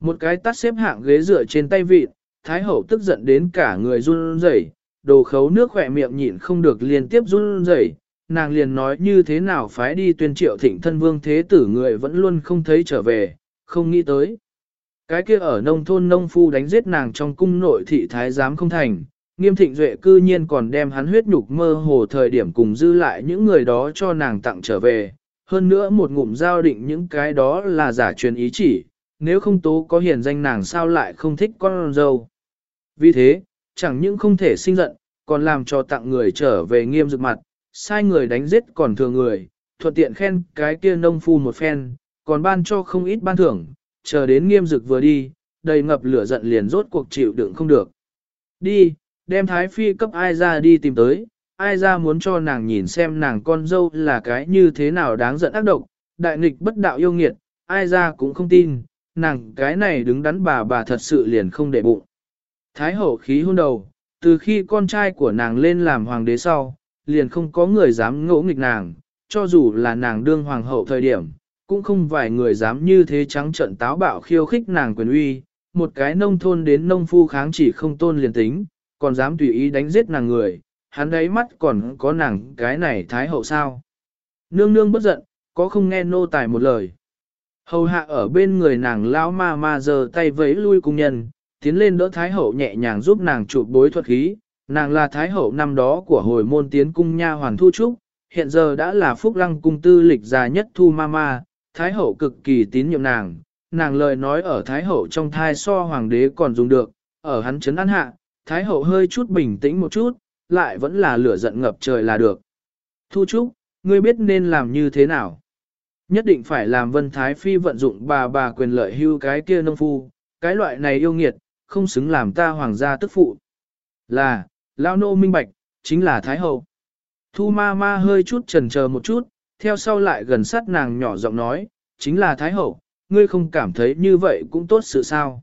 [SPEAKER 1] Một cái tắt xếp hạng ghế dựa trên tay vịt, Thái Hậu tức giận đến cả người run rẩy, đồ khấu nước khỏe miệng nhịn không được liên tiếp run rẩy. Nàng liền nói như thế nào phái đi tuyên triệu thịnh thân vương thế tử người vẫn luôn không thấy trở về, không nghĩ tới. Cái kia ở nông thôn nông phu đánh giết nàng trong cung nội thị thái giám không thành, nghiêm thịnh duệ cư nhiên còn đem hắn huyết nhục mơ hồ thời điểm cùng dư lại những người đó cho nàng tặng trở về. Hơn nữa một ngụm giao định những cái đó là giả truyền ý chỉ, nếu không tố có hiền danh nàng sao lại không thích con dâu. Vì thế, chẳng những không thể sinh giận, còn làm cho tặng người trở về nghiêm dực mặt, sai người đánh giết còn thừa người, thuận tiện khen cái kia nông phu một phen, còn ban cho không ít ban thưởng, chờ đến nghiêm dực vừa đi, đầy ngập lửa giận liền rốt cuộc chịu đựng không được. Đi, đem thái phi cấp ai ra đi tìm tới, ai ra muốn cho nàng nhìn xem nàng con dâu là cái như thế nào đáng giận ác độc, đại nghịch bất đạo yêu nghiệt, ai ra cũng không tin, nàng cái này đứng đắn bà bà thật sự liền không để bụng. Thái hậu khí hôn đầu, từ khi con trai của nàng lên làm hoàng đế sau, liền không có người dám ngỗ nghịch nàng, cho dù là nàng đương hoàng hậu thời điểm, cũng không vài người dám như thế trắng trận táo bạo khiêu khích nàng quyền uy, một cái nông thôn đến nông phu kháng chỉ không tôn liền tính, còn dám tùy ý đánh giết nàng người, hắn đấy mắt còn có nàng cái này thái hậu sao. Nương nương bất giận, có không nghe nô tài một lời. Hầu hạ ở bên người nàng lão ma ma giờ tay vẫy lui cung nhân, tiến lên đỡ thái hậu nhẹ nhàng giúp nàng chụp bối thuật khí, nàng là thái hậu năm đó của hồi môn tiến cung nha hoàn thu trúc, hiện giờ đã là phúc lăng cung tư lịch già nhất thu ma ma, Thái hậu cực kỳ tín nhiệm nàng, nàng lời nói ở Thái hậu trong thai so hoàng đế còn dùng được, ở hắn chấn an hạ, Thái hậu hơi chút bình tĩnh một chút, lại vẫn là lửa giận ngập trời là được. Thu Trúc, ngươi biết nên làm như thế nào? Nhất định phải làm Vân Thái Phi vận dụng bà bà quyền lợi hưu cái kia nông phu, cái loại này yêu nghiệt, không xứng làm ta hoàng gia tức phụ. Là, Lao Nô minh bạch, chính là Thái Hậu. Thu ma ma hơi chút trần chờ một chút, theo sau lại gần sát nàng nhỏ giọng nói, chính là Thái Hậu, ngươi không cảm thấy như vậy cũng tốt sự sao.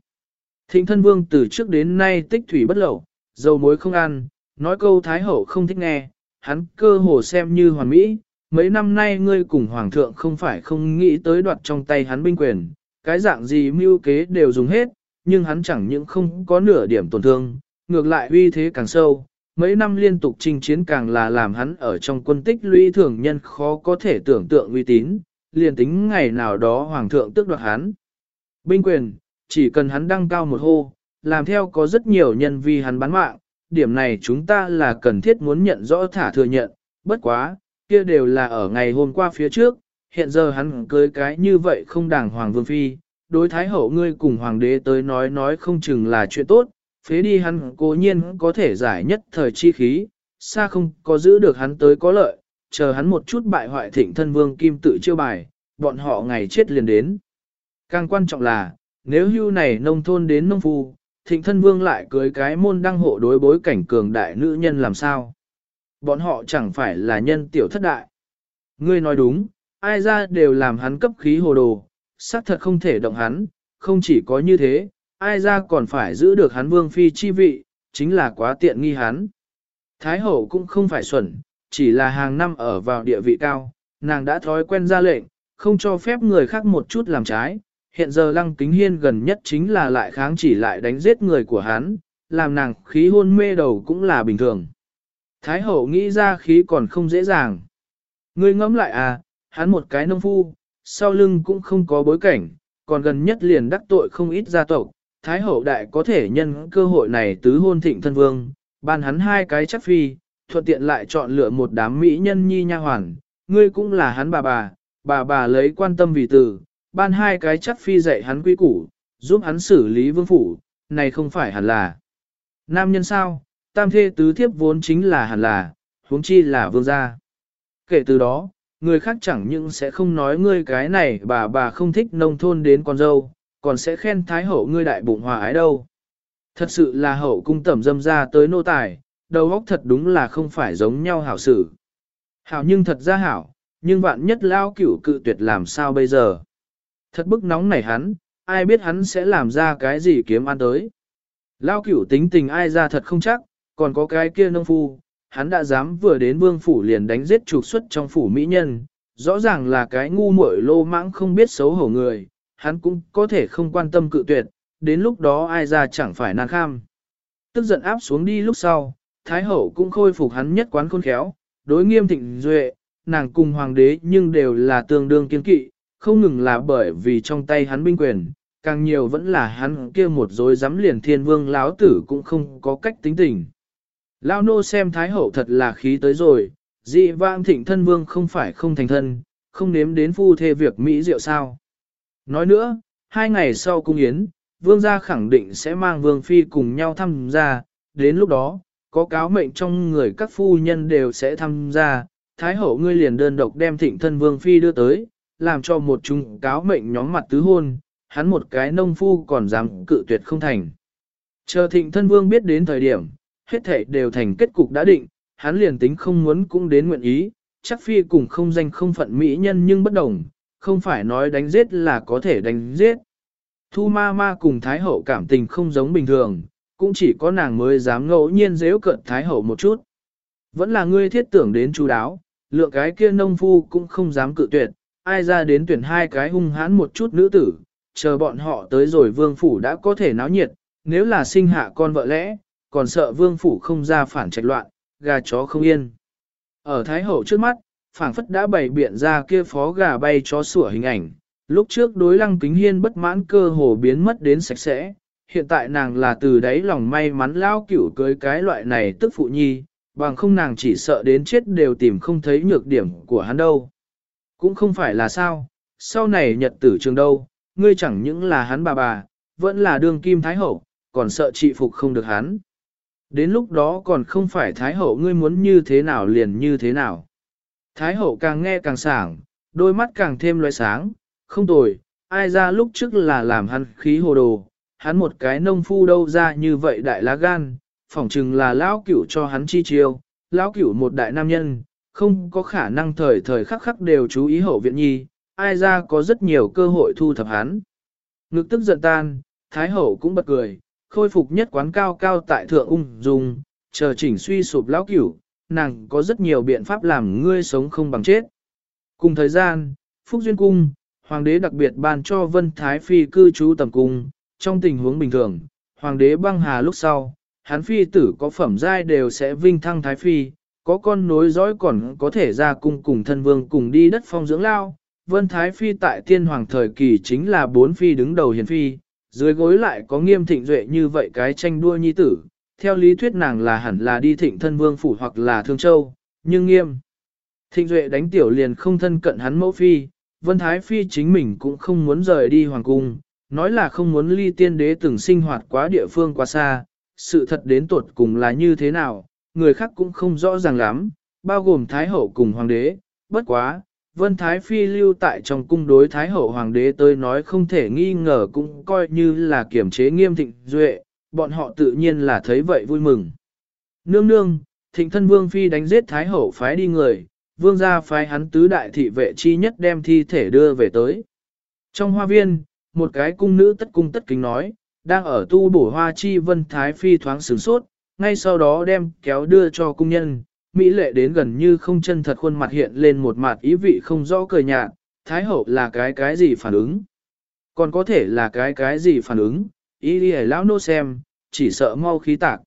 [SPEAKER 1] Thịnh thân vương từ trước đến nay tích thủy bất lậu, dầu muối không ăn, nói câu Thái Hậu không thích nghe, hắn cơ hồ xem như hoàn mỹ, mấy năm nay ngươi cùng Hoàng thượng không phải không nghĩ tới đoạt trong tay hắn binh quyền, cái dạng gì mưu kế đều dùng hết, nhưng hắn chẳng những không có nửa điểm tổn thương, ngược lại uy thế càng sâu, mấy năm liên tục chinh chiến càng là làm hắn ở trong quân tích lũy thường nhân khó có thể tưởng tượng uy tín, liền tính ngày nào đó hoàng thượng tước đoạt hắn. Binh quyền, chỉ cần hắn đăng cao một hô, làm theo có rất nhiều nhân vi hắn bán mạng, điểm này chúng ta là cần thiết muốn nhận rõ thả thừa nhận, bất quá, kia đều là ở ngày hôm qua phía trước, hiện giờ hắn cưới cái như vậy không đàng hoàng vương phi, đối thái hậu ngươi cùng hoàng đế tới nói nói không chừng là chuyện tốt, phế đi hắn cố nhiên có thể giải nhất thời chi khí, xa không có giữ được hắn tới có lợi, chờ hắn một chút bại hoại thịnh thân vương kim tự chiêu bài, bọn họ ngày chết liền đến. Càng quan trọng là, nếu hưu này nông thôn đến nông phu, thịnh thân vương lại cưới cái môn đăng hộ đối bối cảnh cường đại nữ nhân làm sao. Bọn họ chẳng phải là nhân tiểu thất đại. Ngươi nói đúng, ai ra đều làm hắn cấp khí hồ đồ, xác thật không thể động hắn, không chỉ có như thế, ai ra còn phải giữ được hắn vương phi chi vị, chính là quá tiện nghi hắn. Thái hậu cũng không phải xuẩn, chỉ là hàng năm ở vào địa vị cao, nàng đã thói quen ra lệnh, không cho phép người khác một chút làm trái. Hiện giờ lăng kính hiên gần nhất chính là lại kháng chỉ lại đánh giết người của hắn, làm nàng khí hôn mê đầu cũng là bình thường. Thái hậu nghĩ ra khí còn không dễ dàng. Ngươi ngẫm lại à, hắn một cái nông phu, sau lưng cũng không có bối cảnh, còn gần nhất liền đắc tội không ít gia tộc. Thái hậu đại có thể nhân cơ hội này tứ hôn thịnh thân vương, ban hắn hai cái chắc phi, thuận tiện lại chọn lựa một đám mỹ nhân nhi nha hoàn, ngươi cũng là hắn bà bà, bà bà lấy quan tâm vì từ, ban hai cái chắc phi dạy hắn quy củ, giúp hắn xử lý vương phủ, này không phải hẳn là. Nam nhân sao, tam thê tứ thiếp vốn chính là hẳn là, huống chi là vương gia. Kể từ đó, người khác chẳng những sẽ không nói ngươi cái này bà bà không thích nông thôn đến con dâu, còn sẽ khen thái hậu ngươi đại bụng hòa ái đâu. Thật sự là hậu cung tẩm dâm ra tới nô tài, đầu óc thật đúng là không phải giống nhau hảo sử. Hảo nhưng thật ra hảo, nhưng vạn nhất lao cửu cự tuyệt làm sao bây giờ. Thật bức nóng nảy hắn, ai biết hắn sẽ làm ra cái gì kiếm ăn tới. Lao cửu tính tình ai ra thật không chắc, còn có cái kia nông phu, hắn đã dám vừa đến vương phủ liền đánh giết trục xuất trong phủ mỹ nhân, rõ ràng là cái ngu muội lô mãng không biết xấu hổ người, hắn cũng có thể không quan tâm cự tuyệt, đến lúc đó ai ra chẳng phải nan kham. Tức giận áp xuống đi lúc sau, Thái Hậu cũng khôi phục hắn nhất quán khôn khéo, đối nghiêm thịnh duệ, nàng cùng hoàng đế nhưng đều là tương đương kiên kỵ, không ngừng là bởi vì trong tay hắn binh quyền, càng nhiều vẫn là hắn kia một dối dám liền thiên vương láo tử cũng không có cách tính tình. Lao nô xem Thái Hậu thật là khí tới rồi, dị vãng thịnh thân vương không phải không thành thân, không nếm đến phu thê việc Mỹ rượu sao. Nói nữa, hai ngày sau cung yến, vương gia khẳng định sẽ mang vương phi cùng nhau tham gia, đến lúc đó, có cáo mệnh trong người các phu nhân đều sẽ tham gia, thái hậu ngươi liền đơn độc đem thịnh thân vương phi đưa tới, làm cho một chúng cáo mệnh nhóm mặt tứ hôn, hắn một cái nông phu còn dám cự tuyệt không thành. Chờ thịnh thân vương biết đến thời điểm, hết thể đều thành kết cục đã định, hắn liền tính không muốn cũng đến nguyện ý, chắc phi cùng không danh không phận mỹ nhân nhưng bất đồng, không phải nói đánh giết là có thể đánh giết. Thu ma ma cùng Thái Hậu cảm tình không giống bình thường, cũng chỉ có nàng mới dám ngẫu nhiên dễu cận Thái Hậu một chút. Vẫn là ngươi thiết tưởng đến chú đáo, lượng cái kia nông phu cũng không dám cự tuyệt, ai ra đến tuyển hai cái hung hãn một chút nữ tử, chờ bọn họ tới rồi vương phủ đã có thể náo nhiệt, nếu là sinh hạ con vợ lẽ, còn sợ vương phủ không ra phản trạch loạn, gà chó không yên. Ở Thái Hậu trước mắt, phảng phất đã bày biện ra kia phó gà bay chó sủa hình ảnh, lúc trước đối lăng kính hiên bất mãn cơ hồ biến mất đến sạch sẽ, hiện tại nàng là từ đáy lòng may mắn lao cửu cưới cái loại này tức phụ nhi, bằng không nàng chỉ sợ đến chết đều tìm không thấy nhược điểm của hắn đâu. Cũng không phải là sao, sau này nhật tử trường đâu, ngươi chẳng những là hắn bà bà, vẫn là đương kim thái hậu, còn sợ trị phục không được hắn. Đến lúc đó còn không phải thái hậu ngươi muốn như thế nào liền như thế nào. Thái hậu càng nghe càng sảng, đôi mắt càng thêm loé sáng, không tồi, ai ra lúc trước là làm hắn khí hồ đồ, hắn một cái nông phu đâu ra như vậy đại lá gan, phỏng chừng là lão cửu cho hắn chi chiêu, lão cửu một đại nam nhân, không có khả năng thời thời khắc khắc đều chú ý hậu viện nhi, ai ra có rất nhiều cơ hội thu thập hắn. Ngực tức giận tan, Thái hậu cũng bật cười, khôi phục nhất quán cao cao tại thượng ung dung, chờ chỉnh suy sụp lão cửu, nàng có rất nhiều biện pháp làm ngươi sống không bằng chết. Cùng thời gian, Phúc Duyên Cung, Hoàng đế đặc biệt ban cho Vân Thái Phi cư trú tầm cung, trong tình huống bình thường, Hoàng đế băng hà lúc sau, hắn phi tử có phẩm giai đều sẽ vinh thăng Thái Phi, có con nối dõi còn có thể ra cung cùng thân vương cùng đi đất phong dưỡng lao. Vân Thái Phi tại tiên hoàng thời kỳ chính là bốn phi đứng đầu hiền phi, dưới gối lại có nghiêm thịnh duệ như vậy cái tranh đua nhi tử, theo lý thuyết nàng là hẳn là đi thịnh thân vương phủ hoặc là thương châu, nhưng nghiêm. Thịnh duệ đánh tiểu liền không thân cận hắn mẫu phi, Vân Thái Phi chính mình cũng không muốn rời đi hoàng cung, nói là không muốn ly tiên đế từng sinh hoạt quá địa phương quá xa, sự thật đến tuột cùng là như thế nào, người khác cũng không rõ ràng lắm, bao gồm Thái Hậu cùng Hoàng đế, bất quá, Vân Thái Phi lưu tại trong cung đối Thái Hậu Hoàng đế tới nói không thể nghi ngờ cũng coi như là kiểm chế nghiêm thịnh duệ, bọn họ tự nhiên là thấy vậy vui mừng. Nương nương, thịnh thân vương phi đánh giết thái hậu phái đi người, vương gia phái hắn tứ đại thị vệ chi nhất đem thi thể đưa về tới. Trong hoa viên, một cái cung nữ tất cung tất kính nói, đang ở tu bổ hoa chi vân thái phi thoáng sửng sốt, ngay sau đó đem kéo đưa cho cung nhân, mỹ lệ đến gần như không chân thật khuôn mặt hiện lên một mặt ý vị không rõ cười nhạt, thái hậu là cái cái gì phản ứng. Còn có thể là cái cái gì phản ứng, ý đi lão nô xem, chỉ sợ mau khí tạc.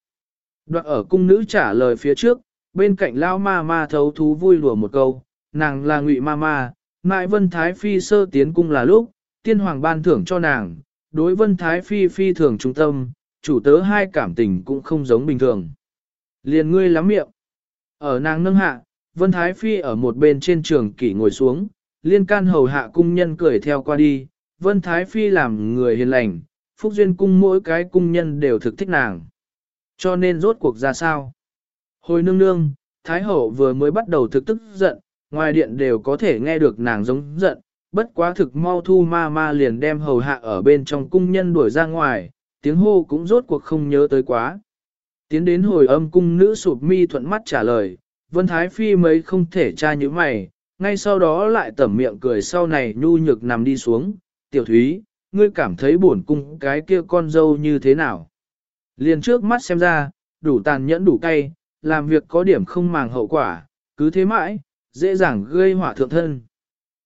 [SPEAKER 1] Đoạn ở cung nữ trả lời phía trước, bên cạnh lão ma ma thấu thú vui lùa một câu, nàng là ngụy ma ma, mại vân thái phi sơ tiến cung là lúc, tiên hoàng ban thưởng cho nàng, đối vân thái phi phi thường trung tâm, chủ tớ hai cảm tình cũng không giống bình thường. Liền ngươi lắm miệng. Ở nàng nâng hạ, vân thái phi ở một bên trên trường kỷ ngồi xuống, liên can hầu hạ cung nhân cười theo qua đi, vân thái phi làm người hiền lành, phúc duyên cung mỗi cái cung nhân đều thực thích nàng. Cho nên rốt cuộc ra sao? Hồi nương nương, Thái hậu vừa mới bắt đầu thực tức giận, ngoài điện đều có thể nghe được nàng giống giận, bất quá thực mau thu ma ma liền đem hầu hạ ở bên trong cung nhân đuổi ra ngoài, tiếng hô cũng rốt cuộc không nhớ tới quá. Tiến đến hồi âm cung nữ sụp mi thuận mắt trả lời, Vân Thái Phi mấy không thể tra như mày, ngay sau đó lại tẩm miệng cười sau này nhu nhược nằm đi xuống, tiểu thúy, ngươi cảm thấy buồn cung cái kia con dâu như thế nào? Liền trước mắt xem ra, đủ tàn nhẫn đủ cay, làm việc có điểm không màng hậu quả, cứ thế mãi, dễ dàng gây hỏa thượng thân.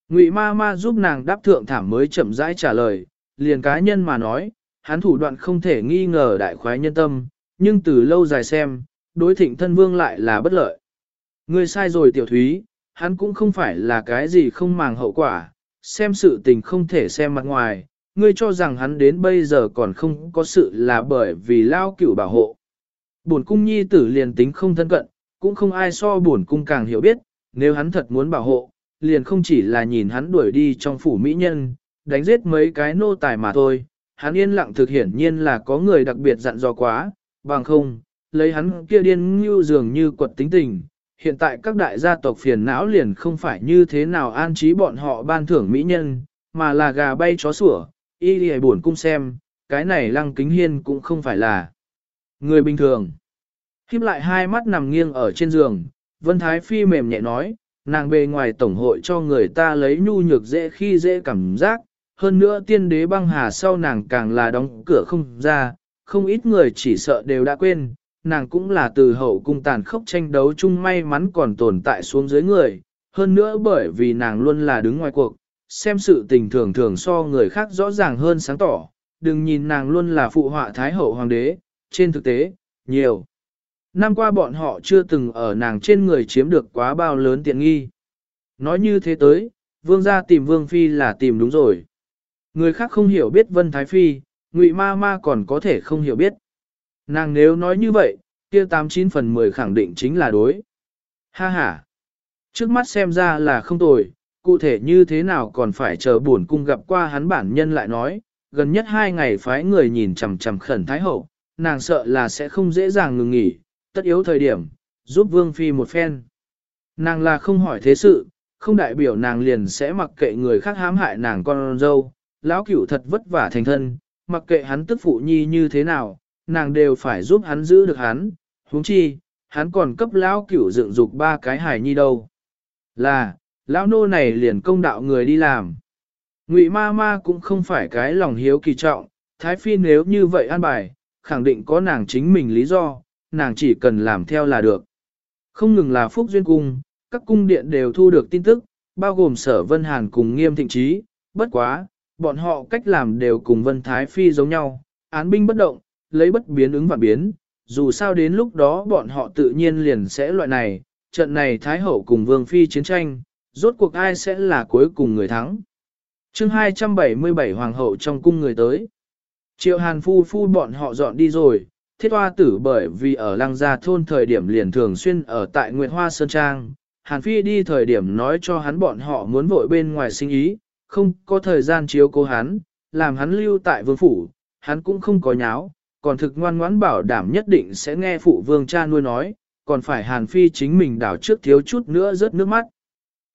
[SPEAKER 1] Ngụy ma ma giúp nàng đáp thượng thảm mới chậm rãi trả lời, liền cá nhân mà nói, hắn thủ đoạn không thể nghi ngờ đại khoái nhân tâm, nhưng từ lâu dài xem, đối thịnh thân vương lại là bất lợi. Ngươi sai rồi tiểu thúy, hắn cũng không phải là cái gì không màng hậu quả, xem sự tình không thể xem mặt ngoài, ngươi cho rằng hắn đến bây giờ còn không có sự là bởi vì lao cửu bảo hộ. Bổn cung nhi tử liền tính không thân cận, cũng không ai so bổn cung càng hiểu biết, nếu hắn thật muốn bảo hộ, liền không chỉ là nhìn hắn đuổi đi trong phủ mỹ nhân, đánh giết mấy cái nô tài mà thôi, hắn yên lặng thực hiển nhiên là có người đặc biệt dặn dò quá, bằng không, lấy hắn kia điên như dường như quật tính tình. Hiện tại các đại gia tộc phiền não liền không phải như thế nào an trí bọn họ ban thưởng mỹ nhân, mà là gà bay chó sủa, y đi buồn cung xem, cái này lăng kính hiên cũng không phải là người bình thường. Khiếp lại hai mắt nằm nghiêng ở trên giường, Vân Thái Phi mềm nhẹ nói, nàng bề ngoài tổng hội cho người ta lấy nhu nhược dễ khi dễ cảm giác, hơn nữa tiên đế băng hà sau nàng càng là đóng cửa không ra, không ít người chỉ sợ đều đã quên, nàng cũng là từ hậu cung tàn khốc tranh đấu chung may mắn còn tồn tại xuống dưới người, hơn nữa bởi vì nàng luôn là đứng ngoài cuộc, xem sự tình thường thường so người khác rõ ràng hơn sáng tỏ, đừng nhìn nàng luôn là phụ họa thái hậu hoàng đế, trên thực tế, nhiều. Năm qua bọn họ chưa từng ở nàng trên người chiếm được quá bao lớn tiện nghi. Nói như thế tới, vương gia tìm vương phi là tìm đúng rồi. Người khác không hiểu biết vân thái phi, ngụy ma ma còn có thể không hiểu biết. Nàng nếu nói như vậy, kia 89 phần 10 khẳng định chính là đối. Ha ha. Trước mắt xem ra là không tồi, cụ thể như thế nào còn phải chờ buồn cung gặp qua hắn bản nhân lại nói, gần nhất hai ngày phái người nhìn chằm chằm khẩn thái hậu, nàng sợ là sẽ không dễ dàng ngừng nghỉ, tất yếu thời điểm, giúp vương phi một phen. Nàng là không hỏi thế sự, không đại biểu nàng liền sẽ mặc kệ người khác hãm hại nàng con dâu, lão cửu thật vất vả thành thân, mặc kệ hắn tức phụ nhi như thế nào, nàng đều phải giúp hắn giữ được hắn, huống chi, hắn còn cấp lão cửu dựng dục ba cái hài nhi đâu. Là, lão nô này liền công đạo người đi làm. Ngụy ma ma cũng không phải cái lòng hiếu kỳ trọng, Thái Phi nếu như vậy an bài, khẳng định có nàng chính mình lý do, nàng chỉ cần làm theo là được. Không ngừng là Phúc Duyên Cung, các cung điện đều thu được tin tức, bao gồm sở Vân Hàn cùng nghiêm thịnh trí, bất quá, bọn họ cách làm đều cùng Vân Thái Phi giống nhau, án binh bất động, lấy bất biến ứng và biến, dù sao đến lúc đó bọn họ tự nhiên liền sẽ loại này, trận này Thái Hậu cùng Vương Phi chiến tranh, rốt cuộc ai sẽ là cuối cùng người thắng. chương 277 Hoàng hậu trong cung người tới. Triệu Hàn Phu Phu bọn họ dọn đi rồi, thiết hoa tử bởi vì ở lăng gia thôn thời điểm liền thường xuyên ở tại Nguyệt Hoa Sơn Trang. Hàn Phi đi thời điểm nói cho hắn bọn họ muốn vội bên ngoài sinh ý, không có thời gian chiếu cố hắn, làm hắn lưu tại vương phủ, hắn cũng không có nháo, còn thực ngoan ngoãn bảo đảm nhất định sẽ nghe phụ vương cha nuôi nói, còn phải Hàn Phi chính mình đảo trước thiếu chút nữa rớt nước mắt.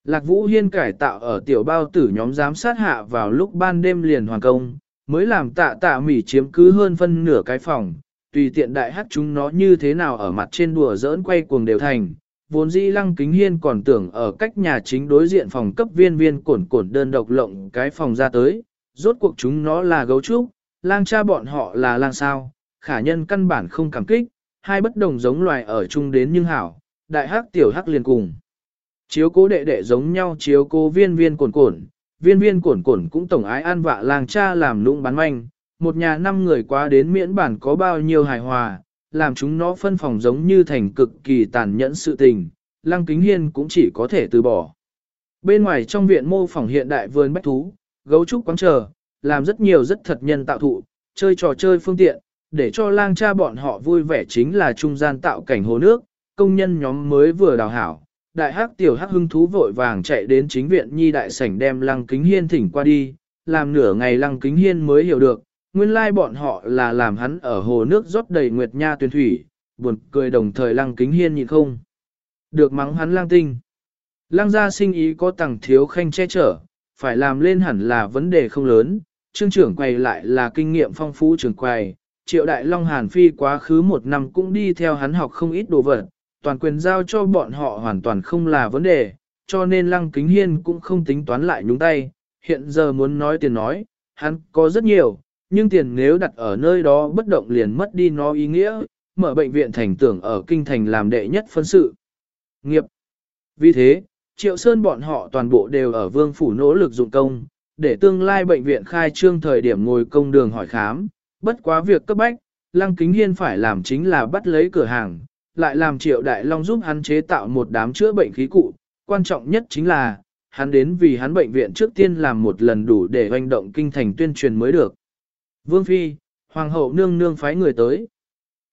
[SPEAKER 1] Lạc Vũ Hiên cải tạo ở tiểu bao tử nhóm giám sát hạ vào lúc ban đêm liền hoàn công, mới làm tạ tạ mỉ chiếm cứ hơn phân nửa cái phòng, tùy tiện đại hát chúng nó như thế nào ở mặt trên đùa giỡn quay cuồng đều thành. Vốn dĩ lăng kính hiên còn tưởng ở cách nhà chính đối diện phòng cấp viên viên cổn cổn đơn độc lộng cái phòng ra tới, rốt cuộc chúng nó là gấu trúc, lang cha bọn họ là lang sao, khả nhân căn bản không cảm kích, hai bất đồng giống loài ở chung đến nhưng hảo, đại hắc tiểu hắc liền cùng. Chiếu cố đệ đệ giống nhau chiếu cố viên viên cổn cổn, viên viên cổn cổn cũng tổng ái an vạ lang cha làm lũng bán manh, một nhà năm người quá đến miễn bản có bao nhiêu hài hòa, làm chúng nó phân phòng giống như thành cực kỳ tàn nhẫn sự tình, lăng kính hiên cũng chỉ có thể từ bỏ. Bên ngoài trong viện mô phỏng hiện đại vườn bách thú, gấu trúc quán chờ, làm rất nhiều rất thật nhân tạo thụ, chơi trò chơi phương tiện, để cho lang cha bọn họ vui vẻ chính là trung gian tạo cảnh hồ nước, công nhân nhóm mới vừa đào hảo. Đại hắc tiểu hắc hưng thú vội vàng chạy đến chính viện nhi đại sảnh đem lăng kính hiên thỉnh qua đi, làm nửa ngày lăng kính hiên mới hiểu được, nguyên lai bọn họ là làm hắn ở hồ nước rót đầy nguyệt nha tuyển thủy, buồn cười đồng thời lăng kính hiên nhịn không. Được mắng hắn lang tinh. Lăng gia sinh ý có tầng thiếu khanh che chở, phải làm lên hẳn là vấn đề không lớn, trương trưởng quầy lại là kinh nghiệm phong phú trưởng quầy, triệu đại long hàn phi quá khứ một năm cũng đi theo hắn học không ít đồ vật, toàn quyền giao cho bọn họ hoàn toàn không là vấn đề, cho nên lăng kính hiên cũng không tính toán lại nhúng tay, hiện giờ muốn nói tiền nói, hắn có rất nhiều, nhưng tiền nếu đặt ở nơi đó bất động liền mất đi nó ý nghĩa, mở bệnh viện thành tưởng ở kinh thành làm đệ nhất phân sự. Nghiệp. Vì thế, Triệu Sơn bọn họ toàn bộ đều ở vương phủ nỗ lực dụng công, để tương lai bệnh viện khai trương thời điểm ngồi công đường hỏi khám, bất quá việc cấp bách, Lăng Kính Hiên phải làm chính là bắt lấy cửa hàng, lại làm Triệu Đại Long giúp hắn chế tạo một đám chữa bệnh khí cụ, quan trọng nhất chính là, hắn đến vì hắn bệnh viện trước tiên làm một lần đủ để hoành động kinh thành tuyên truyền mới được. Vương Phi, Hoàng hậu nương nương phái người tới.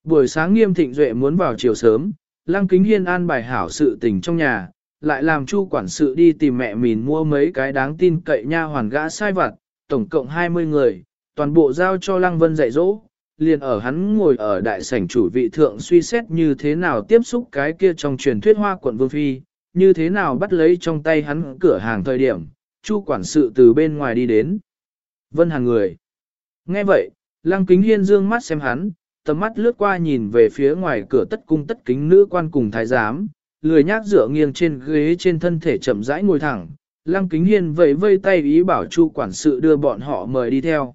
[SPEAKER 1] Buổi sáng nghiêm thịnh duệ muốn vào chiều sớm, Lăng Kính Hiên an bài hảo sự tình trong nhà, lại làm chu quản sự đi tìm mẹ mình mua mấy cái đáng tin cậy nha hoàn gã sai vặt, tổng cộng 20 người, toàn bộ giao cho Lăng Vân dạy dỗ, liền ở hắn ngồi ở đại sảnh chủ vị thượng suy xét như thế nào tiếp xúc cái kia trong truyền thuyết hoa quận Vương Phi, như thế nào bắt lấy trong tay hắn cửa hàng thời điểm, chu quản sự từ bên ngoài đi đến. Vân hàng người. Nghe vậy, Lăng Kính Hiên dương mắt xem hắn, tầm mắt lướt qua nhìn về phía ngoài cửa tất cung tất kính nữ quan cùng thái giám, lười nhác dựa nghiêng trên ghế trên thân thể chậm rãi ngồi thẳng. Lăng Kính Hiên vẫy vây tay ý bảo Chu quản sự đưa bọn họ mời đi theo.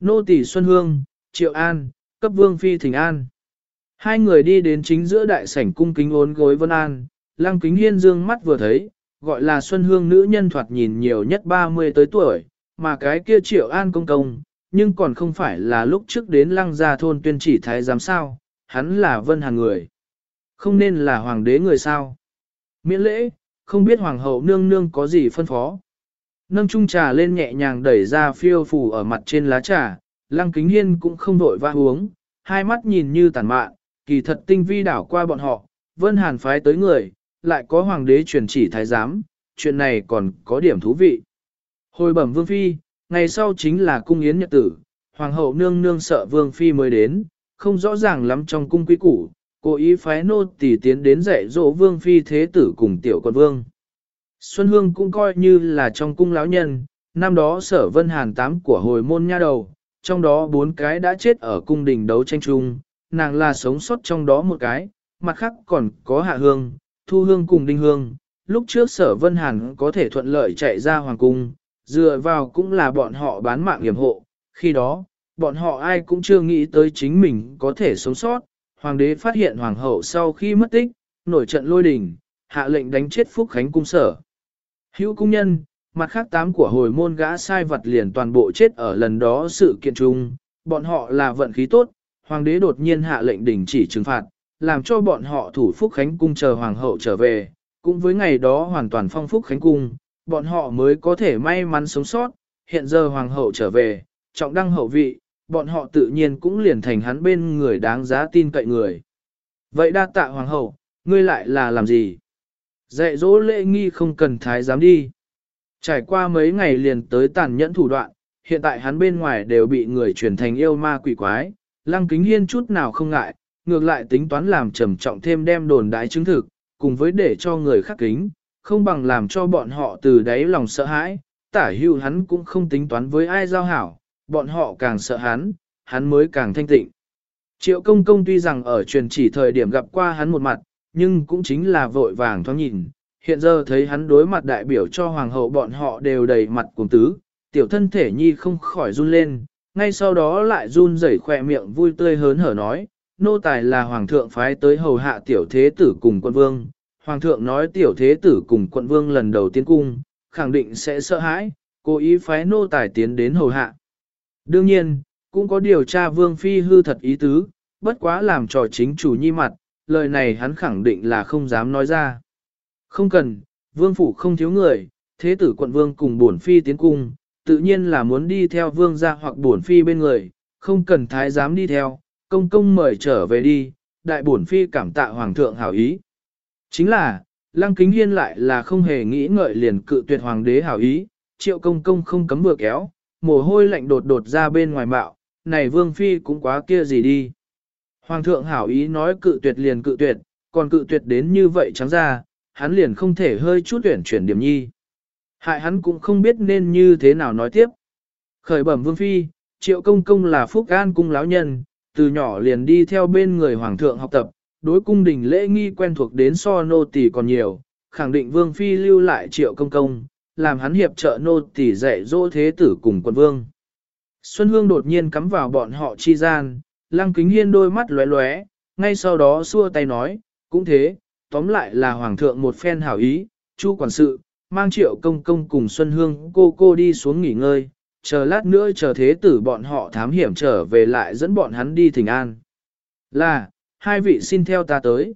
[SPEAKER 1] Nô tỳ Xuân Hương, Triệu An, cấp vương phi thỉnh an. Hai người đi đến chính giữa đại sảnh cung kính ốn gối vân an, Lăng Kính Hiên dương mắt vừa thấy, gọi là Xuân Hương nữ nhân thoạt nhìn nhiều nhất 30 tới tuổi, mà cái kia Triệu An công công, nhưng còn không phải là lúc trước đến lăng gia thôn tuyên chỉ thái giám sao, hắn là vân hàng người. Không nên là hoàng đế người sao. Miễn lễ, không biết hoàng hậu nương nương có gì phân phó. Nâng chung trà lên nhẹ nhàng đẩy ra phiêu phù ở mặt trên lá trà, lăng kính hiên cũng không vội va uống, hai mắt nhìn như tàn mạn, kỳ thật tinh vi đảo qua bọn họ, vân hàn phái tới người, lại có hoàng đế truyền chỉ thái giám, chuyện này còn có điểm thú vị. Hồi bẩm vương phi, ngày sau chính là cung yến nhật tử, hoàng hậu nương nương sợ vương phi mới đến, không rõ ràng lắm trong cung quý củ, cố ý phái nô tỳ tiến đến dạy dỗ vương phi thế tử cùng tiểu con vương. Xuân Hương cũng coi như là trong cung lão nhân, năm đó sở vân hàn tám của hồi môn nha đầu, trong đó bốn cái đã chết ở cung đình đấu tranh chung, nàng là sống sót trong đó một cái, mặt khác còn có hạ hương, thu hương cùng đinh hương. Lúc trước sở vân hàn có thể thuận lợi chạy ra hoàng cung, dựa vào cũng là bọn họ bán mạng hiểm hộ, khi đó, bọn họ ai cũng chưa nghĩ tới chính mình có thể sống sót, hoàng đế phát hiện hoàng hậu sau khi mất tích, nổi trận lôi đình, hạ lệnh đánh chết Phúc Khánh cung sở. Hữu cung nhân, mặt khác tám của hồi môn gã sai vật liền toàn bộ chết ở lần đó sự kiện chung, bọn họ là vận khí tốt, hoàng đế đột nhiên hạ lệnh đình chỉ trừng phạt, làm cho bọn họ thủ Phúc Khánh cung chờ hoàng hậu trở về, cũng với ngày đó hoàn toàn phong Phúc Khánh cung, bọn họ mới có thể may mắn sống sót, hiện giờ hoàng hậu trở về, trọng đăng hậu vị, bọn họ tự nhiên cũng liền thành hắn bên người đáng giá tin cậy người. Vậy đa tạ hoàng hậu, ngươi lại là làm gì? Dạy dỗ lễ nghi không cần thái giám đi. Trải qua mấy ngày liền tới tàn nhẫn thủ đoạn, hiện tại hắn bên ngoài đều bị người chuyển thành yêu ma quỷ quái, lăng kính hiên chút nào không ngại, ngược lại tính toán làm trầm trọng thêm đem đồn đái chứng thực, cùng với để cho người khác kính, không bằng làm cho bọn họ từ đáy lòng sợ hãi, tả hưu hắn cũng không tính toán với ai giao hảo, bọn họ càng sợ hắn, hắn mới càng thanh tịnh. Triệu công công tuy rằng ở truyền chỉ thời điểm gặp qua hắn một mặt, nhưng cũng chính là vội vàng thoáng nhìn. Hiện giờ thấy hắn đối mặt đại biểu cho hoàng hậu bọn họ đều đầy mặt cùng tứ, tiểu thân thể nhi không khỏi run lên, ngay sau đó lại run rẩy khỏe miệng vui tươi hớn hở nói, nô tài là hoàng thượng phái tới hầu hạ tiểu thế tử cùng quân vương. Hoàng thượng nói tiểu thế tử cùng quận vương lần đầu tiến cung, khẳng định sẽ sợ hãi, cố ý phái nô tài tiến đến hầu hạ. Đương nhiên, cũng có điều tra vương phi hư thật ý tứ, bất quá làm trò chính chủ nhi mặt, lời này hắn khẳng định là không dám nói ra. Không cần, vương phủ không thiếu người, thế tử quận vương cùng bổn phi tiến cung, tự nhiên là muốn đi theo vương gia hoặc bổn phi bên người, không cần thái giám đi theo, công công mời trở về đi, đại bổn phi cảm tạ hoàng thượng hảo ý. Chính là, lăng kính hiên lại là không hề nghĩ ngợi liền cự tuyệt hoàng đế hảo ý, triệu công công không cấm vừa kéo, mồ hôi lạnh đột đột ra bên ngoài mạo này vương phi cũng quá kia gì đi. Hoàng thượng hảo ý nói cự tuyệt liền cự tuyệt, còn cự tuyệt đến như vậy trắng ra, hắn liền không thể hơi chút tuyển chuyển điểm nhi. Hại hắn cũng không biết nên như thế nào nói tiếp. Khởi bẩm vương phi, triệu công công là phúc an cung láo nhân, từ nhỏ liền đi theo bên người hoàng thượng học tập, đối cung đình lễ nghi quen thuộc đến so nô tỳ còn nhiều, khẳng định vương phi lưu lại triệu công công, làm hắn hiệp trợ nô tỳ dạy dỗ thế tử cùng quân vương. Xuân Hương đột nhiên cắm vào bọn họ chi gian, lăng kính hiên đôi mắt lóe lóe, ngay sau đó xua tay nói, cũng thế, tóm lại là hoàng thượng một phen hảo ý, chu quản sự, mang triệu công công cùng Xuân Hương cô cô đi xuống nghỉ ngơi, chờ lát nữa chờ thế tử bọn họ thám hiểm trở về lại dẫn bọn hắn đi thỉnh an. Là, hai vị xin theo ta tới.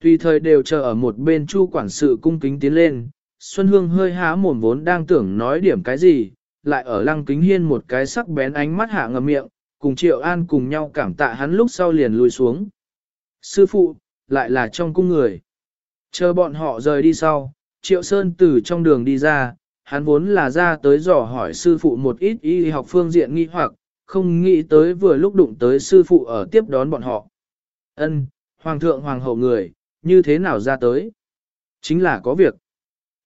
[SPEAKER 1] Tùy thời đều chờ ở một bên chu quản sự cung kính tiến lên, Xuân Hương hơi há mồm vốn đang tưởng nói điểm cái gì, lại ở lăng kính hiên một cái sắc bén ánh mắt hạ ngầm miệng, cùng Triệu An cùng nhau cảm tạ hắn lúc sau liền lùi xuống. Sư phụ, lại là trong cung người. Chờ bọn họ rời đi sau, Triệu Sơn từ trong đường đi ra, hắn vốn là ra tới dò hỏi sư phụ một ít y học phương diện nghi hoặc, không nghĩ tới vừa lúc đụng tới sư phụ ở tiếp đón bọn họ. Ân, Hoàng thượng Hoàng hậu người, như thế nào ra tới? Chính là có việc.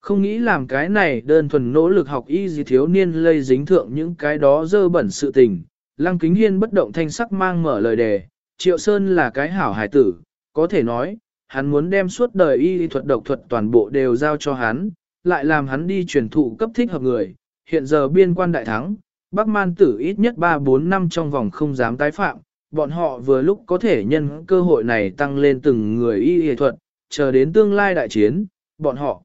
[SPEAKER 1] Không nghĩ làm cái này đơn thuần nỗ lực học y gì thiếu niên lây dính thượng những cái đó dơ bẩn sự tình. Lăng kính hiên bất động thanh sắc mang mở lời đề, Triệu Sơn là cái hảo hải tử, có thể nói, hắn muốn đem suốt đời y thuật độc thuật toàn bộ đều giao cho hắn, lại làm hắn đi truyền thụ cấp thích hợp người. Hiện giờ biên quan đại thắng, Bắc Man tử ít nhất 3-4 năm trong vòng không dám tái phạm, bọn họ vừa lúc có thể nhân cơ hội này tăng lên từng người y y thuật, chờ đến tương lai đại chiến, bọn họ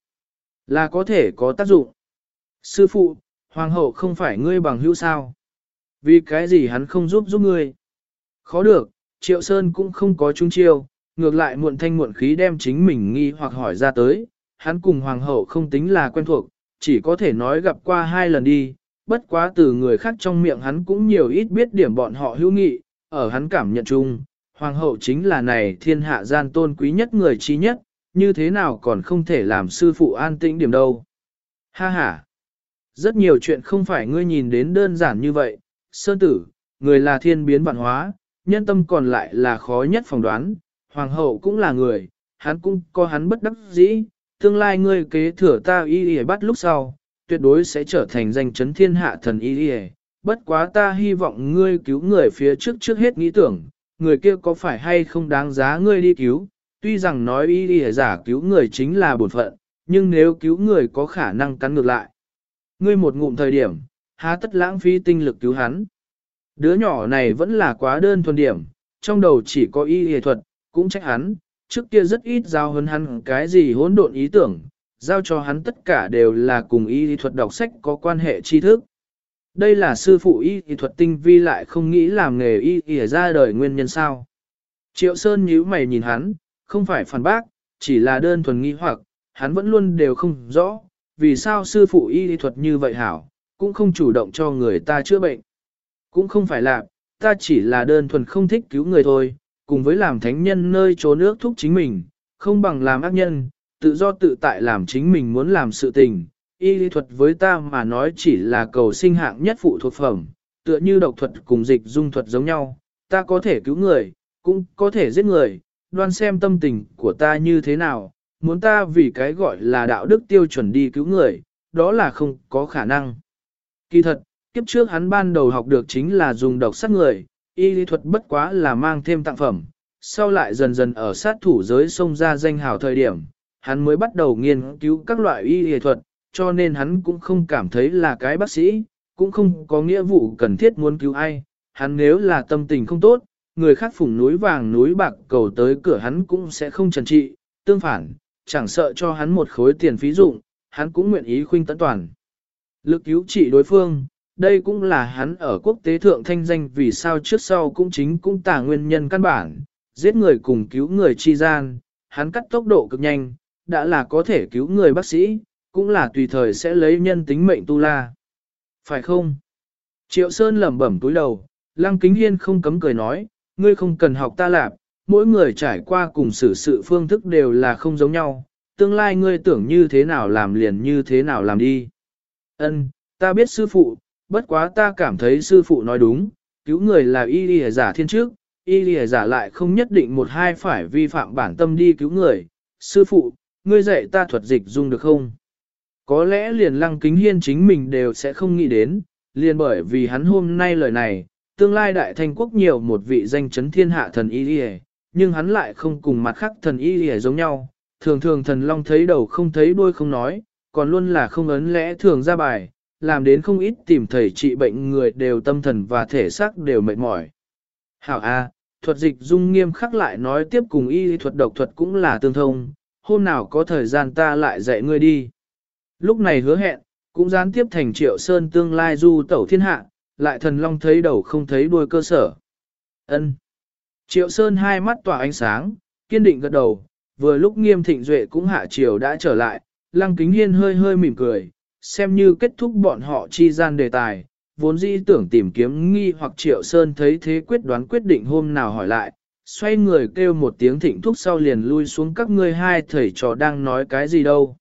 [SPEAKER 1] là có thể có tác dụng. Sư phụ, hoàng hậu không phải ngươi bằng hữu sao? Vì cái gì hắn không giúp giúp ngươi? Khó được, Triệu Sơn cũng không có trung chiêu, ngược lại muộn thanh muộn khí đem chính mình nghi hoặc hỏi ra tới. Hắn cùng hoàng hậu không tính là quen thuộc, chỉ có thể nói gặp qua hai lần đi, bất quá từ người khác trong miệng hắn cũng nhiều ít biết điểm bọn họ hữu nghị, ở hắn cảm nhận chung, hoàng hậu chính là này thiên hạ gian tôn quý nhất người trí nhất, như thế nào còn không thể làm sư phụ an tĩnh điểm đâu. Ha ha! Rất nhiều chuyện không phải ngươi nhìn đến đơn giản như vậy, sơn tử, người là thiên biến vạn hóa, nhân tâm còn lại là khó nhất phỏng đoán, hoàng hậu cũng là người, hắn cũng có hắn bất đắc dĩ, tương lai ngươi kế thừa ta y y bắt lúc sau, tuyệt đối sẽ trở thành danh chấn thiên hạ thần y y, bất quá ta hy vọng ngươi cứu người phía trước trước hết nghĩ tưởng, người kia có phải hay không đáng giá ngươi đi cứu, tuy rằng nói y đi giả cứu người chính là bổn phận, nhưng nếu cứu người có khả năng cắn ngược lại. Ngươi một ngụm thời điểm, há tất lãng phí tinh lực cứu hắn. Đứa nhỏ này vẫn là quá đơn thuần điểm, trong đầu chỉ có y y thuật, cũng trách hắn, trước kia rất ít giao hơn hắn cái gì hỗn độn ý tưởng, giao cho hắn tất cả đều là cùng y y thuật đọc sách có quan hệ tri thức. Đây là sư phụ y y thuật tinh vi lại không nghĩ làm nghề y y ra đời nguyên nhân sao. Triệu Sơn nhíu mày nhìn hắn, không phải phản bác, chỉ là đơn thuần nghi hoặc, hắn vẫn luôn đều không rõ, vì sao sư phụ y y thuật như vậy hảo, cũng không chủ động cho người ta chữa bệnh. Cũng không phải là, ta chỉ là đơn thuần không thích cứu người thôi, cùng với làm thánh nhân nơi trốn nước thúc chính mình, không bằng làm ác nhân, tự do tự tại làm chính mình muốn làm sự tình. Y lý thuật với ta mà nói chỉ là cầu sinh hạng nhất phụ thuộc phẩm, tựa như độc thuật cùng dịch dung thuật giống nhau, ta có thể cứu người, cũng có thể giết người, đoan xem tâm tình của ta như thế nào, muốn ta vì cái gọi là đạo đức tiêu chuẩn đi cứu người, đó là không có khả năng. Kỳ thật, kiếp trước hắn ban đầu học được chính là dùng độc sát người, y lý thuật bất quá là mang thêm tặng phẩm, sau lại dần dần ở sát thủ giới xông ra danh hào thời điểm, hắn mới bắt đầu nghiên cứu các loại y lý thuật, cho nên hắn cũng không cảm thấy là cái bác sĩ, cũng không có nghĩa vụ cần thiết muốn cứu ai, hắn nếu là tâm tình không tốt, người khác phủng núi vàng núi bạc cầu tới cửa hắn cũng sẽ không trần trị, tương phản, chẳng sợ cho hắn một khối tiền phí dụng, hắn cũng nguyện ý khuynh tận toàn. Lực cứu trị đối phương, đây cũng là hắn ở quốc tế thượng thanh danh vì sao trước sau cũng chính cũng tả nguyên nhân căn bản, giết người cùng cứu người chi gian, hắn cắt tốc độ cực nhanh, đã là có thể cứu người bác sĩ, cũng là tùy thời sẽ lấy nhân tính mệnh tu la. Phải không? Triệu Sơn lẩm bẩm túi đầu, Lăng Kính Hiên không cấm cười nói, ngươi không cần học ta lạp, mỗi người trải qua cùng xử sự phương thức đều là không giống nhau, tương lai ngươi tưởng như thế nào làm liền như thế nào làm đi. Ân, ta biết sư phụ, bất quá ta cảm thấy sư phụ nói đúng, cứu người là y lìa giả thiên trước, y lìa giả lại không nhất định một hai phải vi phạm bản tâm đi cứu người. Sư phụ, ngươi dạy ta thuật dịch dung được không? Có lẽ liền lăng kính hiên chính mình đều sẽ không nghĩ đến, liền bởi vì hắn hôm nay lời này, tương lai đại thanh quốc nhiều một vị danh chấn thiên hạ thần y lìa, nhưng hắn lại không cùng mặt khác thần y lìa giống nhau. Thường thường thần long thấy đầu không thấy đuôi không nói, còn luôn là không ấn lẽ thường ra bài, làm đến không ít tìm thầy trị bệnh người đều tâm thần và thể xác đều mệt mỏi. Hảo A, thuật dịch dung nghiêm khắc lại nói tiếp cùng y thuật độc thuật cũng là tương thông, hôm nào có thời gian ta lại dạy ngươi đi. Lúc này hứa hẹn, cũng gián tiếp thành triệu sơn tương lai du tẩu thiên hạ, lại thần long thấy đầu không thấy đuôi cơ sở. ân Triệu sơn hai mắt tỏa ánh sáng, kiên định gật đầu, vừa lúc nghiêm thịnh duệ cũng hạ triều đã trở lại, lăng kính hiên hơi hơi mỉm cười, xem như kết thúc bọn họ chi gian đề tài, vốn dĩ tưởng tìm kiếm nghi hoặc triệu sơn thấy thế quyết đoán quyết định hôm nào hỏi lại, xoay người kêu một tiếng thịnh thúc sau liền lui xuống các ngươi hai thầy trò đang nói cái gì đâu.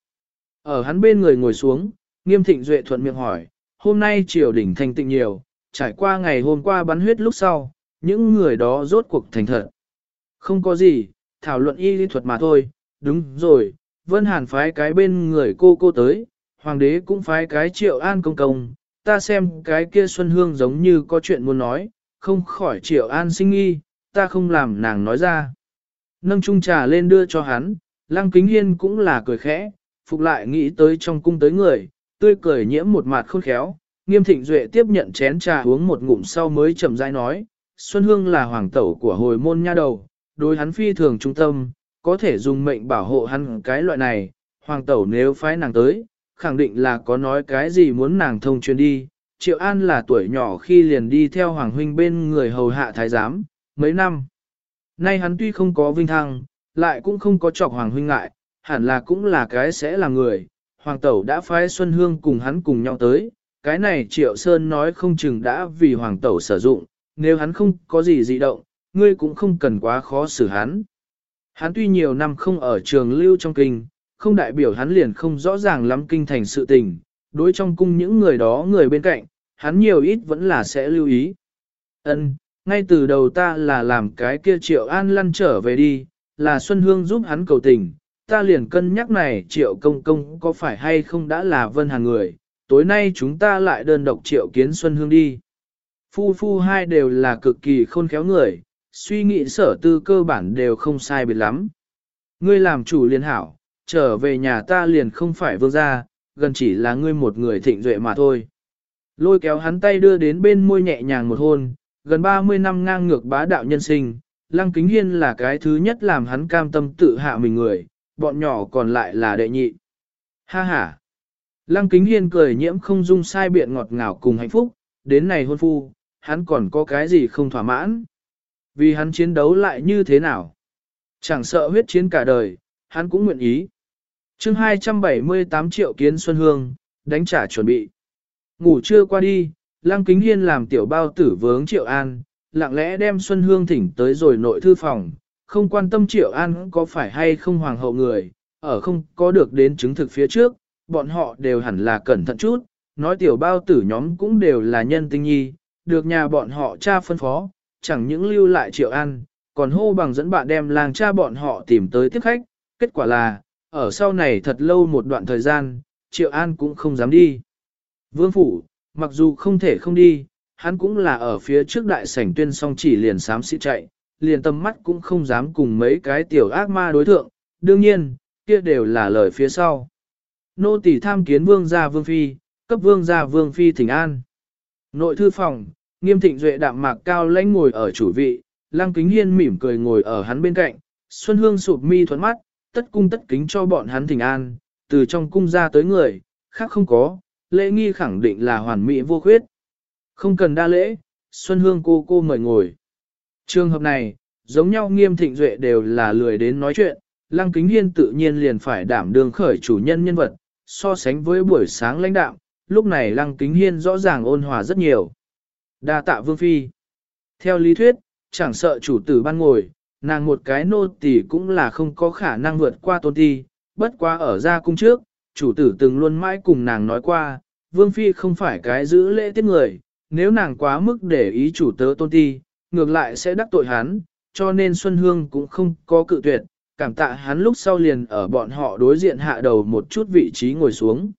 [SPEAKER 1] Ở hắn bên người ngồi xuống, nghiêm thịnh duệ thuận miệng hỏi, hôm nay triều đỉnh thanh tịnh nhiều, trải qua ngày hôm qua bắn huyết lúc sau, những người đó rốt cuộc thành thật. Không có gì, thảo luận y lý thuật mà thôi, đúng rồi, Vân Hàn phái cái bên người cô cô tới, hoàng đế cũng phái cái triệu an công công, ta xem cái kia Xuân Hương giống như có chuyện muốn nói, không khỏi triệu an sinh nghi, ta không làm nàng nói ra. Nâng chung trà lên đưa cho hắn, lăng kính hiên cũng là cười khẽ, phục lại nghĩ tới trong cung tới người, tươi cười nhiễm một mặt khôn khéo, nghiêm thịnh duệ tiếp nhận chén trà uống một ngụm sau mới chậm rãi nói, Xuân Hương là hoàng tẩu của hồi môn nha đầu, đối hắn phi thường trung tâm, có thể dùng mệnh bảo hộ hắn cái loại này, hoàng tẩu nếu phái nàng tới, khẳng định là có nói cái gì muốn nàng thông truyền đi. Triệu An là tuổi nhỏ khi liền đi theo Hoàng Huynh bên người hầu hạ thái giám, mấy năm. Nay hắn tuy không có vinh thăng, lại cũng không có chọc Hoàng Huynh ngại, hẳn là cũng là cái sẽ là người. Hoàng Tẩu đã phái Xuân Hương cùng hắn cùng nhau tới, cái này Triệu Sơn nói không chừng đã vì Hoàng Tẩu sử dụng, nếu hắn không có gì dị động, ngươi cũng không cần quá khó xử hắn. Hắn tuy nhiều năm không ở trường lưu trong kinh, không đại biểu hắn liền không rõ ràng lắm kinh thành sự tình, đối trong cung những người đó người bên cạnh, hắn nhiều ít vẫn là sẽ lưu ý. Ân, ngay từ đầu ta là làm cái kia triệu an lăn trở về đi, là Xuân Hương giúp hắn cầu tình, ta liền cân nhắc này triệu công công có phải hay không đã là vân hàng người, tối nay chúng ta lại đơn độc triệu kiến Xuân Hương đi. Phu phu hai đều là cực kỳ khôn khéo người, suy nghĩ sở tư cơ bản đều không sai biệt lắm. Ngươi làm chủ liên hảo, trở về nhà ta liền không phải vương gia, gần chỉ là ngươi một người thịnh duệ mà thôi. Lôi kéo hắn tay đưa đến bên môi nhẹ nhàng một hôn, gần 30 năm ngang ngược bá đạo nhân sinh, Lăng Kính Hiên là cái thứ nhất làm hắn cam tâm tự hạ mình người, bọn nhỏ còn lại là đệ nhị. Ha ha! Lăng Kính Hiên cười nhiễm không dung sai biện ngọt ngào cùng hạnh phúc, đến này hôn phu, hắn còn có cái gì không thỏa mãn. Vì hắn chiến đấu lại như thế nào? Chẳng sợ huyết chiến cả đời, hắn cũng nguyện ý chương 278 triệu kiến Xuân Hương, đánh trả chuẩn bị. Ngủ trưa qua đi, Lăng Kính Hiên làm tiểu bao tử vướng Triệu An, lặng lẽ đem Xuân Hương thỉnh tới rồi nội thư phòng, không quan tâm Triệu An có phải hay không hoàng hậu người, ở không có được đến chứng thực phía trước, bọn họ đều hẳn là cẩn thận chút, nói tiểu bao tử nhóm cũng đều là nhân tinh nhi, được nhà bọn họ cha phân phó, chẳng những lưu lại Triệu An, còn hô bằng dẫn bạn đem làng cha bọn họ tìm tới tiếp khách, kết quả là, ở sau này thật lâu một đoạn thời gian, Triệu An cũng không dám đi. Vương Phủ, mặc dù không thể không đi, hắn cũng là ở phía trước đại sảnh tuyên song chỉ liền sám sĩ chạy, liền tâm mắt cũng không dám cùng mấy cái tiểu ác ma đối thượng, đương nhiên, kia đều là lời phía sau. Nô tỳ tham kiến vương gia vương phi, cấp vương gia vương phi thỉnh an. Nội thư phòng, nghiêm thịnh duệ đạm mạc cao lãnh ngồi ở chủ vị, lăng kính hiên mỉm cười ngồi ở hắn bên cạnh, xuân hương sụp mi thuẫn mắt, tất cung tất kính cho bọn hắn thỉnh an, từ trong cung ra tới người, khác không có, lễ nghi khẳng định là hoàn mỹ vô khuyết. Không cần đa lễ, Xuân Hương cô cô mời ngồi. Trường hợp này, giống nhau nghiêm thịnh duệ đều là lười đến nói chuyện, Lăng Kính Hiên tự nhiên liền phải đảm đương khởi chủ nhân nhân vật, so sánh với buổi sáng lãnh đạo, lúc này Lăng Kính Hiên rõ ràng ôn hòa rất nhiều. Đa tạ Vương Phi. Theo lý thuyết, chẳng sợ chủ tử ban ngồi, nàng một cái nô tỳ cũng là không có khả năng vượt qua tôn ti, bất qua ở ra cung trước, chủ tử từng luôn mãi cùng nàng nói qua, Vương Phi không phải cái giữ lễ tiết người, nếu nàng quá mức để ý chủ tớ tôn ti, ngược lại sẽ đắc tội hắn, cho nên Xuân Hương cũng không có cự tuyệt, cảm tạ hắn lúc sau liền ở bọn họ đối diện hạ đầu một chút vị trí ngồi xuống.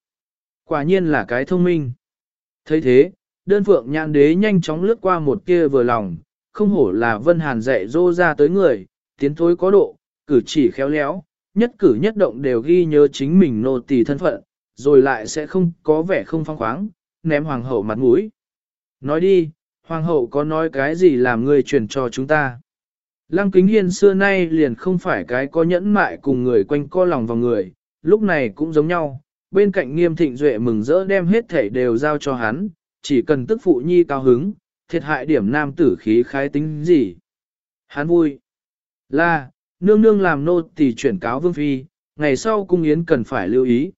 [SPEAKER 1] Quả nhiên là cái thông minh. thấy thế, đơn phượng nhãn đế nhanh chóng lướt qua một kia vừa lòng, không hổ là Vân Hàn dạy dô ra tới người, tiến thối có độ, cử chỉ khéo léo, nhất cử nhất động đều ghi nhớ chính mình nô tỳ thân phận, rồi lại sẽ không có vẻ không phong khoáng, ném hoàng hậu mặt mũi. Nói đi, hoàng hậu có nói cái gì làm ngươi truyền cho chúng ta? Lăng kính hiên xưa nay liền không phải cái có nhẫn mại cùng người quanh co lòng vào người, lúc này cũng giống nhau, bên cạnh nghiêm thịnh duệ mừng rỡ đem hết thể đều giao cho hắn, chỉ cần tức phụ nhi cao hứng, thiệt hại điểm nam tử khí khái tính gì. Hắn vui. Là, nương nương làm nô tỳ chuyển cáo vương phi, ngày sau cung yến cần phải lưu ý.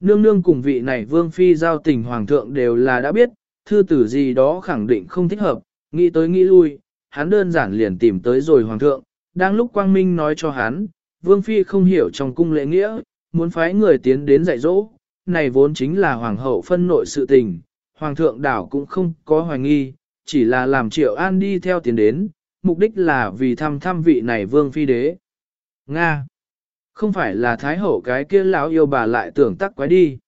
[SPEAKER 1] Nương nương cùng vị này vương phi giao tình hoàng thượng đều là đã biết, thư tử gì đó khẳng định không thích hợp, nghĩ tới nghĩ lui, hắn đơn giản liền tìm tới rồi hoàng thượng, đang lúc quang minh nói cho hắn, vương phi không hiểu trong cung lễ nghĩa, muốn phái người tiến đến dạy dỗ, này vốn chính là hoàng hậu phân nội sự tình, hoàng thượng đảo cũng không có hoài nghi, chỉ là làm triệu an đi theo tiến đến, mục đích là vì thăm thăm vị này vương phi đế. Nga! Không phải là thái hậu cái kia lão yêu bà lại tưởng tắc quái đi.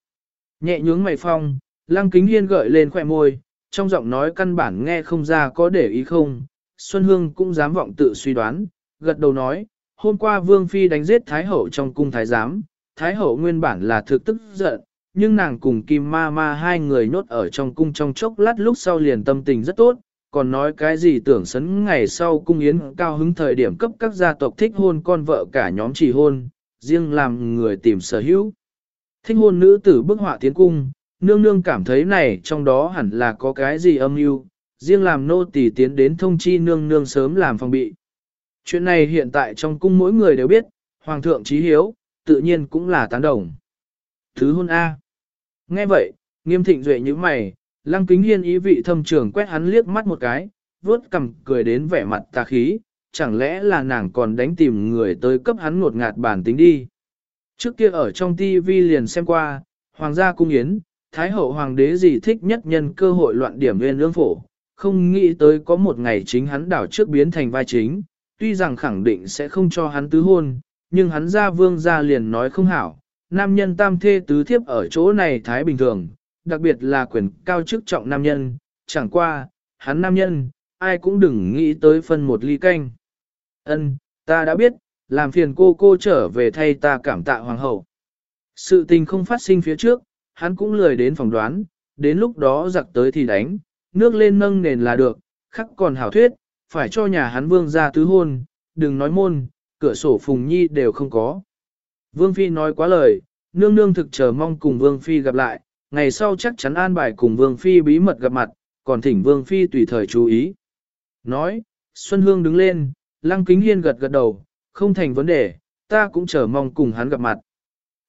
[SPEAKER 1] Nhẹ nhướng mày phong, lăng kính hiên gợi lên khỏe môi, trong giọng nói căn bản nghe không ra có để ý không. Xuân Hương cũng dám vọng tự suy đoán, gật đầu nói, hôm qua Vương Phi đánh giết Thái Hậu trong cung Thái Giám, Thái Hậu nguyên bản là thực tức giận, nhưng nàng cùng Kim Ma Ma hai người nhốt ở trong cung trong chốc lát lúc sau liền tâm tình rất tốt, còn nói cái gì tưởng sấn ngày sau cung yến cao hứng thời điểm cấp các gia tộc thích hôn con vợ cả nhóm chỉ hôn, riêng làm người tìm sở hữu. Thích hôn nữ tử bức họa tiến cung, nương nương cảm thấy này trong đó hẳn là có cái gì âm mưu, riêng làm nô tỳ tiến đến thông chi nương nương sớm làm phòng bị. Chuyện này hiện tại trong cung mỗi người đều biết, hoàng thượng trí hiếu, tự nhiên cũng là tán đồng. Thứ hôn A. Nghe vậy, nghiêm thịnh duệ như mày, lăng kính hiên ý vị thâm trường quét hắn liếc mắt một cái, vuốt cằm cười đến vẻ mặt tà khí, chẳng lẽ là nàng còn đánh tìm người tới cấp hắn ngột ngạt bản tính đi. Trước kia ở trong TV liền xem qua, hoàng gia cung yến, thái hậu hoàng đế gì thích nhất nhân cơ hội loạn điểm nguyên lương phổ, không nghĩ tới có một ngày chính hắn đảo trước biến thành vai chính, tuy rằng khẳng định sẽ không cho hắn tứ hôn, nhưng hắn ra vương ra liền nói không hảo, nam nhân tam thê tứ thiếp ở chỗ này thái bình thường, đặc biệt là quyền cao chức trọng nam nhân, chẳng qua, hắn nam nhân, ai cũng đừng nghĩ tới phân một ly canh. Ân, ta đã biết, làm phiền cô cô trở về thay ta cảm tạ hoàng hậu. Sự tình không phát sinh phía trước, hắn cũng lười đến phòng đoán, đến lúc đó giặc tới thì đánh, nước lên nâng nền là được, khắc còn hảo thuyết, phải cho nhà hắn vương ra tứ hôn, đừng nói môn, cửa sổ phùng nhi đều không có. Vương Phi nói quá lời, nương nương thực chờ mong cùng Vương Phi gặp lại, ngày sau chắc chắn an bài cùng Vương Phi bí mật gặp mặt, còn thỉnh Vương Phi tùy thời chú ý. Nói, Xuân Hương đứng lên, Lăng Kính Hiên gật gật đầu, không thành vấn đề, ta cũng chờ mong cùng hắn gặp mặt.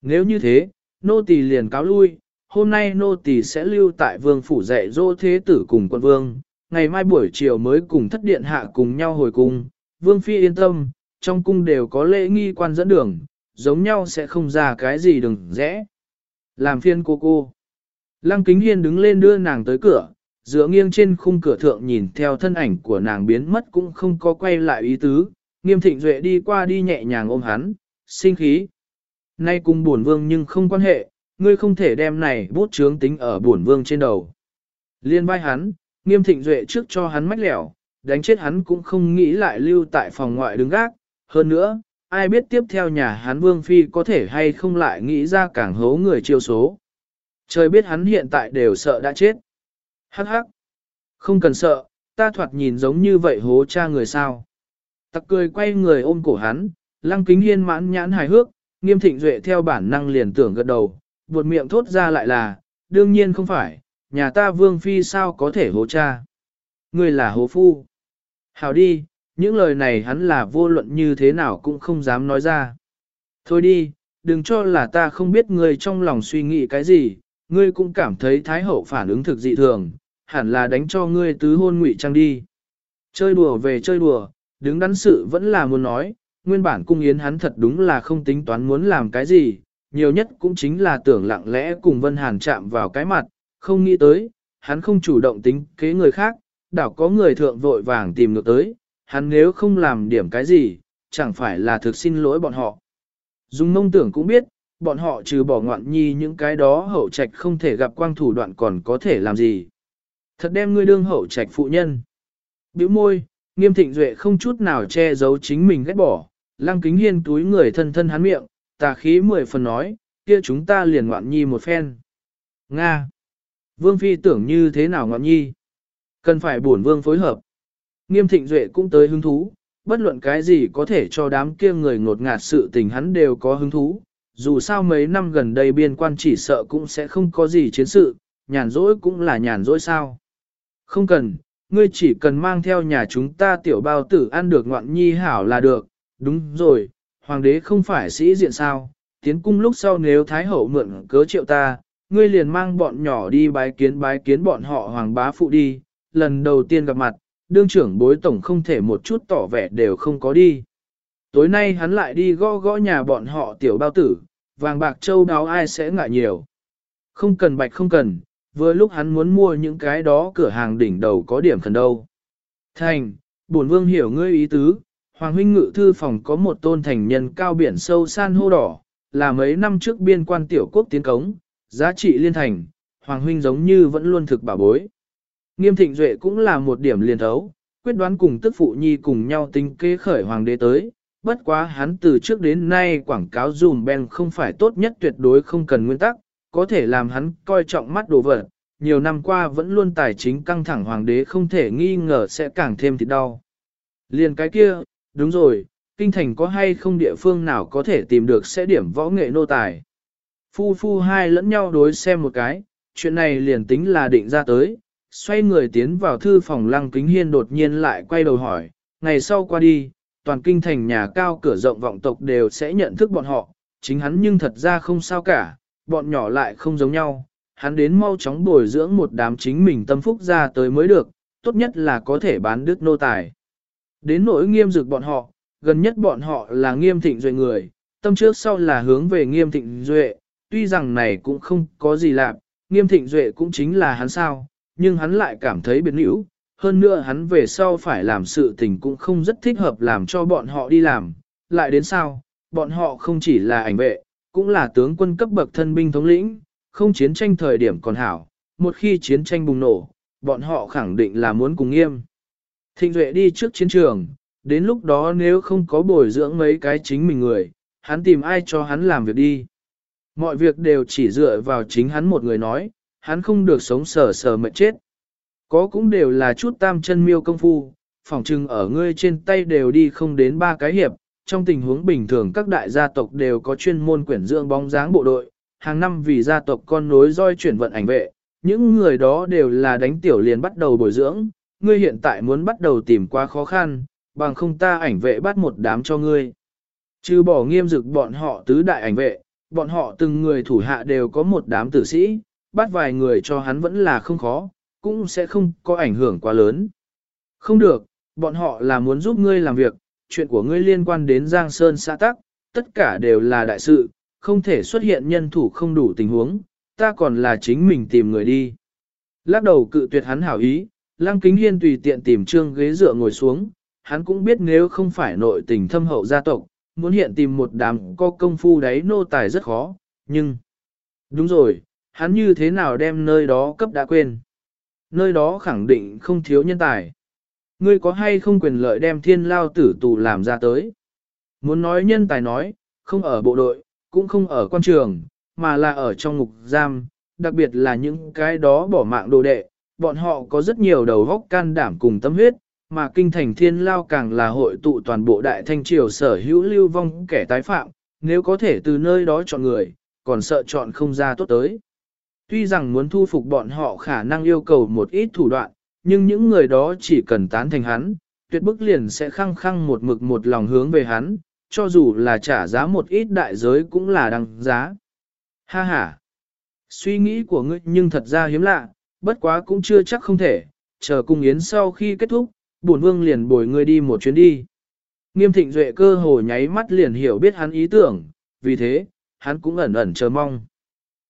[SPEAKER 1] Nếu như thế, nô tỳ liền cáo lui, hôm nay nô tỳ sẽ lưu tại vương phủ dạy dỗ thế tử cùng quân vương, ngày mai buổi chiều mới cùng thất điện hạ cùng nhau hồi cung, vương phi yên tâm, trong cung đều có lễ nghi quan dẫn đường, giống nhau sẽ không ra cái gì đừng rẽ. Làm phiên cô cô. Lăng kính hiên đứng lên đưa nàng tới cửa, dựa nghiêng trên khung cửa thượng nhìn theo thân ảnh của nàng biến mất cũng không có quay lại ý tứ, nghiêm thịnh duệ đi qua đi nhẹ nhàng ôm hắn, sinh khí. Nay cùng buồn vương nhưng không quan hệ, ngươi không thể đem này bút chướng tính ở buồn vương trên đầu. Liên vai hắn, nghiêm thịnh duệ trước cho hắn mách lẻo, đánh chết hắn cũng không nghĩ lại lưu tại phòng ngoại đứng gác. Hơn nữa, ai biết tiếp theo nhà hắn vương phi có thể hay không lại nghĩ ra càng hố người chiêu số. Trời biết hắn hiện tại đều sợ đã chết. Hắc hắc. Không cần sợ, ta thoạt nhìn giống như vậy hố cha người sao. Tặc cười quay người ôm cổ hắn, lăng kính hiên mãn nhãn hài hước, nghiêm thịnh duệ theo bản năng liền tưởng gật đầu, buột miệng thốt ra lại là, đương nhiên không phải, nhà ta vương phi sao có thể hố cha. Người là hố phu. Hảo đi, những lời này hắn là vô luận như thế nào cũng không dám nói ra. Thôi đi, đừng cho là ta không biết ngươi trong lòng suy nghĩ cái gì, ngươi cũng cảm thấy thái hậu phản ứng thực dị thường, hẳn là đánh cho ngươi tứ hôn ngụy trang đi. Chơi đùa về chơi đùa, đứng đắn sự vẫn là muốn nói, nguyên bản cung yến hắn thật đúng là không tính toán muốn làm cái gì, nhiều nhất cũng chính là tưởng lặng lẽ cùng Vân Hàn chạm vào cái mặt, không nghĩ tới, hắn không chủ động tính kế người khác, đảo có người thượng vội vàng tìm ngược tới, hắn nếu không làm điểm cái gì, chẳng phải là thực xin lỗi bọn họ. Dung mông tưởng cũng biết, bọn họ trừ bỏ ngoạn nhi những cái đó hậu trạch không thể gặp quang thủ đoạn còn có thể làm gì. Thật đem ngươi đương hậu trạch phụ nhân. Biểu môi, nghiêm thịnh duệ không chút nào che giấu chính mình ghét bỏ, lăng kính hiên túi người thân thân hắn miệng, tà khí mười phần nói, kia chúng ta liền ngoạn nhi một phen. Nga. Vương phi tưởng như thế nào ngoạn nhi? Cần phải bổn vương phối hợp. Nghiêm thịnh duệ cũng tới hứng thú, bất luận cái gì có thể cho đám kia người ngột ngạt sự tình hắn đều có hứng thú. Dù sao mấy năm gần đây biên quan chỉ sợ cũng sẽ không có gì chiến sự, nhàn rỗi cũng là nhàn rỗi sao. Không cần, ngươi chỉ cần mang theo nhà chúng ta tiểu bao tử ăn được ngoạn nhi hảo là được. Đúng rồi, hoàng đế không phải sĩ diện sao, tiến cung lúc sau nếu thái hậu mượn cớ triệu ta, ngươi liền mang bọn nhỏ đi bái kiến bái kiến bọn họ hoàng bá phụ đi, lần đầu tiên gặp mặt, đương trưởng bối tổng không thể một chút tỏ vẻ đều không có đi. Tối nay hắn lại đi gõ gõ nhà bọn họ tiểu bao tử, vàng bạc châu đáo ai sẽ ngại nhiều. Không cần bạch không cần, vừa lúc hắn muốn mua những cái đó cửa hàng đỉnh đầu có điểm cần đâu. Thành, bổn vương hiểu ngươi ý tứ, Hoàng huynh ngự thư phòng có một tôn thành nhân cao biển sâu san hô đỏ, là mấy năm trước biên quan tiểu quốc tiến cống, giá trị liên thành, Hoàng huynh giống như vẫn luôn thực bảo bối. Nghiêm thịnh duệ cũng là một điểm liên thấu, quyết đoán cùng tức phụ nhi cùng nhau tính kế khởi hoàng đế tới, bất quá hắn từ trước đến nay quảng cáo dùm ben không phải tốt nhất tuyệt đối không cần nguyên tắc, có thể làm hắn coi trọng mắt đồ vật, nhiều năm qua vẫn luôn tài chính căng thẳng hoàng đế không thể nghi ngờ sẽ càng thêm thịt đau. Liền cái kia, đúng rồi, kinh thành có hay không địa phương nào có thể tìm được sẽ điểm võ nghệ nô tài. Phu phu hai lẫn nhau đối xem một cái, chuyện này liền tính là định ra tới, xoay người tiến vào thư phòng lăng kính hiên đột nhiên lại quay đầu hỏi, ngày sau qua đi, toàn kinh thành nhà cao cửa rộng vọng tộc đều sẽ nhận thức bọn họ, chính hắn nhưng thật ra không sao cả, bọn nhỏ lại không giống nhau, hắn đến mau chóng bồi dưỡng một đám chính mình tâm phúc ra tới mới được, tốt nhất là có thể bán đứt nô tài. Đến nỗi nghiêm dực bọn họ, gần nhất bọn họ là nghiêm thịnh duệ người, tâm trước sau là hướng về nghiêm thịnh duệ, tuy rằng này cũng không có gì lạ, nghiêm thịnh duệ cũng chính là hắn sao, nhưng hắn lại cảm thấy biệt nữ, hơn nữa hắn về sau phải làm sự tình cũng không rất thích hợp làm cho bọn họ đi làm, lại đến sao, bọn họ không chỉ là ảnh vệ, cũng là tướng quân cấp bậc thân binh thống lĩnh, không chiến tranh thời điểm còn hảo, một khi chiến tranh bùng nổ, bọn họ khẳng định là muốn cùng nghiêm. Thịnh Duệ đi trước chiến trường, đến lúc đó nếu không có bồi dưỡng mấy cái chính mình người, hắn tìm ai cho hắn làm việc đi. Mọi việc đều chỉ dựa vào chính hắn một người nói, hắn không được sống sờ sờ mệt chết. Có cũng đều là chút tam chân miêu công phu, phỏng trừng ở ngươi trên tay đều đi không đến ba cái hiệp, trong tình huống bình thường các đại gia tộc đều có chuyên môn quyển dưỡng bóng dáng bộ đội, hàng năm vì gia tộc con nối roi chuyển vận ảnh vệ, những người đó đều là đánh tiểu liền bắt đầu bồi dưỡng, ngươi hiện tại muốn bắt đầu tìm quá khó khăn, bằng không ta ảnh vệ bắt một đám cho ngươi. Trừ bỏ nghiêm dực bọn họ tứ đại ảnh vệ, bọn họ từng người thủ hạ đều có một đám tử sĩ, bắt vài người cho hắn vẫn là không khó, cũng sẽ không có ảnh hưởng quá lớn. Không được, bọn họ là muốn giúp ngươi làm việc, chuyện của ngươi liên quan đến Giang Sơn xã tắc, tất cả đều là đại sự, không thể xuất hiện nhân thủ không đủ tình huống, ta còn là chính mình tìm người đi. Lắc đầu cự tuyệt hắn hảo ý, Lăng Kính Hiên tùy tiện tìm trương ghế dựa ngồi xuống, hắn cũng biết nếu không phải nội tình thâm hậu gia tộc, muốn hiện tìm một đám có công phu đấy nô tài rất khó, nhưng... Đúng rồi, hắn như thế nào đem nơi đó cấp đã quên. nơi đó khẳng định không thiếu nhân tài. Ngươi có hay không quyền lợi đem thiên lao tử tù làm ra tới? Muốn nói nhân tài nói, không ở bộ đội, cũng không ở quan trường, mà là ở trong ngục giam, đặc biệt là những cái đó bỏ mạng đồ đệ, bọn họ có rất nhiều đầu góc can đảm cùng tâm huyết, mà kinh thành thiên lao càng là hội tụ toàn bộ đại thanh triều sở hữu lưu vong kẻ tái phạm, nếu có thể từ nơi đó chọn người, còn sợ chọn không ra tốt tới. Tuy rằng muốn thu phục bọn họ khả năng yêu cầu một ít thủ đoạn, nhưng những người đó chỉ cần tán thành hắn, tuyệt bức liền sẽ khăng khăng một mực một lòng hướng về hắn, cho dù là trả giá một ít đại giới cũng là đăng giá. Ha ha! Suy nghĩ của ngươi nhưng thật ra hiếm lạ, bất quá cũng chưa chắc không thể, chờ cung yến sau khi kết thúc, bổn vương liền bồi ngươi đi một chuyến đi. Nghiêm thịnh duệ cơ hồ nháy mắt liền hiểu biết hắn ý tưởng, vì thế, hắn cũng ẩn ẩn chờ mong.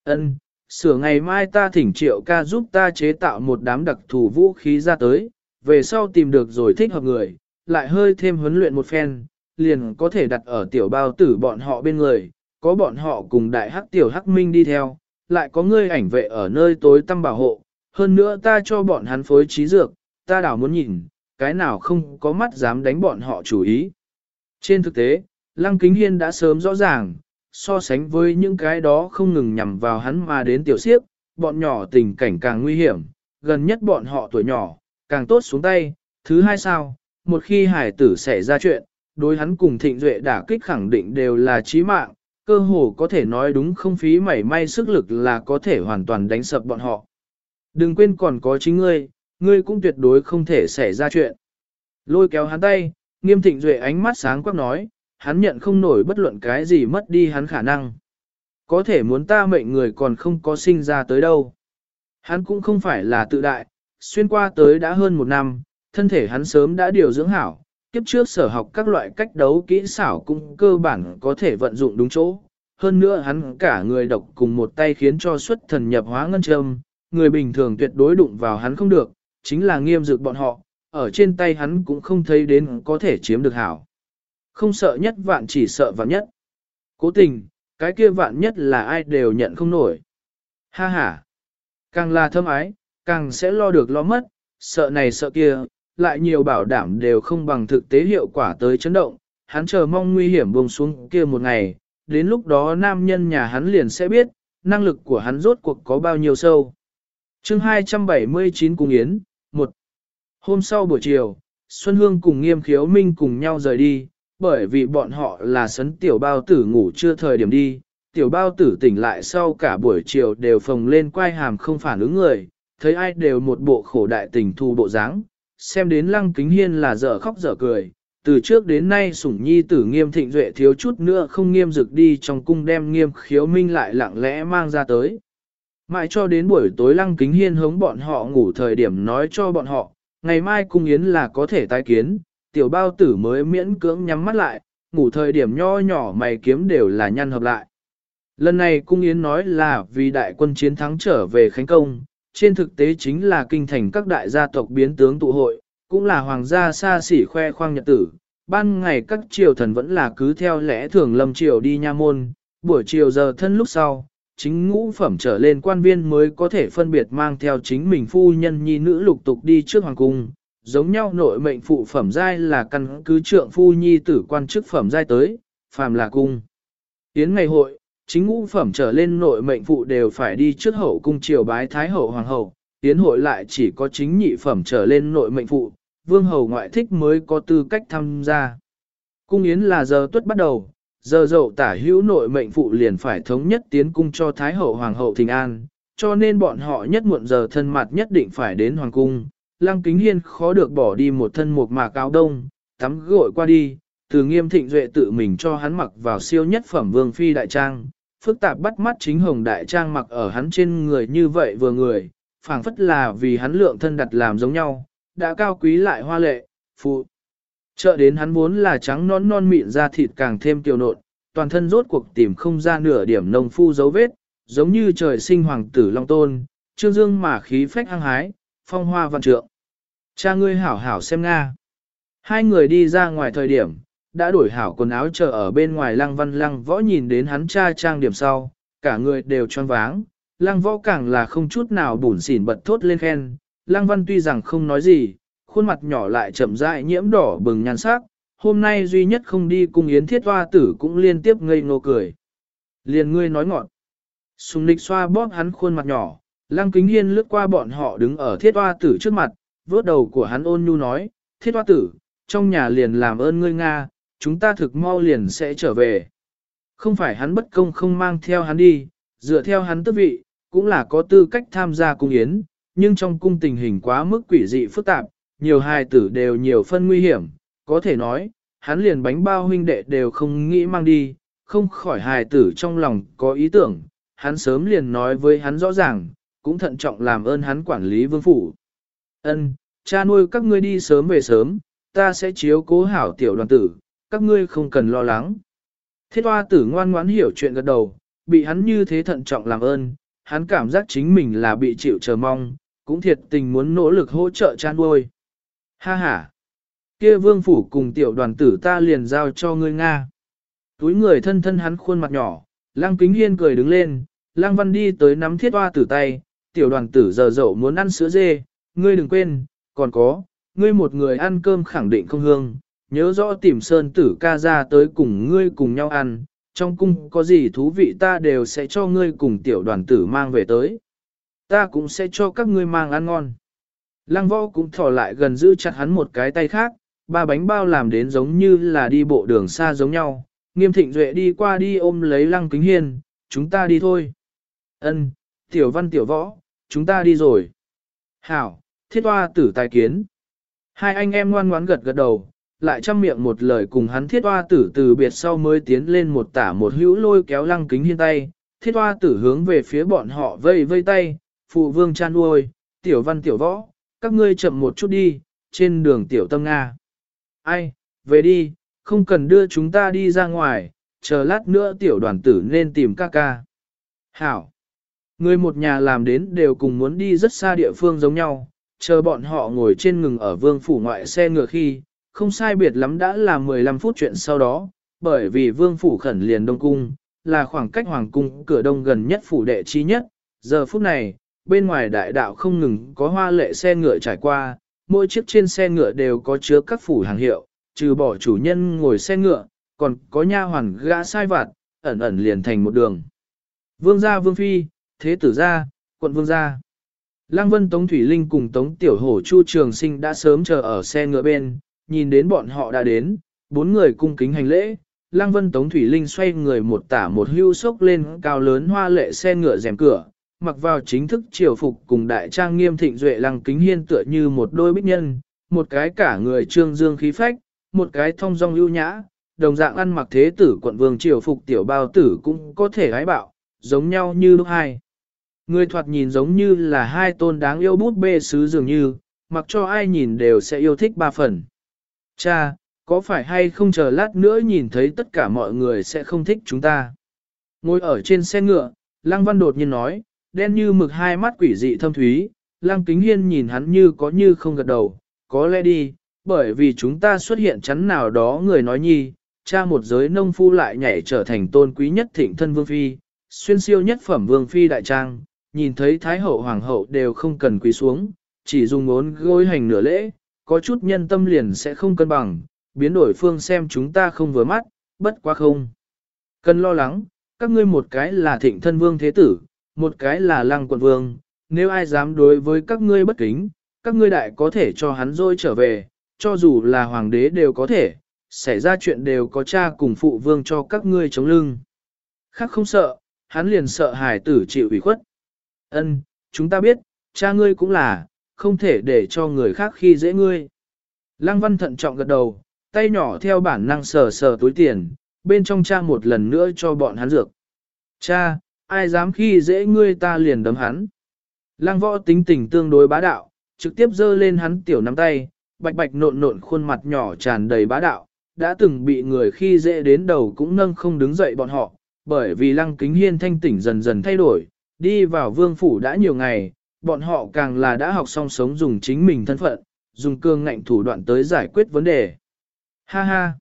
[SPEAKER 1] Ân, sửa ngày mai ta thỉnh triệu ca giúp ta chế tạo một đám đặc thù vũ khí ra tới, về sau tìm được rồi thích hợp người, lại hơi thêm huấn luyện một phen, liền có thể đặt ở tiểu bao tử bọn họ bên người, có bọn họ cùng đại hắc tiểu hắc minh đi theo, lại có ngươi ảnh vệ ở nơi tối tăm bảo hộ, hơn nữa ta cho bọn hắn phối trí dược, ta đảo muốn nhìn, cái nào không có mắt dám đánh bọn họ chủ ý. Trên thực tế, Lăng Kính Hiên đã sớm rõ ràng, so sánh với những cái đó không ngừng nhằm vào hắn mà đến tiểu siếp, bọn nhỏ tình cảnh càng nguy hiểm, gần nhất bọn họ tuổi nhỏ, càng tốt xuống tay. Thứ hai sao, một khi hải tử xảy ra chuyện, đối hắn cùng thịnh duệ đả kích khẳng định đều là chí mạng, cơ hồ có thể nói đúng không phí mảy may sức lực là có thể hoàn toàn đánh sập bọn họ. Đừng quên còn có chính ngươi, ngươi cũng tuyệt đối không thể xảy ra chuyện. Lôi kéo hắn tay, nghiêm thịnh duệ ánh mắt sáng quắc nói, hắn nhận không nổi bất luận cái gì mất đi hắn khả năng. Có thể muốn ta mệnh người còn không có sinh ra tới đâu. Hắn cũng không phải là tự đại, xuyên qua tới đã hơn một năm, thân thể hắn sớm đã điều dưỡng hảo, kiếp trước sở học các loại cách đấu kỹ xảo cũng cơ bản có thể vận dụng đúng chỗ. Hơn nữa hắn cả người độc cùng một tay khiến cho xuất thần nhập hóa ngân châm, người bình thường tuyệt đối đụng vào hắn không được, chính là nghiêm dược bọn họ, ở trên tay hắn cũng không thấy đến có thể chiếm được hảo. Không sợ nhất vạn chỉ sợ vạn nhất. Cố tình, cái kia vạn nhất là ai đều nhận không nổi. Ha ha. Càng là thâm ái, càng sẽ lo được lo mất, sợ này sợ kia, lại nhiều bảo đảm đều không bằng thực tế hiệu quả tới chấn động. Hắn chờ mong nguy hiểm buông xuống kia một ngày, đến lúc đó nam nhân nhà hắn liền sẽ biết, năng lực của hắn rốt cuộc có bao nhiêu sâu chương 279 Cung Yến, 1. Hôm sau buổi chiều, Xuân Hương cùng Nghiêm Khiếu Minh cùng nhau rời đi, bởi vì bọn họ là sấn tiểu bao tử ngủ chưa thời điểm đi, tiểu bao tử tỉnh lại sau cả buổi chiều đều phồng lên quai hàm không phản ứng người, thấy ai đều một bộ khổ đại tình thu bộ dáng, xem đến lăng kính hiên là dở khóc dở cười, từ trước đến nay sủng nhi tử nghiêm thịnh duệ thiếu chút nữa không nghiêm dực đi trong cung đem nghiêm khiếu minh lại lặng lẽ mang ra tới. Mãi cho đến buổi tối lăng kính hiên hống bọn họ ngủ thời điểm nói cho bọn họ, ngày mai cung yến là có thể tái kiến, tiểu bao tử mới miễn cưỡng nhắm mắt lại, ngủ thời điểm nho nhỏ mày kiếm đều là nhăn hợp lại. Lần này cung yến nói là vì đại quân chiến thắng trở về Khánh Công, trên thực tế chính là kinh thành các đại gia tộc biến tướng tụ hội, cũng là hoàng gia xa xỉ khoe khoang nhật tử. Ban ngày các triều thần vẫn là cứ theo lẽ thường lâm triều đi nha môn, buổi chiều giờ thân lúc sau, chính ngũ phẩm trở lên quan viên mới có thể phân biệt mang theo chính mình phu nhân nhi nữ lục tục đi trước hoàng cung, giống nhau nội mệnh phụ phẩm giai là căn cứ trượng phu nhi tử quan chức phẩm giai tới, phàm là cung. Tiến ngày hội, chính ngũ phẩm trở lên nội mệnh phụ đều phải đi trước hậu cung triều bái thái hậu hoàng hậu, tiến hội lại chỉ có chính nhị phẩm trở lên nội mệnh phụ, vương hầu ngoại thích mới có tư cách tham gia. Cung yến là giờ tuất bắt đầu, giờ dậu tả hữu nội mệnh phụ liền phải thống nhất tiến cung cho thái hậu hoàng hậu thình an, cho nên bọn họ nhất muộn giờ thân mặt nhất định phải đến hoàng cung, Lăng Kính Hiên khó được bỏ đi một thân một mạc áo đông, tắm gội qua đi, từ nghiêm thịnh duệ tự mình cho hắn mặc vào siêu nhất phẩm vương phi đại trang, phức tạp bắt mắt chính hồng đại trang mặc ở hắn trên người như vậy vừa người, phảng phất là vì hắn lượng thân đặt làm giống nhau, đã cao quý lại hoa lệ, phụ. Chợ đến hắn vốn là trắng non non mịn da thịt càng thêm kiều nộn, toàn thân rốt cuộc tìm không ra nửa điểm nông phu dấu vết, giống như trời sinh hoàng tử long tôn, trương dương mà khí phách hăng hái, phong hoa văn trượng. Cha ngươi hảo hảo xem Nga. Hai người đi ra ngoài thời điểm, đã đổi hảo quần áo chờ ở bên ngoài lăng văn lăng võ nhìn đến hắn cha trang điểm sau, cả người đều tròn váng, lăng võ càng là không chút nào bủn xỉn bật thốt lên khen, Lăng Văn tuy rằng không nói gì, khuôn mặt nhỏ lại chậm rãi nhiễm đỏ bừng nhan sắc, hôm nay duy nhất không đi cung yến thiết hoa tử cũng liên tiếp ngây ngô cười. Liền ngươi nói ngọn. Sùng lịch xoa bóp hắn khuôn mặt nhỏ, lăng kính hiên lướt qua bọn họ đứng ở thiết hoa tử trước mặt, vớt đầu của hắn ôn nhu nói, thiết hoa tử, trong nhà liền làm ơn ngươi Nga, chúng ta thực mau liền sẽ trở về. Không phải hắn bất công không mang theo hắn đi, dựa theo hắn tước vị, cũng là có tư cách tham gia cung yến, nhưng trong cung tình hình quá mức quỷ dị phức tạp, nhiều hài tử đều nhiều phân nguy hiểm, có thể nói, hắn liền bánh bao huynh đệ đều không nghĩ mang đi, không khỏi hài tử trong lòng có ý tưởng, hắn sớm liền nói với hắn rõ ràng, cũng thận trọng làm ơn hắn quản lý vương phủ. Ân, cha nuôi các ngươi đi sớm về sớm, ta sẽ chiếu cố hảo tiểu đoàn tử, các ngươi không cần lo lắng. Thiết hoa tử ngoan ngoãn hiểu chuyện gật đầu, bị hắn như thế thận trọng làm ơn, hắn cảm giác chính mình là bị chịu chờ mong, cũng thiệt tình muốn nỗ lực hỗ trợ cha nuôi. Ha ha! Kia vương phủ cùng tiểu đoàn tử ta liền giao cho ngươi Nga. Túi người thân thân hắn khuôn mặt nhỏ, lăng kính hiên cười đứng lên, lăng văn đi tới nắm thiết hoa tử tay, tiểu đoàn tử giờ dậu muốn ăn sữa dê, ngươi đừng quên, còn có, ngươi một người ăn cơm khẳng định không hương, nhớ rõ tìm sơn tử ca ra tới cùng ngươi cùng nhau ăn, trong cung có gì thú vị ta đều sẽ cho ngươi cùng tiểu đoàn tử mang về tới. Ta cũng sẽ cho các ngươi mang ăn ngon. Lăng võ cũng thỏ lại gần giữ chặt hắn một cái tay khác, ba bánh bao làm đến giống như là đi bộ đường xa giống nhau. Nghiêm thịnh duệ đi qua đi ôm lấy lăng kính hiên, chúng ta đi thôi. Ân, tiểu văn tiểu võ, chúng ta đi rồi. Hảo, thiết hoa tử tài kiến. Hai anh em ngoan ngoãn gật gật đầu, lại chăm miệng một lời cùng hắn thiết hoa tử từ biệt sau mới tiến lên một tả một hữu lôi kéo lăng kính hiên tay. Thiết hoa tử hướng về phía bọn họ vây vây tay, phụ vương chan uôi, tiểu văn tiểu võ, các ngươi chậm một chút đi, trên đường tiểu tâm Nga. Ai, về đi, không cần đưa chúng ta đi ra ngoài, chờ lát nữa tiểu đoàn tử nên tìm ca ca. Hảo, người một nhà làm đến đều cùng muốn đi rất xa địa phương giống nhau, chờ bọn họ ngồi trên ngừng ở vương phủ ngoại xe ngựa khi, không sai biệt lắm đã là 15 phút chuyện sau đó, bởi vì vương phủ khẩn liền đông cung, là khoảng cách hoàng cung cửa đông gần nhất phủ đệ chi nhất, giờ phút này, bên ngoài đại đạo không ngừng có hoa lệ xe ngựa trải qua, mỗi chiếc trên xe ngựa đều có chứa các phủ hàng hiệu, trừ bỏ chủ nhân ngồi xe ngựa, còn có nha hoàn gã sai vặt, ẩn ẩn liền thành một đường. Vương gia vương phi, thế tử gia, quận vương gia. Lăng Vân Tống Thủy Linh cùng Tống Tiểu Hổ Chu Trường Sinh đã sớm chờ ở xe ngựa bên, nhìn đến bọn họ đã đến, bốn người cung kính hành lễ. Lăng Vân Tống Thủy Linh xoay người một tả một hưu sốc lên cao lớn hoa lệ xe ngựa rèm cửa, mặc vào chính thức triều phục cùng đại trang nghiêm thịnh duệ lăng kính hiên tựa như một đôi bích nhân, một cái cả người trương dương khí phách, một cái thông dong ưu nhã, đồng dạng ăn mặc thế tử quận vương triều phục tiểu bao tử cũng có thể gái bạo, giống nhau như lúc hai. Người thoạt nhìn giống như là hai tôn đáng yêu bút bê sứ dường như, mặc cho ai nhìn đều sẽ yêu thích ba phần. Cha, có phải hay không chờ lát nữa nhìn thấy tất cả mọi người sẽ không thích chúng ta? Ngồi ở trên xe ngựa, Lăng Văn đột nhiên nói, đen như mực hai mắt quỷ dị thâm thúy, Lăng Kính Hiên nhìn hắn như có như không gật đầu, có lẽ đi, bởi vì chúng ta xuất hiện chắn nào đó người nói nhi, cha một giới nông phu lại nhảy trở thành tôn quý nhất thịnh thân vương phi, xuyên siêu nhất phẩm vương phi đại trang, nhìn thấy thái hậu hoàng hậu đều không cần quỳ xuống, chỉ dùng ngốn gối hành nửa lễ, có chút nhân tâm liền sẽ không cân bằng, biến đổi phương xem chúng ta không vừa mắt, bất quá không. Cần lo lắng, các ngươi một cái là thịnh thân vương thế tử, một cái là lăng quận vương, nếu ai dám đối với các ngươi bất kính, các ngươi đại có thể cho hắn rôi trở về, cho dù là hoàng đế đều có thể, xảy ra chuyện đều có cha cùng phụ vương cho các ngươi chống lưng. Khác không sợ, hắn liền sợ hải tử chịu ủy khuất. Ân, chúng ta biết, cha ngươi cũng là, không thể để cho người khác khi dễ ngươi. Lăng văn thận trọng gật đầu, tay nhỏ theo bản năng sờ sờ túi tiền, bên trong cha một lần nữa cho bọn hắn dược. Cha, ai dám khi dễ ngươi ta liền đấm hắn. Lăng võ tính tình tương đối bá đạo, trực tiếp giơ lên hắn tiểu nắm tay, bạch bạch nộn nộn khuôn mặt nhỏ tràn đầy bá đạo, đã từng bị người khi dễ đến đầu cũng nâng không đứng dậy bọn họ, bởi vì lăng kính hiên thanh tỉnh dần dần thay đổi, đi vào vương phủ đã nhiều ngày, bọn họ càng là đã học xong sống dùng chính mình thân phận, dùng cương ngạnh thủ đoạn tới giải quyết vấn đề. Ha ha!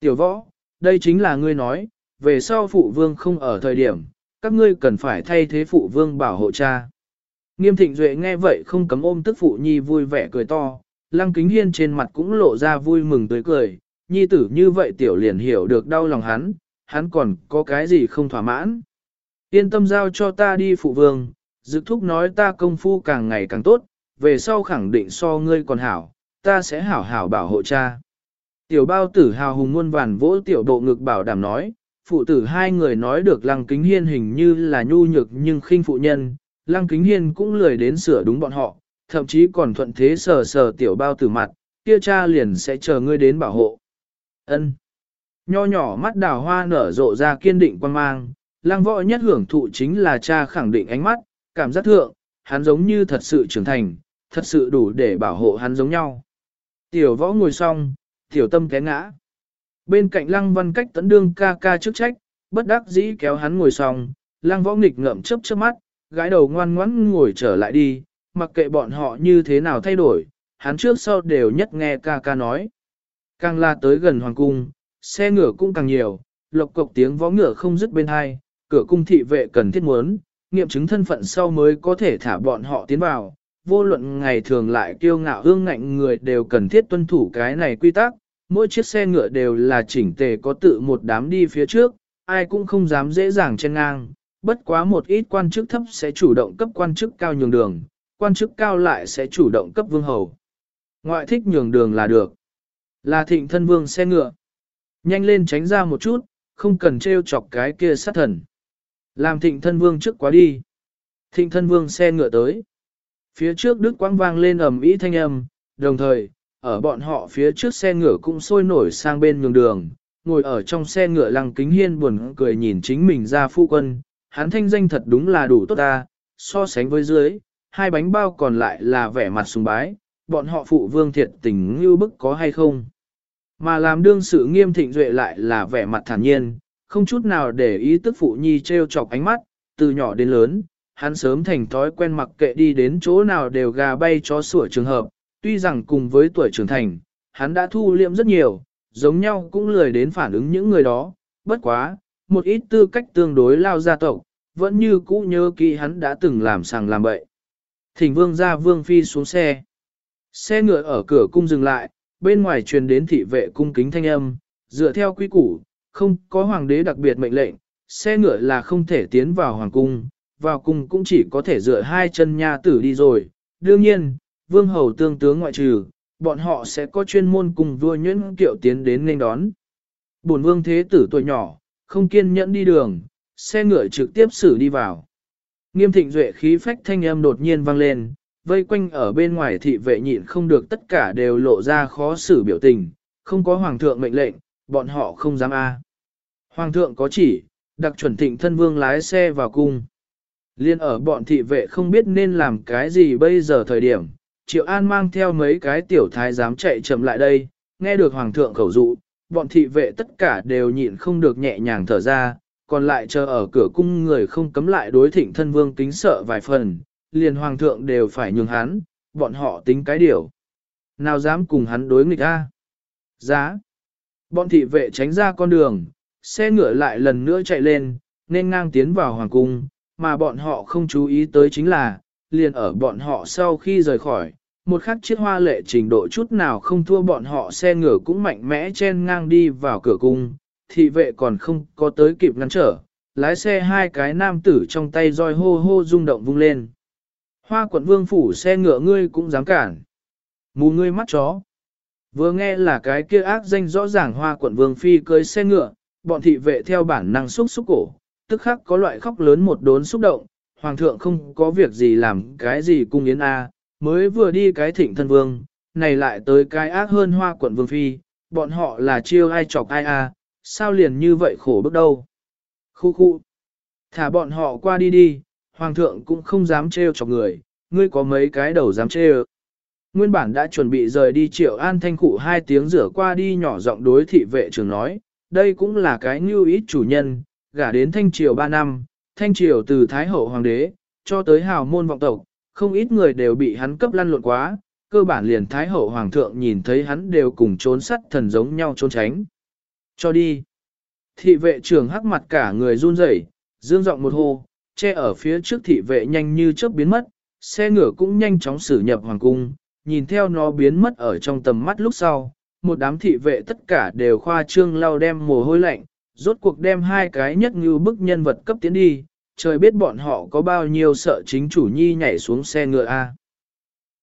[SPEAKER 1] Tiểu võ, đây chính là ngươi nói, về sau phụ vương không ở thời điểm, các ngươi cần phải thay thế phụ vương bảo hộ cha. Nghiêm thịnh duệ nghe vậy không cấm ôm tức phụ nhi vui vẻ cười to, lăng kính hiên trên mặt cũng lộ ra vui mừng tươi cười, nhi tử như vậy tiểu liền hiểu được đau lòng hắn, hắn còn có cái gì không thỏa mãn. Yên tâm giao cho ta đi phụ vương, dự thúc nói ta công phu càng ngày càng tốt, về sau khẳng định so ngươi còn hảo, ta sẽ hảo hảo bảo hộ cha. Tiểu bao tử hào hùng muôn vàn vỗ tiểu bộ ngực bảo đảm nói, phụ tử hai người nói được lăng kính hiên hình như là nhu nhược nhưng khinh phụ nhân, lăng kính hiên cũng lười đến sửa đúng bọn họ, thậm chí còn thuận thế sờ sờ tiểu bao tử mặt, kia cha liền sẽ chờ ngươi đến bảo hộ. Ân. Nho nhỏ mắt đào hoa nở rộ ra kiên định quan mang, lăng võ nhất hưởng thụ chính là cha khẳng định ánh mắt, cảm giác thượng, hắn giống như thật sự trưởng thành, thật sự đủ để bảo hộ hắn giống nhau. Tiểu võ ngồi xong, tiểu tâm té ngã. Bên cạnh lăng văn cách tấn đương ca ca trước trách, bất đắc dĩ kéo hắn ngồi xong, lăng võ nghịch ngậm chớp chớp mắt, gái đầu ngoan ngoãn ngồi trở lại đi, mặc kệ bọn họ như thế nào thay đổi, hắn trước sau đều nhất nghe ca ca nói. Càng la tới gần hoàng cung, xe ngựa cũng càng nhiều, lộc cộc tiếng võ ngựa không dứt bên hai, cửa cung thị vệ cần thiết muốn, nghiệm chứng thân phận sau mới có thể thả bọn họ tiến vào. Vô luận ngày thường lại kiêu ngạo hương ngạnh người đều cần thiết tuân thủ cái này quy tắc, mỗi chiếc xe ngựa đều là chỉnh tề có tự một đám đi phía trước, ai cũng không dám dễ dàng chen ngang, bất quá một ít quan chức thấp sẽ chủ động cấp quan chức cao nhường đường, quan chức cao lại sẽ chủ động cấp vương hầu. Ngoại thích nhường đường là được. Là thịnh thân vương xe ngựa. Nhanh lên tránh ra một chút, không cần trêu chọc cái kia sát thần. Làm thịnh thân vương trước quá đi. Thịnh thân vương xe ngựa tới. Phía trước đức quang vang lên ầm ĩ thanh âm, đồng thời, ở bọn họ phía trước xe ngựa cũng sôi nổi sang bên nhường đường. Ngồi ở trong xe ngựa lăng kính hiên buồn cười nhìn chính mình ra phu quân, hắn thanh danh thật đúng là đủ tốt ta, so sánh với dưới, hai bánh bao còn lại là vẻ mặt sùng bái, bọn họ phụ vương thiệt tình như bức có hay không. Mà làm đương sự nghiêm thịnh duệ lại là vẻ mặt thản nhiên, không chút nào để ý tức phụ nhi treo chọc ánh mắt, từ nhỏ đến lớn, hắn sớm thành thói quen mặc kệ đi đến chỗ nào đều gà bay chó sủa trường hợp, tuy rằng cùng với tuổi trưởng thành, hắn đã thu liệm rất nhiều, giống nhau cũng lười đến phản ứng những người đó, bất quá, một ít tư cách tương đối lao gia tộc, vẫn như cũ nhớ kỹ hắn đã từng làm sàng làm bậy. Thỉnh vương ra vương phi xuống xe. Xe ngựa ở cửa cung dừng lại, bên ngoài truyền đến thị vệ cung kính thanh âm, dựa theo quy củ, không có hoàng đế đặc biệt mệnh lệnh, xe ngựa là không thể tiến vào hoàng cung, vào cung cũng chỉ có thể dựa hai chân nha tử đi rồi. Đương nhiên, vương hầu tương tướng ngoại trừ, bọn họ sẽ có chuyên môn cùng vua nhuyễn kiệu tiến đến nên đón. Bổn vương thế tử tuổi nhỏ, không kiên nhẫn đi đường, xe ngựa trực tiếp xử đi vào. Nghiêm thịnh duệ khí phách thanh âm đột nhiên vang lên, vây quanh ở bên ngoài thị vệ nhịn không được tất cả đều lộ ra khó xử biểu tình, không có hoàng thượng mệnh lệnh, bọn họ không dám a. Hoàng thượng có chỉ, đặc chuẩn thịnh thân vương lái xe vào cung. Liên ở bọn thị vệ không biết nên làm cái gì bây giờ thời điểm, Triệu An mang theo mấy cái tiểu thái dám chạy chậm lại đây, nghe được hoàng thượng khẩu dụ, bọn thị vệ tất cả đều nhịn không được nhẹ nhàng thở ra, còn lại chờ ở cửa cung người không cấm lại đối thịnh thân vương kính sợ vài phần, liền hoàng thượng đều phải nhường hắn, bọn họ tính cái điều. Nào dám cùng hắn đối nghịch a? Giá. Bọn thị vệ tránh ra con đường, xe ngựa lại lần nữa chạy lên, nên ngang tiến vào hoàng cung, mà bọn họ không chú ý tới chính là, liền ở bọn họ sau khi rời khỏi, một khắc chiếc hoa lệ trình độ chút nào không thua bọn họ xe ngựa cũng mạnh mẽ chen ngang đi vào cửa cung, thị vệ còn không có tới kịp ngăn trở, lái xe hai cái nam tử trong tay roi hô hô rung động vung lên. Hoa quận vương phủ xe ngựa ngươi cũng dám cản. Mù ngươi mắt chó. Vừa nghe là cái kia ác danh rõ ràng hoa quận vương phi cưới xe ngựa, bọn thị vệ theo bản năng xúc xúc cổ, tức khắc có loại khóc lớn một đốn xúc động, hoàng thượng không có việc gì làm cái gì cung yến a, mới vừa đi cái thịnh thân vương, này lại tới cái ác hơn hoa quận vương phi, bọn họ là chiêu ai chọc ai a, sao liền như vậy khổ bước đâu. Khu khu, thả bọn họ qua đi đi, hoàng thượng cũng không dám trêu chọc người, ngươi có mấy cái đầu dám trêu. Nguyên bản đã chuẩn bị rời đi triệu an thanh cụ hai tiếng rửa qua đi nhỏ giọng đối thị vệ trưởng nói, đây cũng là cái như ít chủ nhân, gả đến thanh triều ba năm, thanh triều từ thái hậu hoàng đế, cho tới hào môn vọng tộc, không ít người đều bị hắn cấp lăn lộn quá, cơ bản liền thái hậu hoàng thượng nhìn thấy hắn đều cùng trốn sắt thần giống nhau trốn tránh. Cho đi. Thị vệ trưởng hắc mặt cả người run rẩy, dương giọng một hô, che ở phía trước thị vệ nhanh như chớp biến mất, xe ngựa cũng nhanh chóng xử nhập hoàng cung, nhìn theo nó biến mất ở trong tầm mắt lúc sau, một đám thị vệ tất cả đều khoa trương lau đem mồ hôi lạnh, rốt cuộc đem hai cái nhất như bức nhân vật cấp tiến đi, trời biết bọn họ có bao nhiêu sợ chính chủ nhi nhảy xuống xe ngựa A.